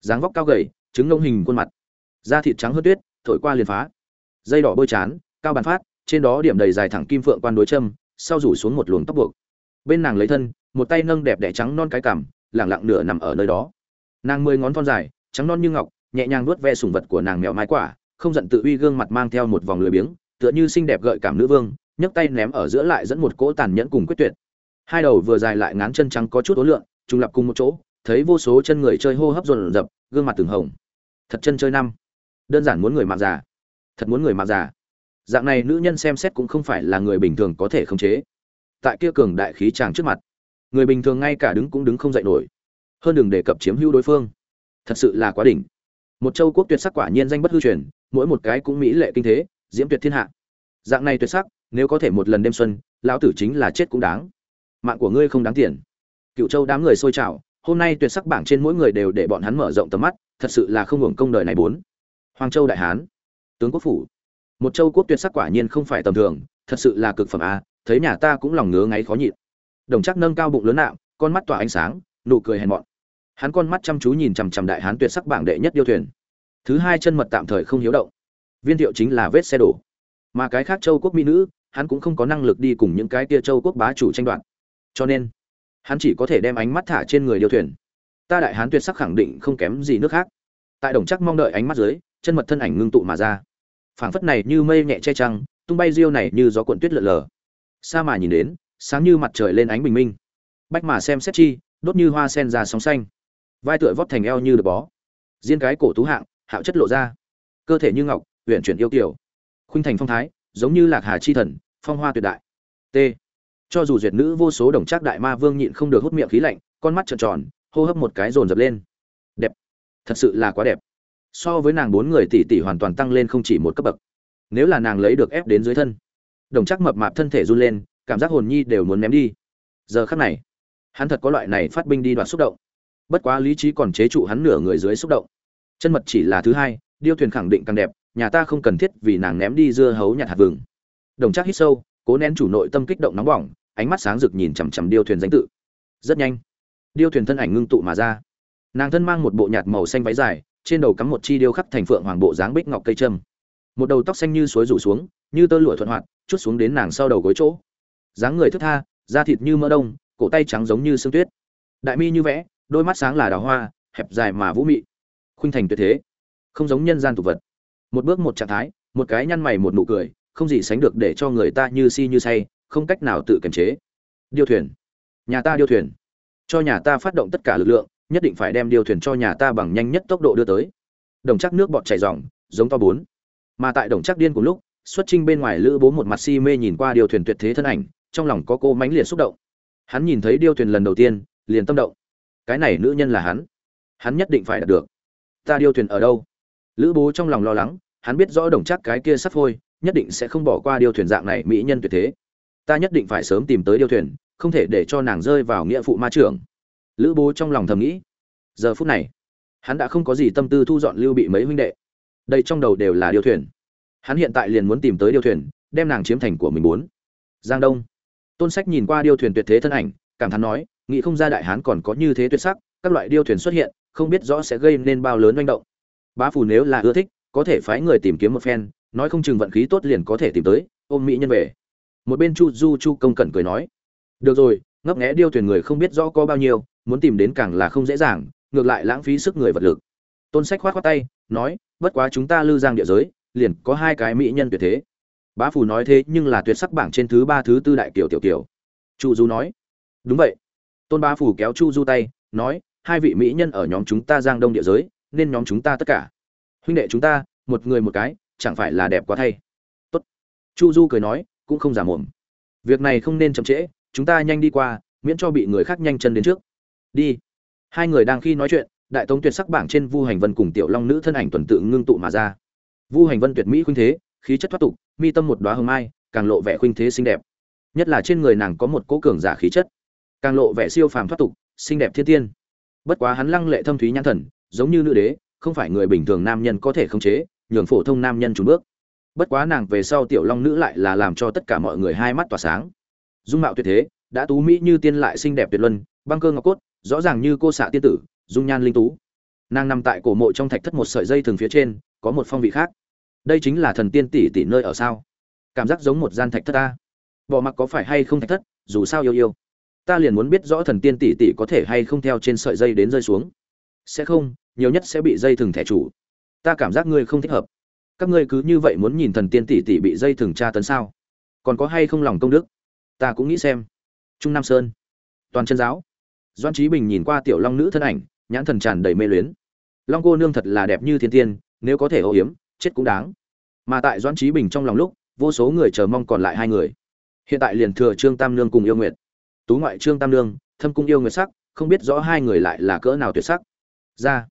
Dáng vóc cao gầy, trứng ngông hình khuôn mặt. Da thịt trắng hơn tuyết, thổi qua liền phá. Dây đỏ bôi chán cao bàn phát, trên đó điểm đầy dài thẳng kim phượng quan đối châm, sau rủ xuống một luồng tóc buộc. Bên nàng lấy thân, một tay nâng đẹp đẽ trắng non cái cằm, lẳng lặng nửa nằm ở nơi đó. Nàng mười ngón thon dài, trắng non như ngọc, nhẹ nhàng nuốt ve sùng vật của nàng mèo mái quả, không giận tự uy gương mặt mang theo một vòng lười biếng, tựa như xinh đẹp gợi cảm nữ vương, nhấc tay ném ở giữa lại dẫn một cỗ tàn nhẫn cùng quyết tuyệt. Hai đầu vừa dài lại ngán chân trắng có chút ối lượng trùng lập cùng một chỗ, thấy vô số chân người chơi hô hấp dồn dập, gương mặt từng hồng. Thật chân chơi năm. Đơn giản muốn người mạng già. Thật muốn người mạng già dạng này nữ nhân xem xét cũng không phải là người bình thường có thể khống chế. Tại kia cường đại khí tràng trước mặt, người bình thường ngay cả đứng cũng đứng không dậy nổi. Hơn đừng đề cập chiếm hữu đối phương. Thật sự là quá đỉnh. Một châu quốc tuyệt sắc quả nhiên danh bất hư truyền, mỗi một cái cũng mỹ lệ kinh thế, diễm tuyệt thiên hạ. Dạng này tuyệt sắc, nếu có thể một lần đêm xuân, lão tử chính là chết cũng đáng. Mạng của ngươi không đáng tiền. Cựu châu đám người xôi trào, hôm nay tuyệt sắc bảng trên mỗi người đều để bọn hắn mở rộng tầm mắt, thật sự là không hưởng công đời này bốn. Hoàng châu đại hán, tướng quốc phủ một châu quốc tuyệt sắc quả nhiên không phải tầm thường, thật sự là cực phẩm a thấy nhà ta cũng lòng ngứa ngáy khó nhịn. Đồng chắc nâng cao bụng lớn nạm con mắt tỏa ánh sáng, nụ cười hèn mọn. Hắn con mắt chăm chú nhìn chằm chằm đại hán tuyệt sắc bảng đệ nhất điêu thuyền. Thứ hai chân mật tạm thời không hiếu động. Viên thiệu chính là vết xe đổ. Mà cái khác châu quốc mỹ nữ, hắn cũng không có năng lực đi cùng những cái tia châu quốc bá chủ tranh đoạt. Cho nên, hắn chỉ có thể đem ánh mắt thả trên người điêu thuyền. Ta đại hán tuyệt sắc khẳng định không kém gì nước khác. Tại đồng chắc mong đợi ánh mắt dưới, chân mật thân ảnh ngưng tụ mà ra phảng phất này như mây nhẹ che trăng, tung bay riêu này như gió cuộn tuyết lượn lờ. Xa mà nhìn đến, sáng như mặt trời lên ánh bình minh. Bách mà xem xét chi, đốt như hoa sen ra sóng xanh. Vai tựa vót thành eo như được bó. Diên cái cổ tú hạng, hạo chất lộ ra. Cơ thể như ngọc huyện chuyển yêu kiểu khuynh thành phong thái, giống như lạc hà chi thần, phong hoa tuyệt đại. T. Cho dù duyệt nữ vô số đồng trác đại ma vương nhịn không được hút miệng khí lạnh, con mắt trợn tròn, hô hấp một cái dồn dập lên. Đẹp. Thật sự là quá đẹp so với nàng bốn người tỷ tỷ hoàn toàn tăng lên không chỉ một cấp bậc. Nếu là nàng lấy được ép đến dưới thân, đồng chắc mập mạp thân thể run lên, cảm giác hồn nhi đều muốn ném đi. Giờ khắc này, hắn thật có loại này phát binh đi đoạt xúc động. Bất quá lý trí còn chế trụ hắn nửa người dưới xúc động. Chân mật chỉ là thứ hai, điêu thuyền khẳng định càng đẹp, nhà ta không cần thiết vì nàng ném đi dưa hấu nhặt hạt vừng. Đồng chắc hít sâu, cố nén chủ nội tâm kích động nóng bỏng, ánh mắt sáng rực nhìn chằm chằm điêu thuyền danh tự. Rất nhanh, điêu thuyền thân ảnh ngưng tụ mà ra. Nàng thân mang một bộ nhạt màu xanh váy dài trên đầu cắm một chi điêu khắc thành phượng hoàng bộ dáng bích ngọc cây trâm. Một đầu tóc xanh như suối rủ xuống, như tơ lụa thuận hoạt, chút xuống đến nàng sau đầu gối chỗ. Dáng người thức tha, da thịt như mỡ đông, cổ tay trắng giống như sương tuyết. Đại mi như vẽ, đôi mắt sáng là đào hoa, hẹp dài mà vũ mị. Khuynh thành tuyệt thế, không giống nhân gian tục vật. Một bước một trạng thái, một cái nhăn mày một nụ cười, không gì sánh được để cho người ta như si như say, không cách nào tự kiềm chế. Điêu thuyền. Nhà ta điêu thuyền. Cho nhà ta phát động tất cả lực lượng nhất định phải đem điêu thuyền cho nhà ta bằng nhanh nhất tốc độ đưa tới. Đồng chắc nước bọt chảy ròng giống to bốn. Mà tại đồng chắc điên cùng lúc, xuất trinh bên ngoài lữ bố một mặt si mê nhìn qua điêu thuyền tuyệt thế thân ảnh, trong lòng có cô mãnh liệt xúc động. Hắn nhìn thấy điêu thuyền lần đầu tiên, liền tâm động. Cái này nữ nhân là hắn. Hắn nhất định phải đạt được. Ta điêu thuyền ở đâu? Lữ bố trong lòng lo lắng, hắn biết rõ đồng chắc cái kia sắp phôi, nhất định sẽ không bỏ qua điêu thuyền dạng này mỹ nhân tuyệt thế. Ta nhất định phải sớm tìm tới điêu thuyền, không thể để cho nàng rơi vào nghĩa phụ ma trưởng lữ bố trong lòng thầm nghĩ, giờ phút này, hắn đã không có gì tâm tư thu dọn lưu bị mấy huynh đệ. Đây trong đầu đều là điêu thuyền. Hắn hiện tại liền muốn tìm tới điêu thuyền, đem nàng chiếm thành của mình muốn giang đông. Tôn sách nhìn qua điêu thuyền tuyệt thế thân ảnh, cảm thán nói, nghĩ không ra đại hán còn có như thế tuyệt sắc, các loại điêu thuyền xuất hiện, không biết rõ sẽ gây nên bao lớn manh động. Bá phù nếu là ưa thích, có thể phái người tìm kiếm một phen, nói không chừng vận khí tốt liền có thể tìm tới, ôm mỹ nhân về. Một bên chu du chu công cẩn cười nói, được rồi ngấp nghé điêu thuyền người không biết rõ có bao nhiêu, muốn tìm đến càng là không dễ dàng, ngược lại lãng phí sức người vật lực. Tôn sách khoát khoát tay, nói, bất quá chúng ta lưu giang địa giới, liền có hai cái mỹ nhân tuyệt thế. Bá phù nói thế nhưng là tuyệt sắc bảng trên thứ ba thứ tư đại kiểu tiểu kiểu. Chu du nói, đúng vậy. Tôn bá phù kéo chu du tay, nói, hai vị mỹ nhân ở nhóm chúng ta giang đông địa giới, nên nhóm chúng ta tất cả. Huynh đệ chúng ta, một người một cái, chẳng phải là đẹp quá thay. Tốt. Chu du cười nói, cũng không giả mồm. Việc này không nên chậm trễ chúng ta nhanh đi qua, miễn cho bị người khác nhanh chân đến trước. Đi. Hai người đang khi nói chuyện, đại tống tuyệt sắc bảng trên vu hành vân cùng tiểu long nữ thân ảnh tuần tự ngưng tụ mà ra. Vu hành vân tuyệt mỹ khuynh thế, khí chất thoát tục, mi tâm một đoá hương mai, càng lộ vẻ khuynh thế xinh đẹp. Nhất là trên người nàng có một cố cường giả khí chất, càng lộ vẻ siêu phàm thoát tục, xinh đẹp thiên tiên. Bất quá hắn lăng lệ thâm thúy nhãn thần, giống như nữ đế, không phải người bình thường nam nhân có thể khống chế, nhường phổ thông nam nhân trùn bước. Bất quá nàng về sau tiểu long nữ lại là làm cho tất cả mọi người hai mắt tỏa sáng dung mạo tuyệt thế, đã tú mỹ như tiên lại xinh đẹp tuyệt luân, băng cơ ngọc cốt, rõ ràng như cô xạ tiên tử, dung nhan linh tú. Nàng nằm tại cổ mộ trong thạch thất một sợi dây thường phía trên, có một phong vị khác. Đây chính là thần tiên tỷ tỷ nơi ở sao? Cảm giác giống một gian thạch thất ta bỏ mặc có phải hay không thạch thất, dù sao yêu yêu. Ta liền muốn biết rõ thần tiên tỷ tỷ có thể hay không theo trên sợi dây đến rơi xuống. Sẽ không, nhiều nhất sẽ bị dây thừng thẻ chủ. Ta cảm giác ngươi không thích hợp. Các ngươi cứ như vậy muốn nhìn thần tiên tỷ tỷ bị dây thừng tra tấn sao? Còn có hay không lòng công đức? Ta cũng nghĩ xem. Trung nam sơn. Toàn chân giáo. Doan trí bình nhìn qua tiểu long nữ thân ảnh, nhãn thần tràn đầy mê luyến. Long cô nương thật là đẹp như thiên tiên, nếu có thể ô hiếm chết cũng đáng. Mà tại doan trí bình trong lòng lúc, vô số người chờ mong còn lại hai người. Hiện tại liền thừa trương tam nương cùng yêu nguyệt. Tú ngoại trương tam nương, thâm cung yêu nguyệt sắc, không biết rõ hai người lại là cỡ nào tuyệt sắc. Ra.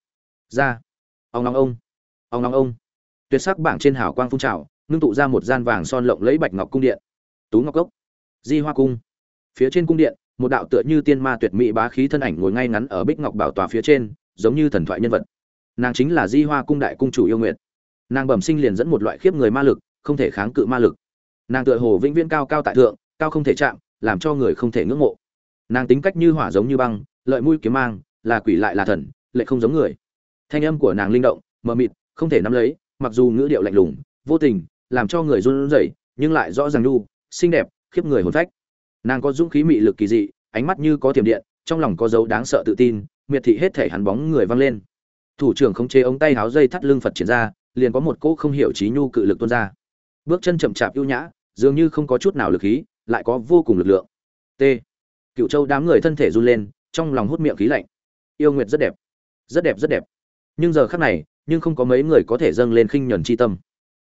Ra. Ông long ông. Ông long ông. Tuyệt sắc bảng trên hào quang phun trào, ngưng tụ ra một gian vàng son lộng lấy bạch ngọc cung điện. Tú ngọc cốc di hoa cung. Phía trên cung điện, một đạo tựa như tiên ma tuyệt mỹ bá khí thân ảnh ngồi ngay ngắn ở bích ngọc bảo tòa phía trên, giống như thần thoại nhân vật. Nàng chính là di hoa cung đại cung chủ yêu nguyện nàng bẩm sinh liền dẫn một loại khiếp người ma lực, không thể kháng cự ma lực. Nàng tựa hồ vĩnh viễn cao cao tại thượng, cao không thể chạm, làm cho người không thể ngưỡng mộ. Nàng tính cách như hỏa giống như băng, lợi mũi kiếm mang, là quỷ lại là thần, lại không giống người. Thanh âm của nàng linh động, mờ mịt, không thể nắm lấy, mặc dù ngữ điệu lạnh lùng, vô tình, làm cho người run rẩy, nhưng lại rõ ràng nhu xinh đẹp khiếp người hồn phách. Nàng có dũng khí mị lực kỳ dị, ánh mắt như có tiềm điện, trong lòng có dấu đáng sợ tự tin, miệt thị hết thể hắn bóng người văng lên. Thủ trưởng khống chế ống tay háo dây thắt lưng phật triển ra, liền có một cỗ không hiểu trí nhu cự lực tuôn ra. Bước chân chậm chạp ưu nhã, dường như không có chút nào lực khí, lại có vô cùng lực lượng. T. Cựu châu đám người thân thể run lên, trong lòng hút miệng khí lạnh. Yêu nguyệt rất đẹp. Rất đẹp rất đẹp. Nhưng giờ khắc này, nhưng không có mấy người có thể dâng lên khinh nhuần chi tâm.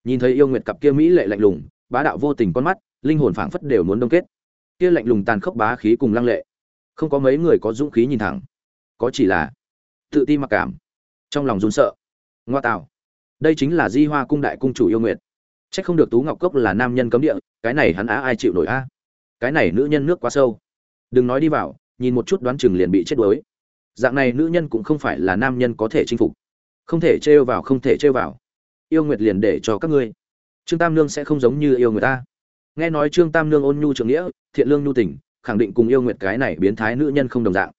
Nhìn thấy yêu nguyệt cặp kia mỹ lệ lạnh lùng, bá đạo vô tình con mắt linh hồn phảng phất đều muốn đông kết. Kia lạnh lùng tàn khốc bá khí cùng lăng lệ. Không có mấy người có dũng khí nhìn thẳng. Có chỉ là tự ti mặc cảm, trong lòng run sợ. Ngoa tạo. Đây chính là di hoa cung đại cung chủ yêu nguyệt. C h ắ c không được tú ngọc cốc là nam nhân cấm địa, cái này hắn á ai chịu nổi a? Cái này nữ nhân nước quá sâu. Đừng nói đi vào, nhìn một chút đoán chừng liền bị chết đuối. Dạng này nữ nhân cũng không phải là nam nhân có thể chinh phục. Không thể trêu vào, không thể trêu vào. Yêu nguyệt liền để cho các ngươi. Trương tam nương sẽ không giống như yêu người ta nghe nói trương tam nương ôn nhu trưởng nghĩa, thiện lương nhu tình, khẳng định cùng yêu nguyệt cái này biến thái nữ nhân không đồng dạng.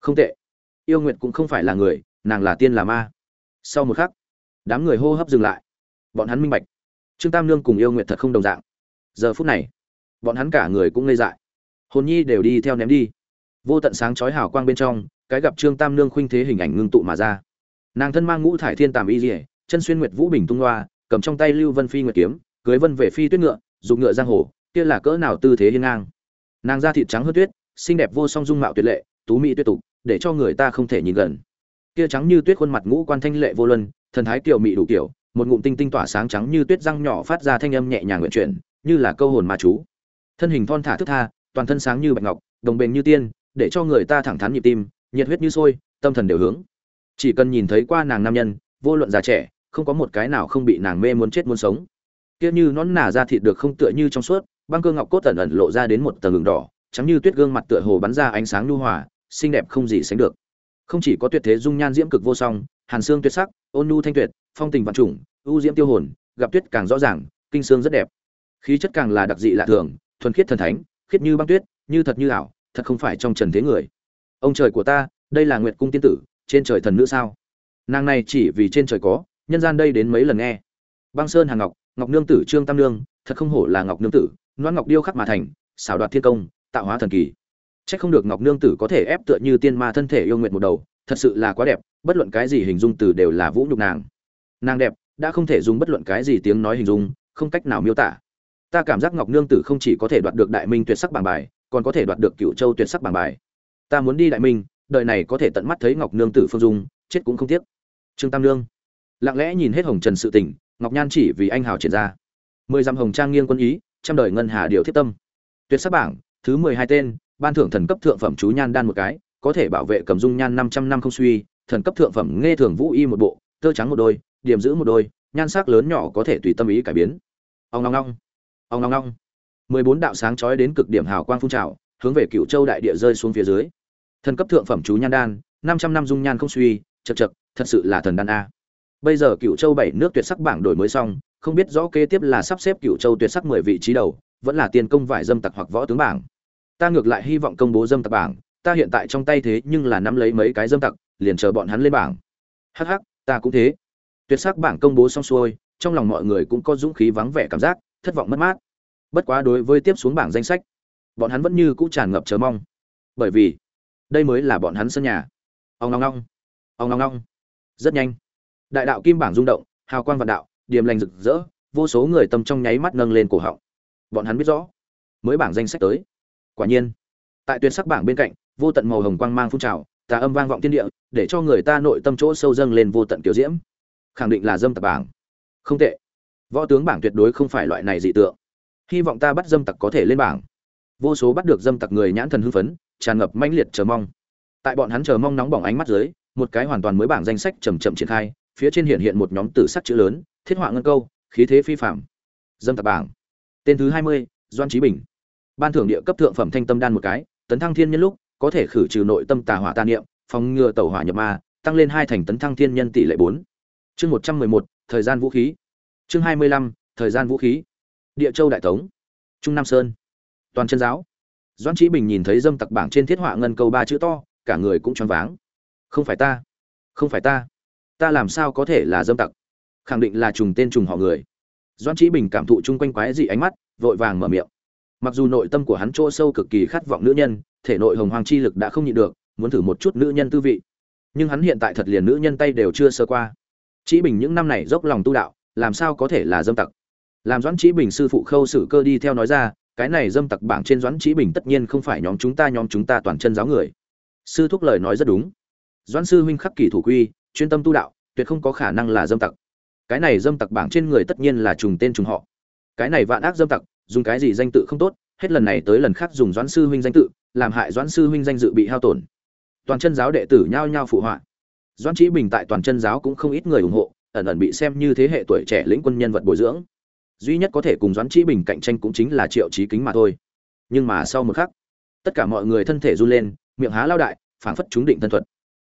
Không tệ. Yêu nguyệt cũng không phải là người, nàng là tiên là ma. Sau một khắc, đám người hô hấp dừng lại. Bọn hắn minh bạch. Trương tam nương cùng yêu nguyệt thật không đồng dạng. Giờ phút này, bọn hắn cả người cũng ngây dại. Hồn nhi đều đi theo ném đi. Vô tận sáng chói hào quang bên trong, cái gặp trương tam nương khuynh thế hình ảnh ngưng tụ mà ra. Nàng thân mang ngũ thải thiên tàm y dỉa chân xuyên nguyệt vũ bình tung loa cầm trong tay lưu vân phi nguyệt kiếm, cưới vân về phi tuyết ngựa dục ngựa giang hồ, kia là cỡ nào tư thế hiên ngang. Nàng da thịt trắng hơn tuyết, xinh đẹp vô song dung mạo tuyệt lệ, tú mỹ tuyệt tục, để cho người ta không thể nhìn gần. Kia trắng như tuyết khuôn mặt ngũ quan thanh lệ vô luân, thần thái kiều mị đủ kiểu, một ngụm tinh tinh tỏa sáng trắng như tuyết răng nhỏ phát ra thanh âm nhẹ nhàng nguyện chuyển, như là câu hồn ma chú. Thân hình thon thả thức tha, toàn thân sáng như bạch ngọc, đồng bền như tiên, để cho người ta thẳng thắn nhịp tim, nhiệt huyết như sôi, tâm thần đều hướng. Chỉ cần nhìn thấy qua nàng nam nhân, vô luận già trẻ, không có một cái nào không bị nàng mê muốn chết muốn sống kia như nón nà ra thịt được không tựa như trong suốt, băng cơ ngọc cốt ẩn ẩn lộ ra đến một tầng đường đỏ, trắng như tuyết gương mặt tựa hồ bắn ra ánh sáng nhu hòa, xinh đẹp không gì sánh được. Không chỉ có tuyệt thế dung nhan diễm cực vô song, hàn xương tuyệt sắc, ôn nhu thanh tuyệt, phong tình vạn trùng, ưu diễm tiêu hồn, gặp tuyết càng rõ ràng, kinh xương rất đẹp. Khí chất càng là đặc dị lạ thường, thuần khiết thần thánh, khiết như băng tuyết, như thật như ảo, thật không phải trong trần thế người. Ông trời của ta, đây là nguyệt cung tiên tử, trên trời thần nữ sao? Nàng này chỉ vì trên trời có, nhân gian đây đến mấy lần nghe. Băng sơn hàng ngọc ngọc nương tử trương tam nương thật không hổ là ngọc nương tử loan ngọc điêu khắc mà thành xảo đoạt thiên công tạo hóa thần kỳ Chắc không được Ngọc Nương tử có thể ép tựa như tiên ma thân thể yêu nguyện một đầu, thật sự là quá đẹp, bất luận cái gì hình dung từ đều là vũ nhục nàng. Nàng đẹp, đã không thể dùng bất luận cái gì tiếng nói hình dung, không cách nào miêu tả. Ta cảm giác Ngọc Nương tử không chỉ có thể đoạt được Đại Minh tuyệt sắc bảng bài, còn có thể đoạt được Cựu Châu tuyệt sắc bảng bài. Ta muốn đi Đại Minh, đời này có thể tận mắt thấy Ngọc Nương tử phương dung, chết cũng không tiếc. Trương Tam Nương lặng lẽ nhìn hết Hồng Trần sự tình, Ngọc Nhan chỉ vì anh hào triển ra. Mười dặm hồng trang nghiêng quân ý, trăm đời ngân hà điều thiết tâm. Tuyệt sắc bảng, thứ mười hai tên, ban thưởng thần cấp thượng phẩm chú nhan đan một cái, có thể bảo vệ cầm dung nhan 500 năm không suy, thần cấp thượng phẩm nghe thường vũ y một bộ, tơ trắng một đôi, điểm giữ một đôi, nhan sắc lớn nhỏ có thể tùy tâm ý cải biến. Ông long long, ông long long, mười bốn đạo sáng chói đến cực điểm hào quang phun trào, hướng về Cựu Châu đại địa rơi xuống phía dưới. Thần cấp thượng phẩm chú nhan đan, 500 năm dung nhan không suy, chật chật thật sự là thần đan a. Bây giờ Cựu Châu bảy nước tuyệt sắc bảng đổi mới xong, không biết rõ kế tiếp là sắp xếp Cựu Châu tuyệt sắc 10 vị trí đầu, vẫn là tiền công vải dâm tặc hoặc võ tướng bảng. Ta ngược lại hy vọng công bố dâm tặc bảng ta hiện tại trong tay thế nhưng là nắm lấy mấy cái dâm tặc liền chờ bọn hắn lên bảng. Hắc hắc ta cũng thế. Tuyệt sắc bảng công bố xong xuôi trong lòng mọi người cũng có dũng khí vắng vẻ cảm giác thất vọng mất mát. Bất quá đối với tiếp xuống bảng danh sách bọn hắn vẫn như cũ tràn ngập chờ mong. Bởi vì đây mới là bọn hắn sân nhà. Ông long long ông long long rất nhanh đại đạo kim bảng rung động, hào quang vạn đạo, điềm lành rực rỡ, vô số người tâm trong nháy mắt nâng lên cổ họng. Bọn hắn biết rõ, mới bảng danh sách tới. Quả nhiên, tại tuyệt sắc bảng bên cạnh, vô tận màu hồng quang mang phun trào, tà âm vang vọng thiên địa, để cho người ta nội tâm chỗ sâu dâng lên vô tận kiểu diễm. Khẳng định là dâm tặc bảng. Không tệ. Võ tướng bảng tuyệt đối không phải loại này dị tượng. Hy vọng ta bắt dâm tặc có thể lên bảng. Vô số bắt được dâm tặc người nhãn thần hưng phấn, tràn ngập mãnh liệt chờ mong. Tại bọn hắn chờ mong nóng bỏng ánh mắt dưới, một cái hoàn toàn mới bảng danh sách chầm chậm triển khai phía trên hiện hiện một nhóm tử sắc chữ lớn, thiết họa ngân câu, khí thế phi phạm dâm tập bảng. Tên thứ hai mươi, doan trí bình. Ban thưởng địa cấp thượng phẩm thanh tâm đan một cái, tấn thăng thiên nhân lúc, có thể khử trừ nội tâm tà hỏa tà niệm, phòng ngừa tẩu hỏa nhập ma, tăng lên hai thành tấn thăng thiên nhân tỷ lệ bốn. Chương một trăm mười một, thời gian vũ khí. Chương hai mươi lăm, thời gian vũ khí. Địa châu đại tống. Trung nam sơn. Toàn chân giáo. Doãn trí bình nhìn thấy dâm tặc bảng trên thiết họa ngân câu ba chữ to, cả người cũng choáng váng. Không phải ta. Không phải ta ta làm sao có thể là dâm tặc? Khẳng định là trùng tên trùng họ người. Doãn trí bình cảm thụ chung quanh quái dị ánh mắt, vội vàng mở miệng. Mặc dù nội tâm của hắn chỗ sâu cực kỳ khát vọng nữ nhân, thể nội hồng hoàng chi lực đã không nhịn được, muốn thử một chút nữ nhân tư vị. Nhưng hắn hiện tại thật liền nữ nhân tay đều chưa sơ qua. Chỉ bình những năm này dốc lòng tu đạo, làm sao có thể là dâm tặc? Làm doãn chỉ bình sư phụ khâu sử cơ đi theo nói ra, cái này dâm tặc bảng trên doãn trí bình tất nhiên không phải nhóm chúng ta, nhóm chúng ta toàn chân giáo người. Sư thúc lời nói rất đúng. Doãn sư huynh khắc kỷ thủ quy chuyên tâm tu đạo, tuyệt không có khả năng là dâm tặc. Cái này dâm tặc bảng trên người tất nhiên là trùng tên trùng họ. Cái này vạn ác dâm tặc, dùng cái gì danh tự không tốt, hết lần này tới lần khác dùng doãn sư huynh danh tự, làm hại doãn sư huynh danh dự bị hao tổn. Toàn chân giáo đệ tử nhao nhao phụ họa. Doãn trí bình tại toàn chân giáo cũng không ít người ủng hộ, ẩn ẩn bị xem như thế hệ tuổi trẻ lĩnh quân nhân vật bồi dưỡng. Duy nhất có thể cùng doãn trí bình cạnh tranh cũng chính là triệu trí kính mà thôi. Nhưng mà sau một khắc, tất cả mọi người thân thể run lên, miệng há lao đại, phảng phất chúng định thân thuật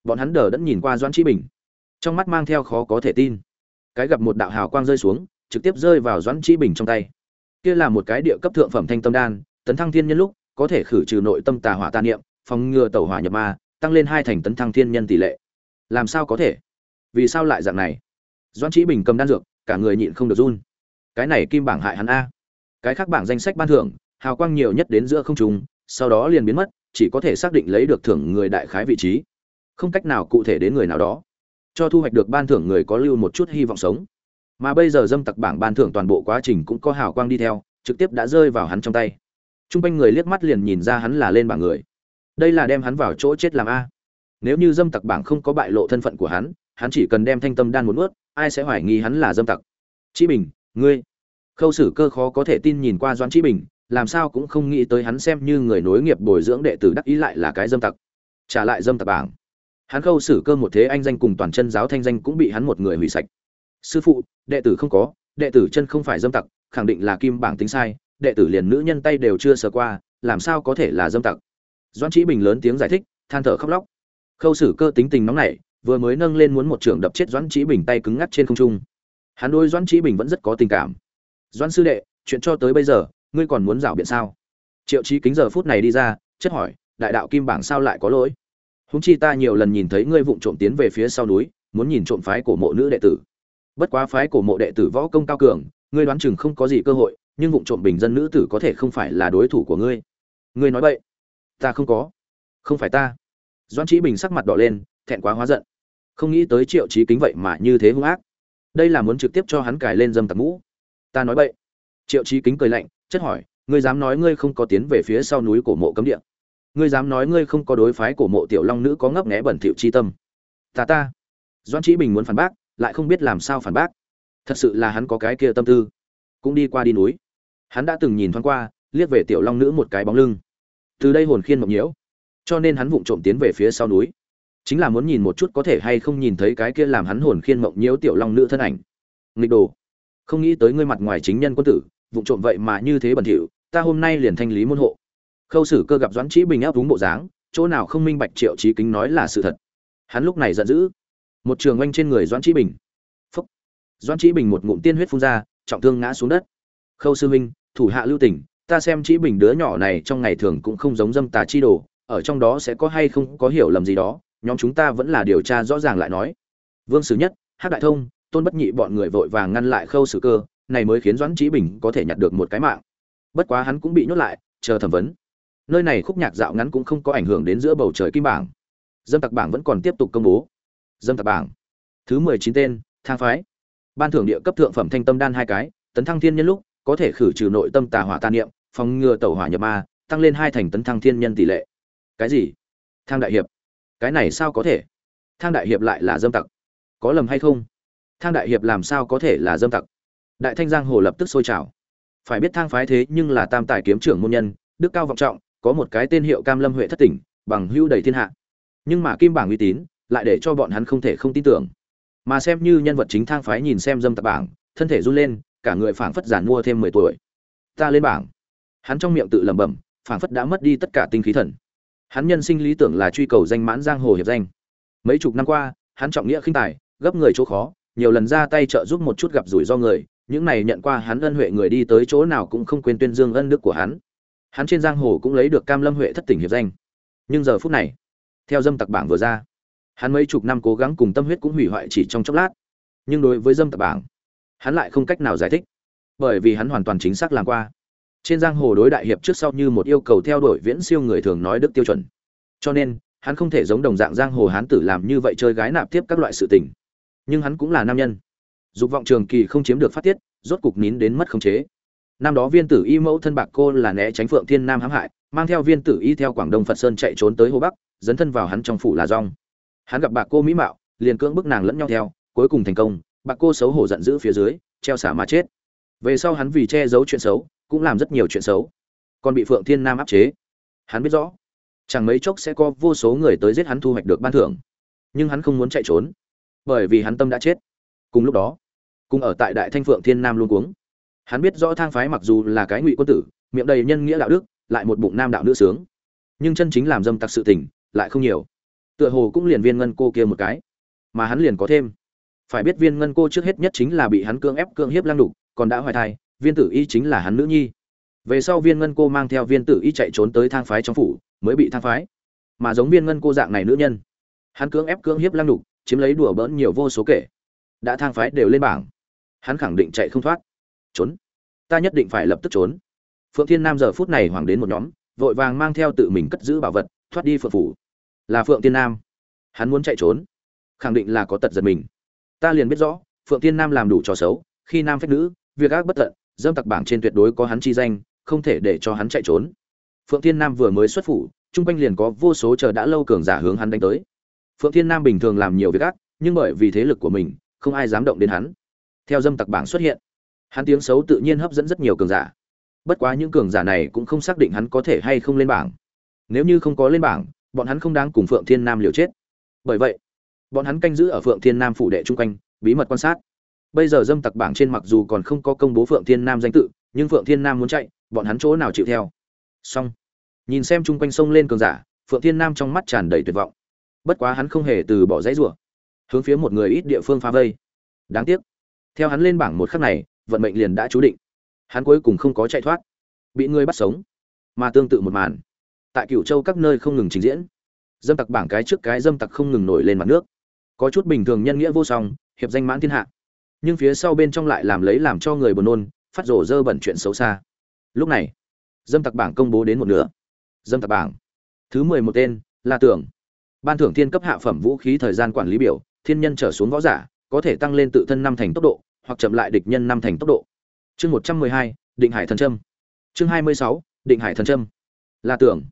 bọn hắn đờ đẫn nhìn qua doãn trí bình. Trong mắt mang theo khó có thể tin. Cái gặp một đạo hào quang rơi xuống, trực tiếp rơi vào doãn trí bình trong tay. Kia là một cái địa cấp thượng phẩm thanh tâm đan, tấn thăng thiên nhân lúc, có thể khử trừ nội tâm tà hỏa tà niệm, phòng ngừa tẩu hỏa nhập ma, tăng lên hai thành tấn thăng thiên nhân tỷ lệ. Làm sao có thể? Vì sao lại dạng này? Doãn trí bình cầm đan dược, cả người nhịn không được run. Cái này kim bảng hại hắn a. Cái khác bảng danh sách ban thưởng, hào quang nhiều nhất đến giữa không trùng sau đó liền biến mất, chỉ có thể xác định lấy được thưởng người đại khái vị trí không cách nào cụ thể đến người nào đó. Cho thu hoạch được ban thưởng người có lưu một chút hy vọng sống. Mà bây giờ dâm tặc bảng ban thưởng toàn bộ quá trình cũng có hào quang đi theo, trực tiếp đã rơi vào hắn trong tay. T r u n g quanh người liếc mắt liền nhìn ra hắn là lên bảng người. Đây là đem hắn vào chỗ chết làm a. Nếu như dâm tặc bảng không có bại lộ thân phận của hắn hắn chỉ cần đem thanh tâm đan một ướt ai sẽ hoài nghi hắn là dâm tặc? Chí bình, ngươi. Khâu sử cơ khó có thể tin nhìn qua doãn chí bình, làm sao cũng không nghĩ tới hắn xem như người nối nghiệp bồi dưỡng đệ tử đắc ý lại là cái dâm tặc. Trả lại dâm tặc bảng hắn khâu xử cơ một thế anh danh cùng toàn chân giáo thanh danh cũng bị hắn một người hủy sạch. Sư phụ, đệ tử không có, đệ tử chân không phải dâm tặc, khẳng định là kim bảng tính sai, đệ tử liền nữ nhân tay đều chưa sờ qua, làm sao có thể là dâm tặc? Doan trí bình lớn tiếng giải thích, than thở khóc lóc. Khâu xử cơ tính tình nóng nảy, vừa mới nâng lên muốn một trường đập chết doãn trí bình tay cứng ngắt trên không trung. Hắn đôi doãn trí bình vẫn rất có tình cảm. Doãn sư đệ, chuyện cho tới bây giờ, ngươi còn muốn rảo biện sao? Triệu trí kính giờ phút này đi ra, chất hỏi, đại đạo kim bảng sao lại có lỗi? Húng chi ta nhiều lần nhìn thấy ngươi vụng trộm tiến về phía sau núi, muốn nhìn trộm phái của mộ nữ đệ tử. Bất quá phái của mộ đệ tử võ công cao cường, ngươi đoán chừng không có gì cơ hội, nhưng vụng trộm bình dân nữ tử có thể không phải là đối thủ của ngươi. Ngươi nói vậy ta không có. Không phải ta. Doan trí bình sắc mặt đỏ lên, thẹn quá hóa giận. Không nghĩ tới triệu trí kính vậy mà như thế hung ác. Đây là muốn trực tiếp cho hắn cài lên dâm tặc mũ. Ta nói vậy triệu trí kính cười lạnh, chất hỏi, ngươi dám nói ngươi không có tiến về phía sau núi cổ mộ cấm địa ngươi dám nói ngươi không có đối phái cổ mộ tiểu long nữ có ngấp nghé bẩn thỉu chi tâm. Ta ta. Doan trí bình muốn phản bác, lại không biết làm sao phản bác. Thật sự là hắn có cái kia tâm tư. Cũng đi qua đi núi. Hắn đã từng nhìn thoáng qua, liếc về tiểu long nữ một cái bóng lưng. Từ đây hồn khiên mộng nhiễu. Cho nên hắn vụng trộm tiến về phía sau núi. Chính là muốn nhìn một chút có thể hay không nhìn thấy cái kia làm hắn hồn khiên mộng nhiễu tiểu long nữ thân ảnh. Nghịch đồ. Không nghĩ tới ngươi mặt ngoài chính nhân quân tử, vụng trộm vậy mà như thế bẩn thỉu, ta hôm nay liền thanh lý môn hộ khâu sử cơ gặp doãn trí bình áp đúng bộ dáng, chỗ nào không minh bạch triệu trí kính nói là sự thật. Hắn lúc này giận dữ. Một trường oanh trên người doãn trí bình. Phúc. Doãn trí bình một ngụm tiên huyết phun ra, trọng thương ngã xuống đất. Khâu sư huynh thủ hạ lưu tỉnh ta xem trí bình đứa nhỏ này trong ngày thường cũng không giống dâm tà chi đồ, ở trong đó sẽ có hay không có hiểu lầm gì đó, nhóm chúng ta vẫn là điều tra rõ ràng lại nói. Vương sử nhất hát đại thông, tôn bất nhị bọn người vội vàng ngăn lại khâu sử cơ, này mới khiến doãn trí bình có thể nhặt được một cái mạng. Bất quá hắn cũng bị nhốt lại, chờ thẩm vấn nơi này khúc nhạc dạo ngắn cũng không có ảnh hưởng đến giữa bầu trời kim bảng. Dâm tặc bảng vẫn còn tiếp tục công bố. Dâm tặc bảng. Thứ mười chín tên, thang phái. Ban thưởng địa cấp thượng phẩm thanh tâm đan hai cái, tấn thăng thiên nhân lúc, có thể khử trừ nội tâm tà hỏa tà niệm, phòng ngừa tẩu hỏa nhập ma, tăng lên hai thành tấn thăng thiên nhân tỷ lệ. Cái gì? Thang đại hiệp. Cái này sao có thể? Thang đại hiệp lại là dâm tặc có lầm hay không? Thang đại hiệp làm sao có thể là dâm tặc đại thanh giang hồ lập tức sôi trào. Phải biết thang phái thế nhưng là tam tài kiếm trưởng môn nhân, đức cao vọng trọng có một cái tên hiệu cam lâm huệ thất tỉnh, bằng hữu đầy thiên hạ. Nhưng mà kim bảng uy tín, lại để cho bọn hắn không thể không tin tưởng. Mà xem như nhân vật chính thang phái nhìn xem dâm tạp bảng, thân thể run lên, cả người phảng phất giản mua thêm mười tuổi. Ta lên bảng. Hắn trong miệng tự lẩm bẩm, phảng phất đã mất đi tất cả tinh khí thần. Hắn nhân sinh lý tưởng là truy cầu danh mãn giang hồ hiệp danh. Mấy chục năm qua, hắn trọng nghĩa khinh tài, gấp người chỗ khó, nhiều lần ra tay trợ giúp một chút gặp rủi do người, những này nhận qua hắn ân huệ người đi tới chỗ nào cũng không quên tuyên dương ân đức của hắn hắn trên giang hồ cũng lấy được cam lâm huệ thất tỉnh hiệp danh. Nhưng giờ phút này, theo dâm tặc bảng vừa ra, hắn mấy chục năm cố gắng cùng tâm huyết cũng hủy hoại chỉ trong chốc lát. Nhưng đối với dâm tặc bảng, hắn lại không cách nào giải thích, bởi vì hắn hoàn toàn chính xác làm qua. Trên giang hồ đối đại hiệp trước sau như một yêu cầu theo đuổi viễn siêu người thường nói đức tiêu chuẩn. Cho nên, hắn không thể giống đồng dạng giang hồ hán tử làm như vậy chơi gái nạp tiếp các loại sự tình. Nhưng hắn cũng là nam nhân. Dục vọng trường kỳ không chiếm được phát tiết, rốt cục nín đến mất khống chế năm đó viên tử y mẫu thân bạc cô là né tránh phượng thiên nam hãm hại, mang theo viên tử y theo quảng đông phật sơn chạy trốn tới hồ bắc, dấn thân vào hắn trong phủ là rong hắn gặp bạc cô mỹ mạo, liền cưỡng bức nàng lẫn nhau theo, cuối cùng thành công, bạc cô xấu hổ giận dữ phía dưới, treo xả mà chết. Về sau hắn vì che giấu chuyện xấu, cũng làm rất nhiều chuyện xấu, còn bị phượng thiên nam áp chế. Hắn biết rõ, chẳng mấy chốc sẽ có vô số người tới giết hắn thu hoạch được ban thưởng. Nhưng hắn không muốn chạy trốn, bởi vì hắn tâm đã chết. Cùng lúc đó, cùng ở tại đại thanh phượng thiên nam luôn cuống hắn biết rõ thang phái mặc dù là cái ngụy quân tử, miệng đầy nhân nghĩa đạo đức, lại một bụng nam đạo nữ sướng. Nhưng chân chính làm dâm tặc sự tình, lại không nhiều. Tựa hồ cũng liền viên ngân cô kia một cái. Mà hắn liền có thêm. Phải biết viên ngân cô trước hết nhất chính là bị hắn cưỡng ép, cưỡng hiếp lang đục, còn đã hoài thai, viên tử y chính là hắn nữ nhi. Về sau viên ngân cô mang theo viên tử y chạy trốn tới thang phái trong phủ, mới bị thang phái. Mà giống viên ngân cô dạng này nữ nhân, hắn cưỡng ép, cưỡng hiếp lang đục, chiếm lấy đùa bỡn nhiều vô số kể. Đã thang phái đều lên bảng, hắn khẳng định chạy không thoát trốn. Ta nhất định phải lập tức trốn. Phượng thiên nam giờ phút này hoàng đến một nhóm, vội vàng mang theo tự mình cất giữ bảo vật, thoát đi phượng phủ. Là phượng thiên nam. Hắn muốn chạy trốn. Khẳng định là có tật giật mình. Ta liền biết rõ, phượng thiên nam làm đủ trò xấu, khi nam phách nữ, việc ác bất tận, dâm tặc bảng trên tuyệt đối có hắn chi danh, không thể để cho hắn chạy trốn. Phượng thiên nam vừa mới xuất phủ trung quanh liền có vô số chờ đã lâu cường giả hướng hắn đánh tới. Phượng thiên nam bình thường làm nhiều việc ác, nhưng bởi vì thế lực của mình, không ai dám động đến hắn. Theo dâm tặc bảng xuất hiện hắn tiếng xấu tự nhiên hấp dẫn rất nhiều cường giả. Bất quá những cường giả này cũng không xác định hắn có thể hay không lên bảng. Nếu như không có lên bảng, bọn hắn không đáng cùng phượng thiên nam liều chết. Bởi vậy, bọn hắn canh giữ ở phượng thiên nam phủ đệ chung quanh, bí mật quan sát. Bây giờ dâm tặc bảng trên mặc dù còn không có công bố phượng thiên nam danh tự, nhưng phượng thiên nam muốn chạy, bọn hắn chỗ nào chịu theo? Xong. Nhìn xem chung quanh sông lên cường giả, phượng thiên nam trong mắt tràn đầy tuyệt vọng. Bất quá hắn không hề từ bỏ dãy rủa, hướng phía một người ít địa phương phá vây. Đáng tiếc, theo hắn lên bảng một khắc này vận mệnh liền đã chú định. Hắn cuối cùng không có chạy thoát, bị người bắt sống, mà tương tự một màn. Tại cửu châu các nơi không ngừng trình diễn, dâm tặc bảng cái trước cái dâm tặc không ngừng nổi lên mặt nước. Có chút bình thường nhân nghĩa vô song, hiệp danh mãn thiên hạ. Nhưng phía sau bên trong lại làm lấy làm cho người buồn nôn, phát rổ dơ bẩn chuyện xấu xa. Lúc này, dâm tặc bảng công bố đến một nửa. Dâm tặc bảng, thứ mười một tên là tưởng. Ban thưởng thiên cấp hạ phẩm vũ khí thời gian quản lý biểu, thiên nhân trở xuống võ giả, có thể tăng lên tự thân năm thành tốc độ hoặc chậm lại địch nhân năm thành tốc độ. Chương một trăm mười hai, định hải thần trâm chương hai mươi sáu, định hải thần trâm là tưởng,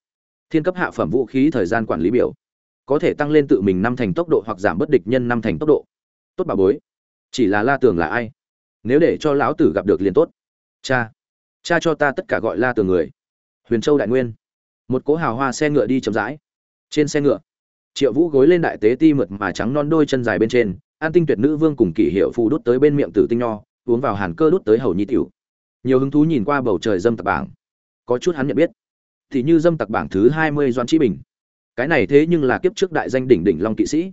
thiên cấp hạ phẩm vũ khí thời gian quản lý biểu, có thể tăng lên tự mình năm thành tốc độ hoặc giảm bất địch nhân năm thành tốc độ. Tốt bà bối, chỉ là la tường là ai? Nếu để cho lão tử gặp được liền tốt. Cha cha cho ta tất cả gọi la tường người. Huyền châu đại nguyên. Một cỗ hào hoa xe ngựa đi chậm rãi. Trên xe ngựa, triệu vũ gối lên đại tế ti mượt mà trắng non đôi chân dài bên trên an tinh tuyệt nữ vương cùng kỷ hiệu phù đút tới bên miệng tử tinh nho, uống vào hàn cơ đút tới hầu nhi tiểu. Nhiều hứng thú nhìn qua bầu trời dâm tặc bảng. Có chút hắn nhận biết. Thì như dâm tặc bảng thứ hai mươi doan trí bình. Cái này thế nhưng là kiếp trước đại danh đỉnh đỉnh long kỵ sĩ.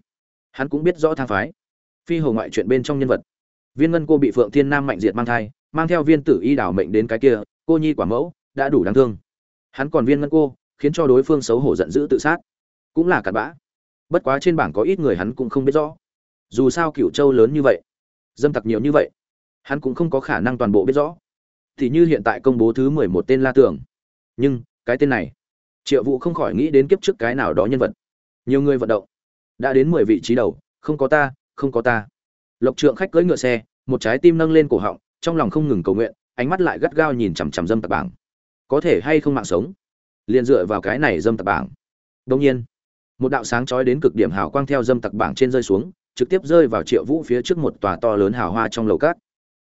Hắn cũng biết rõ thang phái. Phi hồ ngoại chuyện bên trong nhân vật. Viên ngân cô bị phượng thiên nam mạnh diệt mang thai, mang theo viên tử y đảo mệnh đến cái kia, cô nhi quả mẫu, đã đủ đáng thương. Hắn còn viên ngân cô, khiến cho đối phương xấu hổ giận dữ tự sát. Cũng là cặn bã. Bất quá trên bảng có ít người hắn cũng không biết rõ dù sao cựu châu lớn như vậy, dâm tặc nhiều như vậy, hắn cũng không có khả năng toàn bộ biết rõ. Thì như hiện tại công bố thứ mười một tên la tường. Nhưng, cái tên này, triệu vụ không khỏi nghĩ đến kiếp trước cái nào đó nhân vật. Nhiều người vận động, đã đến mười vị trí đầu, không có ta, không có ta. Lộc trượng khách cưỡi ngựa xe, một trái tim nâng lên cổ họng, trong lòng không ngừng cầu nguyện, ánh mắt lại gắt gao nhìn chằm chằm dâm tặc bảng. Có thể hay không mạng sống? Liền dựa vào cái này dâm tặc bảng. Đông nhiên, một đạo sáng chói đến cực điểm hào quang theo dâm tặc bảng trên rơi xuống trực tiếp rơi vào triệu vũ phía trước một tòa to lớn hào hoa trong lầu cát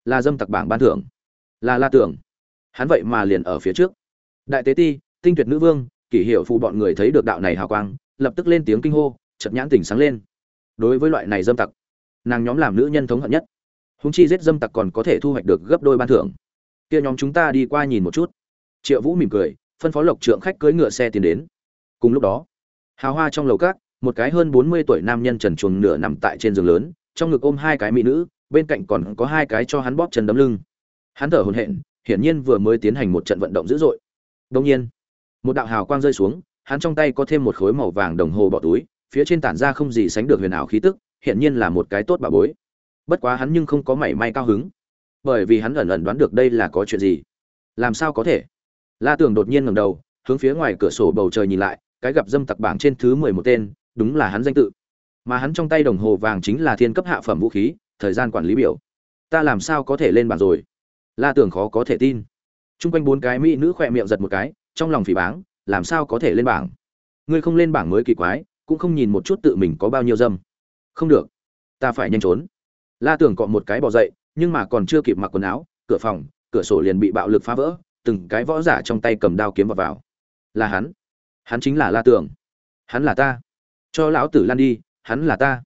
là dâm tặc bảng ban thưởng. Là la tưởng. Hắn vậy mà liền ở phía trước. Đại tế ti, tinh tuyệt nữ vương, kỷ hiệu phụ bọn người thấy được đạo này hào quang, lập tức lên tiếng kinh hô chật nhãn tỉnh sáng lên. Đối với loại này dâm tặc, nàng nhóm làm nữ nhân thống hận nhất. Húng chi giết dâm tặc còn có thể thu hoạch được gấp đôi ban thưởng. Kia nhóm chúng ta đi qua nhìn một chút. Triệu vũ mỉm cười, phân phó lộc trượng khách cưỡi ngựa xe tiến đến. Cùng lúc đó, hào hoa trong lầu cát một cái hơn bốn mươi tuổi nam nhân trần chuồng nửa nằm tại trên giường lớn, trong ngực ôm hai cái mỹ nữ, bên cạnh còn có hai cái cho hắn bóp chân đấm lưng. Hắn thở hổn hển, hiển nhiên vừa mới tiến hành một trận vận động dữ dội. Đông nhiên, một đạo hào quang rơi xuống, hắn trong tay có thêm một khối màu vàng đồng hồ bỏ túi, phía trên tản ra không gì sánh được huyền ảo khí tức, hiển nhiên là một cái tốt bà bối. Bất quá hắn nhưng không có mảy may cao hứng, bởi vì hắn ẩn ẩn đoán được đây là có chuyện gì. Làm sao có thể? La tường đột nhiên ngẩng đầu, hướng phía ngoài cửa sổ bầu trời nhìn lại, cái gặp dâm tặc bảng trên thứ mười một tên đúng là hắn danh tự. Mà hắn trong tay đồng hồ vàng chính là thiên cấp hạ phẩm vũ khí, thời gian quản lý biểu. Ta làm sao có thể lên bảng rồi? La tưởng khó có thể tin. Chung quanh bốn cái mỹ nữ khỏe miệng giật một cái, trong lòng phỉ báng, làm sao có thể lên bảng? Ngươi không lên bảng mới kỳ quái, cũng không nhìn một chút tự mình có bao nhiêu dâm. Không được. Ta phải nhanh trốn. La tưởng cọ một cái bỏ dậy, nhưng mà còn chưa kịp mặc quần áo, cửa phòng, cửa sổ liền bị bạo lực phá vỡ, từng cái võ giả trong tay cầm đao kiếm vào vào. Là hắn. Hắn chính là la tưởng. Hắn là ta cho lão tử lan đi, hắn là ta.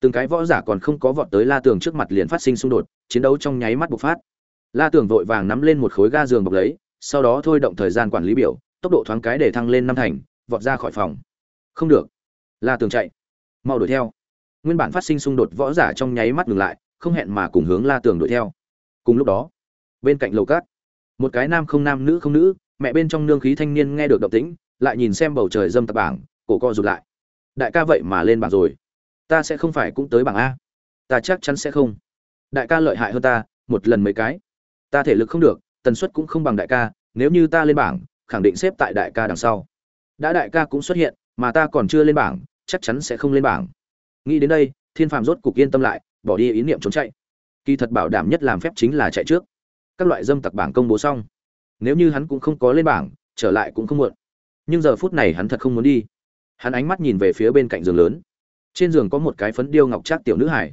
Từng cái võ giả còn không có vọt tới la tường trước mặt liền phát sinh xung đột, chiến đấu trong nháy mắt bộc phát. La tường vội vàng nắm lên một khối ga giường bọc lấy, sau đó thôi động thời gian quản lý biểu, tốc độ thoáng cái để thăng lên năm thành, vọt ra khỏi phòng. Không được. La tường chạy. Mau đuổi theo. Nguyên bản phát sinh xung đột võ giả trong nháy mắt ngừng lại, không hẹn mà cùng hướng la tường đuổi theo. Cùng lúc đó, bên cạnh lầu cát, một cái nam không nam nữ không nữ, mẹ bên trong nương khí thanh niên nghe được động tĩnh, lại nhìn xem bầu trời dâm tập bảng, cổ co rụt lại đại ca vậy mà lên bảng rồi. Ta sẽ không phải cũng tới bảng a. Ta chắc chắn sẽ không. Đại ca lợi hại hơn ta, một lần mấy cái. Ta thể lực không được, tần suất cũng không bằng đại ca, nếu như ta lên bảng, khẳng định xếp tại đại ca đằng sau. Đã đại ca cũng xuất hiện, mà ta còn chưa lên bảng, chắc chắn sẽ không lên bảng. Nghĩ đến đây, thiên phàm rốt cục yên tâm lại, bỏ đi ý niệm trốn chạy. Kỳ thật bảo đảm nhất làm phép chính là chạy trước. Các loại dâm tặc bảng công bố xong. Nếu như hắn cũng không có lên bảng, trở lại cũng không muộn. Nhưng giờ phút này hắn thật không muốn đi hắn ánh mắt nhìn về phía bên cạnh giường lớn. Trên giường có một cái phấn điêu ngọc trác tiểu nữ hải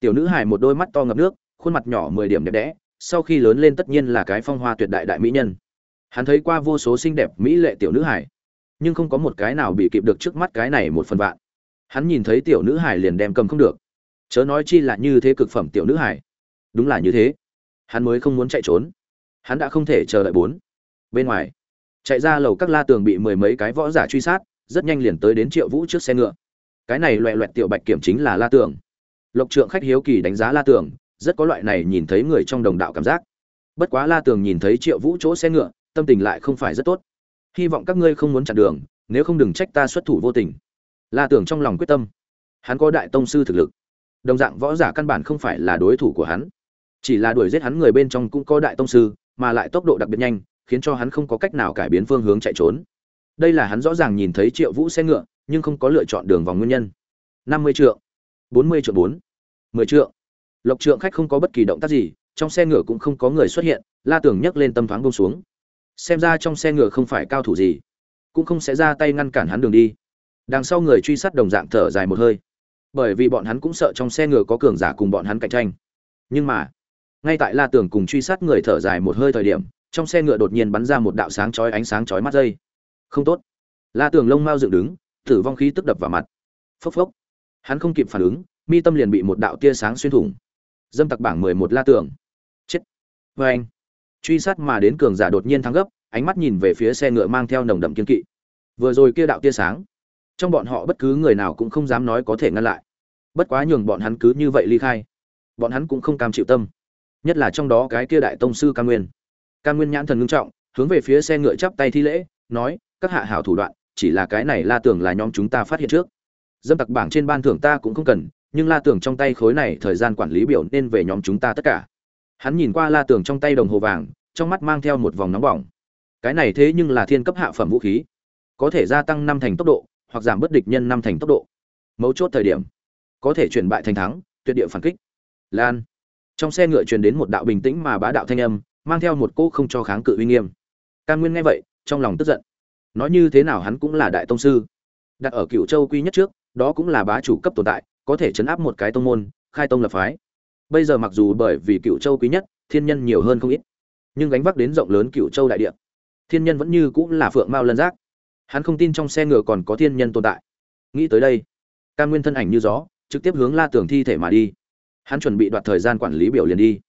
tiểu nữ hải một đôi mắt to ngập nước, khuôn mặt nhỏ mười điểm đẹp đẽ, sau khi lớn lên tất nhiên là cái phong hoa tuyệt đại đại mỹ nhân. Hắn thấy qua vô số xinh đẹp mỹ lệ tiểu nữ hải nhưng không có một cái nào bị kịp được trước mắt cái này một phần vạn. Hắn nhìn thấy tiểu nữ hải liền đem cầm không được. Chớ nói chi là như thế cực phẩm tiểu nữ hải đúng là như thế. Hắn mới không muốn chạy trốn. Hắn đã không thể chờ đợi bốn. Bên ngoài, chạy ra lầu các la tường bị mười mấy cái võ giả truy sát rất nhanh liền tới đến triệu vũ trước xe ngựa. Cái này loẹ loẹt tiểu bạch kiểm chính là la tường. Lộc trượng khách hiếu kỳ đánh giá la tường, rất có loại này nhìn thấy người trong đồng đạo cảm giác. Bất quá la tường nhìn thấy triệu vũ chỗ xe ngựa, tâm tình lại không phải rất tốt. Hy vọng các ngươi không muốn chặn đường, nếu không đừng trách ta xuất thủ vô tình. La tường trong lòng quyết tâm. Hắn có đại tông sư thực lực. Đồng dạng võ giả căn bản không phải là đối thủ của hắn. Chỉ là đuổi giết hắn người bên trong cũng có đại tông sư, mà lại tốc độ đặc biệt nhanh, khiến cho hắn không có cách nào cải biến phương hướng chạy trốn đây là hắn rõ ràng nhìn thấy triệu vũ xe ngựa, nhưng không có lựa chọn đường vòng nguyên nhân. Năm mươi triệu bốn mươi triệu bốn, mười triệu lộc trượng khách không có bất kỳ động tác gì, trong xe ngựa cũng không có người xuất hiện, la tưởng nhấc lên tâm thoáng bông xuống. Xem ra trong xe ngựa không phải cao thủ gì, cũng không sẽ ra tay ngăn cản hắn đường đi. Đằng sau người truy sát đồng dạng thở dài một hơi. Bởi vì bọn hắn cũng sợ trong xe ngựa có cường giả cùng bọn hắn cạnh tranh. Nhưng mà, ngay tại la tưởng cùng truy sát người thở dài một hơi thời điểm, trong xe ngựa đột nhiên bắn ra một đạo sáng chói ánh sáng chói mắt dây không tốt. La tường lông mau dựng đứng tử vong khí tức đập vào mặt. Phốc phốc. Hắn không kịp phản ứng mi tâm liền bị một đạo tia sáng xuyên thủng. Dâm tặc bảng mười một la tường, chết. Vê anh. Truy sát mà đến cường giả đột nhiên thắng gấp ánh mắt nhìn về phía xe ngựa mang theo nồng đậm kiên kỵ. Vừa rồi kia đạo tia sáng trong bọn họ bất cứ người nào cũng không dám nói có thể ngăn lại. Bất quá nhường bọn hắn cứ như vậy ly khai bọn hắn cũng không cam chịu tâm. Nhất là trong đó cái kia đại tông sư ca nguyên. Ca nguyên nhãn thần ngưng trọng hướng về phía xe ngựa chắp tay thi lễ nói các hạ hảo thủ đoạn, chỉ là cái này la tưởng là nhóm chúng ta phát hiện trước. Dâm tặc bảng trên ban thưởng ta cũng không cần, nhưng la tưởng trong tay khối này thời gian quản lý biểu nên về nhóm chúng ta tất cả. Hắn nhìn qua la tưởng trong tay đồng hồ vàng, trong mắt mang theo một vòng nóng bỏng. Cái này thế nhưng là thiên cấp hạ phẩm vũ khí. Có thể gia tăng năm thành tốc độ, hoặc giảm bất địch nhân năm thành tốc độ. Mấu chốt thời điểm, có thể chuyển bại thành thắng, tuyệt địa phản kích. Lan. Trong xe ngựa truyền đến một đạo bình tĩnh mà bá đạo thanh âm, mang theo một cô không cho kháng cự uy nghiêm. Can nguyên nghe vậy, trong lòng tức giận nói như thế nào hắn cũng là đại tông sư. Đặt ở cựu châu quy nhất trước, đó cũng là bá chủ cấp tồn tại, có thể chấn áp một cái tông môn, khai tông lập phái. Bây giờ mặc dù bởi vì cựu châu quý nhất, thiên nhân nhiều hơn không ít, nhưng gánh vác đến rộng lớn cựu châu đại địa. Thiên nhân vẫn như cũng là phượng mao lân giác. Hắn không tin trong xe ngựa còn có thiên nhân tồn tại. Nghĩ tới đây cam nguyên thân ảnh như gió, trực tiếp hướng la tường thi thể mà đi. Hắn chuẩn bị đoạt thời gian quản lý biểu liền đi.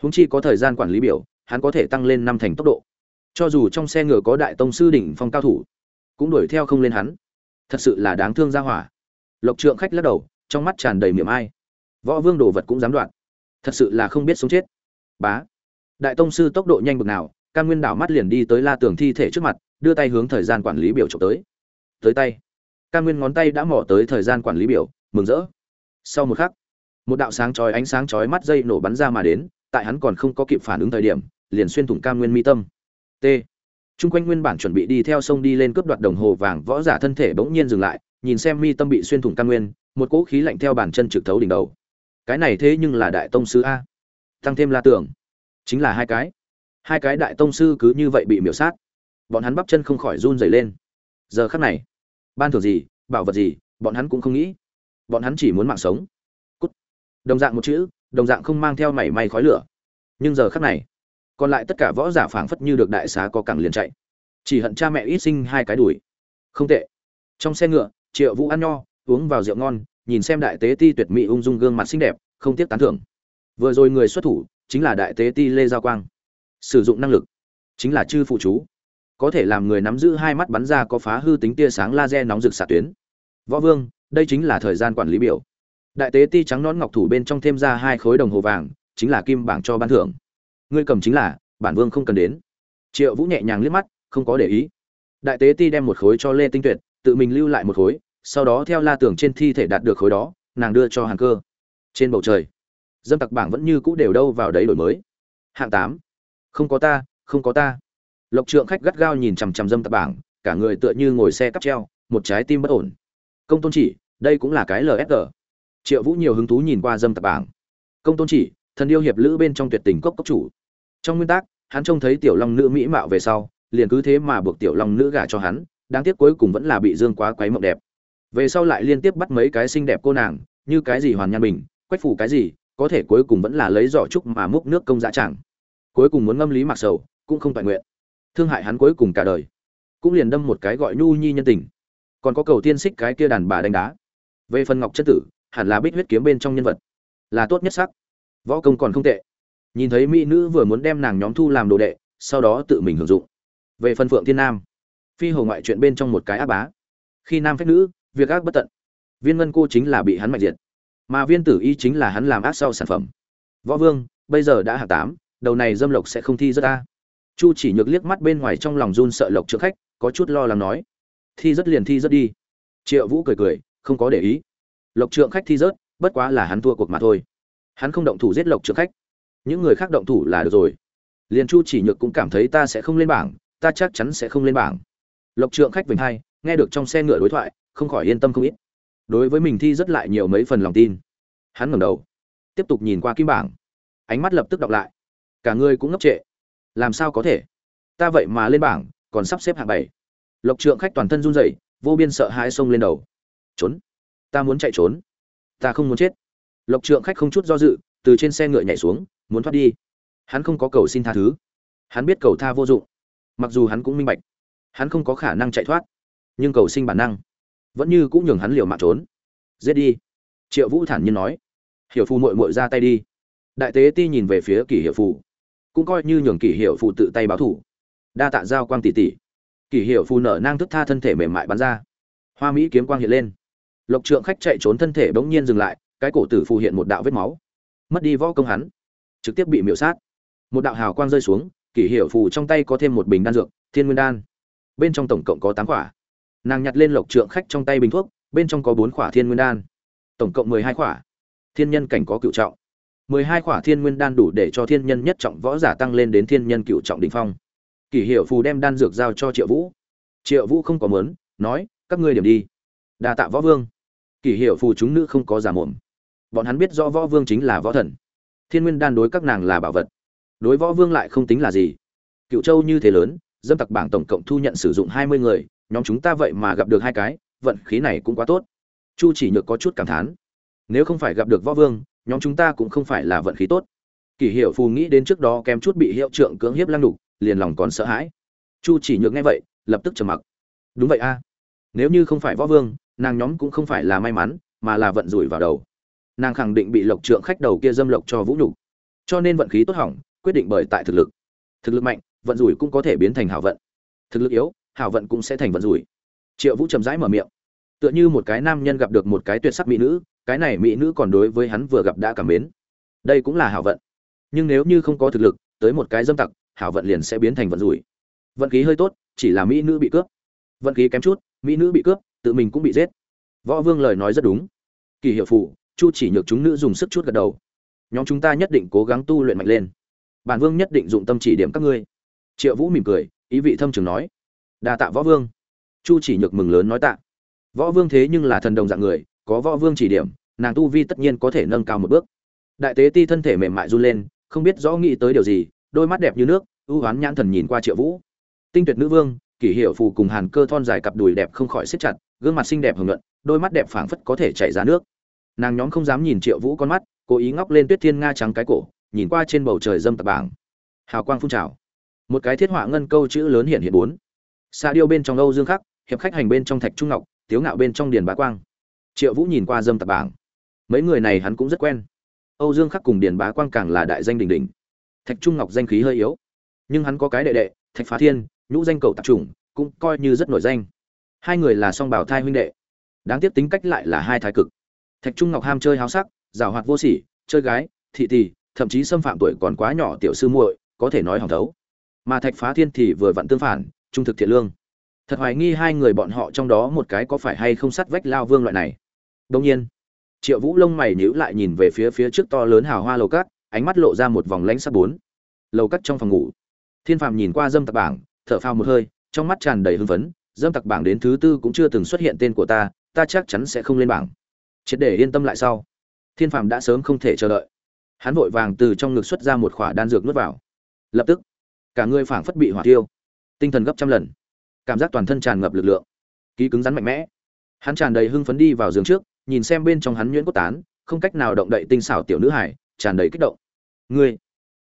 Húng chi có thời gian quản lý biểu, hắn có thể tăng lên năm thành tốc độ cho dù trong xe ngựa có đại tông sư đỉnh phong cao thủ, cũng đuổi theo không lên hắn. Thật sự là đáng thương ra hỏa. Lộc trượng khách lắc đầu, trong mắt tràn đầy miệng ai. Võ vương đồ vật cũng dám đoạn thật sự là không biết sống chết. Bá. Đại tông sư tốc độ nhanh bực nào, cam nguyên đảo mắt liền đi tới la tường thi thể trước mặt, đưa tay hướng thời gian quản lý biểu trộm tới. Tới tay. Cam nguyên ngón tay đã mỏ tới thời gian quản lý biểu, mừng rỡ. Sau một khắc, một đạo sáng chói ánh sáng chói mắt dây nổ bắn ra mà đến, tại hắn còn không có kịp phản ứng thời điểm, liền xuyên thủng cam nguyên mi tâm t. Trung quanh nguyên bản chuẩn bị đi theo sông đi lên cướp đoạt đồng hồ vàng võ giả thân thể bỗng nhiên dừng lại, nhìn xem mi tâm bị xuyên thủng căn nguyên, một cỗ khí lạnh theo bàn chân trực thấu đỉnh đầu. Cái này thế nhưng là đại tông sư a. Tăng thêm La Tưởng, chính là hai cái. hai cái đại tông sư cứ như vậy bị miểu sát. Bọn hắn bắp chân không khỏi run rẩy lên. Giờ khắc này ban thưởng gì bảo vật gì bọn hắn cũng không nghĩ. Bọn hắn chỉ muốn mạng sống. Cút. Đồng dạng một chữ đồng dạng không mang theo mảy may khói lửa. Nhưng giờ khắc này còn lại tất cả võ giả phảng phất như được đại xá có cẳng liền chạy. Chỉ hận cha mẹ ít sinh hai cái đùi. Không tệ. Trong xe ngựa, triệu vũ ăn nho, uống vào rượu ngon, nhìn xem đại tế ti tuyệt mỹ ung dung gương mặt xinh đẹp, không tiếc tán thưởng. Vừa rồi người xuất thủ, chính là đại tế ti lê giao quang. Sử dụng năng lực, chính là chư phụ chú. Có thể làm người nắm giữ hai mắt bắn ra có phá hư tính tia sáng laser nóng rực xạ tuyến. Võ vương, đây chính là thời gian quản lý biểu. Đại tế ti trắng nón ngọc thủ bên trong thêm ra hai khối đồng hồ vàng, chính là kim bảng cho ban thưởng ngươi cầm chính là, bản vương không cần đến. Triệu vũ nhẹ nhàng liếc mắt, không có để ý. Đại tế ti đem một khối cho lê tinh tuyệt, tự mình lưu lại một khối, sau đó theo la tưởng trên thi thể đạt được khối đó, nàng đưa cho hàng cơ. Trên bầu trời, dâm tặc bảng vẫn như cũ đều đâu vào đấy đổi mới. Hạng tám, không có ta, không có ta. Lộc trượng khách gắt gao nhìn chằm chằm dâm tặc bảng, cả người tựa như ngồi xe cắp treo, một trái tim bất ổn. Công tôn chỉ, đây cũng là cái lsg triệu vũ nhiều hứng thú nhìn qua dâm tặc bảng. Công tôn chỉ, thần yêu hiệp lữ bên trong tuyệt tình cốc cốc chủ trong nguyên tắc, hắn trông thấy tiểu long nữ mỹ mạo về sau, liền cứ thế mà buộc tiểu long nữ gả cho hắn, đáng tiếc cuối cùng vẫn là bị dương quá quấy mộng đẹp. Về sau lại liên tiếp bắt mấy cái xinh đẹp cô nàng, như cái gì hoàn nhan bình, quách phủ cái gì, có thể cuối cùng vẫn là lấy giỏ trúc mà múc nước công dã chẳng cuối cùng muốn ngâm lý mặc sầu, cũng không toàn nguyện. Thương hại hắn cuối cùng cả đời. Cũng liền đâm một cái gọi nhu nhi nhân tình. Còn có cầu tiên xích cái kia đàn bà đánh đá. Về phần ngọc chất tử, hẳn là bích huyết kiếm bên trong nhân vật. Là tốt nhất sắc. Võ công còn không tệ nhìn thấy mỹ nữ vừa muốn đem nàng nhóm thu làm đồ đệ, sau đó tự mình hưởng dụng. Về phần phượng thiên nam, phi hồ ngoại chuyện bên trong một cái áp bá. Khi nam phép nữ, việc ác bất tận. Viên ngân cô chính là bị hắn mạnh diệt. Mà viên tử y chính là hắn làm ác sau sản phẩm. Võ vương, bây giờ đã hạ tám, đầu này dâm lộc sẽ không thi rất ta chu chỉ nhược liếc mắt bên ngoài trong lòng run sợ lộc trước khách, có chút lo lắng nói. Thi rất liền thi rất đi. Triệu vũ cười cười, không có để ý. Lộc trượng khách thi rớt, bất quá là hắn thua cuộc mà thôi. Hắn không động thủ giết lộc trượng khách những người khác động thủ là được rồi. Liền chu chỉ nhược cũng cảm thấy ta sẽ không lên bảng, ta chắc chắn sẽ không lên bảng. Lộc trượng khách vinh hai, nghe được trong xe ngựa đối thoại, không khỏi yên tâm không ít. Đối với mình thi rất lại nhiều mấy phần lòng tin. Hắn ngẩng đầu, tiếp tục nhìn qua kim bảng. Ánh mắt lập tức đọc lại. Cả người cũng ngốc trệ. Làm sao có thể? Ta vậy mà lên bảng, còn sắp xếp hạng bảy. Lộc trượng khách toàn thân run rẩy, vô biên sợ hãi xông lên đầu. Trốn. Ta muốn chạy trốn. Ta không muốn chết. Lộc trượng khách không chút do dự, từ trên xe ngựa nhảy xuống muốn thoát đi. Hắn không có cầu xin tha thứ. Hắn biết cầu tha vô dụng. Mặc dù hắn cũng minh bạch, hắn không có khả năng chạy thoát, nhưng cầu sinh bản năng vẫn như cũng nhường hắn liều mạng trốn. Giết đi. Triệu vũ thản nhiên nói. Hiểu phù mội mội ra tay đi. Đại tế ti nhìn về phía kỷ hiệu phù, cũng coi như nhường kỷ hiệu phù tự tay báo thủ. Đa tạ giao quang tỷ tỷ. Kỷ hiệu phù nở nang thức tha thân thể mềm mại bắn ra. Hoa mỹ kiếm quang hiện lên. Lộc trượng khách chạy trốn thân thể bỗng nhiên dừng lại, cái cổ tử phù hiện một đạo vết máu. Mất đi võ công hắn trực tiếp bị miểu sát. Một đạo hào quang rơi xuống, kỷ hiệu phù trong tay có thêm một bình đan dược, thiên nguyên đan. Bên trong tổng cộng có tám quả. Nàng nhặt lên lộc trượng khách trong tay bình thuốc, bên trong có bốn quả thiên nguyên đan. Tổng cộng mười hai quả. Thiên nhân cảnh có cựu trọng. mười hai quả thiên nguyên đan đủ để cho thiên nhân nhất trọng võ giả tăng lên đến thiên nhân cựu trọng đ ỉ n h phong. Kỷ hiệu phù đem đan dược giao cho triệu vũ. Triệu vũ không có mớn nói, các ngươi điểm đi. Đa tạ võ vương. Kỷ hiệu phù chúng nữ không có giả mồm. Bọn hắn biết rõ võ vương chính là võ thần thiên nguyên đan đối các nàng là bảo vật. Đối võ vương lại không tính là gì. Cựu châu như thế lớn, dâm tặc bảng tổng cộng thu nhận sử dụng hai mươi người, nhóm chúng ta vậy mà gặp được hai cái, vận khí này cũng quá tốt. Chu chỉ nhược có chút cảm thán. Nếu không phải gặp được võ vương, nhóm chúng ta cũng không phải là vận khí tốt. Kỷ hiệu phù nghĩ đến trước đó kém chút bị hiệu trượng cưỡng hiếp lăng đục, liền lòng còn sợ hãi. Chu chỉ nhược nghe vậy, lập tức trầm mặc. Đúng vậy a. Nếu như không phải võ vương, nàng nhóm cũng không phải là may mắn, mà là vận rủi vào đầu nàng khẳng định bị lộc trượng khách đầu kia dâm lộc cho vũ nhục. Cho nên vận khí tốt hỏng, quyết định bởi tại thực lực. Thực lực mạnh, vận rủi cũng có thể biến thành hảo vận. Thực lực yếu, hảo vận cũng sẽ thành vận rủi. Triệu vũ chầm rãi mở miệng. Tựa như một cái nam nhân gặp được một cái tuyệt sắc mỹ nữ, cái này mỹ nữ còn đối với hắn vừa gặp đã cảm mến. Đây cũng là hảo vận. Nhưng nếu như không có thực lực, tới một cái dâm tặc, hảo vận liền sẽ biến thành vận rủi. Vận khí hơi tốt, chỉ là mỹ nữ bị cướp. Vận khí kém chút, mỹ nữ bị cướp, tự mình cũng bị giết. Võ vương lời nói rất đúng. Kỳ hiệu phụ chu chỉ nhược chúng nữ dùng sức chút gật đầu. Nhóm chúng ta nhất định cố gắng tu luyện mạnh lên. Bản vương nhất định dụng tâm chỉ điểm các ngươi. Triệu vũ mỉm cười, ý vị thâm trường nói. Đa tạ võ vương. Chu chỉ nhược mừng lớn nói tạ. Võ vương thế nhưng là thần đồng dạng người, có võ vương chỉ điểm, nàng tu vi tất nhiên có thể nâng cao một bước. Đại tế ti thân thể mềm mại run lên, không biết rõ nghĩ tới điều gì, đôi mắt đẹp như nước, ưu hoán nhãn thần nhìn qua triệu vũ. Tinh tuyệt nữ vương, kỷ hiệu phù cùng hàn cơ thon dài cặp đùi đẹp không khỏi xếp chặt, gương mặt xinh đẹp hưởng luận đôi mắt đẹp phảng phất có thể chảy ra nước nàng nhóm không dám nhìn triệu vũ con mắt, cố ý ngóc lên tuyết thiên nga trắng cái cổ, nhìn qua trên bầu trời dâm tập bảng. Hào quang phun trào. Một cái thiết họa ngân câu chữ lớn hiện hiện bốn. Xa điêu bên trong âu dương khắc, hiệp khách hành bên trong thạch trung ngọc, tiếu ngạo bên trong điền bá quang. Triệu vũ nhìn qua dâm tập bảng. Mấy người này hắn cũng rất quen. Âu dương khắc cùng điền bá quang càng là đại danh đình đình thạch trung ngọc danh khí hơi yếu. Nhưng hắn có cái đệ đệ, thạch phá thiên, nhũ danh cầu tạp trùng cũng coi như rất nổi danh. Hai người là song bảo thai huynh đệ. Đáng tiếc tính cách lại là hai thái cực thạch trung ngọc ham chơi háo sắc, giảo hoạt vô sỉ, chơi gái, thị tỷ thậm chí xâm phạm tuổi còn quá nhỏ tiểu sư muội, có thể nói hỏng thấu. Mà thạch phá thiên thì vừa vặn tương phản, trung thực thiện lương. Thật hoài nghi hai người bọn họ trong đó một cái có phải hay không sắt vách lao vương loại này. Đông nhiên, triệu vũ lông mày nhíu lại nhìn về phía phía trước to lớn hào hoa lầu cát, ánh mắt lộ ra một vòng lãnh sắc bốn. Lầu cát trong phòng ngủ. Thiên phàm nhìn qua dâm tặc bảng, thở phào một hơi, trong mắt tràn đầy hưng phấn, dâm tặc bảng đến thứ tư cũng chưa từng xuất hiện tên của ta ta chắc chắn sẽ không lên bảng triệt để yên tâm lại sau, thiên phàm đã sớm không thể chờ đợi. Hắn vội vàng từ trong ngực xuất ra một khỏa đan dược nuốt vào. Lập tức, cả người phảng phất bị hỏa tiêu tinh thần gấp trăm lần, cảm giác toàn thân tràn ngập lực lượng, ký cứng rắn mạnh mẽ. Hắn tràn đầy hưng phấn đi vào giường trước, nhìn xem bên trong hắn nhuyễn cốt tán, không cách nào động đậy tinh xảo tiểu nữ hải, tràn đầy kích động. Ngươi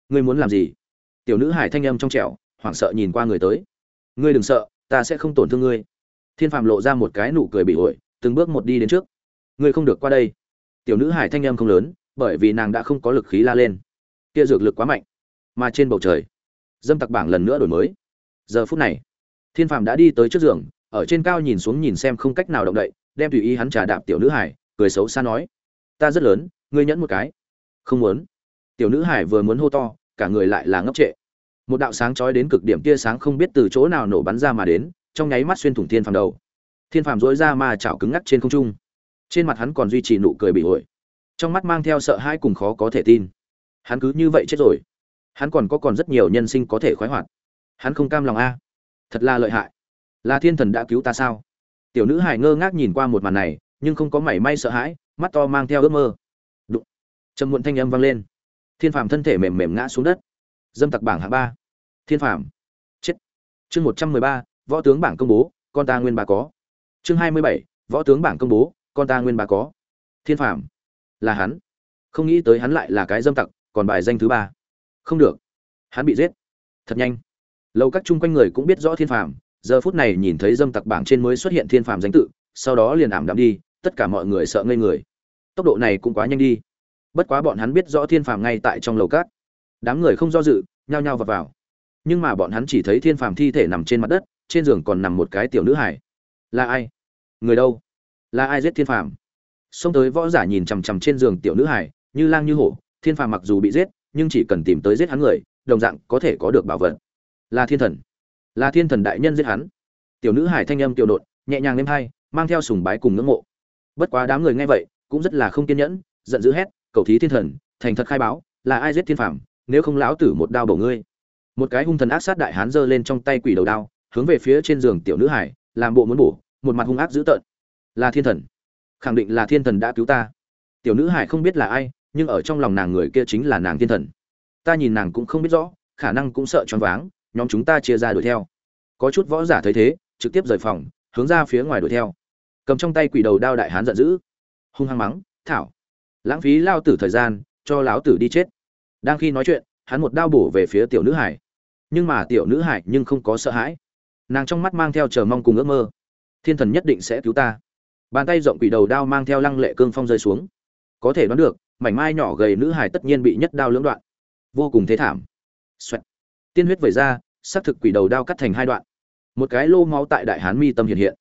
ngươi muốn làm gì? Tiểu nữ hải thanh âm trong trẻo, hoảng sợ nhìn qua người tới. Ngươi đừng sợ, ta sẽ không tổn thương ngươi. Thiên phàm lộ ra một cái nụ cười bị ổi từng bước một đi đến trước ngươi không được qua đây. Tiểu nữ hải thanh em không lớn, bởi vì nàng đã không có lực khí la lên. Kia dược lực quá mạnh, mà trên bầu trời, dâm tặc bảng lần nữa đổi mới. Giờ phút này, thiên phàm đã đi tới trước giường, ở trên cao nhìn xuống nhìn xem không cách nào động đậy, đem tùy ý hắn trà đạp tiểu nữ hải cười xấu xa nói, ta rất lớn, ngươi nhẫn một cái. Không muốn. Tiểu nữ hải vừa muốn hô to, cả người lại là ngốc trệ. Một đạo sáng chói đến cực điểm tia sáng không biết từ chỗ nào nổ bắn ra mà đến, trong nháy mắt xuyên thủng thiên phàm đầu. Thiên phàm dối ra mà chảo cứng ngắc trên không trung trên mặt hắn còn duy trì nụ cười bị ổi. Trong mắt mang theo sợ hãi cùng khó có thể tin. Hắn cứ như vậy chết rồi. Hắn còn có còn rất nhiều nhân sinh có thể khoái hoạt. Hắn không cam lòng a. Thật là lợi hại. Là thiên thần đã cứu ta sao? Tiểu nữ hải ngơ ngác nhìn qua một màn này, nhưng không có mảy may sợ hãi, mắt to mang theo ước mơ. Đụng. Trầm muộn thanh âm vang lên. Thiên phàm thân thể mềm mềm ngã xuống đất. Dâm tặc bảng hạng ba. Thiên phàm. Chết. Chương một trăm mười ba, võ tướng bảng công bố, con ta nguyên bà có. Chương hai mươi bảy, võ tướng bảng công bố con ta nguyên bà có. Thiên phàm. Là hắn. Không nghĩ tới hắn lại là cái dâm tặc, còn bài danh thứ ba. Không được. Hắn bị giết. Thật nhanh. Lâu các chung quanh người cũng biết rõ thiên phàm. Giờ phút này nhìn thấy dâm tặc bảng trên mới xuất hiện thiên phàm danh tự, sau đó liền ảm đạm đi, tất cả mọi người sợ ngây người. Tốc độ này cũng quá nhanh đi. Bất quá bọn hắn biết rõ thiên phàm ngay tại trong lầu cát đám người không do dự, nhao nhao vào vào. Nhưng mà bọn hắn chỉ thấy thiên phàm thi thể nằm trên mặt đất, trên giường còn nằm một cái tiểu nữ hải là ai? Người đâu? Là ai giết thiên phàm? Xông tới võ giả nhìn chằm chằm trên giường tiểu nữ hải như lang như hổ, thiên phàm mặc dù bị giết, nhưng chỉ cần tìm tới giết hắn người, đồng dạng có thể có được bảo vật. Là thiên thần. Là thiên thần đại nhân giết hắn. Tiểu nữ hải thanh âm tiểu đột, nhẹ nhàng lên hai, mang theo sùng bái cùng ngưỡng mộ. Bất quá đám người nghe vậy, cũng rất là không kiên nhẫn, giận dữ hét, cầu thí thiên thần, thành thật khai báo, là ai giết thiên phàm, nếu không lão tử một đao bổ ngươi. Một cái hung thần ác sát đại hán giơ lên trong tay quỷ đầu đao, hướng về phía trên giường tiểu nữ hải làm bộ muốn bổ, một mặt hung ác dữ tợn là thiên thần. Khẳng định là thiên thần đã cứu ta. Tiểu nữ hải không biết là ai, nhưng ở trong lòng nàng người kia chính là nàng thiên thần. Ta nhìn nàng cũng không biết rõ, khả năng cũng sợ choáng váng, nhóm chúng ta chia ra đuổi theo. Có chút võ giả thấy thế, trực tiếp rời phòng, hướng ra phía ngoài đuổi theo. Cầm trong tay quỷ đầu đao đại hán giận dữ. Hung hăng mắng, thảo. Lãng phí lao tử thời gian, cho láo tử đi chết. Đang khi nói chuyện, hắn một đao bổ về phía tiểu nữ hải nhưng mà tiểu nữ hải nhưng không có sợ hãi. Nàng trong mắt mang theo chờ mong cùng ước mơ. Thiên thần nhất định sẽ cứu ta bàn tay rộng quỷ đầu đao mang theo lăng lệ cương phong rơi xuống. Có thể đoán được, mảnh mai nhỏ gầy nữ hải tất nhiên bị nhất đao lưỡng đoạn. Vô cùng thế thảm. Xoẹt. tiên huyết vẩy ra, xác thực quỷ đầu đao cắt thành hai đoạn. Một cái lô máu tại đại hán mi tâm hiện hiện.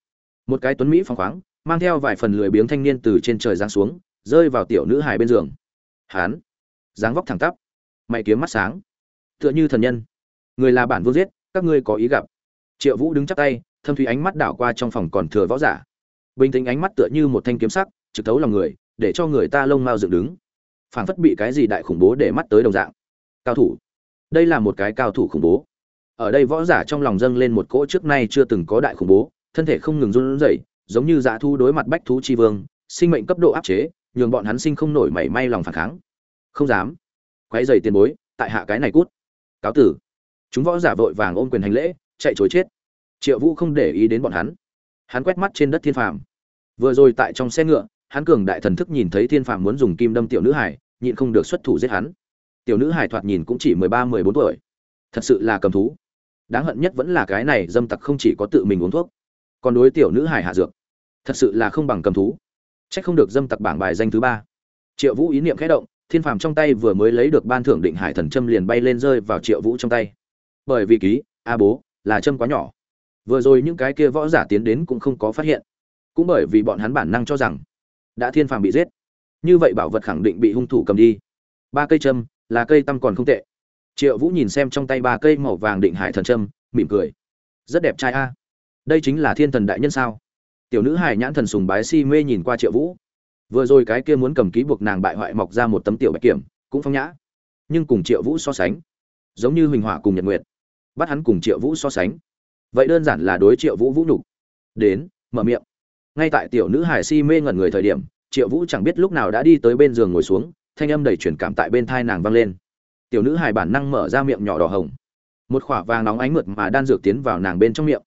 Một cái tuấn mỹ phong khoáng, mang theo vài phần lười biếng thanh niên từ trên trời giáng xuống, rơi vào tiểu nữ hải bên giường. Hán. Dáng vóc thẳng tắp. Mày kiếm mắt sáng. Tựa như thần nhân. Người là bản vương giết, các ngươi có ý gặp. Triệu vũ đứng chắp tay, thâm thủy ánh mắt đảo qua trong phòng còn thừa võ giả bình tĩnh ánh mắt tựa như một thanh kiếm sắc, trực thấu lòng người, để cho người ta lông mao dựng đứng. Phảng phất bị cái gì đại khủng bố để mắt tới đồng dạng. Cao thủ. Đây là một cái cao thủ khủng bố. Ở đây võ giả trong lòng dâng lên một cỗ trước nay chưa từng có đại khủng bố, thân thể không ngừng run rẩy, giống như dã thu đối mặt bách thú chi vương, sinh mệnh cấp độ áp chế, nhường bọn hắn sinh không nổi mảy may lòng phản kháng. Không dám. Quấy dày tiền bối, tại hạ cái này cút. Cáo tử. Chúng võ giả vội vàng ôm quyền hành lễ, chạy chối chết. Triệu vũ không để ý đến bọn hắn. Hắn quét mắt trên đất thiên phàm vừa rồi tại trong xe ngựa, hắn cường đại thần thức nhìn thấy thiên phàm muốn dùng kim đâm tiểu nữ hải nhịn không được xuất thủ giết hắn. Tiểu nữ hải thoạt nhìn cũng chỉ mười ba, mười bốn tuổi. Thật sự là cầm thú. Đáng hận nhất vẫn là cái này dâm tặc không chỉ có tự mình uống thuốc, còn đối tiểu nữ hải hạ dược. Thật sự là không bằng cầm thú. C h ắ c không được dâm tặc bảng bài danh thứ ba. Triệu vũ ý niệm khẽ động, thiên phàm trong tay vừa mới lấy được ban thưởng định hải thần châm liền bay lên rơi vào triệu vũ trong tay. Bởi vì ký, a bố, là châm quá nhỏ. Vừa rồi những cái kia võ giả tiến đến cũng không có phát hiện cũng bởi vì bọn hắn bản năng cho rằng đã thiên phàm bị giết. Như vậy bảo vật khẳng định bị hung thủ cầm đi. Ba cây châm, là cây tăm còn không tệ. Triệu vũ nhìn xem trong tay ba cây màu vàng định hải thần trâm mỉm cười. Rất đẹp trai a. Đây chính là thiên thần đại nhân sao? Tiểu nữ hải nhãn thần sùng bái si mê nhìn qua triệu vũ. Vừa rồi cái kia muốn cầm ký buộc nàng bại hoại mọc ra một tấm tiểu bạch kiểm, cũng phong nhã. Nhưng cùng triệu vũ so sánh, giống như huỳnh hỏa cùng nhật nguyệt. Bắt hắn cùng triệu vũ so sánh. Vậy đơn giản là đối triệu vũ vũ nhục. Đến, mở miệng ngay tại tiểu nữ hải si mê ngẩn người thời điểm, triệu vũ chẳng biết lúc nào đã đi tới bên giường ngồi xuống, thanh âm đầy truyền cảm tại bên thai nàng vang lên. Tiểu nữ hải bản năng mở ra miệng nhỏ đỏ hồng. Một khỏa vàng nóng ánh mượt mà đan dược tiến vào nàng bên trong miệng.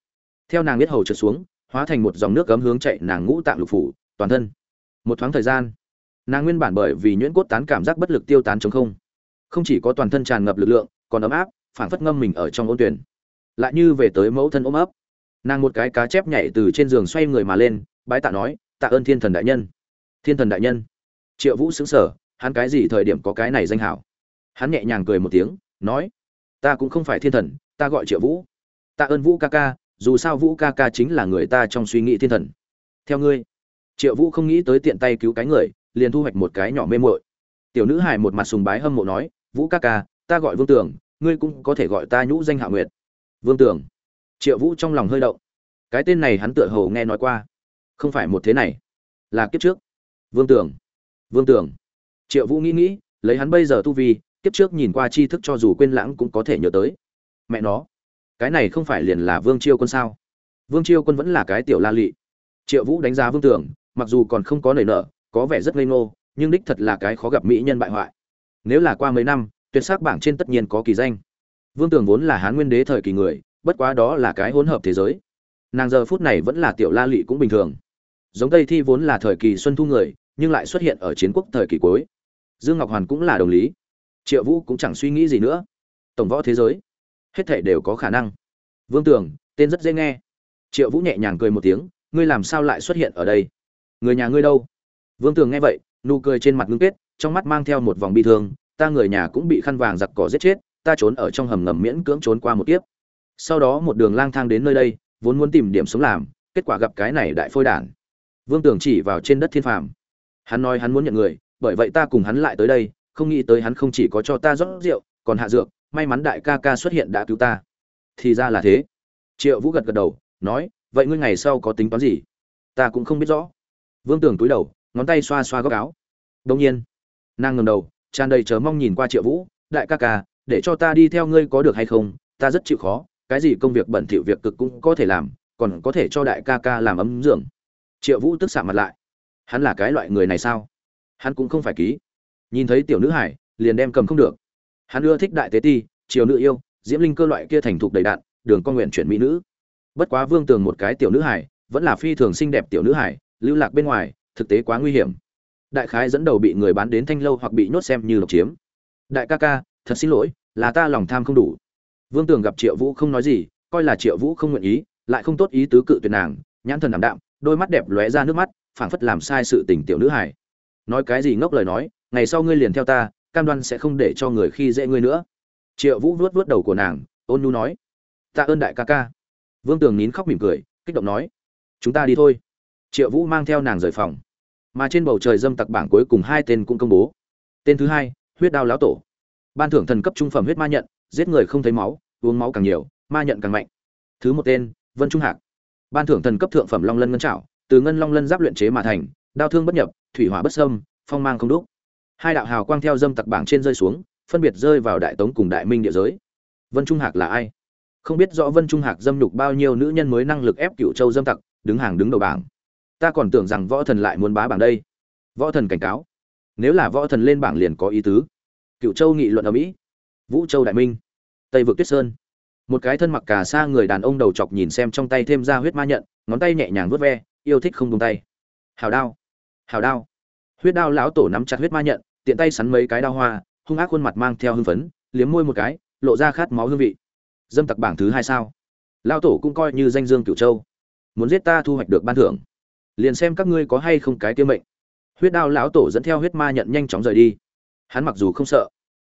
Theo nàng biết hầu trượt xuống, hóa thành một dòng nước cấm hướng chạy nàng ngũ tạng lục phủ, toàn thân. Một thoáng thời gian, nàng nguyên bản bởi vì nhuyễn cốt tán cảm giác bất lực tiêu tán chống không. Không chỉ có toàn thân tràn ngập lực lượng, còn ấm áp phản phất ngâm mình ở trong ôn tuyển. Lại như về tới mẫu thân ôm ấp. Nàng một cái cá chép nhảy từ trên giường xoay người mà lên bái tạ nói, tạ ơn thiên thần đại nhân. Thiên thần đại nhân, triệu vũ xứng sở hắn cái gì thời điểm có cái này danh hảo? Hắn nhẹ nhàng cười một tiếng, nói, ta cũng không phải thiên thần, ta gọi triệu vũ. Tạ ơn vũ ca ca, dù sao vũ ca ca chính là người ta trong suy nghĩ thiên thần. Theo ngươi. Triệu vũ không nghĩ tới tiện tay cứu cái người, liền thu hoạch một cái nhỏ mê muội. Tiểu nữ hải một mặt sùng bái hâm mộ nói, vũ ca ca, ta gọi vương tường, ngươi cũng có thể gọi ta nhũ danh hạ nguyệt. Vương tường. Triệu vũ trong lòng hơi động. Cái tên này hắn tựa hồ nghe nói qua không phải một thế này. Là kiếp trước. Vương tưởng. Vương tưởng. Triệu vũ nghĩ nghĩ, lấy hắn bây giờ tu vi, kiếp trước nhìn qua tri thức cho dù quên lãng cũng có thể nhớ tới. Mẹ nó. Cái này không phải liền là vương chiêu quân sao? Vương chiêu quân vẫn là cái tiểu la lị. Triệu vũ đánh giá vương tưởng, mặc dù còn không có nảy nở, có vẻ rất ngây ngô, nhưng đích thật là cái khó gặp mỹ nhân bại hoại. Nếu là qua mấy năm, tuyệt sắc bảng trên tất nhiên có kỳ danh. Vương tưởng vốn là hán nguyên đế thời kỳ người, bất quá đó là cái hỗn hợp thế giới. Nàng giờ phút này vẫn là tiểu la lị cũng bình thường giống tây thi vốn là thời kỳ xuân thu người, nhưng lại xuất hiện ở chiến quốc thời kỳ cuối. Dương ngọc hoàn cũng là đồng lý. Triệu vũ cũng chẳng suy nghĩ gì nữa. Tổng võ thế giới. Hết thể đều có khả năng. Vương tường, tên rất dễ nghe. Triệu vũ nhẹ nhàng cười một tiếng, ngươi làm sao lại xuất hiện ở đây? Người nhà ngươi đâu? Vương tường nghe vậy, nụ cười trên mặt ngưng kết, trong mắt mang theo một vòng bi thương, ta người nhà cũng bị khăn vàng giặc cỏ giết chết, ta trốn ở trong hầm ngầm miễn cưỡng trốn qua một kiếp. Sau đó một đường lang thang đến nơi đây, vốn muốn tìm điểm sống làm, kết quả gặp cái này đại phôi đản vương Tưởng chỉ vào trên đất thiên phàm. Hắn nói hắn muốn nhận người, bởi vậy ta cùng hắn lại tới đây, không nghĩ tới hắn không chỉ có cho ta rót rượu, còn hạ dược, may mắn đại ca ca xuất hiện đã cứu ta. Thì ra là thế. Triệu vũ gật gật đầu, nói, vậy ngươi ngày sau có tính toán gì? Ta cũng không biết rõ. Vương Tưởng túi đầu, ngón tay xoa xoa góc áo. Đương nhiên. Nàng ngẩng đầu, tràn đầy chờ mong nhìn qua triệu vũ, đại ca ca, để cho ta đi theo ngươi có được hay không? Ta rất chịu khó, cái gì công việc bẩn thỉu việc cực cũng có thể làm, còn có thể cho đại ca ca làm ấm dưỡng triệu vũ tức xạ mặt lại. Hắn là cái loại người này sao? Hắn cũng không phải ký. Nhìn thấy tiểu nữ hải, liền đem cầm không được. Hắn ưa thích đại tế ti, triều nữ yêu, diễm linh cơ loại kia thành thục đầy đạn, đường con nguyện chuyển mỹ nữ. Bất quá vương tường một cái tiểu nữ hải, vẫn là phi thường xinh đẹp tiểu nữ hải, lưu lạc bên ngoài, thực tế quá nguy hiểm. Đại khái dẫn đầu bị người bán đến thanh lâu hoặc bị nhốt xem như độc chiếm. Đại ca ca, thật xin lỗi, là ta lòng tham không đủ. Vương tường gặp triệu vũ không nói gì, coi là triệu vũ không nguyện ý, lại không tốt ý tứ cự tuyệt nàng, nhãn thần đảm đạm đôi mắt đẹp lóe ra nước mắt, phảng phất làm sai sự tình tiểu nữ hải nói cái gì ngốc lời nói, ngày sau ngươi liền theo ta, cam đoan sẽ không để cho người khi dễ ngươi nữa. Triệu vũ vuốt vuốt đầu của nàng, ôn nhu nói tạ ơn đại ca ca. Vương tường nín khóc mỉm cười, kích động nói, chúng ta đi thôi. Triệu vũ mang theo nàng rời phòng. Mà trên bầu trời dâm tặc bảng cuối cùng hai tên cũng công bố. Tên thứ hai, huyết đao lão tổ. Ban thưởng thần cấp trung phẩm huyết ma nhận, giết người không thấy máu, uống máu càng nhiều, ma nhận càng mạnh. Thứ một tên, vân trung hạc ban thưởng thần cấp thượng phẩm long lân ngân trảo từ ngân long lân giáp luyện chế mà thành, đao thương bất nhập, thủy hỏa bất sâm phong mang không đúc. Hai đạo hào quang theo dâm tặc bảng trên rơi xuống, phân biệt rơi vào đại tống cùng đại minh địa giới. Vân trung hạc là ai? Không biết rõ vân trung hạc dâm nhục bao nhiêu nữ nhân mới năng lực ép cựu châu dâm tặc, đứng hàng đứng đầu bảng. Ta còn tưởng rằng võ thần lại muốn bá bảng đây. Võ thần cảnh cáo. Nếu là võ thần lên bảng liền có ý tứ. Cựu châu nghị luận ở mỹ. Vũ châu đại minh. Tây vực tuyết sơn một cái thân mặc cà sa người đàn ông đầu chọc nhìn xem trong tay thêm ra huyết ma nhận, ngón tay nhẹ nhàng vớt ve, yêu thích không tung tay. Hào đao. Hào đao. Huyết đao lão tổ nắm chặt huyết ma nhận, tiện tay sắn mấy cái đao hoa, hung ác khuôn mặt mang theo hưng phấn, liếm môi một cái, lộ ra khát máu hương vị. Dâm tặc bảng thứ hai sao? Lão tổ cũng coi như danh dương cửu châu. Muốn giết ta thu hoạch được ban thưởng. Liền xem các ngươi có hay không cái tiêu mệnh. Huyết đao lão tổ dẫn theo huyết ma nhận nhanh chóng rời đi. Hắn mặc dù không sợ,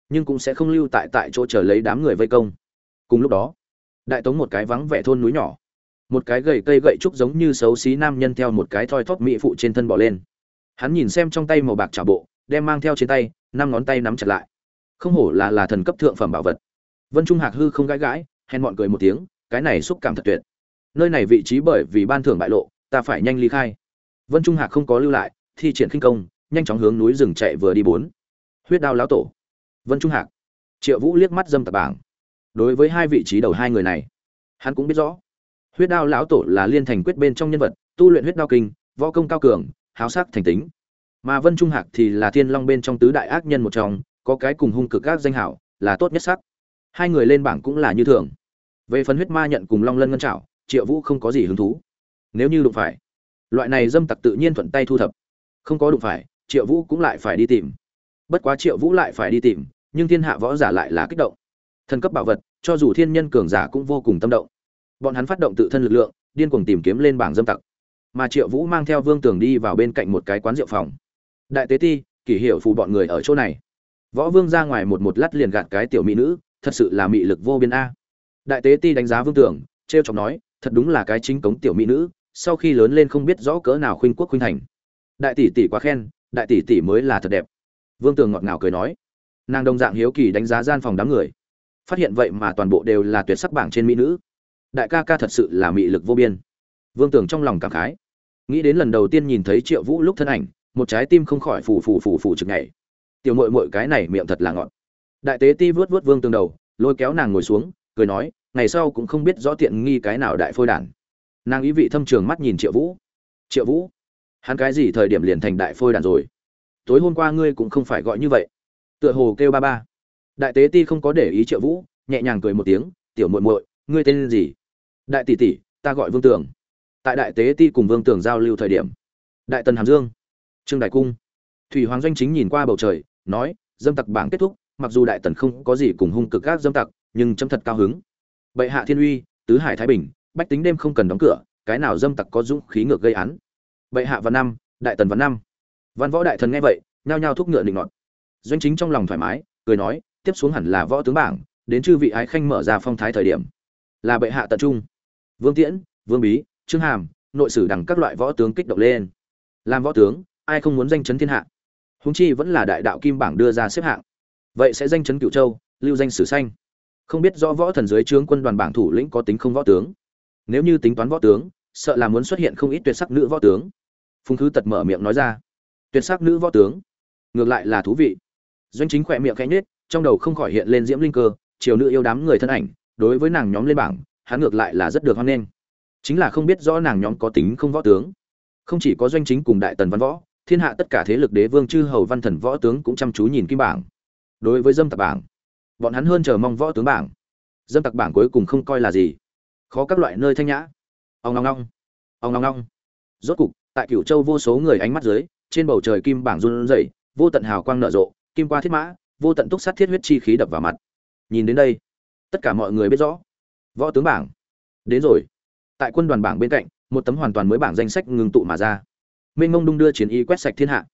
nhưng cũng sẽ không lưu tại tại chỗ chờ lấy đám người vây công cùng lúc đó, đại tống một cái vắng vẻ thôn núi nhỏ, một cái gầy cây gậy trúc giống như xấu xí nam nhân theo một cái thoi thóp mỹ phụ trên thân bỏ lên. Hắn nhìn xem trong tay màu bạc trả bộ, đem mang theo trên tay, năm ngón tay nắm chặt lại. Không hổ là là thần cấp thượng phẩm bảo vật. Vân trung hạc hư không gãi gãi, hèn mọn cười một tiếng, cái này xúc cảm thật tuyệt. Nơi này vị trí bởi vì ban thưởng bại lộ, ta phải nhanh ly khai. Vân trung hạc không có lưu lại, thi triển khinh công, nhanh chóng hướng núi rừng chạy vừa đi bốn. Huyết đao lão tổ. Vân trung hạc. Triệu vũ liếc mắt dâm tạp bảng đối với hai vị trí đầu hai người này, hắn cũng biết rõ. Huyết đao lão tổ là liên thành quyết bên trong nhân vật, tu luyện huyết đao kinh, võ công cao cường, háo sắc thành tính. Mà vân trung hạc thì là thiên long bên trong tứ đại ác nhân một trong, có cái cùng hung cực các danh hảo, là tốt nhất sắc. Hai người lên bảng cũng là như thường. Về phần huyết ma nhận cùng long lân ngân trảo, triệu vũ không có gì hứng thú. Nếu như đụng phải, loại này dâm tặc tự nhiên thuận tay thu thập. Không có đụng phải, triệu vũ cũng lại phải đi tìm. Bất quá triệu vũ lại phải đi tìm, nhưng thiên hạ võ giả lại là kích động thần cấp bảo vật, cho dù thiên nhân cường giả cũng vô cùng tâm động. Bọn hắn phát động tự thân lực lượng, điên cuồng tìm kiếm lên bảng dâm tặc. Mà triệu vũ mang theo vương tường đi vào bên cạnh một cái quán rượu phòng. Đại tế ti, kỷ hiệu phù bọn người ở chỗ này. Võ vương ra ngoài một một lát liền gạt cái tiểu mỹ nữ, thật sự là mị lực vô biên a. Đại tế ti đánh giá vương tường t r e o chọc nói, thật đúng là cái chính cống tiểu mỹ nữ, sau khi lớn lên không biết rõ cỡ nào khuynh quốc khuynh thành. Đại tỷ tỷ quá khen, đại tỷ tỷ mới là thật đẹp. Vương tường ngọt ngào cười nói. Nàng đồng dạng hiếu kỳ đánh giá gian phòng đám người phát hiện vậy mà toàn bộ đều là tuyệt sắc bảng trên mỹ nữ. Đại ca ca thật sự là mị lực vô biên. Vương tường trong lòng cảm khái. Nghĩ đến lần đầu tiên nhìn thấy triệu vũ lúc thân ảnh, một trái tim không khỏi phù phù phù phù chực nhảy. Tiểu mội mội cái này miệng thật là ngọt. Đại tế ti vớt vớt vương tường đầu, lôi kéo nàng ngồi xuống, cười nói, ngày sau cũng không biết rõ tiện nghi cái nào đại phôi đản. Nàng ý vị thâm trường mắt nhìn triệu vũ. Triệu vũ, hắn cái gì thời điểm liền thành đại phôi đản rồi? Tối hôm qua ngươi cũng không phải gọi như vậy. Tựa hồ kêu ba ba đại tế ti không có để ý triệu vũ, nhẹ nhàng cười một tiếng, tiểu muội muội, ngươi tên gì? Đại tỷ tỷ, ta gọi vương tường. Tại đại tế ti cùng vương tường giao lưu thời điểm, đại tần hàm dương, trương đại cung, thủy hoàng doanh chính nhìn qua bầu trời, nói, dâm tặc bảng kết thúc, mặc dù đại tần không có gì cùng hung cực các dâm tặc, nhưng chấm thật cao hứng. Bệ hạ thiên uy, tứ hải thái bình, bách tính đêm không cần đóng cửa, cái nào dâm tặc có dũng khí ngược gây án? Bệ hạ văn năm, đại tần văn năm. Văn võ đại thần nghe vậy, nhao nhao thúc ngựa định nọt. Doanh chính trong lòng thoải mái, cười nói tiếp xuống hẳn là võ tướng bảng, đến chư vị ái khanh mở ra phong thái thời điểm. Là bệ hạ tận trung. Vương tiễn, vương bí, trương hàm, nội sử đằng các loại võ tướng kích động lên. Làm võ tướng, ai không muốn danh chấn thiên hạ? Húng chi vẫn là đại đạo kim bảng đưa ra xếp hạng. Vậy sẽ danh chấn cựu châu, lưu danh sử xanh. Không biết rõ võ thần dưới trướng quân đoàn bảng thủ lĩnh có tính không võ tướng. Nếu như tính toán võ tướng, sợ là muốn xuất hiện không ít tuyệt sắc nữ võ tướng. Phùng khứ tật mở miệng nói ra. Tuyệt sắc nữ võ tướng. Ngược lại là thú vị. Doanh chính khỏe miệng khẽ nhết trong đầu không khỏi hiện lên diễm linh cơ, chiều nữ yêu đám người thân ảnh, đối với nàng nhóm lên bảng, hắn ngược lại là rất được hoan nghênh. Chính là không biết rõ nàng nhóm có tính không võ tướng. Không chỉ có doanh chính cùng đại tần văn võ, thiên hạ tất cả thế lực đế vương chư hầu văn thần võ tướng cũng chăm chú nhìn kim bảng. Đối với dâm tặc bảng, bọn hắn hơn chờ mong võ tướng bảng. Dâm tặc bảng cuối cùng không coi là gì. Khó các loại nơi thanh nhã. Ông long long ông long long rốt cục, tại cửu châu vô số người ánh mắt dưới, trên bầu trời kim bảng run rẩy, vô tận hào quang nở rộ, kim qua thiết mã vô tận túc sát thiết huyết chi khí đập vào mặt. Nhìn đến đây, tất cả mọi người biết rõ. Võ tướng bảng. Đến rồi. Tại quân đoàn bảng bên cạnh, một tấm hoàn toàn mới bảng danh sách ngừng tụ mà ra. Minh mông đung đưa chiến y quét sạch thiên hạ.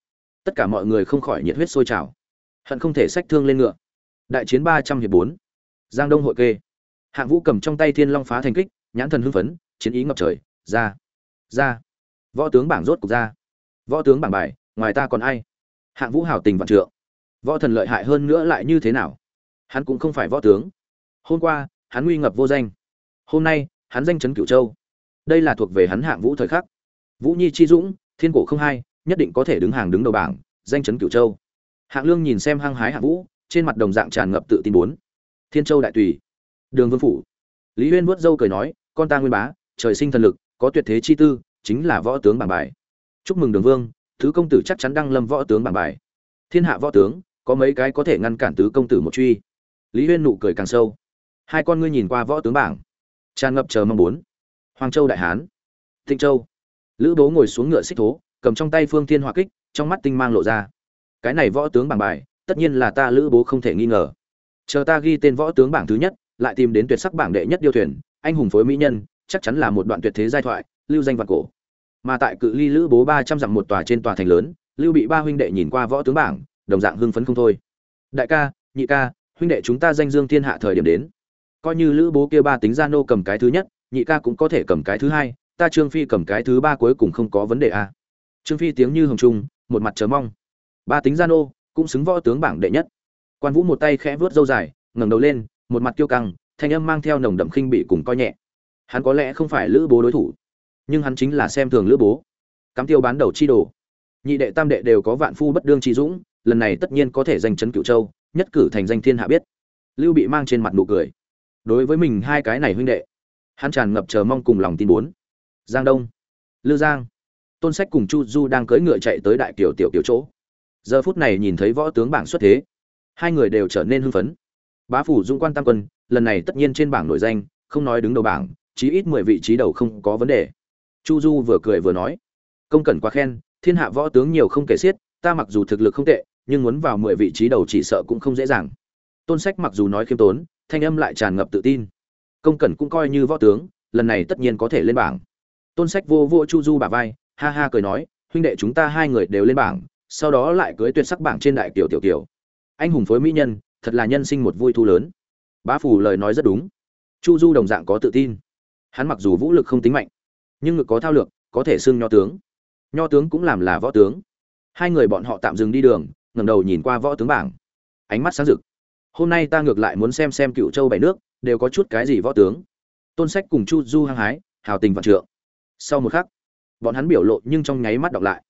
Tất cả mọi người không khỏi nhiệt huyết sôi trào. Hận không thể sách thương lên ngựa. Đại chiến ba trăm hiệp bốn. Giang đông hội kê. Hạng vũ cầm trong tay thiên long phá thành kích, nhãn thần hưng phấn, chiến ý ngập trời, ra. Ra. Võ tướng bảng rốt cục ra. Võ tướng bảng bài, ngoài ta còn ai? Hạng vũ hào tình vạn trượng võ thần lợi hại hơn nữa lại như thế nào? Hắn cũng không phải võ tướng. Hôm qua, hắn nguy ngập vô danh. Hôm nay, hắn danh chấn cửu châu. Đây là thuộc về hắn hạng vũ thời khắc. Vũ nhi chi dũng, thiên cổ không hai, nhất định có thể đứng hàng đứng đầu bảng, danh chấn cửu châu. Hạng lương nhìn xem hăng hái hạng vũ, trên mặt đồng dạng tràn ngập tự tin bốn. Thiên châu đại tùy. Đường vương phủ. Lý huyên vuốt râu cười nói, con ta nguyên bá, trời sinh thần lực, có tuyệt thế chi tư, chính là võ tướng bảng bài. Chúc mừng đường vương, thứ công tử chắc chắn đăng lâm võ tướng bảng bài. Thiên hạ võ tướng có mấy cái có thể ngăn cản tứ công tử một truy. Lý huyên nụ cười càng sâu. Hai con ngươi nhìn qua võ tướng bảng. Tràn ngập chờ mong muốn hoàng châu đại hán. Thịnh châu. Lữ bố ngồi xuống ngựa xích thố, cầm trong tay phương thiên hỏa kích, trong mắt tinh mang lộ ra. Cái này võ tướng bảng bài, tất nhiên là ta lữ bố không thể nghi ngờ. Chờ ta ghi tên võ tướng bảng thứ nhất, lại tìm đến tuyệt sắc bảng đệ nhất điêu thuyền, anh hùng phối mỹ nhân, chắc chắn là một đoạn tuyệt thế giai thoại, lưu danh vạn cổ. Mà tại cự ly lữ bố ba trăm dặm một tòa trên tòa thành lớn, lưu bị ba huynh đệ nhìn qua võ tướng bảng đồng dạng hưng phấn không thôi. Đại ca, nhị ca, huynh đệ chúng ta danh dương thiên hạ thời điểm đến. Coi như lữ bố kia ba tính gian nô cầm cái thứ nhất, nhị ca cũng có thể cầm cái thứ hai, ta trương phi cầm cái thứ ba cuối cùng không có vấn đề a à. trương phi tiếng như hồng trung, một mặt chờ mong. Ba tính gia nô, cũng xứng võ tướng bảng đệ nhất. Quan vũ một tay khẽ vớt râu dài, ngẩng đầu lên, một mặt kiêu căng, thanh âm mang theo nồng đậm khinh bị cùng coi nhẹ. Hắn có lẽ không phải lữ bố đối thủ, nhưng hắn chính là xem thường lữ bố. Cắm tiêu bán đầu chi đồ. Nhị đệ tam đệ đều có vạn phu bất đương chi dũng lần này tất nhiên có thể danh chấn cựu châu, nhất cử thành danh thiên hạ biết. Lưu bị mang trên mặt nụ cười. Đối với mình hai cái này huynh đệ, hắn tràn ngập chờ mong cùng lòng tin bốn. Giang đông, lư giang, tôn sách cùng chu du đang cưỡi ngựa chạy tới đại kiều tiểu kiều chỗ. Giờ phút này nhìn thấy võ tướng bảng xuất thế, hai người đều trở nên hưng phấn. Bá phủ dung quan tam quân, lần này tất nhiên trên bảng nổi danh, không nói đứng đầu bảng, chí ít mười vị trí đầu không có vấn đề. Chu du vừa cười vừa nói, công cẩn quá khen, thiên hạ võ tướng nhiều không kể xiết, ta mặc dù thực lực không tệ nhưng muốn vào mười vị trí đầu chỉ sợ cũng không dễ dàng. Tôn sách mặc dù nói khiêm tốn, thanh âm lại tràn ngập tự tin. Công cẩn cũng coi như võ tướng, lần này tất nhiên có thể lên bảng. Tôn sách vô vô chu du bả vai, ha ha cười nói, huynh đệ chúng ta hai người đều lên bảng, sau đó lại cưới tuyệt sắc bảng trên đại tiểu tiểu tiểu. Anh hùng phối mỹ nhân, thật là nhân sinh một vui thu lớn. Bá phủ lời nói rất đúng. Chu du đồng dạng có tự tin. Hắn mặc dù vũ lực không tính mạnh, nhưng ngực có thao lược, có thể xưng nho tướng. Nho tướng cũng làm là võ tướng. Hai người bọn họ tạm dừng đi đường ngẩng đầu nhìn qua võ tướng bảng. Ánh mắt sáng rực. Hôm nay ta ngược lại muốn xem xem cựu châu bảy nước, đều có chút cái gì võ tướng. Tôn sách cùng chu du hăng hái, hào tình vạn trượng. Sau một khắc, bọn hắn biểu lộ nhưng trong nháy mắt đọc lại.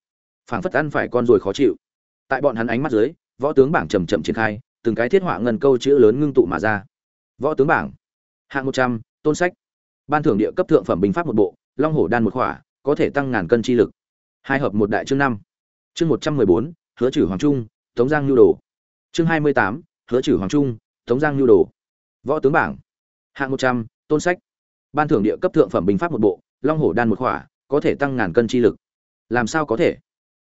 Phảng phất ăn phải con ruồi khó chịu. Tại bọn hắn ánh mắt dưới, võ tướng bảng chầm chậm triển khai, từng cái thiết họa ngân câu chữ lớn ngưng tụ mà ra. Võ tướng bảng. Hạng một trăm, tôn sách. Ban thưởng địa cấp thượng phẩm binh pháp một bộ, long hổ đan một khỏa, có thể tăng ngàn cân chi lực. Hai hợp một đại chương năm. Chương một trăm mười bốn, hứa trừ hoàng trung tống giang nhu đồ. Chương hai mươi tám, hứa trừ hoàng trung, tống giang nhu đồ. Võ tướng bảng. Hạng một trăm, tôn sách. Ban thưởng địa cấp thượng phẩm binh pháp một bộ, long hổ đan một khỏa, có thể tăng ngàn cân chi lực. Làm sao có thể?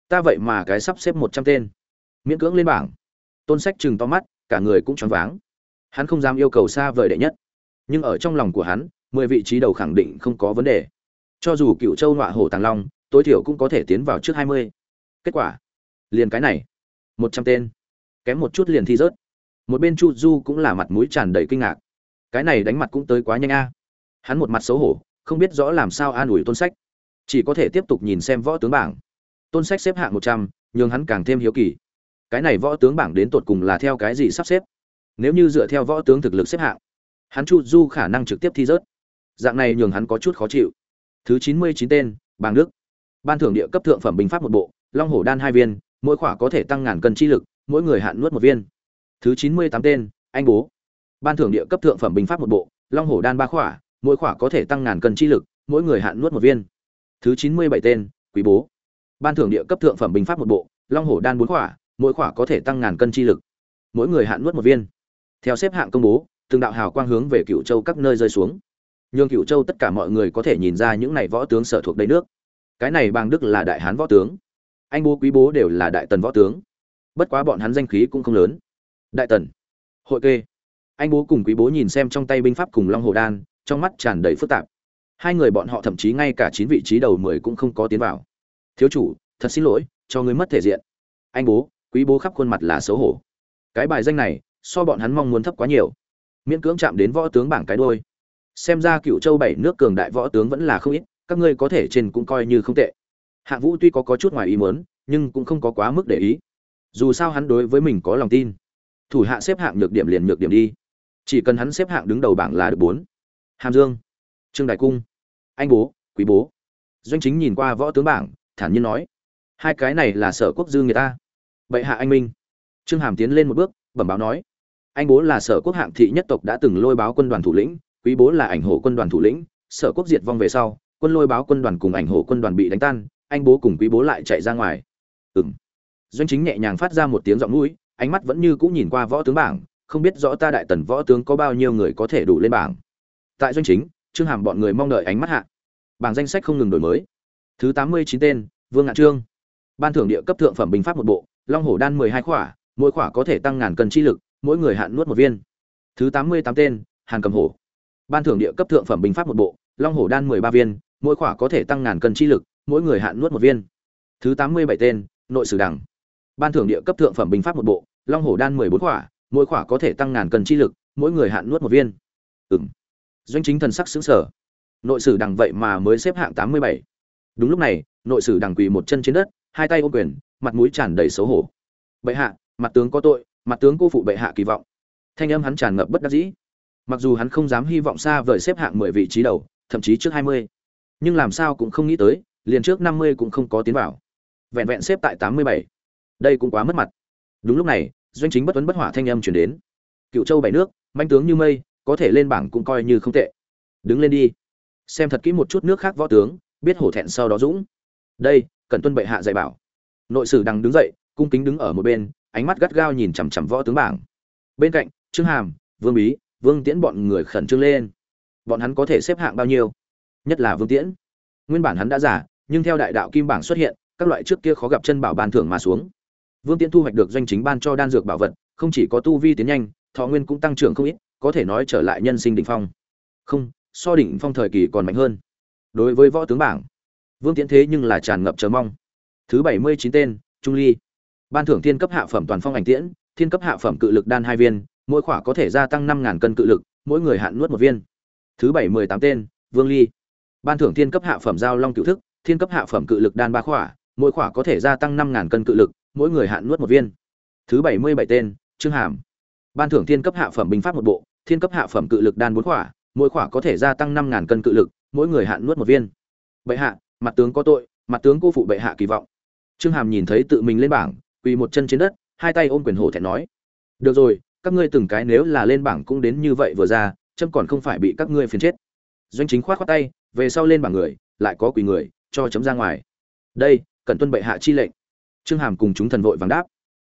Ta vậy mà cái sắp xếp một trăm tên. Miễn cưỡng lên bảng. Tôn sách trừng to mắt, cả người cũng choáng váng. Hắn không dám yêu cầu xa vời đệ nhất. Nhưng ở trong lòng của hắn, mười vị trí đầu khẳng định không có vấn đề. Cho dù cựu châu ngọa hổ tàng long, tối thiểu cũng có thể tiến vào trước hai mươi. Kết quả? Liền cái này một trăm tên. Kém một chút liền thi rớt. Một bên chu du cũng là mặt mũi tràn đầy kinh ngạc. Cái này đánh mặt cũng tới quá nhanh a. Hắn một mặt xấu hổ, không biết rõ làm sao an ủi tôn sách. Chỉ có thể tiếp tục nhìn xem võ tướng bảng. Tôn sách xếp hạng một trăm, nhường hắn càng thêm hiếu kỳ. Cái này võ tướng bảng đến tột cùng là theo cái gì sắp xếp? Nếu như dựa theo võ tướng thực lực xếp hạng, hắn chu du khả năng trực tiếp thi rớt. Dạng này nhường hắn có chút khó chịu. Thứ chín mươi chín tên, bàng đức. Ban thưởng địa cấp thượng phẩm bình pháp một bộ, long hổ đan hai viên mỗi khỏa có thể tăng ngàn cân chi lực, mỗi người hạn nuốt một viên. Thứ chín mươi tám tên, anh bố. Ban thưởng địa cấp thượng phẩm binh pháp một bộ, long hổ đan ba khỏa, mỗi khỏa có thể tăng ngàn cân chi lực, mỗi người hạn nuốt một viên. Thứ chín mươi bảy tên, quý bố. Ban thưởng địa cấp thượng phẩm binh pháp một bộ, long hổ đan bốn khỏa, mỗi khỏa có thể tăng ngàn cân chi lực, mỗi người hạn nuốt một viên. Theo xếp hạng công bố, từng đạo hào quang hướng về cựu châu các nơi rơi xuống. Nhường cựu châu tất cả mọi người có thể nhìn ra những này võ tướng sở thuộc đầy nước. Cái này bang đức là đại hán võ tướng anh bố quý bố đều là đại tần võ tướng. Bất quá bọn hắn danh khí cũng không lớn. Đại tần, hội kê. Anh bố cùng quý bố nhìn xem trong tay binh pháp cùng long hồ đan, trong mắt tràn đầy phức tạp. Hai người bọn họ thậm chí ngay cả chín vị trí đầu mười cũng không có tiến vào. Thiếu chủ, thật xin lỗi, cho người mất thể diện. Anh bố, quý bố khắp khuôn mặt là xấu hổ. Cái bài danh này, so bọn hắn mong muốn thấp quá nhiều. Miễn cưỡng chạm đến võ tướng bảng cái đôi. Xem ra cựu châu bảy nước cường đại võ tướng vẫn là không ít, các ngươi có thể trên cũng coi như không tệ. Hạ vũ tuy có, có chút ngoài ý muốn nhưng cũng không có quá mức để ý. Dù sao hắn đối với mình có lòng tin. Thủ hạ xếp hạng nhược điểm liền nhược điểm đi. Chỉ cần hắn xếp hạng đứng đầu bảng là được bốn. Hàm dương trương đại cung anh bố quý bố. Doanh chính nhìn qua võ tướng bảng thản nhiên nói hai cái này là sở quốc dư người ta. Bệ hạ anh minh. Trương hàm tiến lên một bước bẩm báo nói anh bố là sở quốc hạng thị nhất tộc đã từng lôi báo quân đoàn thủ lĩnh quý bố là ảnh hộ quân đoàn thủ lĩnh sở quốc diệt vong về sau quân lôi báo quân đoàn cùng ảnh hộ quân đoàn bị đánh tan anh bố cùng quý bố lại chạy ra ngoài. Ừng doanh chính nhẹ nhàng phát ra một tiếng giọng mũi, ánh mắt vẫn như cũng nhìn qua võ tướng bảng, không biết rõ ta đại tần võ tướng có bao nhiêu người có thể đủ lên bảng. Tại doanh chính, trương hàm bọn người mong đợi ánh mắt hạ. Bảng danh sách không ngừng đổi mới. Thứ tám mươi chín tên, vương ngạn trương. Ban thưởng địa cấp thượng phẩm binh pháp một bộ, long hổ đan mười hai khỏa, mỗi khỏa có thể tăng ngàn cân chi lực, mỗi người hạn nuốt một viên. Thứ tám mươi tám tên, hàn cầm hổ. Ban thưởng địa cấp thượng phẩm binh pháp một bộ, long hổ đan mười ba viên, mỗi khỏa có thể tăng ngàn cân chi lực mỗi người hạn nuốt một viên. Thứ tám mươi bảy tên, nội sử đẳng. Ban thưởng địa cấp thượng phẩm binh pháp một bộ, long hổ đan mười bốn khỏa, mỗi khỏa có thể tăng ngàn cân chi lực, mỗi người hạn nuốt một viên. Ừ m doanh chính thần sắc xứng sở nội sử đằng vậy mà mới xếp hạng tám mươi bảy. Đúng lúc này, nội sử đằng quỳ một chân trên đất, hai tay ô quyền, mặt mũi tràn đầy xấu hổ. Bệ hạ, mặt tướng có tội, mặt tướng cô phụ bệ hạ kỳ vọng. Thanh âm hắn tràn ngập bất đắc dĩ. Mặc dù hắn không dám hy vọng xa vời xếp hạng mười vị trí đầu, thậm chí trước hai mươi, nhưng làm sao cũng không nghĩ tới liền trước năm mươi cũng không có tiến vào. Vẹn vẹn xếp tại tám mươi bảy. Đây cũng quá mất mặt. Đúng lúc này, doanh chính bất tuấn bất hỏa thanh âm chuyển đến. Cựu châu bảy nước, manh tướng như mây, có thể lên bảng cũng coi như không tệ. Đứng lên đi. Xem thật kỹ một chút nước khác võ tướng, biết hổ thẹn sau đó dũng. Đây cần tuân bệ hạ dạy bảo. Nội sử đằng đứng dậy, cung kính đứng ở một bên, ánh mắt gắt gao nhìn chằm chằm võ tướng bảng. Bên cạnh, trương hàm, vương bí, vương tiễn bọn người khẩn trương lên. Bọn hắn có thể xếp hạng bao nhiêu? Nhất là vương tiễn. Nguyên bản hắn đã giả nhưng theo đại đạo kim bảng xuất hiện, các loại trước kia khó gặp chân bảo ban thưởng mà xuống. Vương tiễn thu hoạch được doanh chính ban cho đan dược bảo vật, không chỉ có tu vi tiến nhanh, thọ nguyên cũng tăng trưởng không ít, có thể nói trở lại nhân sinh đỉnh phong. Không, so đỉnh phong thời kỳ còn mạnh hơn. Đối với võ tướng bảng, vương tiễn thế nhưng là tràn ngập chờ mong. Thứ bảy mươi chín tên, trung ly. Ban thưởng thiên cấp hạ phẩm toàn phong ảnh tiễn, thiên cấp hạ phẩm cự lực đan hai viên, mỗi khỏa có thể gia tăng năm ngàn cân cự lực, mỗi người hạn nuốt một viên. Thứ bảy mười tám tên, vương ly. Ban thưởng thiên cấp hạ phẩm giao long cựu thức thiên cấp hạ phẩm cự lực đan ba khỏa, mỗi khỏa có thể gia tăng năm ngàn cân cự lực, mỗi người hạn nuốt một viên. Thứ bảy mươi bảy tên, trương hàm. Ban thưởng thiên cấp hạ phẩm binh pháp một bộ, thiên cấp hạ phẩm cự lực đan bốn khỏa, mỗi khỏa có thể gia tăng năm ngàn cân cự lực, mỗi người hạn nuốt một viên. Bệ hạ, mặt tướng có tội, mặt tướng cô phụ bệ hạ kỳ vọng. Trương hàm nhìn thấy tự mình lên bảng, quỳ một chân trên đất, hai tay ôm quyền hổ thẹn nói, được rồi, các ngươi từng cái nếu là lên bảng cũng đến như vậy vừa ra châm còn không phải bị các ngươi phiền chết. Doanh chính khoát khoát tay, về sau lên bảng người, lại có quỳ người cho chấm ra ngoài. Đây cần tuân bệ hạ chi lệnh. Trương hàm cùng chúng thần vội vàng đáp.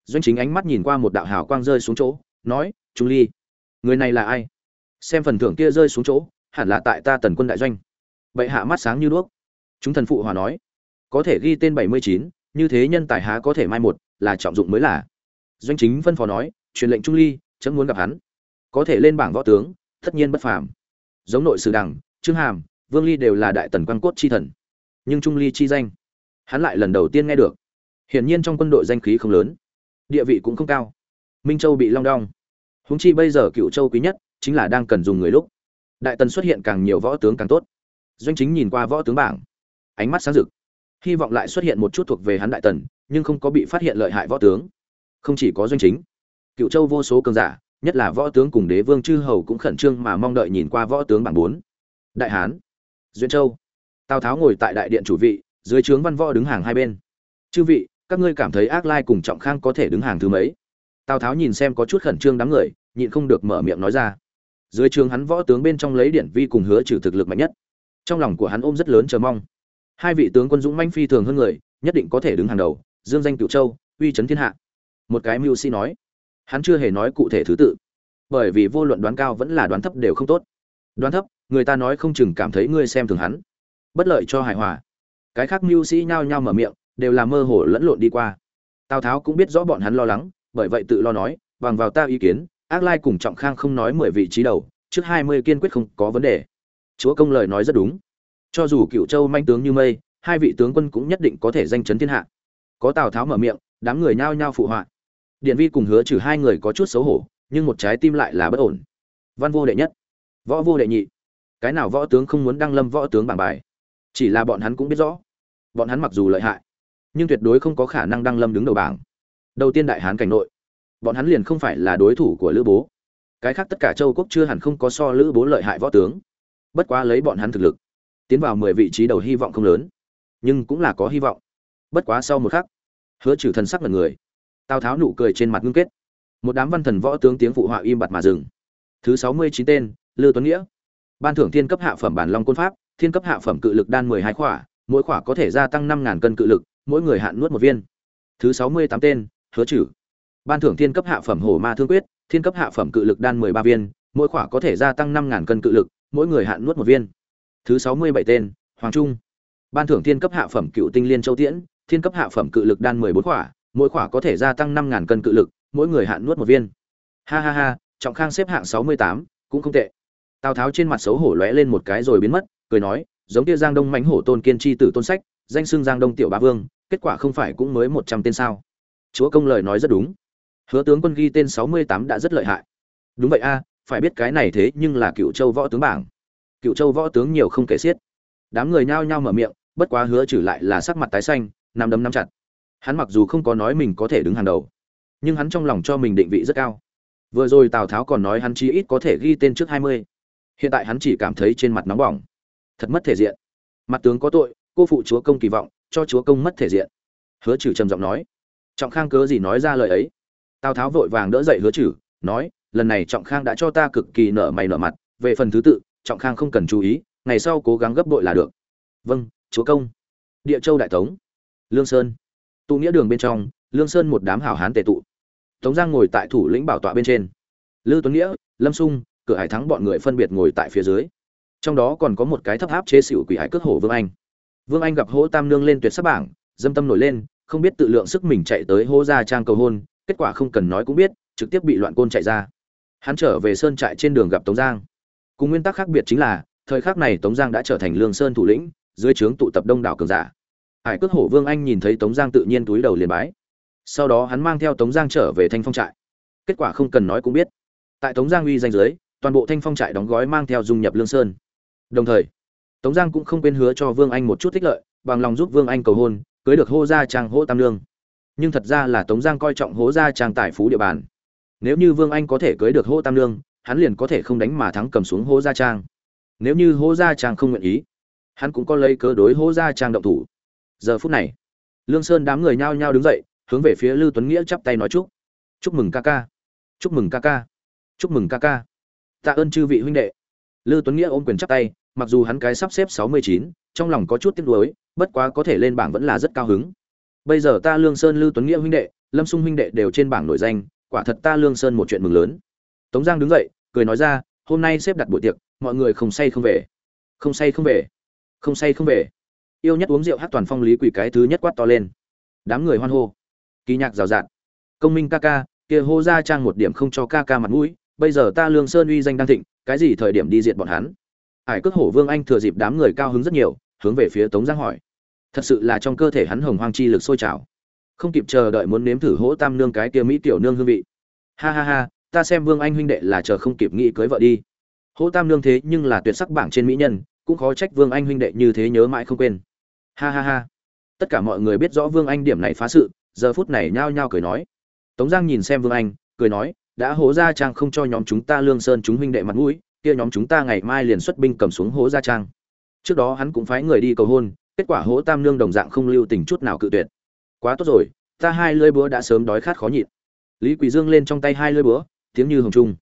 Doanh chính ánh mắt nhìn qua một đạo hào quang rơi xuống chỗ, nói, trung ly, người này là ai? Xem phần thưởng kia rơi xuống chỗ, hẳn là tại ta tần quân đại doanh. Bệ hạ mắt sáng như đuốc. Chúng thần phụ hòa nói, có thể ghi tên bảy mươi chín, như thế nhân tài há có thể mai một, là trọng dụng mới là. Doanh chính phân phó nói, truyền lệnh trung ly, chấm muốn gặp hắn. Có thể lên bảng võ tướng, tất nhiên bất phàm. Giống nội sử đằng trương hàm, vương ly đều là đại tần quan cốt chi thần nhưng trung ly chi danh, hắn lại lần đầu tiên nghe được. Hiển nhiên trong quân đội danh khí không lớn, địa vị cũng không cao. Minh châu bị long đong. Húng chi bây giờ cựu châu quý nhất chính là đang cần dùng người lúc. Đại tần xuất hiện càng nhiều võ tướng càng tốt. Doanh chính nhìn qua võ tướng bảng, ánh mắt sáng rực. Hy vọng lại xuất hiện một chút thuộc về hắn đại tần, nhưng không có bị phát hiện lợi hại võ tướng. Không chỉ có doanh chính cựu châu vô số cường giả, nhất là võ tướng cùng đế vương chư hầu cũng khẩn trương mà mong đợi nhìn qua võ tướng bảng bốn. Đại hán duyên châu tào tháo ngồi tại đại điện chủ vị, dưới trướng văn võ đứng hàng hai bên. Chư vị, các ngươi cảm thấy ác lai cùng trọng khang có thể đứng hàng thứ mấy? Tào tháo nhìn xem có chút khẩn trương đám người, nhịn không được mở miệng nói ra. Dưới trướng hắn võ tướng bên trong lấy điển vi cùng hứa trừ thực lực mạnh nhất. Trong lòng của hắn ôm rất lớn chờ mong. Hai vị tướng quân dũng manh phi thường hơn người, nhất định có thể đứng hàng đầu, dương danh cựu châu, uy chấn thiên hạ. Một cái mưu sĩ nói. Hắn chưa hề nói cụ thể thứ tự. Bởi vì vô luận đoán cao vẫn là đoán thấp đều không tốt. Đoán thấp, người ta nói không chừng cảm thấy ngươi xem thường hắn bất lợi cho hài hòa. Cái khác mưu sĩ nhao nhao mở miệng, đều là mơ hồ lẫn lộn đi qua. Tào tháo cũng biết rõ bọn hắn lo lắng, bởi vậy tự lo nói, bằng vào ta ý kiến, ác lai cùng trọng khang không nói mười vị trí đầu, trước hai mươi kiên quyết không có vấn đề. Chúa công lời nói rất đúng. Cho dù cựu châu manh tướng như mây, hai vị tướng quân cũng nhất định có thể danh chấn thiên hạ. Có tào tháo mở miệng, đám người nhao nhao phụ họa. Điện vi cùng hứa trừ hai người có chút xấu hổ, nhưng một trái tim lại là bất ổn. Văn vô đệ nhất. Võ vô đệ nhị. Cái nào võ tướng không muốn đăng lâm võ tướng bảng bài? Chỉ là bọn hắn cũng biết rõ, bọn hắn mặc dù lợi hại, nhưng tuyệt đối không có khả năng đăng lâm đứng đầu bảng. Đầu tiên đại hán cảnh nội, bọn hắn liền không phải là đối thủ của lữ bố. Cái khác tất cả châu quốc chưa hẳn không có so lữ bố lợi hại võ tướng. Bất quá lấy bọn hắn thực lực, tiến vào mười vị trí đầu hy vọng không lớn, nhưng cũng là có hy vọng. Bất quá sau một khắc, hứa trừ thần sắc là người, tào tháo nụ cười trên mặt ngưng kết. Một đám văn thần võ tướng tiếng phụ họa im bặt mà dừng. Thứ sáu mươi chín tên, lư tuấn nghĩa, ban thưởng thiên cấp hạ phẩm bản long côn pháp thiên cấp hạ phẩm cự lực đan mười hai khỏa, mỗi khỏa có thể gia tăng năm ngàn cân cự lực, mỗi người hạn nuốt một viên. Thứ sáu mươi tám tên, hứa trừ. Ban thưởng thiên cấp hạ phẩm hổ ma thương quyết, thiên cấp hạ phẩm cự lực đan mười ba viên, mỗi khỏa có thể gia tăng năm ngàn cân cự lực, mỗi người hạn nuốt một viên. Thứ sáu mươi bảy tên, hoàng trung. Ban thưởng thiên cấp hạ phẩm cựu tinh liên châu tiễn, thiên cấp hạ phẩm cự lực đan mười bốn khỏa, mỗi khỏa có thể gia tăng năm ngàn cân cự lực, mỗi người hạn nuốt một viên. Ha ha ha, trọng khang xếp hạng sáu mươi tám, cũng không tệ. Tào tháo trên mặt xấu hổ lóe lên một cái rồi biến mất cười nói, giống kia giang đông mãnh hổ tôn kiên tri tử tôn sách, danh xưng giang đông tiểu bá vương, kết quả không phải cũng mới một trăm tên sao? Chúa công lời nói rất đúng. Hứa tướng quân ghi tên sáu mươi tám đã rất lợi hại. Đúng vậy a, phải biết cái này thế nhưng là cựu châu võ tướng bảng. Cựu châu võ tướng nhiều không kể xiết. Đám người nhao nhao mở miệng, bất quá hứa trừ lại là sắc mặt tái xanh năm đấm nắm chặt. Hắn mặc dù không có nói mình có thể đứng hàng đầu, nhưng hắn trong lòng cho mình định vị rất cao. Vừa rồi tào tháo còn nói hắn chí ít có thể ghi tên trước hai mươi. Hiện tại hắn chỉ cảm thấy trên mặt nóng bỏng thật mất thể diện. Mặt tướng có tội, cô phụ chúa công kỳ vọng, cho chúa công mất thể diện. Hứa trừ trầm giọng nói. Trọng khang cớ gì nói ra lời ấy? Tào tháo vội vàng đỡ dậy hứa trừ nói, lần này trọng khang đã cho ta cực kỳ nở mày nở mặt, về phần thứ tự, trọng khang không cần chú ý, ngày sau cố gắng gấp bội là được. Vâng chúa công. Địa châu đại tống. Lương sơn. Tụ nghĩa đường bên trong, lương sơn một đám hảo hán tề tụ. Tống giang ngồi tại thủ lĩnh bảo tọa bên trên. Lư tuấn nghĩa, lâm sung cửa hải thắng bọn người phân biệt ngồi tại phía dưới trong đó còn có một cái thấp áp chế xỉu quỷ hải cước hổ vương anh. Vương anh gặp hỗ tam nương lên tuyệt sắc bảng, dâm tâm nổi lên, không biết tự lượng sức mình chạy tới hô gia trang cầu hôn, kết quả không cần nói cũng biết, trực tiếp bị loạn côn chạy ra. Hắn trở về sơn trại trên đường gặp tống giang. Cùng nguyên tắc khác biệt chính là, thời khắc này tống giang đã trở thành lương sơn thủ lĩnh, dưới trướng tụ tập đông đảo cường giả. Hải cước hổ vương anh nhìn thấy tống giang tự nhiên túi đầu liền bái. Sau đó hắn mang theo tống giang trở về thanh phong trại. Kết quả không cần nói cũng biết. Tại tống giang uy danh giới toàn bộ thanh phong trại đóng gói mang theo dung nhập lương sơn đồng thời, tống giang cũng không quên hứa cho vương anh một chút thích lợi, bằng lòng giúp vương anh cầu hôn, cưới được hô gia trang hô tam lương nhưng thật ra là tống giang coi trọng hố gia trang tài phú địa bàn. Nếu như vương anh có thể cưới được hô tam lương hắn liền có thể không đánh mà thắng cầm xuống hố gia trang. Nếu như hố gia trang không nguyện ý, hắn cũng có lấy cớ đối hố gia trang động thủ. Giờ phút này, lương sơn đám người nhao nhao đứng dậy, hướng về phía lưu tuấn nghĩa chắp tay nói chúc. Chúc mừng ca ca. Chúc mừng ca ca. Chúc mừng ca ca. Tạ ơn chư vị huynh đệ. Lưu tuấn nghĩa ôm quyền chắp tay mặc dù hắn cái sắp xếp sáu mươi chín, trong lòng có chút tiếc nuối, bất quá có thể lên bảng vẫn là rất cao hứng. Bây giờ ta lương sơn lưu tuấn nghĩa huynh đệ, lâm sung huynh đệ đều trên bảng nổi danh, quả thật ta lương sơn một chuyện mừng lớn. Tống giang đứng dậy, cười nói ra, hôm nay xếp đặt buổi tiệc, mọi người không say không về. Không say không về. Không say không về. Yêu nhất uống rượu hát toàn phong lý quỷ cái thứ nhất quát to lên. Đám người hoan hô. Kỳ nhạc rào rạt. Công minh ca ca, kia hô ra trang một điểm không cho ca ca mặt mũi, bây giờ ta lương sơn uy danh đang thịnh, cái gì thời điểm đi diệt bọn hắn? Hải cước hổ vương anh thừa dịp đám người cao hứng rất nhiều, hướng về phía tống giang hỏi. Thật sự là trong cơ thể hắn hồng hoang chi lực sôi trào. Không kịp chờ đợi muốn nếm thử hỗ tam nương cái kia mỹ tiểu nương hương vị. Ha ha ha, ta xem vương anh huynh đệ là chờ không kịp nghĩ cưới vợ đi. Hỗ tam nương thế nhưng là tuyệt sắc bảng trên mỹ nhân, cũng khó trách vương anh huynh đệ như thế nhớ mãi không quên. Ha ha ha. Tất cả mọi người biết rõ vương anh điểm này phá sự, giờ phút này nhao nhao cười nói. Tống giang nhìn xem vương anh, cười nói, đã hố gia trang không cho nhóm chúng ta lương sơn chúng huynh đệ mặt mũi kia nhóm chúng ta ngày mai liền xuất binh cầm xuống hố gia trang. Trước đó hắn cũng phái người đi cầu hôn, kết quả hố tam nương đồng dạng không lưu tình chút nào cự tuyệt. Quá tốt rồi, ta hai lưỡi búa đã sớm đói khát khó nhịn. Lý quỳ dương lên trong tay hai lưỡi búa, tiếng như hồng trung.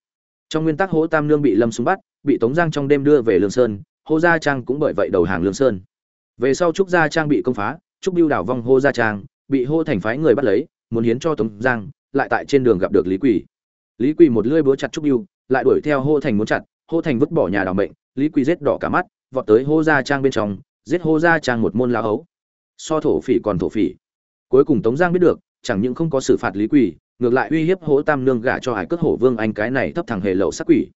Trong nguyên tắc hố tam nương bị lâm súng bắt, bị tống giang trong đêm đưa về lương sơn hô gia trang cũng bởi vậy đầu hàng lương sơn. Về sau trúc gia trang bị công phá, trúc biêu đảo vong hô gia trang, bị hô thành phái người bắt lấy, muốn hiến cho tống giang, lại tại trên đường gặp được lý quỳ. Lý quỳ một lưỡi búa chặt trúc biêu lại đuổi theo hô thành muốn chặt hô thành vứt bỏ nhà đào mệnh, lý Quy giết đỏ cả mắt, vọt tới hô gia trang bên trong, giết hô gia trang một môn lá hấu. So thổ phỉ còn thổ phỉ. Cuối cùng tống giang biết được, chẳng những không có xử phạt lý quỳ, ngược lại uy hiếp hỗ tam nương gả cho hải cất hổ vương anh cái này thấp thằng hề lậu sắc quỷ.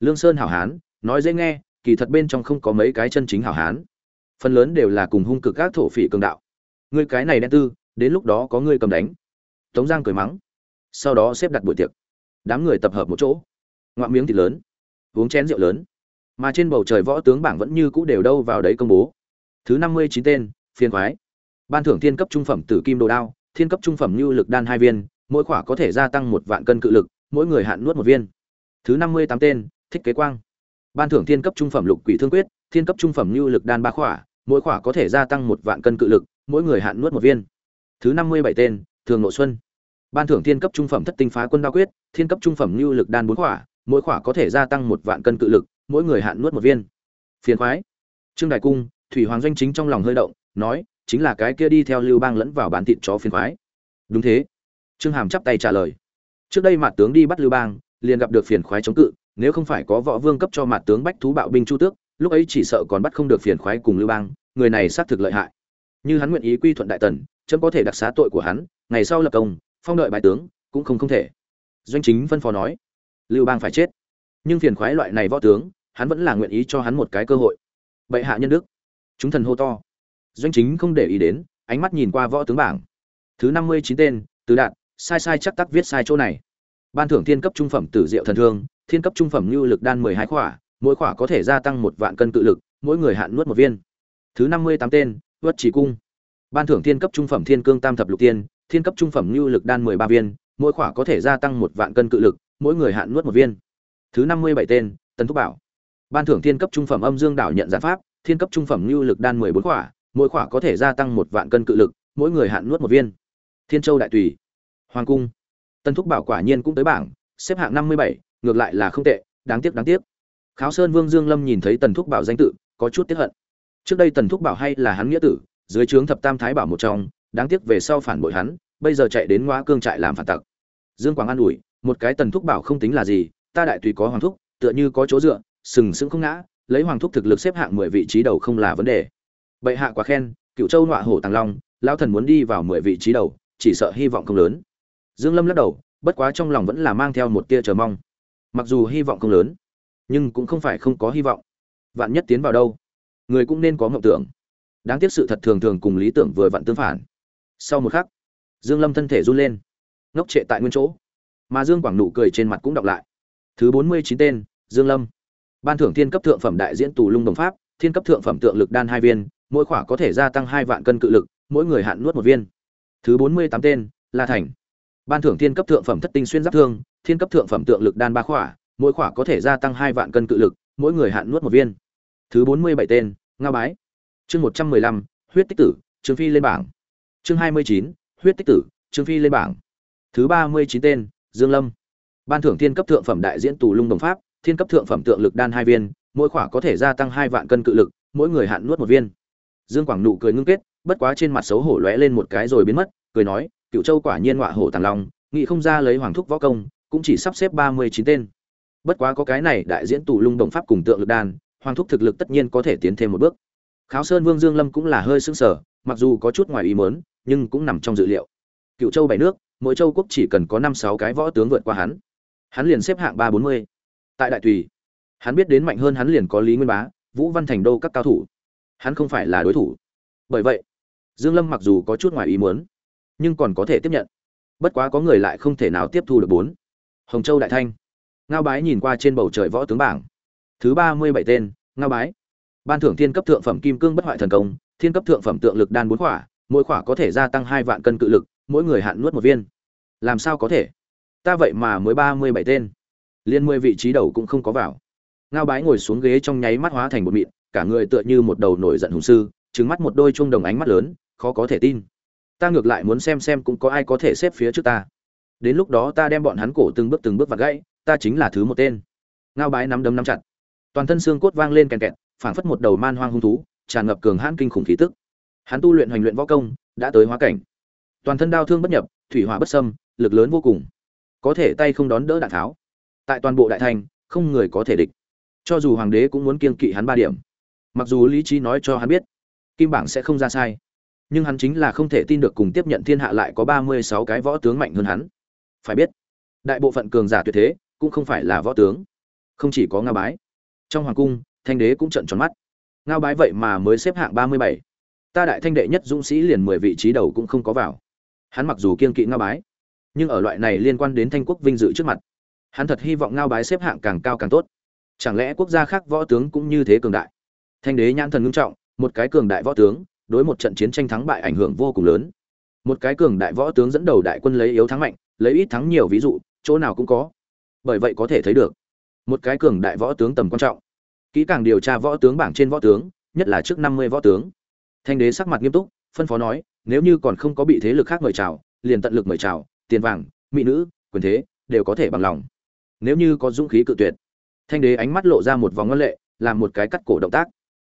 Lương sơn hảo hán, nói dễ nghe, kỳ thật bên trong không có mấy cái chân chính hảo hán. Phần lớn đều là cùng hung cực các thổ phỉ cường đạo. Ngươi cái này đen tư, đến lúc đó có ngươi cầm đánh. Tống giang cười mắng. Sau đó xếp đặt buổi tiệc. Đám người tập hợp một chỗ. Ngoạ miếng thịt lớn uống chén rượu lớn. Mà trên bầu trời võ tướng bảng vẫn như cũ đều đâu vào đấy công bố. Thứ năm mươi chín tên phiền khoái. Ban thưởng thiên cấp trung phẩm tử kim đồ đao, thiên cấp trung phẩm như lực đan hai viên, mỗi khỏa có thể gia tăng một vạn cân cự lực, mỗi người hạn nuốt một viên. Thứ năm mươi tám tên, thích kế quang. Ban thưởng thiên cấp trung phẩm lục quỷ thương quyết, thiên cấp trung phẩm như lực đan ba khỏa, mỗi khỏa có thể gia tăng một vạn cân cự lực, mỗi người hạn nuốt một viên. Thứ năm mươi bảy tên, thường nội xuân. Ban thưởng thiên cấp trung phẩm thất tinh phá quân đa quyết, thiên cấp trung phẩm như lực đan bốn khỏa mỗi khỏa có thể gia tăng một vạn cân cự lực, mỗi người hạn nuốt một viên. Phiền khoái. Trương đại cung, thủy hoàng doanh chính trong lòng hơi động, nói, chính là cái kia đi theo lưu bang lẫn vào bán thịt chó phiền khoái. Đúng thế. Trương hàm chắp tay trả lời. Trước đây mặt tướng đi bắt lưu bang, liền gặp được phiền khoái chống cự, nếu không phải có võ vương cấp cho mặt tướng bách thú bạo binh chu tước, lúc ấy chỉ sợ còn bắt không được phiền khoái cùng lưu bang, người này xác thực lợi hại. Như hắn nguyện ý quy thuận đại tần, chấm có thể đặc xá tội của hắn, ngày sau lập công, phong đợi bài tướng, cũng không không thể. Doanh chính phân phó nói lưu bang phải chết. Nhưng phiền khoái loại này võ tướng, hắn vẫn là nguyện ý cho hắn một cái cơ hội. Bệ hạ nhân đức. Chúng thần hô to. Doanh chính không để ý đến, ánh mắt nhìn qua võ tướng bảng. Thứ năm mươi chín tên tứ đạt sai sai chắc tắc viết sai chỗ này. Ban thưởng thiên cấp trung phẩm tử diệu thần thương, thiên cấp trung phẩm lưu lực đan mười hai khỏa, mỗi khỏa có thể gia tăng một vạn cân cự lực, mỗi người hạn nuốt một viên. Thứ năm mươi tám tên, uất chỉ cung. Ban thưởng thiên cấp trung phẩm thiên cương tam thập lục tiên, thiên cấp trung phẩm lưu lực đan mười ba viên, mỗi khỏa có thể gia tăng một vạn cân cự lực mỗi người hạn nuốt một viên. Thứ năm mươi bảy tên, tần thúc bảo. Ban thưởng thiên cấp trung phẩm âm dương đảo nhận giản pháp, thiên cấp trung phẩm lưu lực đan mười bốn khỏa, mỗi khỏa có thể gia tăng một vạn cân cự lực, mỗi người hạn nuốt một viên. Thiên châu đại tùy. Hoàng cung. Tần thúc bảo quả nhiên cũng tới bảng, xếp hạng năm mươi bảy, ngược lại là không tệ, đáng tiếc đáng tiếc. Kháo sơn vương dương lâm nhìn thấy tần thúc bảo danh tự, có chút tiếc hận. Trước đây tần thúc bảo hay là hắn nghĩa tử, dưới trướng thập tam thái bảo một trong, đáng tiếc về sau phản bội hắn, bây giờ chạy đến ngoa cương trại làm phản tặc dương quảng an ủi, một cái tần thúc bảo không tính là gì, ta đại tùy có hoàng thúc, tựa như có chỗ dựa, sừng sững không ngã, lấy hoàng thúc thực lực xếp hạng mười vị trí đầu không là vấn đề. Bệ hạ quá khen cựu châu nọa hổ tàng long, lão thần muốn đi vào mười vị trí đầu, chỉ sợ hy vọng không lớn. Dương lâm lắc đầu, bất quá trong lòng vẫn là mang theo một tia chờ mong. Mặc dù hy vọng không lớn, nhưng cũng không phải không có hy vọng. Vạn nhất tiến vào đâu, người cũng nên có mộng tưởng. Đáng tiếc sự thật thường thường cùng lý tưởng vừa vặn tương phản. Sau một khắc, dương lâm thân thể run lên ngốc trệ tại nguyên chỗ. Mà dương quảng nụ cười trên mặt cũng đọc lại. Thứ bốn mươi chín tên, dương lâm. Ban thưởng thiên cấp thượng phẩm đại diễn tù lung đồng pháp, thiên cấp thượng phẩm tượng lực đan hai viên, mỗi khỏa có thể gia tăng hai vạn cân cự lực, mỗi người hạn nuốt một viên. Thứ bốn mươi tám tên, la thành. Ban thưởng thiên cấp thượng phẩm thất tinh xuyên giáp thương, thiên cấp thượng phẩm tượng lực đan ba khỏa, mỗi khỏa có thể gia tăng hai vạn cân cự lực, mỗi người hạn nuốt một viên. Thứ bốn mươi bảy tên nga bái. Chương một trăm mười lăm, huyết tích tử, trương phi lên bảng. Chương hai mươi chín, huyết tích tử, trương phi lên bảng thứ ba mươi chín tên, dương lâm. Ban thưởng thiên cấp thượng phẩm đại diễn tù lung đồng pháp, thiên cấp thượng phẩm tượng lực đan hai viên, mỗi khỏa có thể gia tăng hai vạn cân cự lực, mỗi người hạn nuốt một viên. Dương quảng nụ cười ngưng kết, bất quá trên mặt xấu hổ lóe lên một cái rồi biến mất, cười nói cựu châu quả nhiên ngọa hổ tàng long nghị không ra lấy hoàng thúc võ công, cũng chỉ sắp xếp ba mươi chín tên. Bất quá có cái này đại diễn tù lung đồng pháp cùng tượng lực đan, hoàng thúc thực lực tất nhiên có thể tiến thêm một bước. Kháo sơn vương dương lâm cũng là hơi sững sờ, mặc dù có chút ngoài ý muốn, nhưng cũng nằm trong dự liệu. Cựu châu bảy nước mỗi châu quốc chỉ cần có năm sáu cái võ tướng vượt qua hắn hắn liền xếp hạng ba bốn mươi. Tại đại tùy, hắn biết đến mạnh hơn hắn liền có lý nguyên bá, vũ văn thành đô các cao thủ. Hắn không phải là đối thủ. Bởi vậy, dương lâm mặc dù có chút ngoài ý muốn, nhưng còn có thể tiếp nhận. Bất quá có người lại không thể nào tiếp thu được bốn. Hồng châu đại thanh. Ngao bái nhìn qua trên bầu trời võ tướng bảng. Thứ ba mươi bảy tên, ngao bái. Ban thưởng thiên cấp thượng phẩm kim cương bất hoại thần công, thiên cấp thượng phẩm tượng lực đan bốn khỏa, mỗi khỏa có thể gia tăng hai vạn cân cự lực, mỗi người hạn nuốt một viên làm sao có thể? Ta vậy mà mới ba mươi bảy tên. Liên mười vị trí đầu cũng không có vào. Ngao bái ngồi xuống ghế trong nháy mắt hóa thành một mịn, cả người tựa như một đầu nổi giận hùng sư trứng mắt một đôi chuông đồng ánh mắt lớn, khó có thể tin. Ta ngược lại muốn xem xem cũng có ai có thể xếp phía trước ta. Đến lúc đó ta đem bọn hắn cổ từng bước từng bước vặt gãy, ta chính là thứ một tên. Ngao bái nắm đấm nắm chặt. Toàn thân xương cốt vang lên kèn kẹt, phảng phất một đầu man hoang hung thú, tràn ngập cường hãn kinh khủng khí tức. Hắn tu luyện hoành luyện võ công, đã tới hóa cảnh. Toàn thân đao thương bất nhập, thủy hỏa bất sâm lực lớn vô cùng. Có thể tay không đón đỡ đạn tháo. Tại toàn bộ đại thành, không người có thể địch. Cho dù hoàng đế cũng muốn kiên kỵ hắn ba điểm. Mặc dù lý trí nói cho hắn biết, kim bảng sẽ không ra sai. Nhưng hắn chính là không thể tin được cùng tiếp nhận thiên hạ lại có ba mươi sáu cái võ tướng mạnh hơn hắn. Phải biết, đại bộ phận cường giả tuyệt thế cũng không phải là võ tướng. Không chỉ có nga bái. Trong hoàng cung, thanh đế cũng trận tròn mắt. Ngao bái vậy mà mới xếp hạng ba mươi bảy. Ta đại thanh đệ nhất dũng sĩ liền mười vị trí đầu cũng không có vào. Hắn mặc dù kiên kỵ ngao bái nhưng ở loại này liên quan đến thanh quốc vinh dự trước mặt, hắn thật hy vọng ngao bái xếp hạng càng cao càng tốt. Chẳng lẽ quốc gia khác võ tướng cũng như thế cường đại? Thanh đế nhãn thần ngưng trọng, một cái cường đại võ tướng, đối một trận chiến tranh thắng bại ảnh hưởng vô cùng lớn. Một cái cường đại võ tướng dẫn đầu đại quân lấy yếu thắng mạnh, lấy ít thắng nhiều ví dụ, chỗ nào cũng có. Bởi vậy có thể thấy được, một cái cường đại võ tướng tầm quan trọng. Kỹ càng điều tra võ tướng bảng trên võ tướng, nhất là trước năm mươi võ tướng. Thanh đế sắc mặt nghiêm túc, phân phó nói, nếu như còn không có bị thế lực khác mời chào, liền tận lực mời chào tiền vàng, mỹ nữ, quyền thế, đều có thể bằng lòng. Nếu như có dũng khí cự tuyệt, thanh đế ánh mắt lộ ra một vòng ngân lệ, làm một cái cắt cổ động tác.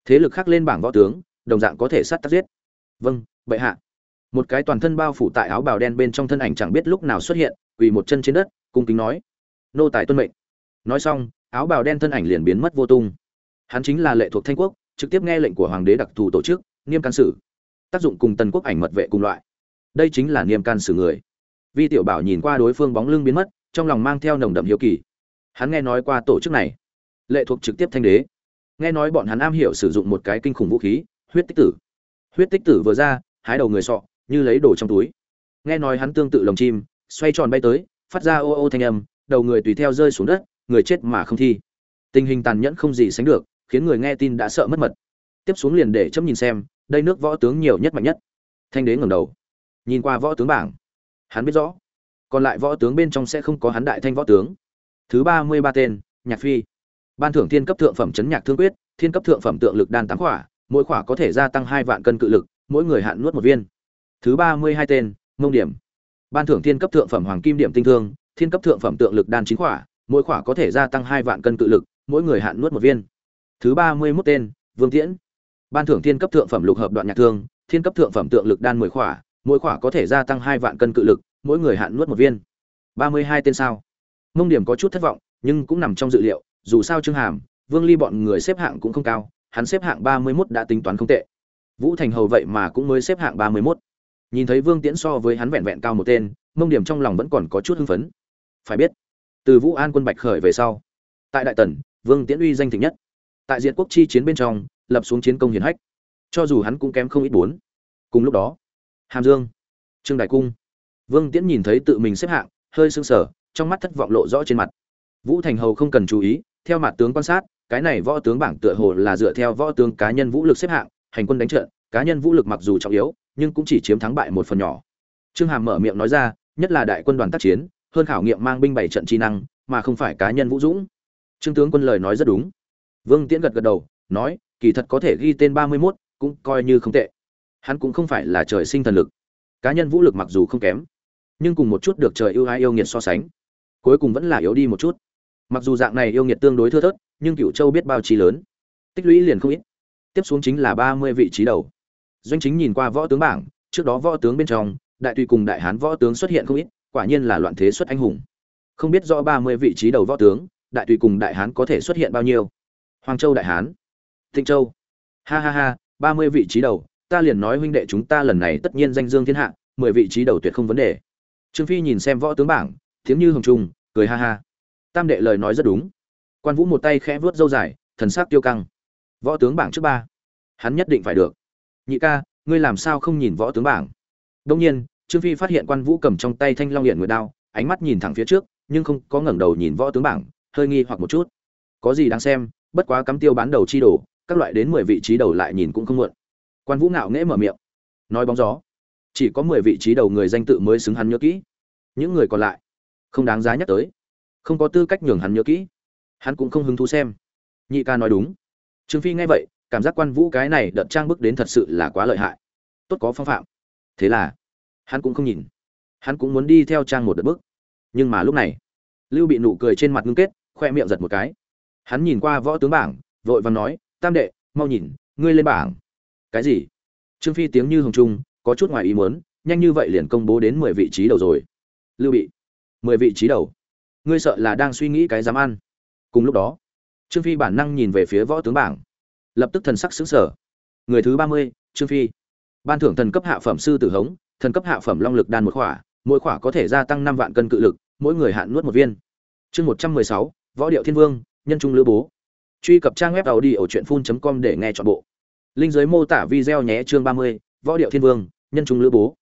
Thế lực khác lên bảng võ tướng, đồng dạng có thể sát tắt giết. Vâng bệ hạ. Một cái toàn thân bao phủ tại áo bào đen bên trong thân ảnh chẳng biết lúc nào xuất hiện, quỳ một chân trên đất, cung kính nói, nô tài tuân mệnh. Nói xong, áo bào đen thân ảnh liền biến mất vô tung. Hắn chính là lệ thuộc thanh quốc, trực tiếp nghe lệnh của hoàng đế đặc thù tổ chức niêm can sử. Tác dụng cùng tần quốc ảnh mật vệ cùng loại. Đây chính là niêm can sử người vi tiểu bảo nhìn qua đối phương bóng lưng biến mất, trong lòng mang theo nồng đậm hiếu kỳ. Hắn nghe nói qua tổ chức này. Lệ thuộc trực tiếp thanh đế. Nghe nói bọn hắn am hiểu sử dụng một cái kinh khủng vũ khí, huyết tích tử. Huyết tích tử vừa ra, hái đầu người sọ, như lấy đồ trong túi. Nghe nói hắn tương tự lồng chim, xoay tròn bay tới, phát ra ô ô thanh âm, đầu người tùy theo rơi xuống đất, người chết mà không thi. Tình hình tàn nhẫn không gì sánh được, khiến người nghe tin đã sợ mất mật. Tiếp xuống liền để chấm nhìn xem, đây nước võ tướng nhiều nhất mạnh nhất. Thanh đế ngẩng đầu. Nhìn qua võ tướng bảng hắn biết rõ. Còn lại võ tướng bên trong sẽ không có hắn đại thanh võ tướng. Thứ ba mươi ba tên, nhạc phi. Ban thưởng thiên cấp thượng phẩm chấn nhạc thương quyết, thiên cấp thượng phẩm tượng lực đan tám khỏa, mỗi khỏa có thể gia tăng hai vạn cân cự lực, mỗi người hạn nuốt một viên. Thứ ba mươi hai tên mông điểm. Ban thưởng thiên cấp thượng phẩm hoàng kim điểm tinh thương, thiên cấp thượng phẩm tượng lực đan chín khỏa, mỗi khỏa có thể gia tăng hai vạn cân cự lực, mỗi người hạn nuốt một viên. Thứ ba mươi mốt tên, vương tiễn. Ban thưởng thiên cấp thượng phẩm lục hợp đoạn nhạc thương, thiên cấp thượng phẩm tượng lực đan mười khỏa mỗi khỏa có thể gia tăng hai vạn cân cự lực, mỗi người hạn nuốt một viên. Ba mươi hai tên sao? Mông điểm có chút thất vọng, nhưng cũng nằm trong dự liệu, dù sao trương hàm, vương ly bọn người xếp hạng cũng không cao, hắn xếp hạng ba mươi mốt đã tính toán không tệ. Vũ thành hầu vậy mà cũng mới xếp hạng ba mươi mốt. Nhìn thấy vương tiễn so với hắn vẹn vẹn cao một tên, mông điểm trong lòng vẫn còn có chút hưng phấn. Phải biết, từ vũ an quân bạch khởi về sau, tại đại tần, vương tiễn uy danh thịnh nhất. Tại diện quốc chi chiến bên trong, lập xuống chiến công hiển hách. Cho dù hắn cũng kém không ít bốn. Cùng lúc đó hàm dương. Trương đại cung. Vương tiễn nhìn thấy tự mình xếp hạng hơi sưng sờ trong mắt thất vọng lộ rõ trên mặt. Vũ thành hầu không cần chú ý theo mặt tướng quan sát cái này võ tướng bảng tựa hồ là dựa theo võ tướng cá nhân vũ lực xếp hạng hành quân đánh trận cá nhân vũ lực mặc dù trọng yếu nhưng cũng chỉ chiếm thắng bại một phần nhỏ. Trương hàm mở miệng nói ra nhất là đại quân đoàn tác chiến hơn khảo nghiệm mang binh bảy trận chi năng mà không phải cá nhân vũ dũng. Trương tướng quân lời nói rất đúng. Vương tiễn gật gật đầu nói kỳ thật có thể ghi tên ba mươi 31, cũng coi như không tệ hắn cũng không phải là trời sinh thần lực. Cá nhân vũ lực mặc dù không kém, nhưng cùng một chút được trời yêu ai yêu nghiệt so sánh, cuối cùng vẫn là yếu đi một chút. Mặc dù dạng này yêu nghiệt tương đối thưa thớt, nhưng cựu châu biết bao trí lớn. Tích lũy liền không ít. Tiếp xuống chính là ba mươi vị trí đầu. Doanh chính nhìn qua võ tướng bảng, trước đó võ tướng bên trong, đại tùy cùng đại hán võ tướng xuất hiện không ít, quả nhiên là loạn thế xuất anh hùng. Không biết rõ ba mươi vị trí đầu võ tướng, đại tùy cùng đại hán có thể xuất hiện bao nhiêu. Hoàng châu đại hán. Tịnh châu. Ha ha ha, ba mươi vị trí đầu ta liền nói huynh đệ chúng ta lần này tất nhiên danh dương thiên hạ, mười vị trí đầu tuyệt không vấn đề. Trương phi nhìn xem võ tướng bảng, tiếng như hồng trung cười ha ha. Tam đệ lời nói rất đúng. Quan vũ một tay khẽ vuốt râu dài, thần sắc tiêu căng. Võ tướng bảng trước ba. Hắn nhất định phải được. Nhị ca, ngươi làm sao không nhìn võ tướng bảng? Đương nhiên, trương phi phát hiện quan vũ cầm trong tay thanh long hiện nguyệt đao, ánh mắt nhìn thẳng phía trước, nhưng không có ngẩng đầu nhìn võ tướng bảng, hơi nghi hoặc một chút. Có gì đáng xem, bất quá cắm tiêu bán đầu chi đồ, các loại đến mười vị trí đầu lại nhìn cũng không muộn quan vũ ngạo nghễ mở miệng. Nói bóng gió. Chỉ có mười vị trí đầu người danh tự mới xứng hắn nhớ kỹ. Những người còn lại, không đáng giá nhắc tới. Không có tư cách nhường hắn nhớ kỹ. Hắn cũng không hứng thú xem. Nhị ca nói đúng. Trương phi nghe vậy, cảm giác quan vũ cái này đợt trang bức đến thật sự là quá lợi hại. Tốt có phong phạm. Thế là, hắn cũng không nhìn. Hắn cũng muốn đi theo trang một đợt bức. Nhưng mà lúc này, lưu bị nụ cười trên mặt ngưng kết, khoe miệng giật một cái. Hắn nhìn qua võ tướng bảng, vội vàng nói, tam đệ, mau nhìn, ngươi lên bảng cái gì? Trương phi tiếng như hồng trung, có chút ngoài ý muốn, nhanh như vậy liền công bố đến mười vị trí đầu rồi. Lưu bị, mười vị trí đầu. Ngươi sợ là đang suy nghĩ cái dám ăn. Cùng lúc đó, trương phi bản năng nhìn về phía võ tướng bảng. Lập tức thần sắc xứng sở người thứ ba mươi, trương phi. Ban thưởng thần cấp hạ phẩm sư tử hống, thần cấp hạ phẩm long lực đan một khỏa, mỗi khỏa có thể gia tăng năm vạn cân cự lực, mỗi người hạn nuốt một viên. Chương một trăm mười sáu, võ điệu thiên vương, nhân trung lữ bố. Truy cập trang web tàu đi ở truyện phun com để nghe chọn bộ linh giới mô tả video nhé chương ba mươi, võ điệu thiên vương, nhân trung lữ bố.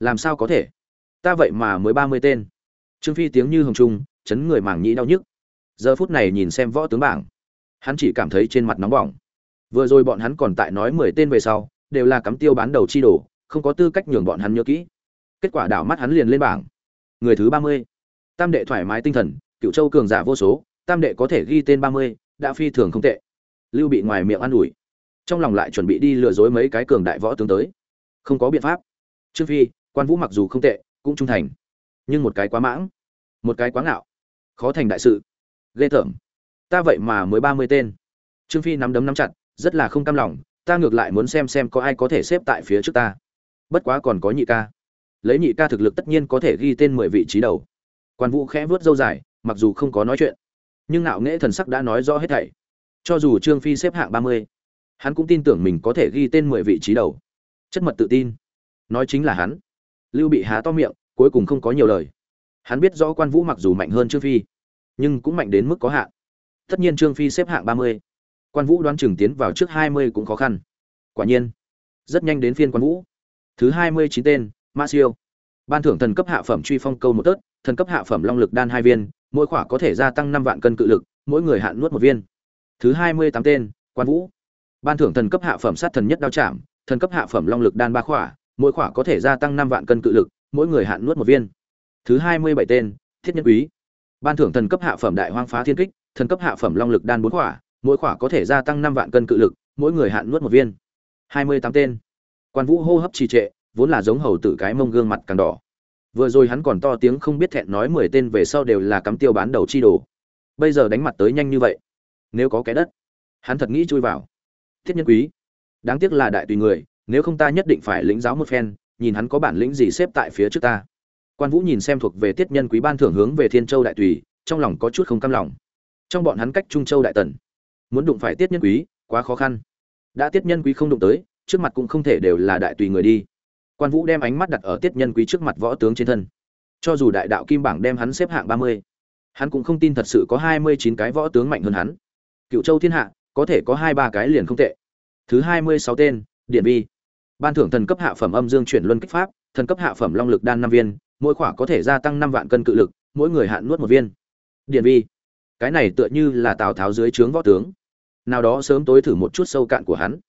Làm sao có thể? Ta vậy mà mới ba mươi tên. Trương phi tiếng như hồng trung chấn người màng nhĩ đau nhức. Giờ phút này nhìn xem võ tướng bảng, hắn chỉ cảm thấy trên mặt nóng bỏng. Vừa rồi bọn hắn còn tại nói mười tên về sau, đều là cắm tiêu bán đầu chi đồ, không có tư cách nhường bọn hắn nhớ kỹ. Kết quả đảo mắt hắn liền lên bảng. Người thứ ba mươi, tam đệ thoải mái tinh thần, cựu châu cường giả vô số, tam đệ có thể ghi tên ba mươi, đã phi thường không tệ. Lưu bị ngoài miệng an ủi trong lòng lại chuẩn bị đi lừa dối mấy cái cường đại võ tướng tới. Không có biện pháp. Trương phi, quan vũ mặc dù không tệ, cũng trung thành. Nhưng một cái quá mãng, một cái quá ngạo, khó thành đại sự. Ghê tởm. Ta vậy mà mới ba mươi tên. Trương phi nắm đấm nắm chặt, rất là không cam lòng, ta ngược lại muốn xem xem có ai có thể xếp tại phía trước ta. Bất quá còn có nhị ca. Lấy nhị ca thực lực tất nhiên có thể ghi tên mười vị trí đầu. Quan vũ khẽ vớt dâu dài, mặc dù không có nói chuyện, nhưng ngạo nghễ thần sắc đã nói rõ hết thảy. Cho dù trương phi xếp hạng ba mươi hắn cũng tin tưởng mình có thể ghi tên mười vị trí đầu. Chất mật tự tin. Nói chính là hắn. Lưu bị há to miệng, cuối cùng không có nhiều lời. Hắn biết rõ quan vũ mặc dù mạnh hơn trương phi, nhưng cũng mạnh đến mức có hạn. Tất nhiên trương phi xếp hạng ba mươi. Quan vũ đoán chừng tiến vào trước hai mươi cũng khó khăn. Quả nhiên, rất nhanh đến phiên quan vũ. Thứ hai mươi chín tên, ma siêu. Ban thưởng thần cấp hạ phẩm truy phong câu một tớt, thần cấp hạ phẩm long lực đan hai viên, mỗi khỏa có thể gia tăng năm vạn cân cự lực, mỗi người hạn nuốt một viên. Thứ hai mươi tám tên, quan vũ ban thưởng thần cấp hạ phẩm sát thần nhất đao chạm, thần cấp hạ phẩm long lực đan ba khỏa, mỗi khỏa có thể gia tăng năm vạn cân cự lực, mỗi người hạn nuốt một viên. Thứ hai mươi bảy tên, thiết nhân quý. Ban thưởng thần cấp hạ phẩm đại hoang phá thiên kích, thần cấp hạ phẩm long lực đan bốn khỏa, mỗi khỏa có thể gia tăng năm vạn cân cự lực, mỗi người hạn nuốt một viên. Hai mươi tám tên. Quan vũ hô hấp trì trệ, vốn là giống hầu tử cái mông gương mặt càng đỏ. Vừa rồi hắn còn to tiếng không biết thẹn nói mười tên về sau đều là cắm tiêu bán đầu chi đồ. Bây giờ đánh mặt tới nhanh như vậy. Nếu có cái đất, hắn thật nghĩ chui vào thiết nhân quý. Đáng tiếc là đại tùy người, nếu không ta nhất định phải lĩnh giáo một phen, nhìn hắn có bản lĩnh gì xếp tại phía trước ta. Quan vũ nhìn xem thuộc về tiết nhân quý ban thưởng hướng về thiên châu đại tùy, trong lòng có chút không cam lòng. Trong bọn hắn cách trung châu đại tần, muốn đụng phải tiết nhân quý, quá khó khăn. Đã tiết nhân quý không đụng tới, trước mặt cũng không thể đều là đại tùy người đi. Quan vũ đem ánh mắt đặt ở tiết nhân quý trước mặt võ tướng trên thân. Cho dù đại đạo kim bảng đem hắn xếp hạng ba mươi, hắn cũng không tin thật sự có hai mươi chín cái võ tướng mạnh hơn hắn. Cựu châu thiên hạ có thể có hai ba cái liền không tệ. Thứ hai mươi sáu tên, điện vi. Ban thưởng thần cấp hạ phẩm âm dương chuyển luân kích pháp, thần cấp hạ phẩm long lực đan năm viên, mỗi khỏa có thể gia tăng năm vạn cân cự lực, mỗi người hạn nuốt một viên. Điện vi. Cái này tựa như là tào tháo dưới trướng võ tướng. Nào đó sớm tối thử một chút sâu cạn của hắn.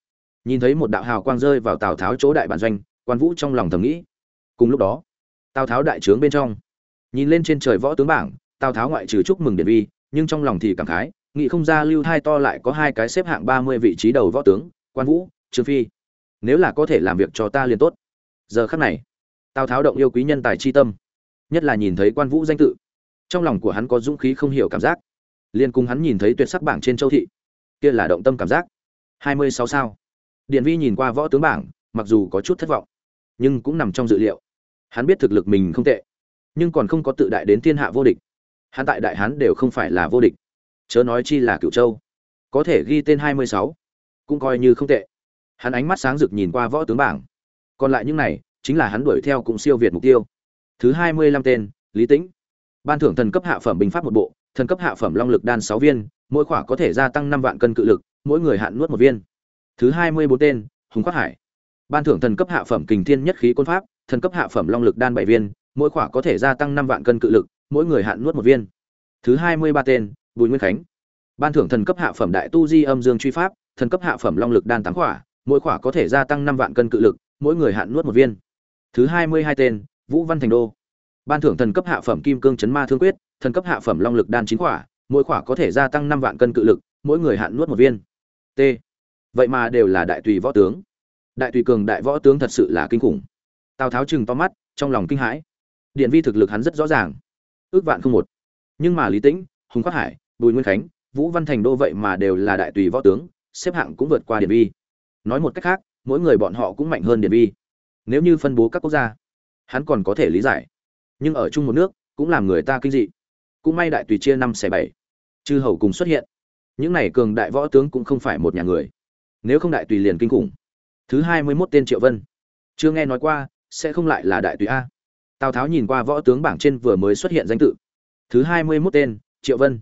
Nhìn thấy một đạo hào quang rơi vào tào tháo chỗ đại bản doanh, quan vũ trong lòng thầm nghĩ. Cùng lúc đó, tào tháo đại trướng bên trong. Nhìn lên trên trời võ tướng bảng, tào tháo ngoại trừ chúc mừng điện vi, nhưng trong lòng thì cảm khái nghĩ không ra lưu thai to lại có hai cái xếp hạng ba mươi vị trí đầu võ tướng, quan vũ, trương phi. Nếu là có thể làm việc cho ta liền tốt. Giờ khắc này, tào tháo động yêu quý nhân tài chi tâm, nhất là nhìn thấy quan vũ danh tự, trong lòng của hắn có dũng khí không hiểu cảm giác. Liền cùng hắn nhìn thấy tuyệt sắc bảng trên châu thị, kia là động tâm cảm giác. Hai mươi sáu sao. Điện vi nhìn qua võ tướng bảng, mặc dù có chút thất vọng, nhưng cũng nằm trong dự liệu. Hắn biết thực lực mình không tệ, nhưng còn không có tự đại đến thiên hạ vô địch. Hắn tại đại hán đều không phải là vô địch chớ nói chi là cựu châu, có thể ghi tên hai mươi sáu, cũng coi như không tệ. Hắn ánh mắt sáng rực nhìn qua võ tướng bảng. Còn lại những này, chính là hắn đuổi theo cũng siêu việt mục tiêu. Thứ hai mươi lăm tên, lý tĩnh. Ban thưởng thần cấp hạ phẩm bình pháp một bộ, thần cấp hạ phẩm long lực đan sáu viên, mỗi khỏa có thể gia tăng năm vạn cân cự lực, mỗi người hạn nuốt một viên. Thứ hai mươi bốn tên, hùng quát hải. Ban thưởng thần cấp hạ phẩm kình thiên nhất khí côn pháp, thần cấp hạ phẩm long lực đan bảy viên, mỗi khỏa có thể gia tăng năm vạn cân cự lực, mỗi người hạn nuốt một viên. Thứ hai mươi ba tên bùi nguyên khánh. Ban thưởng thần cấp hạ phẩm đại tu di âm dương truy pháp, thần cấp hạ phẩm long lực đan tám khỏa, mỗi khỏa có thể gia tăng năm vạn cân cự lực, mỗi người hạn nuốt một viên. Thứ hai mươi hai tên, vũ văn thành đô. Ban thưởng thần cấp hạ phẩm kim cương chấn ma thương quyết, thần cấp hạ phẩm long lực đan chín khỏa, mỗi khỏa có thể gia tăng năm vạn cân cự lực, mỗi người hạn nuốt một viên. T. Vậy mà đều là đại tùy võ tướng. Đại tùy cường đại võ tướng thật sự là kinh khủng. Tào tháo chừng to mắt, trong lòng kinh hãi. Điện vi thực lực hắn rất rõ ràng. Ước vạn không một. Nhưng mà lý tĩnh, hùng quát hải bùi nguyên khánh, vũ văn thành đô vậy mà đều là đại tùy võ tướng, xếp hạng cũng vượt qua Điền vi. Nói một cách khác, mỗi người bọn họ cũng mạnh hơn Điền vi. Nếu như phân bố các quốc gia, hắn còn có thể lý giải. Nhưng ở chung một nước, cũng làm người ta kinh dị. Cũng may đại tùy chia năm xẻ bảy. Chư hầu cùng xuất hiện. Những này cường đại võ tướng cũng không phải một nhà người. Nếu không đại tùy liền kinh khủng. Thứ hai mươi mốt tên triệu vân. Chưa nghe nói qua, sẽ không lại là đại tùy a. Tào tháo nhìn qua võ tướng bảng trên vừa mới xuất hiện danh tự. Thứ hai mươi mốt tên, triệu vân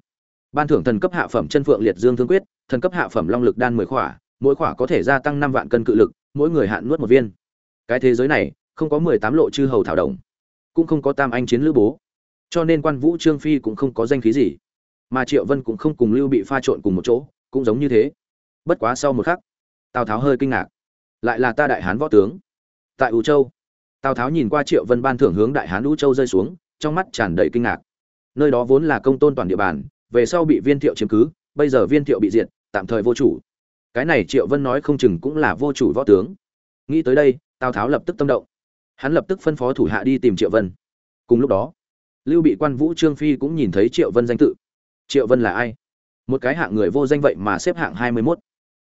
ban thưởng thần cấp hạ phẩm chân phượng liệt dương thương quyết, thần cấp hạ phẩm long lực đan mười khỏa, mỗi khỏa có thể gia tăng năm vạn cân cự lực, mỗi người hạn nuốt một viên. Cái thế giới này, không có mười tám lộ chư hầu thảo đồng cũng không có tam anh chiến lữ bố. Cho nên quan vũ trương phi cũng không có danh khí gì, mà triệu vân cũng không cùng lưu bị pha trộn cùng một chỗ, cũng giống như thế. Bất quá sau một khắc, tào tháo hơi kinh ngạc. Lại là ta đại hán võ tướng. Tại ủ châu, tào tháo nhìn qua triệu vân ban thưởng hướng đại hán ủ châu rơi xuống, trong mắt tràn đầy kinh ngạc. Nơi đó vốn là công tôn toàn địa bàn về sau bị viên thiệu chiếm cứ, bây giờ viên thiệu bị diệt, tạm thời vô chủ. Cái này triệu vân nói không chừng cũng là vô chủ võ tướng. Nghĩ tới đây, tào tháo lập tức tâm động. Hắn lập tức phân phó thủ hạ đi tìm triệu vân. Cùng lúc đó, lưu bị quan vũ trương phi cũng nhìn thấy triệu vân danh tự. Triệu vân là ai? Một cái hạng người vô danh vậy mà xếp hạng hai mươi mốt.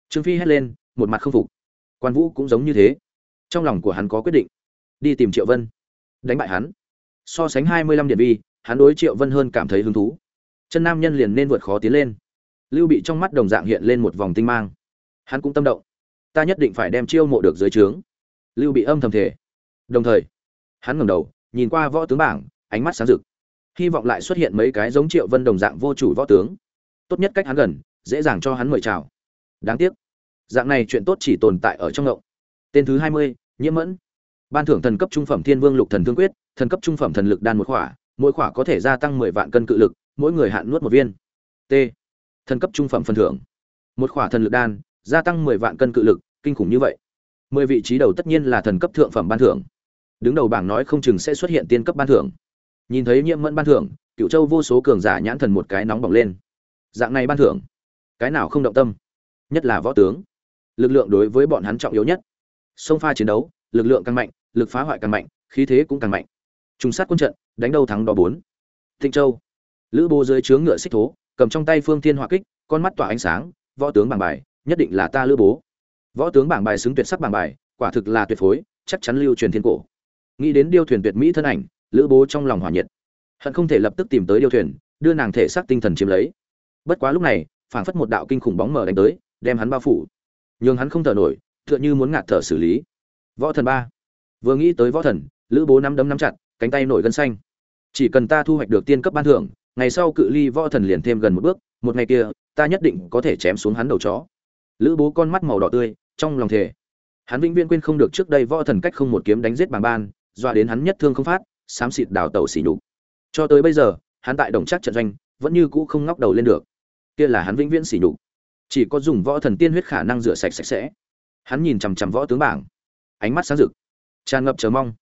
Trương phi hét lên, một mặt không phục. Quan vũ cũng giống như thế. Trong lòng của hắn có quyết định. Đi tìm triệu vân. Đánh bại hắn. So sánh hai mươi lăm điện vi hắn đối triệu vân hơn cảm thấy hứng thú chân nam nhân liền nên vượt khó tiến lên. Lưu bị trong mắt đồng dạng hiện lên một vòng tinh mang. Hắn cũng tâm động. Ta nhất định phải đem chiêu mộ được dưới trướng. Lưu bị âm thầm thể đồng thời, hắn ngẩng đầu, nhìn qua võ tướng bảng, ánh mắt sáng rực. Hy vọng lại xuất hiện mấy cái giống triệu vân đồng dạng vô chủ võ tướng. Tốt nhất cách hắn gần, dễ dàng cho hắn mời chào. Đáng tiếc, dạng này chuyện tốt chỉ tồn tại ở trong ngộng. Tên thứ hai mươi, nhiễm mẫn. Ban thưởng thần cấp trung phẩm thiên vương lục thần thương quyết, thần cấp trung phẩm thần lực đan một khỏa, mỗi khỏa có thể gia tăng mười vạn cân cự lực mỗi người hạn nuốt một viên. T. Thần cấp trung phẩm phần thưởng. Một khỏa thần lực đan, gia tăng mười vạn cân cự lực, kinh khủng như vậy. Mười vị trí đầu tất nhiên là thần cấp thượng phẩm ban thưởng. Đứng đầu bảng nói không chừng sẽ xuất hiện tiên cấp ban thưởng. Nhìn thấy nhiễm mẫn ban thưởng cựu châu vô số cường giả nhãn thần một cái nóng bỏng lên. Dạng này ban thưởng, cái nào không động tâm? Nhất là võ tướng. Lực lượng đối với bọn hắn trọng yếu nhất. Sông pha chiến đấu, lực lượng càng mạnh, lực phá hoại càng mạnh, khí thế cũng càng mạnh. Trùng sát quân trận, đánh đâu thắng đó bốn. Thịnh châu lữ bố dưới trướng ngựa xích thố, cầm trong tay phương thiên hỏa kích, con mắt tỏa ánh sáng, võ tướng bảng bài, nhất định là ta lữ bố. Võ tướng bảng bài xứng tuyệt sắc bảng bài, quả thực là tuyệt phối, chắc chắn lưu truyền thiên cổ. Nghĩ đến điêu thuyền tuyệt mỹ thân ảnh, lữ bố trong lòng hỏa nhiệt. Hận không thể lập tức tìm tới điêu thuyền, đưa nàng thể xác tinh thần chiếm lấy. Bất quá lúc này, phảng phất một đạo kinh khủng bóng mở đánh tới, đem hắn bao phủ. Nhưng hắn không thở nổi, tựa như muốn ngạt thở xử lý. Võ thần ba. Vừa nghĩ tới võ thần, lữ bố nắm đấm nắm chặt, cánh tay nổi gân xanh. Chỉ cần ta thu hoạch được tiên cấp ban thưởng ngày sau cự ly võ thần liền thêm gần một bước, một ngày kia, ta nhất định có thể chém xuống hắn đầu chó. Lữ bố con mắt màu đỏ tươi, trong lòng thề. Hắn vĩnh viễn quên không được trước đây võ thần cách không một kiếm đánh giết bàng ban, dọa đến hắn nhất thương không phát, xám xịt đào tẩu xỉ nhục. Cho tới bây giờ, hắn tại đồng chắc trận doanh, vẫn như cũ không ngóc đầu lên được. Kia là hắn vĩnh viễn xỉ nhục. Chỉ có dùng võ thần tiên huyết khả năng rửa sạch sạch sẽ. Hắn nhìn chằm chằm võ tướng bảng. Ánh mắt sáng rực. Tràn ngập chờ mong.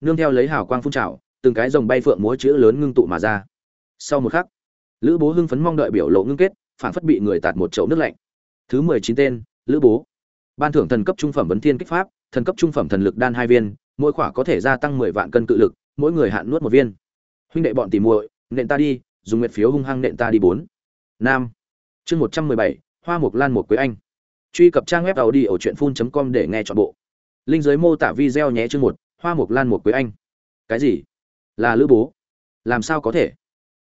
Nương theo lấy hào quang phun trào, từng cái dòng bay phượng múa chữ lớn ngưng tụ mà ra sau một khắc, lữ bố hưng phấn mong đợi biểu lộ ngưng kết phản phất bị người tạt một chậu nước lạnh. Thứ mười chín tên, lữ bố. Ban thưởng thần cấp trung phẩm vấn thiên kích pháp, thần cấp trung phẩm thần lực đan hai viên, mỗi khỏa có thể gia tăng mười vạn cân cự lực, mỗi người hạn nuốt một viên. Huynh đệ bọn tìm muội, nện ta đi, dùng nguyệt phiếu hung hăng nện ta đi bốn. Nam. Chương một trăm mười bảy, hoa mục lan một quế anh. Truy cập trang web tàu đi ở truyện phun com để nghe chọn bộ. Linh giới mô tả video nhé chương một, hoa mục lan một quế anh. Cái gì? Là lữ bố. Làm sao có thể?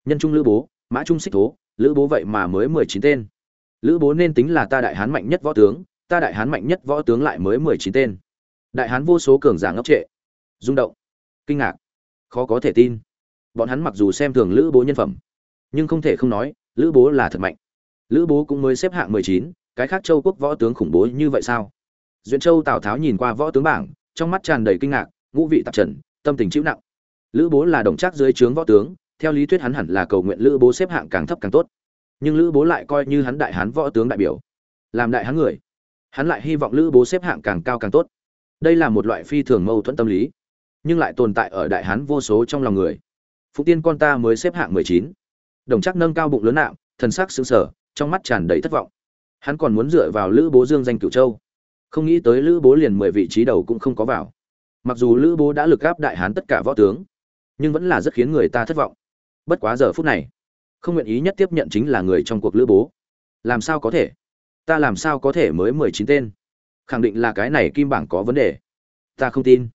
Nhân trung lữ bố, mã trung xích thố, lữ bố vậy mà mới mười chín tên. Lữ bố nên tính là ta đại hán mạnh nhất võ tướng, ta đại hán mạnh nhất võ tướng lại mới mười chín tên. Đại hán vô số cường giả ngốc trệ. Rung động. Kinh ngạc. Khó có thể tin. Bọn hắn mặc dù xem thường lữ bố nhân phẩm, nhưng không thể không nói, lữ bố là thật mạnh. Lữ bố cũng mới xếp hạng mười chín, cái khác châu quốc võ tướng khủng bố như vậy sao? Duyện châu tào tháo nhìn qua võ tướng bảng, trong mắt tràn đầy kinh ngạc, ngũ vị tạp trần, tâm tình chịu nặng. Lữ bố là đồng trác dưới trướng võ tướng theo lý thuyết hắn hẳn là cầu nguyện lữ bố xếp hạng càng thấp càng tốt. Nhưng lữ bố lại coi như hắn đại hán võ tướng đại biểu, làm đại hán người, hắn lại hy vọng lữ bố xếp hạng càng cao càng tốt. Đây là một loại phi thường mâu thuẫn tâm lý, nhưng lại tồn tại ở đại hán vô số trong lòng người. Phụ tiên con ta mới xếp hạng mười chín. Đồng chắc nâng cao bụng lớn nạm thần sắc xứng sờ, trong mắt tràn đầy thất vọng. Hắn còn muốn dựa vào lữ bố dương danh cửu châu. Không nghĩ tới lữ bố liền mười vị trí đầu cũng không có vào. Mặc dù lữ bố đã lực gáp đại hán tất cả võ tướng, nhưng vẫn là rất khiến người ta thất vọng bất quá giờ phút này, không nguyện ý nhất tiếp nhận chính là người trong cuộc lữ bố. Làm sao có thể? Ta làm sao có thể mới mười chín tên? Khẳng định là cái này kim bảng có vấn đề. Ta không tin.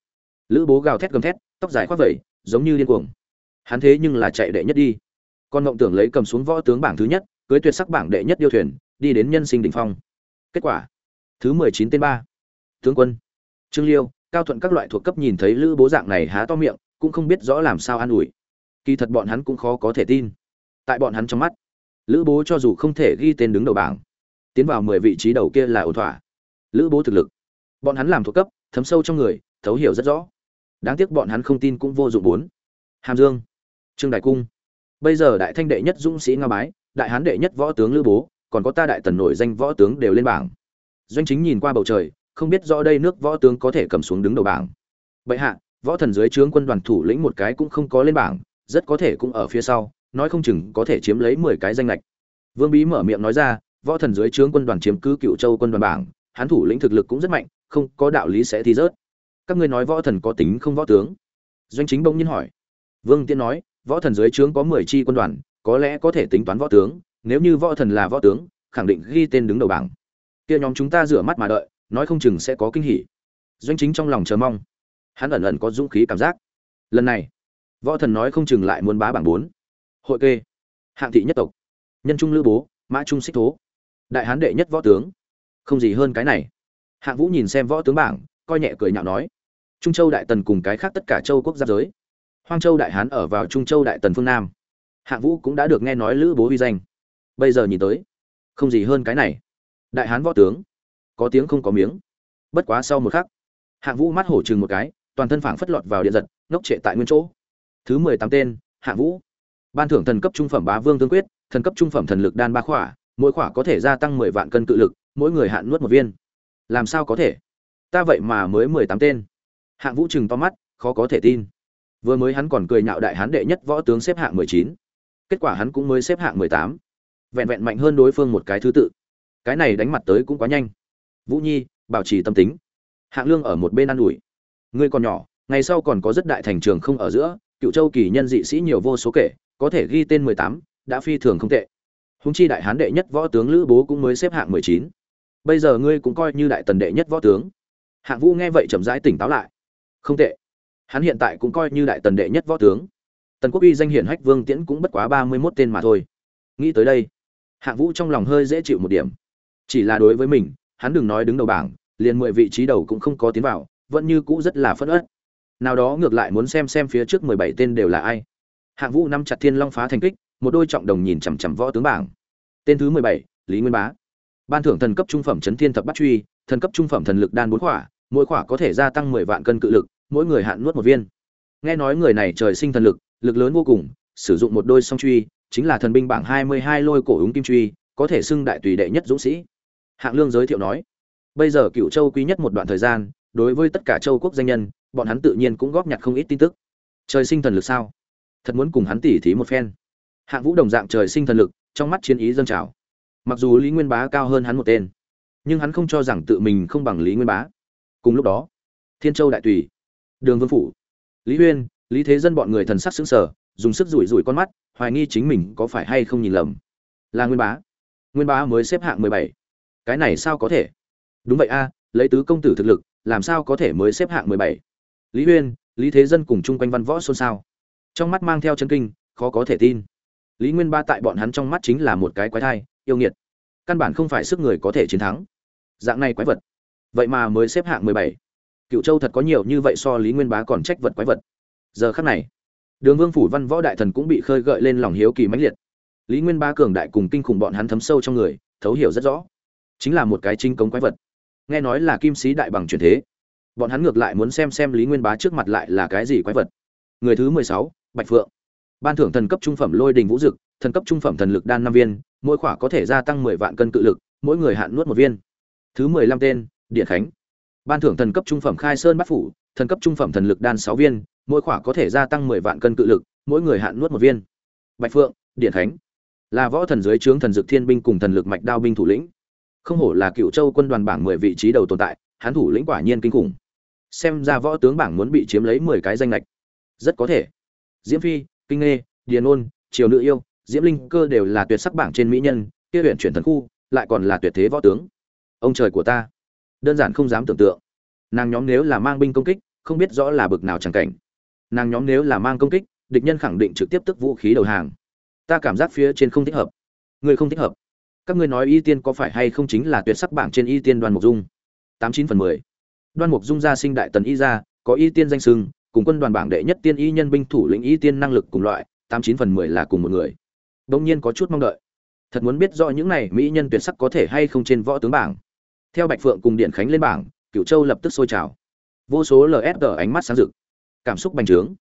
Lữ bố gào thét gầm thét, tóc dài khoác vẩy, giống như điên cuồng. Hắn thế nhưng là chạy đệ nhất đi. Con mộng tưởng lấy cầm xuống võ tướng bảng thứ nhất, cưới tuyệt sắc bảng đệ nhất điêu thuyền, đi đến nhân sinh đỉnh phong. Kết quả, thứ mười chín tên ba. Tướng quân, trương liêu, cao thuận các loại thuộc cấp nhìn thấy lữ bố dạng này há to miệng, cũng không biết rõ làm sao an ủi kỳ thật bọn hắn cũng khó có thể tin. Tại bọn hắn trong mắt, lữ bố cho dù không thể ghi tên đứng đầu bảng, tiến vào mười vị trí đầu kia là ổn thỏa. Lữ bố thực lực, bọn hắn làm thuộc cấp, thấm sâu trong người, thấu hiểu rất rõ. Đáng tiếc bọn hắn không tin cũng vô dụng bốn. Hàm dương, trương đại cung. Bây giờ đại thanh đệ nhất dũng sĩ nga bái, đại hán đệ nhất võ tướng lữ bố, còn có ta đại tần nổi danh võ tướng đều lên bảng. Doanh chính nhìn qua bầu trời, không biết rõ đây nước võ tướng có thể cầm xuống đứng đầu bảng. Bệ hạ, võ thần dưới trướng quân đoàn thủ lĩnh một cái cũng không có lên bảng rất có thể cũng ở phía sau, nói không chừng có thể chiếm lấy mười cái danh ngạch. vương bí mở miệng nói ra, võ thần dưới trướng quân đoàn chiếm cứ cựu châu quân đoàn bảng, hắn thủ lĩnh thực lực cũng rất mạnh, không có đạo lý sẽ thi rớt. Các ngươi nói võ thần có tính không võ tướng? Doanh chính bỗng nhiên hỏi. Vương tiên nói, võ thần dưới trướng có mười chi quân đoàn, có lẽ có thể tính toán võ tướng, nếu như võ thần là võ tướng, khẳng định ghi tên đứng đầu bảng. Kia nhóm chúng ta rửa mắt mà đợi, nói không chừng sẽ có kinh hỉ. Doanh chính trong lòng chờ mong. Hắn ẩn ẩn có dũng khí cảm giác. Lần này võ thần nói không chừng lại muốn bá bảng bốn. Hội kê. Hạng thị nhất tộc. Nhân trung lữ bố, mã trung xích thố. Đại hán đệ nhất võ tướng. Không gì hơn cái này. Hạng vũ nhìn xem võ tướng bảng, coi nhẹ cười nhạo nói. Trung châu đại tần cùng cái khác tất cả châu quốc gia giới. Hoang châu đại hán ở vào trung châu đại tần phương nam. Hạng vũ cũng đã được nghe nói lữ bố uy danh. Bây giờ nhìn tới, không gì hơn cái này. Đại hán võ tướng. Có tiếng không có miếng. Bất quá sau một khắc, hạng vũ mắt hổ chừng một cái, toàn thân phảng phất lọt vào điện giật, ngốc trệ tại nguyên chỗ thứ mười tám tên hạng vũ. Ban thưởng thần cấp trung phẩm bá vương tương quyết, thần cấp trung phẩm thần lực đan ba khỏa, mỗi khỏa có thể gia tăng mười vạn cân cự lực, mỗi người hạn nuốt một viên. Làm sao có thể? Ta vậy mà mới mười tám tên. Hạng vũ chừng to mắt, khó có thể tin. Vừa mới hắn còn cười nhạo đại hán đệ nhất võ tướng xếp hạng mười chín. Kết quả hắn cũng mới xếp hạng mười tám. Vẹn vẹn mạnh hơn đối phương một cái thứ tự. Cái này đánh mặt tới cũng quá nhanh. Vũ nhi, bảo trì tâm tính. Hạng lương ở một bên ă n ủi. Ngươi còn nhỏ, ngày sau còn có rất đại thành trường không ở giữa cựu châu kỳ nhân dị sĩ nhiều vô số kể, có thể ghi tên mười tám, đã phi thường không tệ. Húng chi đại hán đệ nhất võ tướng lữ bố cũng mới xếp hạng mười chín. Bây giờ ngươi cũng coi như đại tần đệ nhất võ tướng. Hạng vũ nghe vậy chậm rãi tỉnh táo lại. Không tệ. Hắn hiện tại cũng coi như đại tần đệ nhất võ tướng. Tần quốc uy danh hiển hách vương tiễn cũng bất quá ba mươi mốt tên mà thôi. Nghĩ tới đây, hạng vũ trong lòng hơi dễ chịu một điểm. Chỉ là đối với mình, hắn đừng nói đứng đầu bảng, liền mười vị trí đầu cũng không có tiến vào, vẫn như cũ rất là phất ớt nào đó ngược lại muốn xem xem phía trước mười bảy tên đều là ai. Hạng vũ năm chặt thiên long phá thành kích, một đôi trọng đồng nhìn chằm chằm võ tướng bảng. Tên thứ mười bảy, lý nguyên bá. Ban thưởng thần cấp trung phẩm chấn thiên thập bắt truy, thần cấp trung phẩm thần lực đan bốn khỏa, mỗi khỏa có thể gia tăng mười vạn cân cự lực, mỗi người hạn nuốt một viên. Nghe nói người này trời sinh thần lực lực lớn vô cùng, sử dụng một đôi song truy, chính là thần binh bảng hai mươi hai lôi cổ ứng kim truy, có thể xưng đại tùy đệ nhất dũng sĩ. Hạng lương giới thiệu nói, bây giờ cựu châu quý nhất một đoạn thời gian đối với tất cả châu quốc danh nhân, bọn hắn tự nhiên cũng góp nhặt không ít tin tức. Trời sinh thần lực sao? Thật muốn cùng hắn tỉ thí một phen. Hạng vũ đồng dạng trời sinh thần lực, trong mắt chiến ý dâng trào. Mặc dù lý nguyên bá cao hơn hắn một tên, nhưng hắn không cho rằng tự mình không bằng lý nguyên bá. Cùng lúc đó, thiên châu đại tùy, đường vương phủ, lý huyên, lý thế dân bọn người thần sắc xứng sở dùng sức rủi rủi con mắt, hoài nghi chính mình có phải hay không nhìn lầm. Là nguyên bá. Nguyên bá mới xếp hạng mười bảy. Cái này sao có thể? Đúng vậy a, lấy tứ công tử thực lực làm sao có thể mới xếp hạng mười bảy? Lý huyên, lý thế dân cùng chung quanh văn võ xôn xao. Trong mắt mang theo chân kinh, khó có thể tin. Lý nguyên ba tại bọn hắn trong mắt chính là một cái quái thai, yêu nghiệt. Căn bản không phải sức người có thể chiến thắng. Dạng này quái vật. Vậy mà mới xếp hạng mười bảy. Cựu châu thật có nhiều như vậy so lý nguyên bá còn trách vật quái vật. Giờ khắc này, đường vương phủ văn võ đại thần cũng bị khơi gợi lên lòng hiếu kỳ mãnh liệt. Lý nguyên bá cường đại cùng kinh khủng bọn hắn thấm sâu trong người, thấu hiểu rất rõ. Chính là một cái trinh cống quái vật nghe nói là kim sĩ đại bằng truyền thế. Bọn hắn ngược lại muốn xem xem lý nguyên bá trước mặt lại là cái gì quái vật. Người thứ mười sáu, bạch phượng. Ban thưởng thần cấp trung phẩm lôi đình vũ dực, thần cấp trung phẩm thần lực đan năm viên, mỗi khỏa có thể gia tăng mười vạn cân cự lực, mỗi người hạn nuốt một viên. Thứ mười lăm tên, điện khánh. Ban thưởng thần cấp trung phẩm khai sơn bát phủ, thần cấp trung phẩm thần lực đan sáu viên, mỗi khỏa có thể gia tăng mười vạn cân cự lực, mỗi người hạn nuốt một viên. Bạch phượng, điện khánh. Là võ thần dưới trướng thần dực thiên binh cùng thần lực mạch đao binh thủ lĩnh không hổ là cựu châu quân đoàn bảng mười vị trí đầu tồn tại, hán thủ lĩnh quả nhiên kinh khủng. Xem ra võ tướng bảng muốn bị chiếm lấy mười cái danh lệch rất có thể. Diễm phi, kinh nghê, điền ôn, triều nữ yêu, diễm linh cơ đều là tuyệt sắc bảng trên mỹ nhân, kia huyện chuyển thần khu, lại còn là tuyệt thế võ tướng. Ông trời của ta. Đơn giản không dám tưởng tượng. Nàng nhóm nếu là mang binh công kích, không biết rõ là bực nào chẳng cảnh. Nàng nhóm nếu là mang công kích, địch nhân khẳng định trực tiếp tức vũ khí đầu hàng. Ta cảm giác phía trên không thích hợp. Người không thích hợp các ngươi nói y tiên có phải hay không chính là tuyệt sắc bảng trên y tiên đoan mục dung? Tám chín phần mười. Đoan mục dung gia sinh đại tần y gia, có y tiên danh sưng cùng quân đoàn bảng đệ nhất tiên y nhân binh thủ lĩnh y tiên năng lực cùng loại, tám chín phần mười là cùng một người. Đông nhiên có chút mong đợi. Thật muốn biết rõ những này mỹ nhân tuyệt sắc có thể hay không trên võ tướng bảng. Theo bạch phượng cùng điện khánh lên bảng cựu châu lập tức sôi trào. Vô số lsg ánh mắt sáng rực. Cảm xúc bành trướng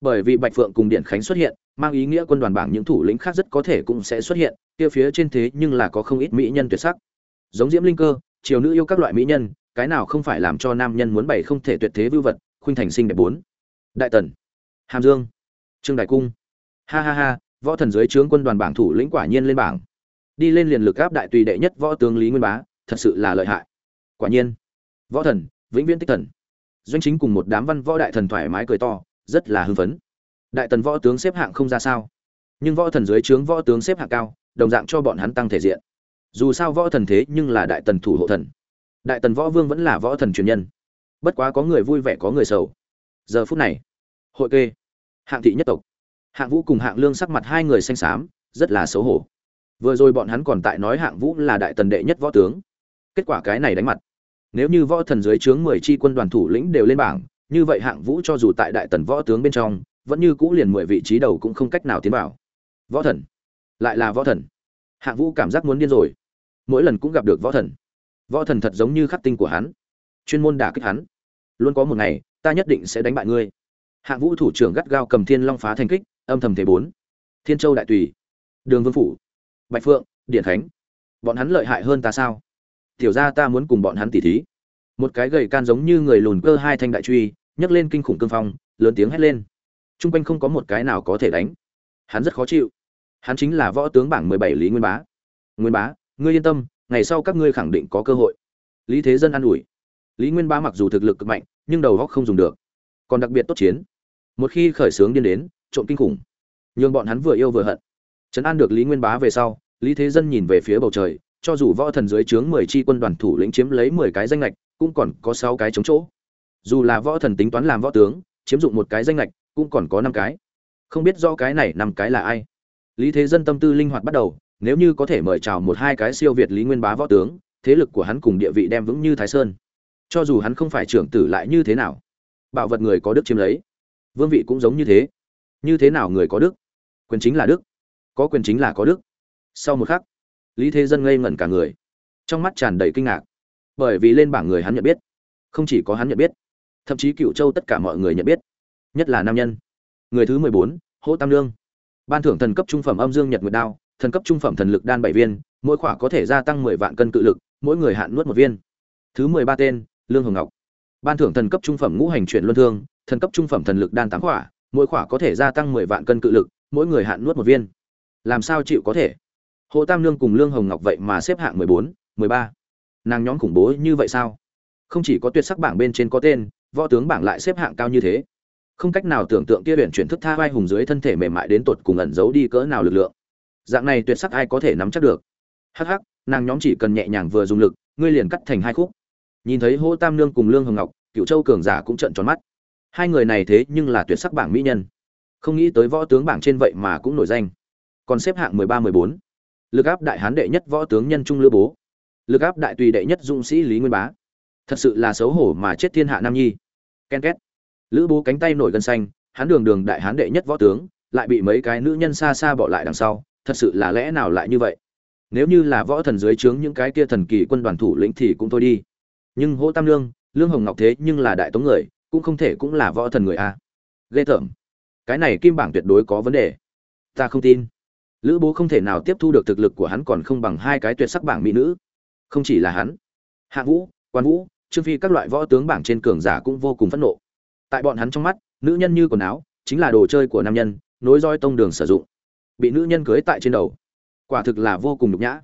bởi vì bạch phượng cùng điện khánh xuất hiện, mang ý nghĩa quân đoàn bảng những thủ lĩnh khác rất có thể cũng sẽ xuất hiện, kia phía trên thế nhưng là có không ít mỹ nhân tuyệt sắc. Giống diễm linh cơ, triều nữ yêu các loại mỹ nhân, cái nào không phải làm cho nam nhân muốn bày không thể tuyệt thế vưu vật, khuynh thành sinh đẹp bốn, đại tần, hàm dương, trương đại cung. Ha ha ha, võ thần dưới trướng quân đoàn bảng thủ lĩnh quả nhiên lên bảng. Đi lên liền lực áp đại tùy đệ nhất võ tướng lý nguyên bá, thật sự là lợi hại. Quả nhiên, võ thần, vĩnh viễn tích thần. Doanh chính cùng một đám văn võ đại thần thoải mái cười to rất là hưng phấn. Đại tần võ tướng xếp hạng không ra sao. Nhưng võ thần dưới trướng võ tướng xếp hạng cao, đồng dạng cho bọn hắn tăng thể diện. Dù sao võ thần thế nhưng là đại tần thủ hộ thần. Đại tần võ vương vẫn là võ thần truyền nhân. Bất quá có người vui vẻ có người sầu. Giờ phút này, hội kê, hạng thị nhất tộc. Hạng vũ cùng hạng lương sắc mặt hai người xanh xám, rất là xấu hổ. Vừa rồi bọn hắn còn tại nói hạng vũ là đại tần đệ nhất võ tướng. Kết quả cái này đánh mặt. Nếu như võ thần dưới trướng mười chi quân đoàn thủ lĩnh đều lên bảng như vậy hạng vũ cho dù tại đại tần võ tướng bên trong, vẫn như cũ liền mười vị trí đầu cũng không cách nào tiến vào. Võ thần. Lại là võ thần. Hạng vũ cảm giác muốn điên rồi. Mỗi lần cũng gặp được võ thần. Võ thần thật giống như khắc tinh của hắn. Chuyên môn đả kích hắn. Luôn có một ngày, ta nhất định sẽ đánh bại ngươi. Hạng vũ thủ trưởng gắt gao cầm thiên long phá thành kích, âm thầm thế bốn. Thiên châu đại tùy. Đường vương phủ. Bạch phượng, điện khánh. Bọn hắn lợi hại hơn ta sao? Tiểu ra ta muốn cùng bọn hắn tỉ thí một cái gầy can giống như người lùn cơ hai thanh đại truy, nhấc lên kinh khủng cương phong, lớn tiếng hét lên. T r u n g quanh không có một cái nào có thể đánh. Hắn rất khó chịu. Hắn chính là võ tướng bảng mười bảy lý nguyên bá. Nguyên bá, ngươi yên tâm, ngày sau các ngươi khẳng định có cơ hội. Lý thế dân an ủi. Lý nguyên bá mặc dù thực lực cực mạnh, nhưng đầu góc không dùng được. Còn đặc biệt tốt chiến. Một khi khởi xướng điên đến, trộm kinh khủng. Nhường bọn hắn vừa yêu vừa hận. Trấn an được lý nguyên bá về sau, lý thế dân nhìn về phía bầu trời, cho dù võ thần dưới trướng mười chi quân đoàn thủ lĩnh chiếm lấy mười cái danh lệch cũng còn có sáu cái chống chỗ. Dù là võ thần tính toán làm võ tướng, chiếm dụng một cái danh lệch cũng còn có năm cái. Không biết do cái này năm cái là ai. Lý thế dân tâm tư linh hoạt bắt đầu, nếu như có thể mời chào một hai cái siêu việt lý nguyên bá võ tướng, thế lực của hắn cùng địa vị đem vững như thái sơn. Cho dù hắn không phải trưởng tử lại như thế nào bảo vật người có đức chiếm lấy. Vương vị cũng giống như thế. Như thế nào người có đức? Quyền chính là đức. Có quyền chính là có đức. Sau một khắc, lý thế dân ngây ngẩn cả người. Trong mắt tràn đầy kinh ngạc bởi vì lên bảng người hắn nhận biết. Không chỉ có hắn nhận biết, thậm chí cựu châu tất cả mọi người nhận biết, nhất là nam nhân. Người thứ mười bốn, hỗ tam lương ban thưởng thần cấp trung phẩm âm dương nhật nguyệt đao, thần cấp trung phẩm thần lực đan bảy viên, mỗi khỏa có thể gia tăng mười vạn cân cự lực, mỗi người hạn nuốt một viên. Thứ mười ba tên, lương hồng ngọc. Ban thưởng thần cấp trung phẩm ngũ hành chuyển luân thương, thần cấp trung phẩm thần lực đan tám khỏa, mỗi khỏa có thể gia tăng mười vạn cân cự lực, mỗi người hạn nuốt một viên. Làm sao chịu có thể? Hồ tam lương cùng lương hồng ngọc vậy mà xếp hạng mười bốn, mười ba nàng nhóm khủng bố như vậy sao? Không chỉ có tuyệt sắc bảng bên trên có tên, võ tướng bảng lại xếp hạng cao như thế. Không cách nào tưởng tượng kia luyện chuyển thức tha vai hùng dưới thân thể mềm mại đến tột cùng ẩn giấu đi cỡ nào lực lượng. Dạng này tuyệt sắc ai có thể nắm chắc được? Hắc hắc, nàng nhóm chỉ cần nhẹ nhàng vừa dùng lực, ngươi liền cắt thành hai khúc. Nhìn thấy hô tam nương cùng lương hồng ngọc cựu châu cường giả cũng trợn tròn mắt. Hai người này thế nhưng là tuyệt sắc bảng mỹ nhân. Không nghĩ tới võ tướng bảng trên vậy mà cũng nổi danh. Còn xếp hạng mười ba, mười bốn. Lực áp đại hán đệ nhất võ tướng nhân trung lữ bố lực áp đại tùy đệ nhất dũng sĩ lý nguyên bá. Thật sự là xấu hổ mà chết thiên hạ nam nhi. Ken két. Lữ bố cánh tay nổi gân xanh, hắn đường đường đại hán đệ nhất võ tướng, lại bị mấy cái nữ nhân xa xa bỏ lại đằng sau, thật sự là lẽ nào lại như vậy? Nếu như là võ thần dưới trướng những cái kia thần kỳ quân đoàn thủ lĩnh thì cũng thôi đi. Nhưng hỗ tam lương lương hồng ngọc thế nhưng là đại tống người, cũng không thể cũng là võ thần người a. Ghê tởm. Cái này kim bảng tuyệt đối có vấn đề. Ta không tin. Lữ bố không thể nào tiếp thu được thực lực của hắn còn không bằng hai cái tuyệt sắc bảng mỹ nữ không chỉ là hắn, hạ vũ, quan vũ, trương phi các loại võ tướng bảng trên cường giả cũng vô cùng phẫn nộ. Tại bọn hắn trong mắt, nữ nhân như quần áo, chính là đồ chơi của nam nhân, nối roi tông đường sử dụng. Bị nữ nhân cưới tại trên đầu, quả thực là vô cùng nhục nhã.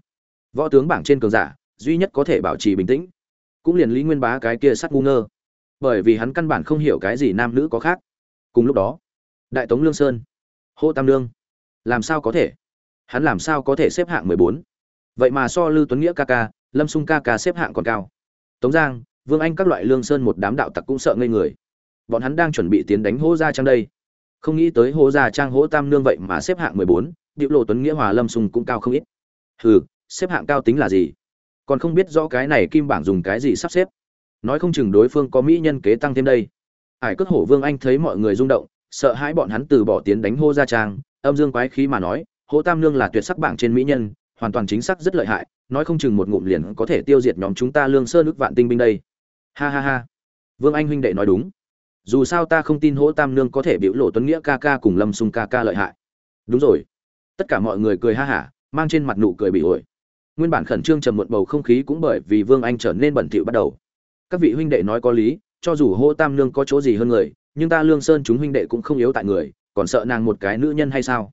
Võ tướng bảng trên cường giả, duy nhất có thể bảo trì bình tĩnh, cũng liền lý nguyên bá cái kia sắt ngu ngơ. Bởi vì hắn căn bản không hiểu cái gì nam nữ có khác. Cùng lúc đó, đại tống lương sơn, hô tam lương làm sao có thể? Hắn làm sao có thể xếp hạng mười bốn? Vậy mà so lưu tuấn nghĩa ca ca lâm sung ca ca xếp hạng còn cao. Tống giang, vương anh các loại lương sơn một đám đạo tặc cũng sợ ngây người. Bọn hắn đang chuẩn bị tiến đánh hô gia trang đây. Không nghĩ tới hô gia trang hỗ tam nương vậy mà xếp hạng mười bốn, điệu lộ tuấn nghĩa hòa, lâm sung cũng cao không ít. Hừ, xếp hạng cao tính là gì? Còn không biết rõ cái này kim bảng dùng cái gì sắp xếp. Nói không chừng đối phương có mỹ nhân kế tăng thêm đây. Ải cất hổ vương anh thấy mọi người rung động, sợ hãi bọn hắn từ bỏ tiến đánh hô gia trang. Âm dương quái khí mà nói hỗ tam nương là tuyệt sắc bảng trên mỹ nhân hoàn toàn chính xác rất lợi hại, nói không chừng một ngụm liền có thể tiêu diệt nhóm chúng ta lương sơn nước vạn tinh binh đây. Ha ha ha. Vương anh huynh đệ nói đúng. Dù sao ta không tin hỗ tam nương có thể biểu lộ tuấn nghĩa ca ca cùng lâm sung ca ca lợi hại. Đúng rồi. Tất cả mọi người cười ha hả, mang trên mặt nụ cười bị ổi. Nguyên bản khẩn trương trầm muộn bầu không khí cũng bởi vì vương anh trở nên bẩn thỉu bắt đầu. Các vị huynh đệ nói có lý, cho dù hỗ tam nương có chỗ gì hơn người, nhưng ta lương sơn chúng huynh đệ cũng không yếu tại người, còn sợ nàng một cái nữ nhân hay sao?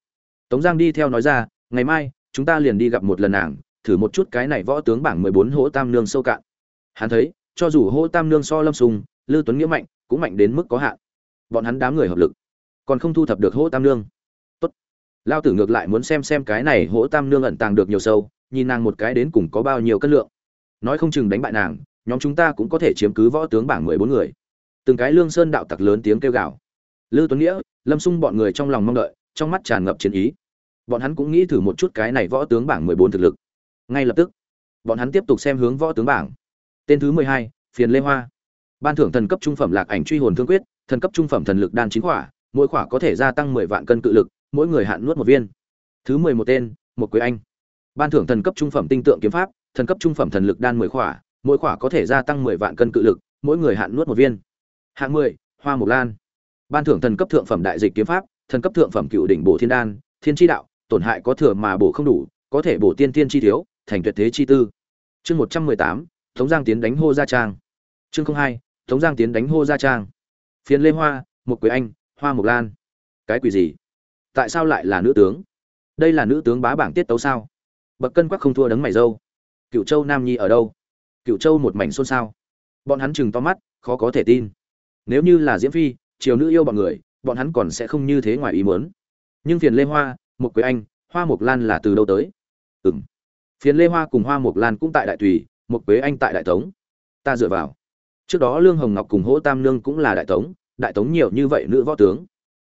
Tống giang đi theo nói ra, ngày mai chúng ta liền đi gặp một lần nàng, thử một chút cái này võ tướng bảng mười bốn hỗ tam nương sâu cạn. Hắn thấy, cho dù hỗ tam nương so lâm sùng, lư tuấn nghĩa mạnh, cũng mạnh đến mức có hạn. Bọn hắn đám người hợp lực, còn không thu thập được hỗ tam nương. Tốt. Lao tử ngược lại muốn xem xem cái này hỗ tam nương ẩn tàng được nhiều sâu, nhìn nàng một cái đến cùng có bao nhiêu cân lượng. Nói không chừng đánh bại nàng, nhóm chúng ta cũng có thể chiếm cứ võ tướng bảng mười bốn người. Từng cái lương sơn đạo tặc lớn tiếng kêu gào. Lư tuấn nghĩa, lâm sung bọn người trong lòng mong đợi, trong mắt tràn ngập chiến ý bọn hắn cũng nghĩ thử một chút cái này võ tướng bảng mười bốn thực lực. Ngay lập tức, bọn hắn tiếp tục xem hướng võ tướng bảng. Tên thứ mười hai, phiền lê hoa. Ban thưởng thần cấp trung phẩm lạc ảnh truy hồn thương quyết, thần cấp trung phẩm thần lực đan chín quả mỗi quả có thể gia tăng mười vạn cân cự lực, mỗi người hạn nuốt một viên. Thứ mười một tên, một quế anh. Ban thưởng thần cấp trung phẩm tinh tượng kiếm pháp, thần cấp trung phẩm thần lực đan mười quả mỗi quả có thể gia tăng mười vạn cân cự lực, mỗi người hạn nuốt một viên. Hạng mười, hoa mộc lan. Ban thưởng thần cấp thượng phẩm đại dịch kiếm pháp, thần cấp thượng phẩm cựu đỉnh bổ thiên đan, thiên tri đạo tổn hại có thừa mà bổ không đủ, có thể bổ tiên tiên chi thiếu, thành tuyệt thế chi tư. Chương một trăm mười tám, tống giang tiến đánh hô gia trang. Chương hai, tống giang tiến đánh hô gia trang. Phiến lê hoa, một quế anh, hoa mộc lan. Cái quỷ gì? Tại sao lại là nữ tướng? Đây là nữ tướng bá bảng tiết tấu sao? Bậc cân quắc không thua đấng mày dâu. Cựu châu nam nhi ở đâu? Cựu châu một mảnh xôn xao. Bọn hắn chừng to mắt, khó có thể tin. Nếu như là diễm phi, triều nữ yêu bọn người, bọn hắn còn sẽ không như thế ngoài ý muốn. Nhưng phiền lê hoa một quế anh, hoa mộc lan là từ đâu tới? Ừng phiền lê hoa cùng hoa mộc lan cũng tại đại tùy, một quế anh tại đại tống. Ta dựa vào. Trước đó lương hồng ngọc cùng hỗ tam nương cũng là đại tống đại tống nhiều như vậy nữ võ tướng.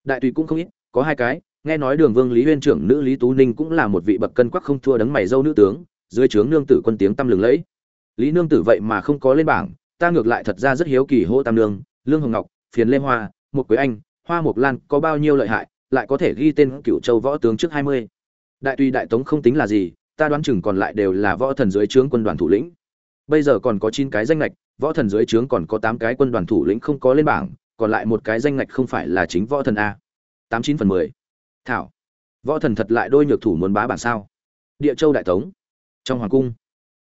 Đại tùy cũng không ít, có hai cái, nghe nói đường vương lý huyên trưởng nữ lý tú ninh cũng là một vị bậc cân quắc không thua đấng mày dâu nữ tướng, dưới trướng nương tử quân tiếng tăm lừng lẫy. Lý nương tử vậy mà không có lên bảng, ta ngược lại thật ra rất hiếu kỳ hỗ tam nương, lương hồng ngọc phiền lê hoa, một quế anh, hoa mộc lan có bao nhiêu lợi hại lại có thể ghi tên cựu châu võ tướng trước hai mươi. Đại tùy đại tống không tính là gì, ta đoán chừng còn lại đều là võ thần dưới trướng quân đoàn thủ lĩnh. Bây giờ còn có chín cái danh lệch võ thần dưới trướng còn có tám cái quân đoàn thủ lĩnh không có lên bảng, còn lại một cái danh ngạch không phải là chính võ thần a. Tám chín phần mười. Thảo. Võ thần thật lại đôi nhược thủ muốn bá bản sao? Địa châu đại tống. Trong hoàng cung,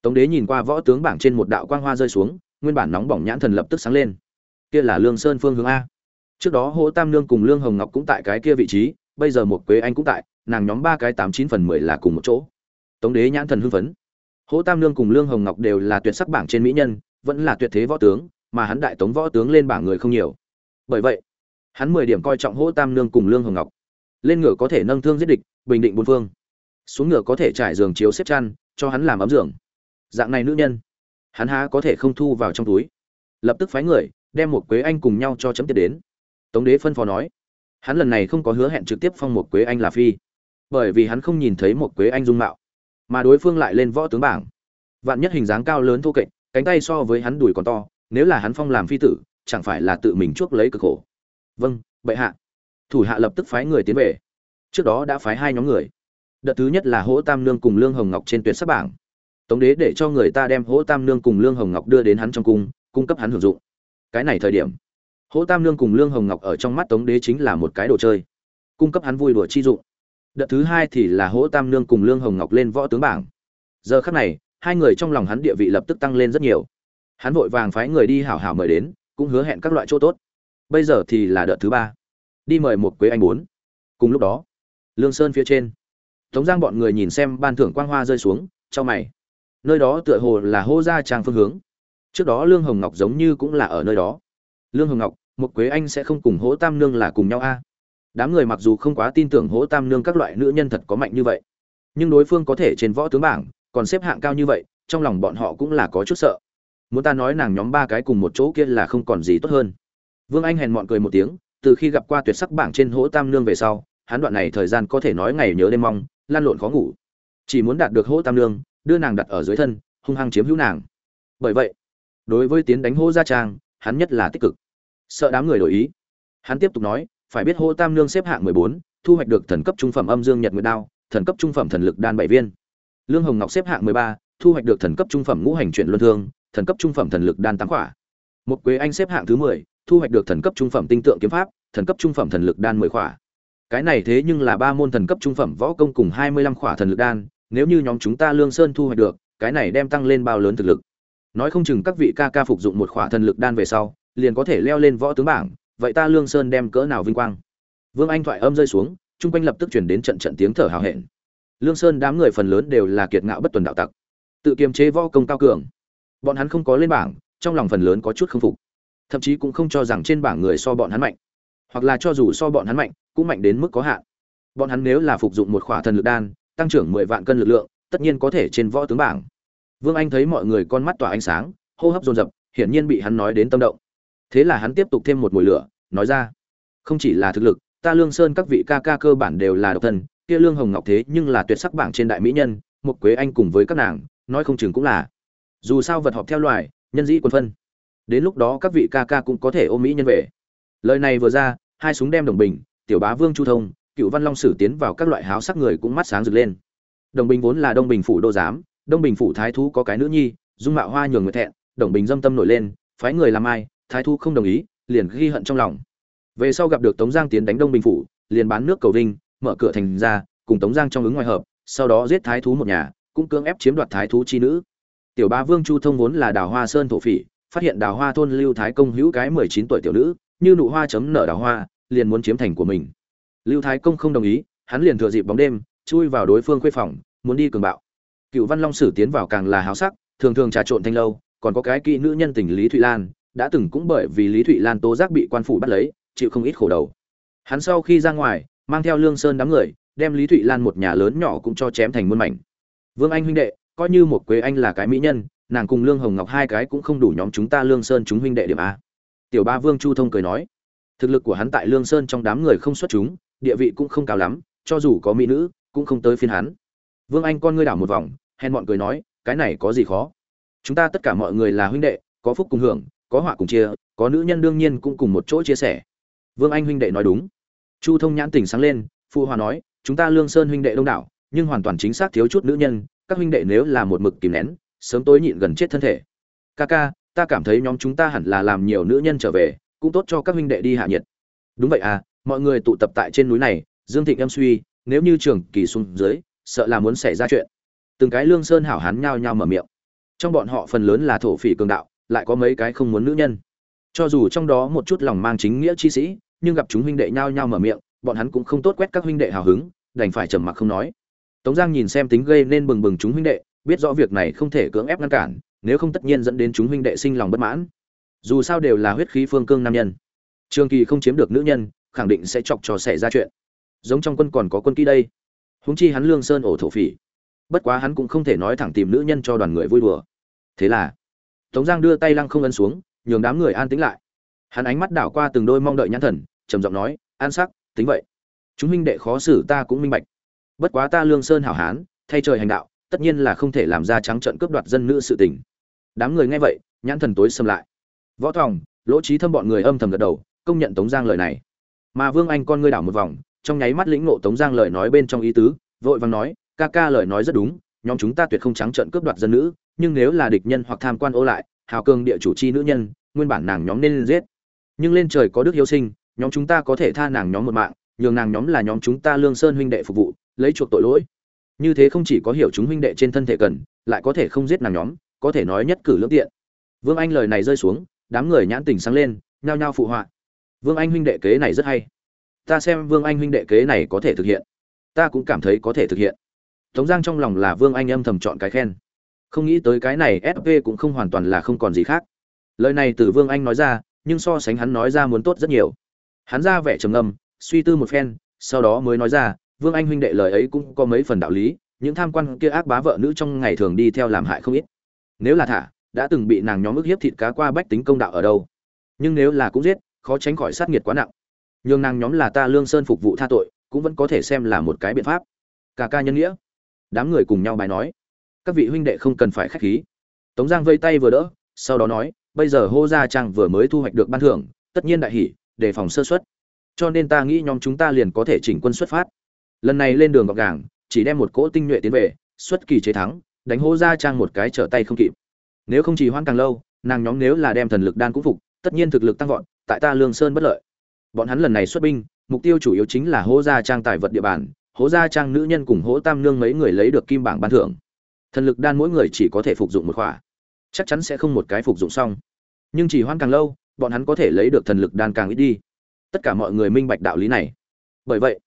tống đế nhìn qua võ tướng bảng trên một đạo quang hoa rơi xuống, nguyên bản nóng bỏng nhãn thần lập tức sáng lên. Kia là lương sơn phương hướng a trước đó hỗ tam nương cùng lương hồng ngọc cũng tại cái kia vị trí, bây giờ một quế anh cũng tại, nàng nhóm ba cái tám chín phần mười là cùng một chỗ. Tống đế nhãn thần hưng phấn. Hỗ tam nương cùng lương hồng ngọc đều là tuyệt sắc bảng trên mỹ nhân, vẫn là tuyệt thế võ tướng, mà hắn đại tống võ tướng lên bảng người không nhiều. Bởi vậy, hắn mười điểm coi trọng hỗ tam nương cùng lương hồng ngọc. Lên ngựa có thể nâng thương giết địch, bình định bốn phương. Xuống ngựa có thể trải giường chiếu xếp chăn, cho hắn làm ấm giường. Dạng này nữ nhân, hắn há có thể không thu vào trong túi. Lập tức phái người, đem một quế anh cùng nhau cho chấm tiết đến tống đế phân phó nói, hắn lần này không có hứa hẹn trực tiếp phong một quế anh là phi, bởi vì hắn không nhìn thấy một quế anh dung mạo, mà đối phương lại lên võ tướng bảng. Vạn nhất hình dáng cao lớn thô kệch, cánh tay so với hắn đùi còn to, nếu là hắn phong làm phi tử, chẳng phải là tự mình chuốc lấy cực khổ. Vâng bệ hạ. Thủ hạ lập tức phái người tiến về. Trước đó đã phái hai nhóm người. Đợt thứ nhất là hỗ tam nương cùng lương hồng ngọc trên tuyến sắp bảng. Tống đế để cho người ta đem hỗ tam nương cùng lương hồng ngọc đưa đến hắn trong cung cung cấp hắn hưởng dụng. Cái này thời điểm hỗ tam nương cùng lương hồng ngọc ở trong mắt tống đế chính là một cái đồ chơi. Cung cấp hắn vui đùa chi dụng. Đợt thứ hai thì là hỗ tam nương cùng lương hồng ngọc lên võ tướng bảng. Giờ khắc này, hai người trong lòng hắn địa vị lập tức tăng lên rất nhiều. Hắn vội vàng phái người đi hảo hảo mời đến, cũng hứa hẹn các loại chỗ tốt. Bây giờ thì là đợt thứ ba. Đi mời một quế anh bốn. Cùng lúc đó, lương sơn phía trên, tống giang bọn người nhìn xem ban thưởng quang hoa rơi xuống cho mày. Nơi đó tựa hồ là hô gia trang phương hướng. Trước đó lương hồng ngọc giống như cũng là ở nơi đó. Lương hồng ngọc một quế anh sẽ không cùng hỗ tam nương là cùng nhau a. Đám người mặc dù không quá tin tưởng hỗ tam nương các loại nữ nhân thật có mạnh như vậy, nhưng đối phương có thể trên võ tướng bảng, còn xếp hạng cao như vậy, trong lòng bọn họ cũng là có chút sợ. Muốn ta nói nàng nhóm ba cái cùng một chỗ kia là không còn gì tốt hơn. Vương anh hèn mọn cười một tiếng, từ khi gặp qua tuyệt sắc bảng trên hỗ tam nương về sau, hắn đoạn này thời gian có thể nói ngày nhớ đêm mong, lan lộn khó ngủ. Chỉ muốn đạt được hỗ tam nương, đưa nàng đặt ở dưới thân, hung hăng chiếm hữu nàng. Bởi vậy, đối với tiến đánh hỗ gia trang, hắn nhất là tích cực sợ đám người đổi ý. Hắn tiếp tục nói, phải biết Hồ tam nương xếp hạng mười bốn, thu hoạch được thần cấp trung phẩm âm dương nhật nguyệt đao, thần cấp trung phẩm thần lực đan bảy viên. Lương hồng ngọc xếp hạng mười ba, thu hoạch được thần cấp trung phẩm ngũ hành chuyển luân thương, thần cấp trung phẩm thần lực đan tám khỏa một quế anh xếp hạng thứ mười, thu hoạch được thần cấp trung phẩm tinh tượng kiếm pháp, thần cấp trung phẩm thần lực đan mười khỏa cái này thế nhưng là ba môn thần cấp trung phẩm võ công cùng hai mươi lăm khỏa thần lực đan, nếu như nhóm chúng ta lương sơn thu hoạch được, cái này đem tăng lên bao lớn thực lực. Nói không chừng các vị ca ca phục dụng một khỏa thần lực đan về sau liền có thể leo lên võ tướng bảng, vậy ta lương sơn đem cỡ nào vinh quang? Vương anh thoại âm rơi xuống, chung quanh lập tức chuyển đến trận trận tiếng thở hào hẹn. Lương sơn đám người phần lớn đều là kiệt ngạo bất tuần đạo tặc, tự kiềm chế võ công cao cường. Bọn hắn không có lên bảng, trong lòng phần lớn có chút k phục. Thậm chí cũng không cho rằng trên bảng người so bọn hắn mạnh, hoặc là cho dù so bọn hắn mạnh, cũng mạnh đến mức có hạn. Bọn hắn nếu là phục dụng một khỏa thần lực đan, tăng trưởng mười vạn cân lực lượng, tất nhiên có thể trên võ tướng bảng. Vương anh thấy mọi người con mắt tỏa ánh sáng, hô hấp dồn dập, hiển nhiên bị hắn nói đến tâm động thế là hắn tiếp tục thêm một mùi lửa, nói ra, không chỉ là thực lực, ta lương sơn các vị ca ca cơ bản đều là độc thân, kia lương hồng ngọc thế nhưng là tuyệt sắc bảng trên đại mỹ nhân, một quế anh cùng với các nàng, nói không chừng cũng là. Dù sao vật họp theo loài, nhân dĩ quân phân. Đến lúc đó các vị ca ca cũng có thể ôm mỹ nhân về. Lời này vừa ra, hai súng đem đồng bình, tiểu bá vương chu thông, cựu văn long sử tiến vào các loại háo sắc người cũng mắt sáng rực lên. Đồng bình vốn là đông bình phủ đô giám, đông bình phủ thái thú có cái nữ nhi, dung mạo hoa nhường người thẹn, đồng bình dâm tâm nổi lên, phái người làm ai thái Thu không đồng ý, liền ghi hận trong lòng. Về sau gặp được tống giang tiến đánh đông bình phủ, liền bán nước cầu vinh, mở cửa thành ra, cùng tống giang trong ứng ngoài hợp, sau đó giết thái thú một nhà, cũng cưỡng ép chiếm đoạt thái thú chi nữ. Tiểu ba vương chu thông vốn là đào hoa sơn thổ phỉ, phát hiện đào hoa thôn lưu thái công hữu cái mười chín tuổi tiểu nữ, như nụ hoa chấm nở đào hoa, liền muốn chiếm thành của mình. Lưu thái công không đồng ý, hắn liền thừa dịp bóng đêm, chui vào đối phương khuê phòng, muốn đi cường bạo. Cựu văn long sử tiến vào càng là háo sắc, thường thường trà trộn thanh lâu, còn có cái kỹ nữ nhân tình lý thụy lan đã từng cũng bởi vì lý thụy lan tố giác bị quan phủ bắt lấy, chịu không ít khổ đầu. Hắn sau khi ra ngoài, mang theo lương sơn đám người, đem lý thụy lan một nhà lớn nhỏ cũng cho chém thành muôn mảnh. Vương anh huynh đệ, coi như một quế anh là cái mỹ nhân, nàng cùng lương hồng ngọc hai cái cũng không đủ nhóm chúng ta lương sơn chúng huynh đệ điểm a. Tiểu ba vương chu thông cười nói, thực lực của hắn tại lương sơn trong đám người không xuất chúng, địa vị cũng không cao lắm, cho dù có mỹ nữ, cũng không tới phiên hắn. Vương anh con ngươi đảo một vòng, hèn bọn cười nói, cái này có gì khó? Chúng ta tất cả mọi người là huynh đệ, có phúc cùng hưởng có họa cùng chia, có nữ nhân đương nhiên cũng cùng một chỗ chia sẻ. Vương anh huynh đệ nói đúng. Chu thông nhãn tỉnh sáng lên phụ hòa nói, chúng ta lương sơn huynh đệ đông đảo, nhưng hoàn toàn chính xác thiếu chút nữ nhân, các huynh đệ nếu là một mực kìm nén, sớm tối nhịn gần chết thân thể. Ca ca, ta cảm thấy nhóm chúng ta hẳn là làm nhiều nữ nhân trở về, cũng tốt cho các huynh đệ đi hạ nhiệt. Đúng vậy à mọi người tụ tập tại trên núi này, dương thịnh em suy, nếu như trường kỳ xuống dưới, sợ là muốn xảy ra chuyện. Từng cái lương sơn hảo hán nhao nhao mở miệng. Trong bọn họ phần lớn là thổ phỉ cường đạo lại có mấy cái không muốn nữ nhân. Cho dù trong đó một chút lòng mang chính nghĩa chi sĩ, nhưng gặp chúng huynh đệ nhao nhao mở miệng, bọn hắn cũng không tốt quét các huynh đệ hào hứng, đành phải trầm mặc không nói. Tống giang nhìn xem tính gây nên bừng bừng chúng huynh đệ, biết rõ việc này không thể cưỡng ép ngăn cản, nếu không tất nhiên dẫn đến chúng huynh đệ sinh lòng bất mãn. Dù sao đều là huyết khí phương cương nam nhân. Trường kỳ không chiếm được nữ nhân, khẳng định sẽ chọc trò xảy ra chuyện. Giống trong quân còn có quân kỹ đây. Húng chi hắn lương sơn ổ thổ phỉ. Bất quá hắn cũng không thể nói thẳng tìm nữ nhân cho đoàn người vui đùa. Thế là tống giang đưa tay lăng không ấn xuống, nhường đám người an tĩnh lại. Hắn ánh mắt đảo qua từng đôi mong đợi nhãn thần, trầm giọng nói, an sắc, tính vậy. Chúng minh đệ khó xử ta cũng minh bạch. Bất quá ta lương sơn hảo hán, thay trời hành đạo, tất nhiên là không thể làm ra trắng trận cướp đoạt dân nữ sự tình. Đám người nghe vậy, nhãn thần tối xâm lại. Võ thòng, lỗ trí thâm bọn người âm thầm gật đầu, công nhận tống giang lời này. Mà vương anh con ngươi đảo một vòng, trong nháy mắt lĩnh ngộ tống giang lời nói bên trong ý tứ, vội vàng nói, ca ca lời nói rất đúng, nhóm chúng ta tuyệt không trắng trợn cướp đoạt dân nữ nhưng nếu là địch nhân hoặc tham quan ô lại, hào cường địa chủ chi nữ nhân, nguyên bản nàng nhóm nên giết. Nhưng lên trời có đức hiếu sinh, nhóm chúng ta có thể tha nàng nhóm một mạng, nhường nàng nhóm là nhóm chúng ta lương sơn huynh đệ phục vụ, lấy chuộc tội lỗi. Như thế không chỉ có hiểu chúng huynh đệ trên thân thể cần, lại có thể không giết nàng nhóm, có thể nói nhất cử lưỡng tiện. Vương anh lời này rơi xuống, đám người nhãn tình sáng lên, nhao nhao phụ họa. Vương anh huynh đệ kế này rất hay. Ta xem vương anh huynh đệ kế này có thể thực hiện. Ta cũng cảm thấy có thể thực hiện. Tống giang trong lòng là vương anh âm thầm chọn cái khen không nghĩ tới cái này fp cũng không hoàn toàn là không còn gì khác. Lời này từ vương anh nói ra, nhưng so sánh hắn nói ra muốn tốt rất nhiều. Hắn ra vẻ trầm ngâm, suy tư một phen, sau đó mới nói ra, vương anh huynh đệ lời ấy cũng có mấy phần đạo lý, những tham quan kia ác bá vợ nữ trong ngày thường đi theo làm hại không ít. Nếu là thả, đã từng bị nàng nhóm ức hiếp thịt cá qua bách tính công đạo ở đâu? Nhưng nếu là cũng giết, khó tránh khỏi sát nghiệt quá nặng. Nhường nàng nhóm là ta lương sơn phục vụ tha tội, cũng vẫn có thể xem là một cái biện pháp. Cả ca nhân nghĩa. Đám người cùng nhau bài nói các vị huynh đệ không cần phải khách khí. Tống giang vây tay vừa đỡ, sau đó nói, bây giờ hô gia trang vừa mới thu hoạch được ban thưởng, tất nhiên đại hỷ đề phòng sơ xuất cho nên ta nghĩ nhóm chúng ta liền có thể chỉnh quân xuất phát. Lần này lên đường gọn gàng, chỉ đem một cỗ tinh nhuệ tiến về, xuất kỳ chế thắng, đánh hô gia trang một cái trở tay không kịp. Nếu không chỉ hoãn càng lâu, nàng nhóm nếu là đem thần lực đan cũng phục, tất nhiên thực lực tăng vọt, tại ta lương sơn bất lợi. Bọn hắn lần này xuất binh, mục tiêu chủ yếu chính là hô gia trang tài vật địa bàn hố gia trang nữ nhân cùng hố tam nương mấy người lấy được kim bảng ban thưởng thần lực đan mỗi người chỉ có thể phục dụng một khỏa. Chắc chắn sẽ không một cái phục dụng xong. Nhưng chỉ hoan càng lâu, bọn hắn có thể lấy được thần lực đan càng ít đi. Tất cả mọi người minh bạch đạo lý này. Bởi vậy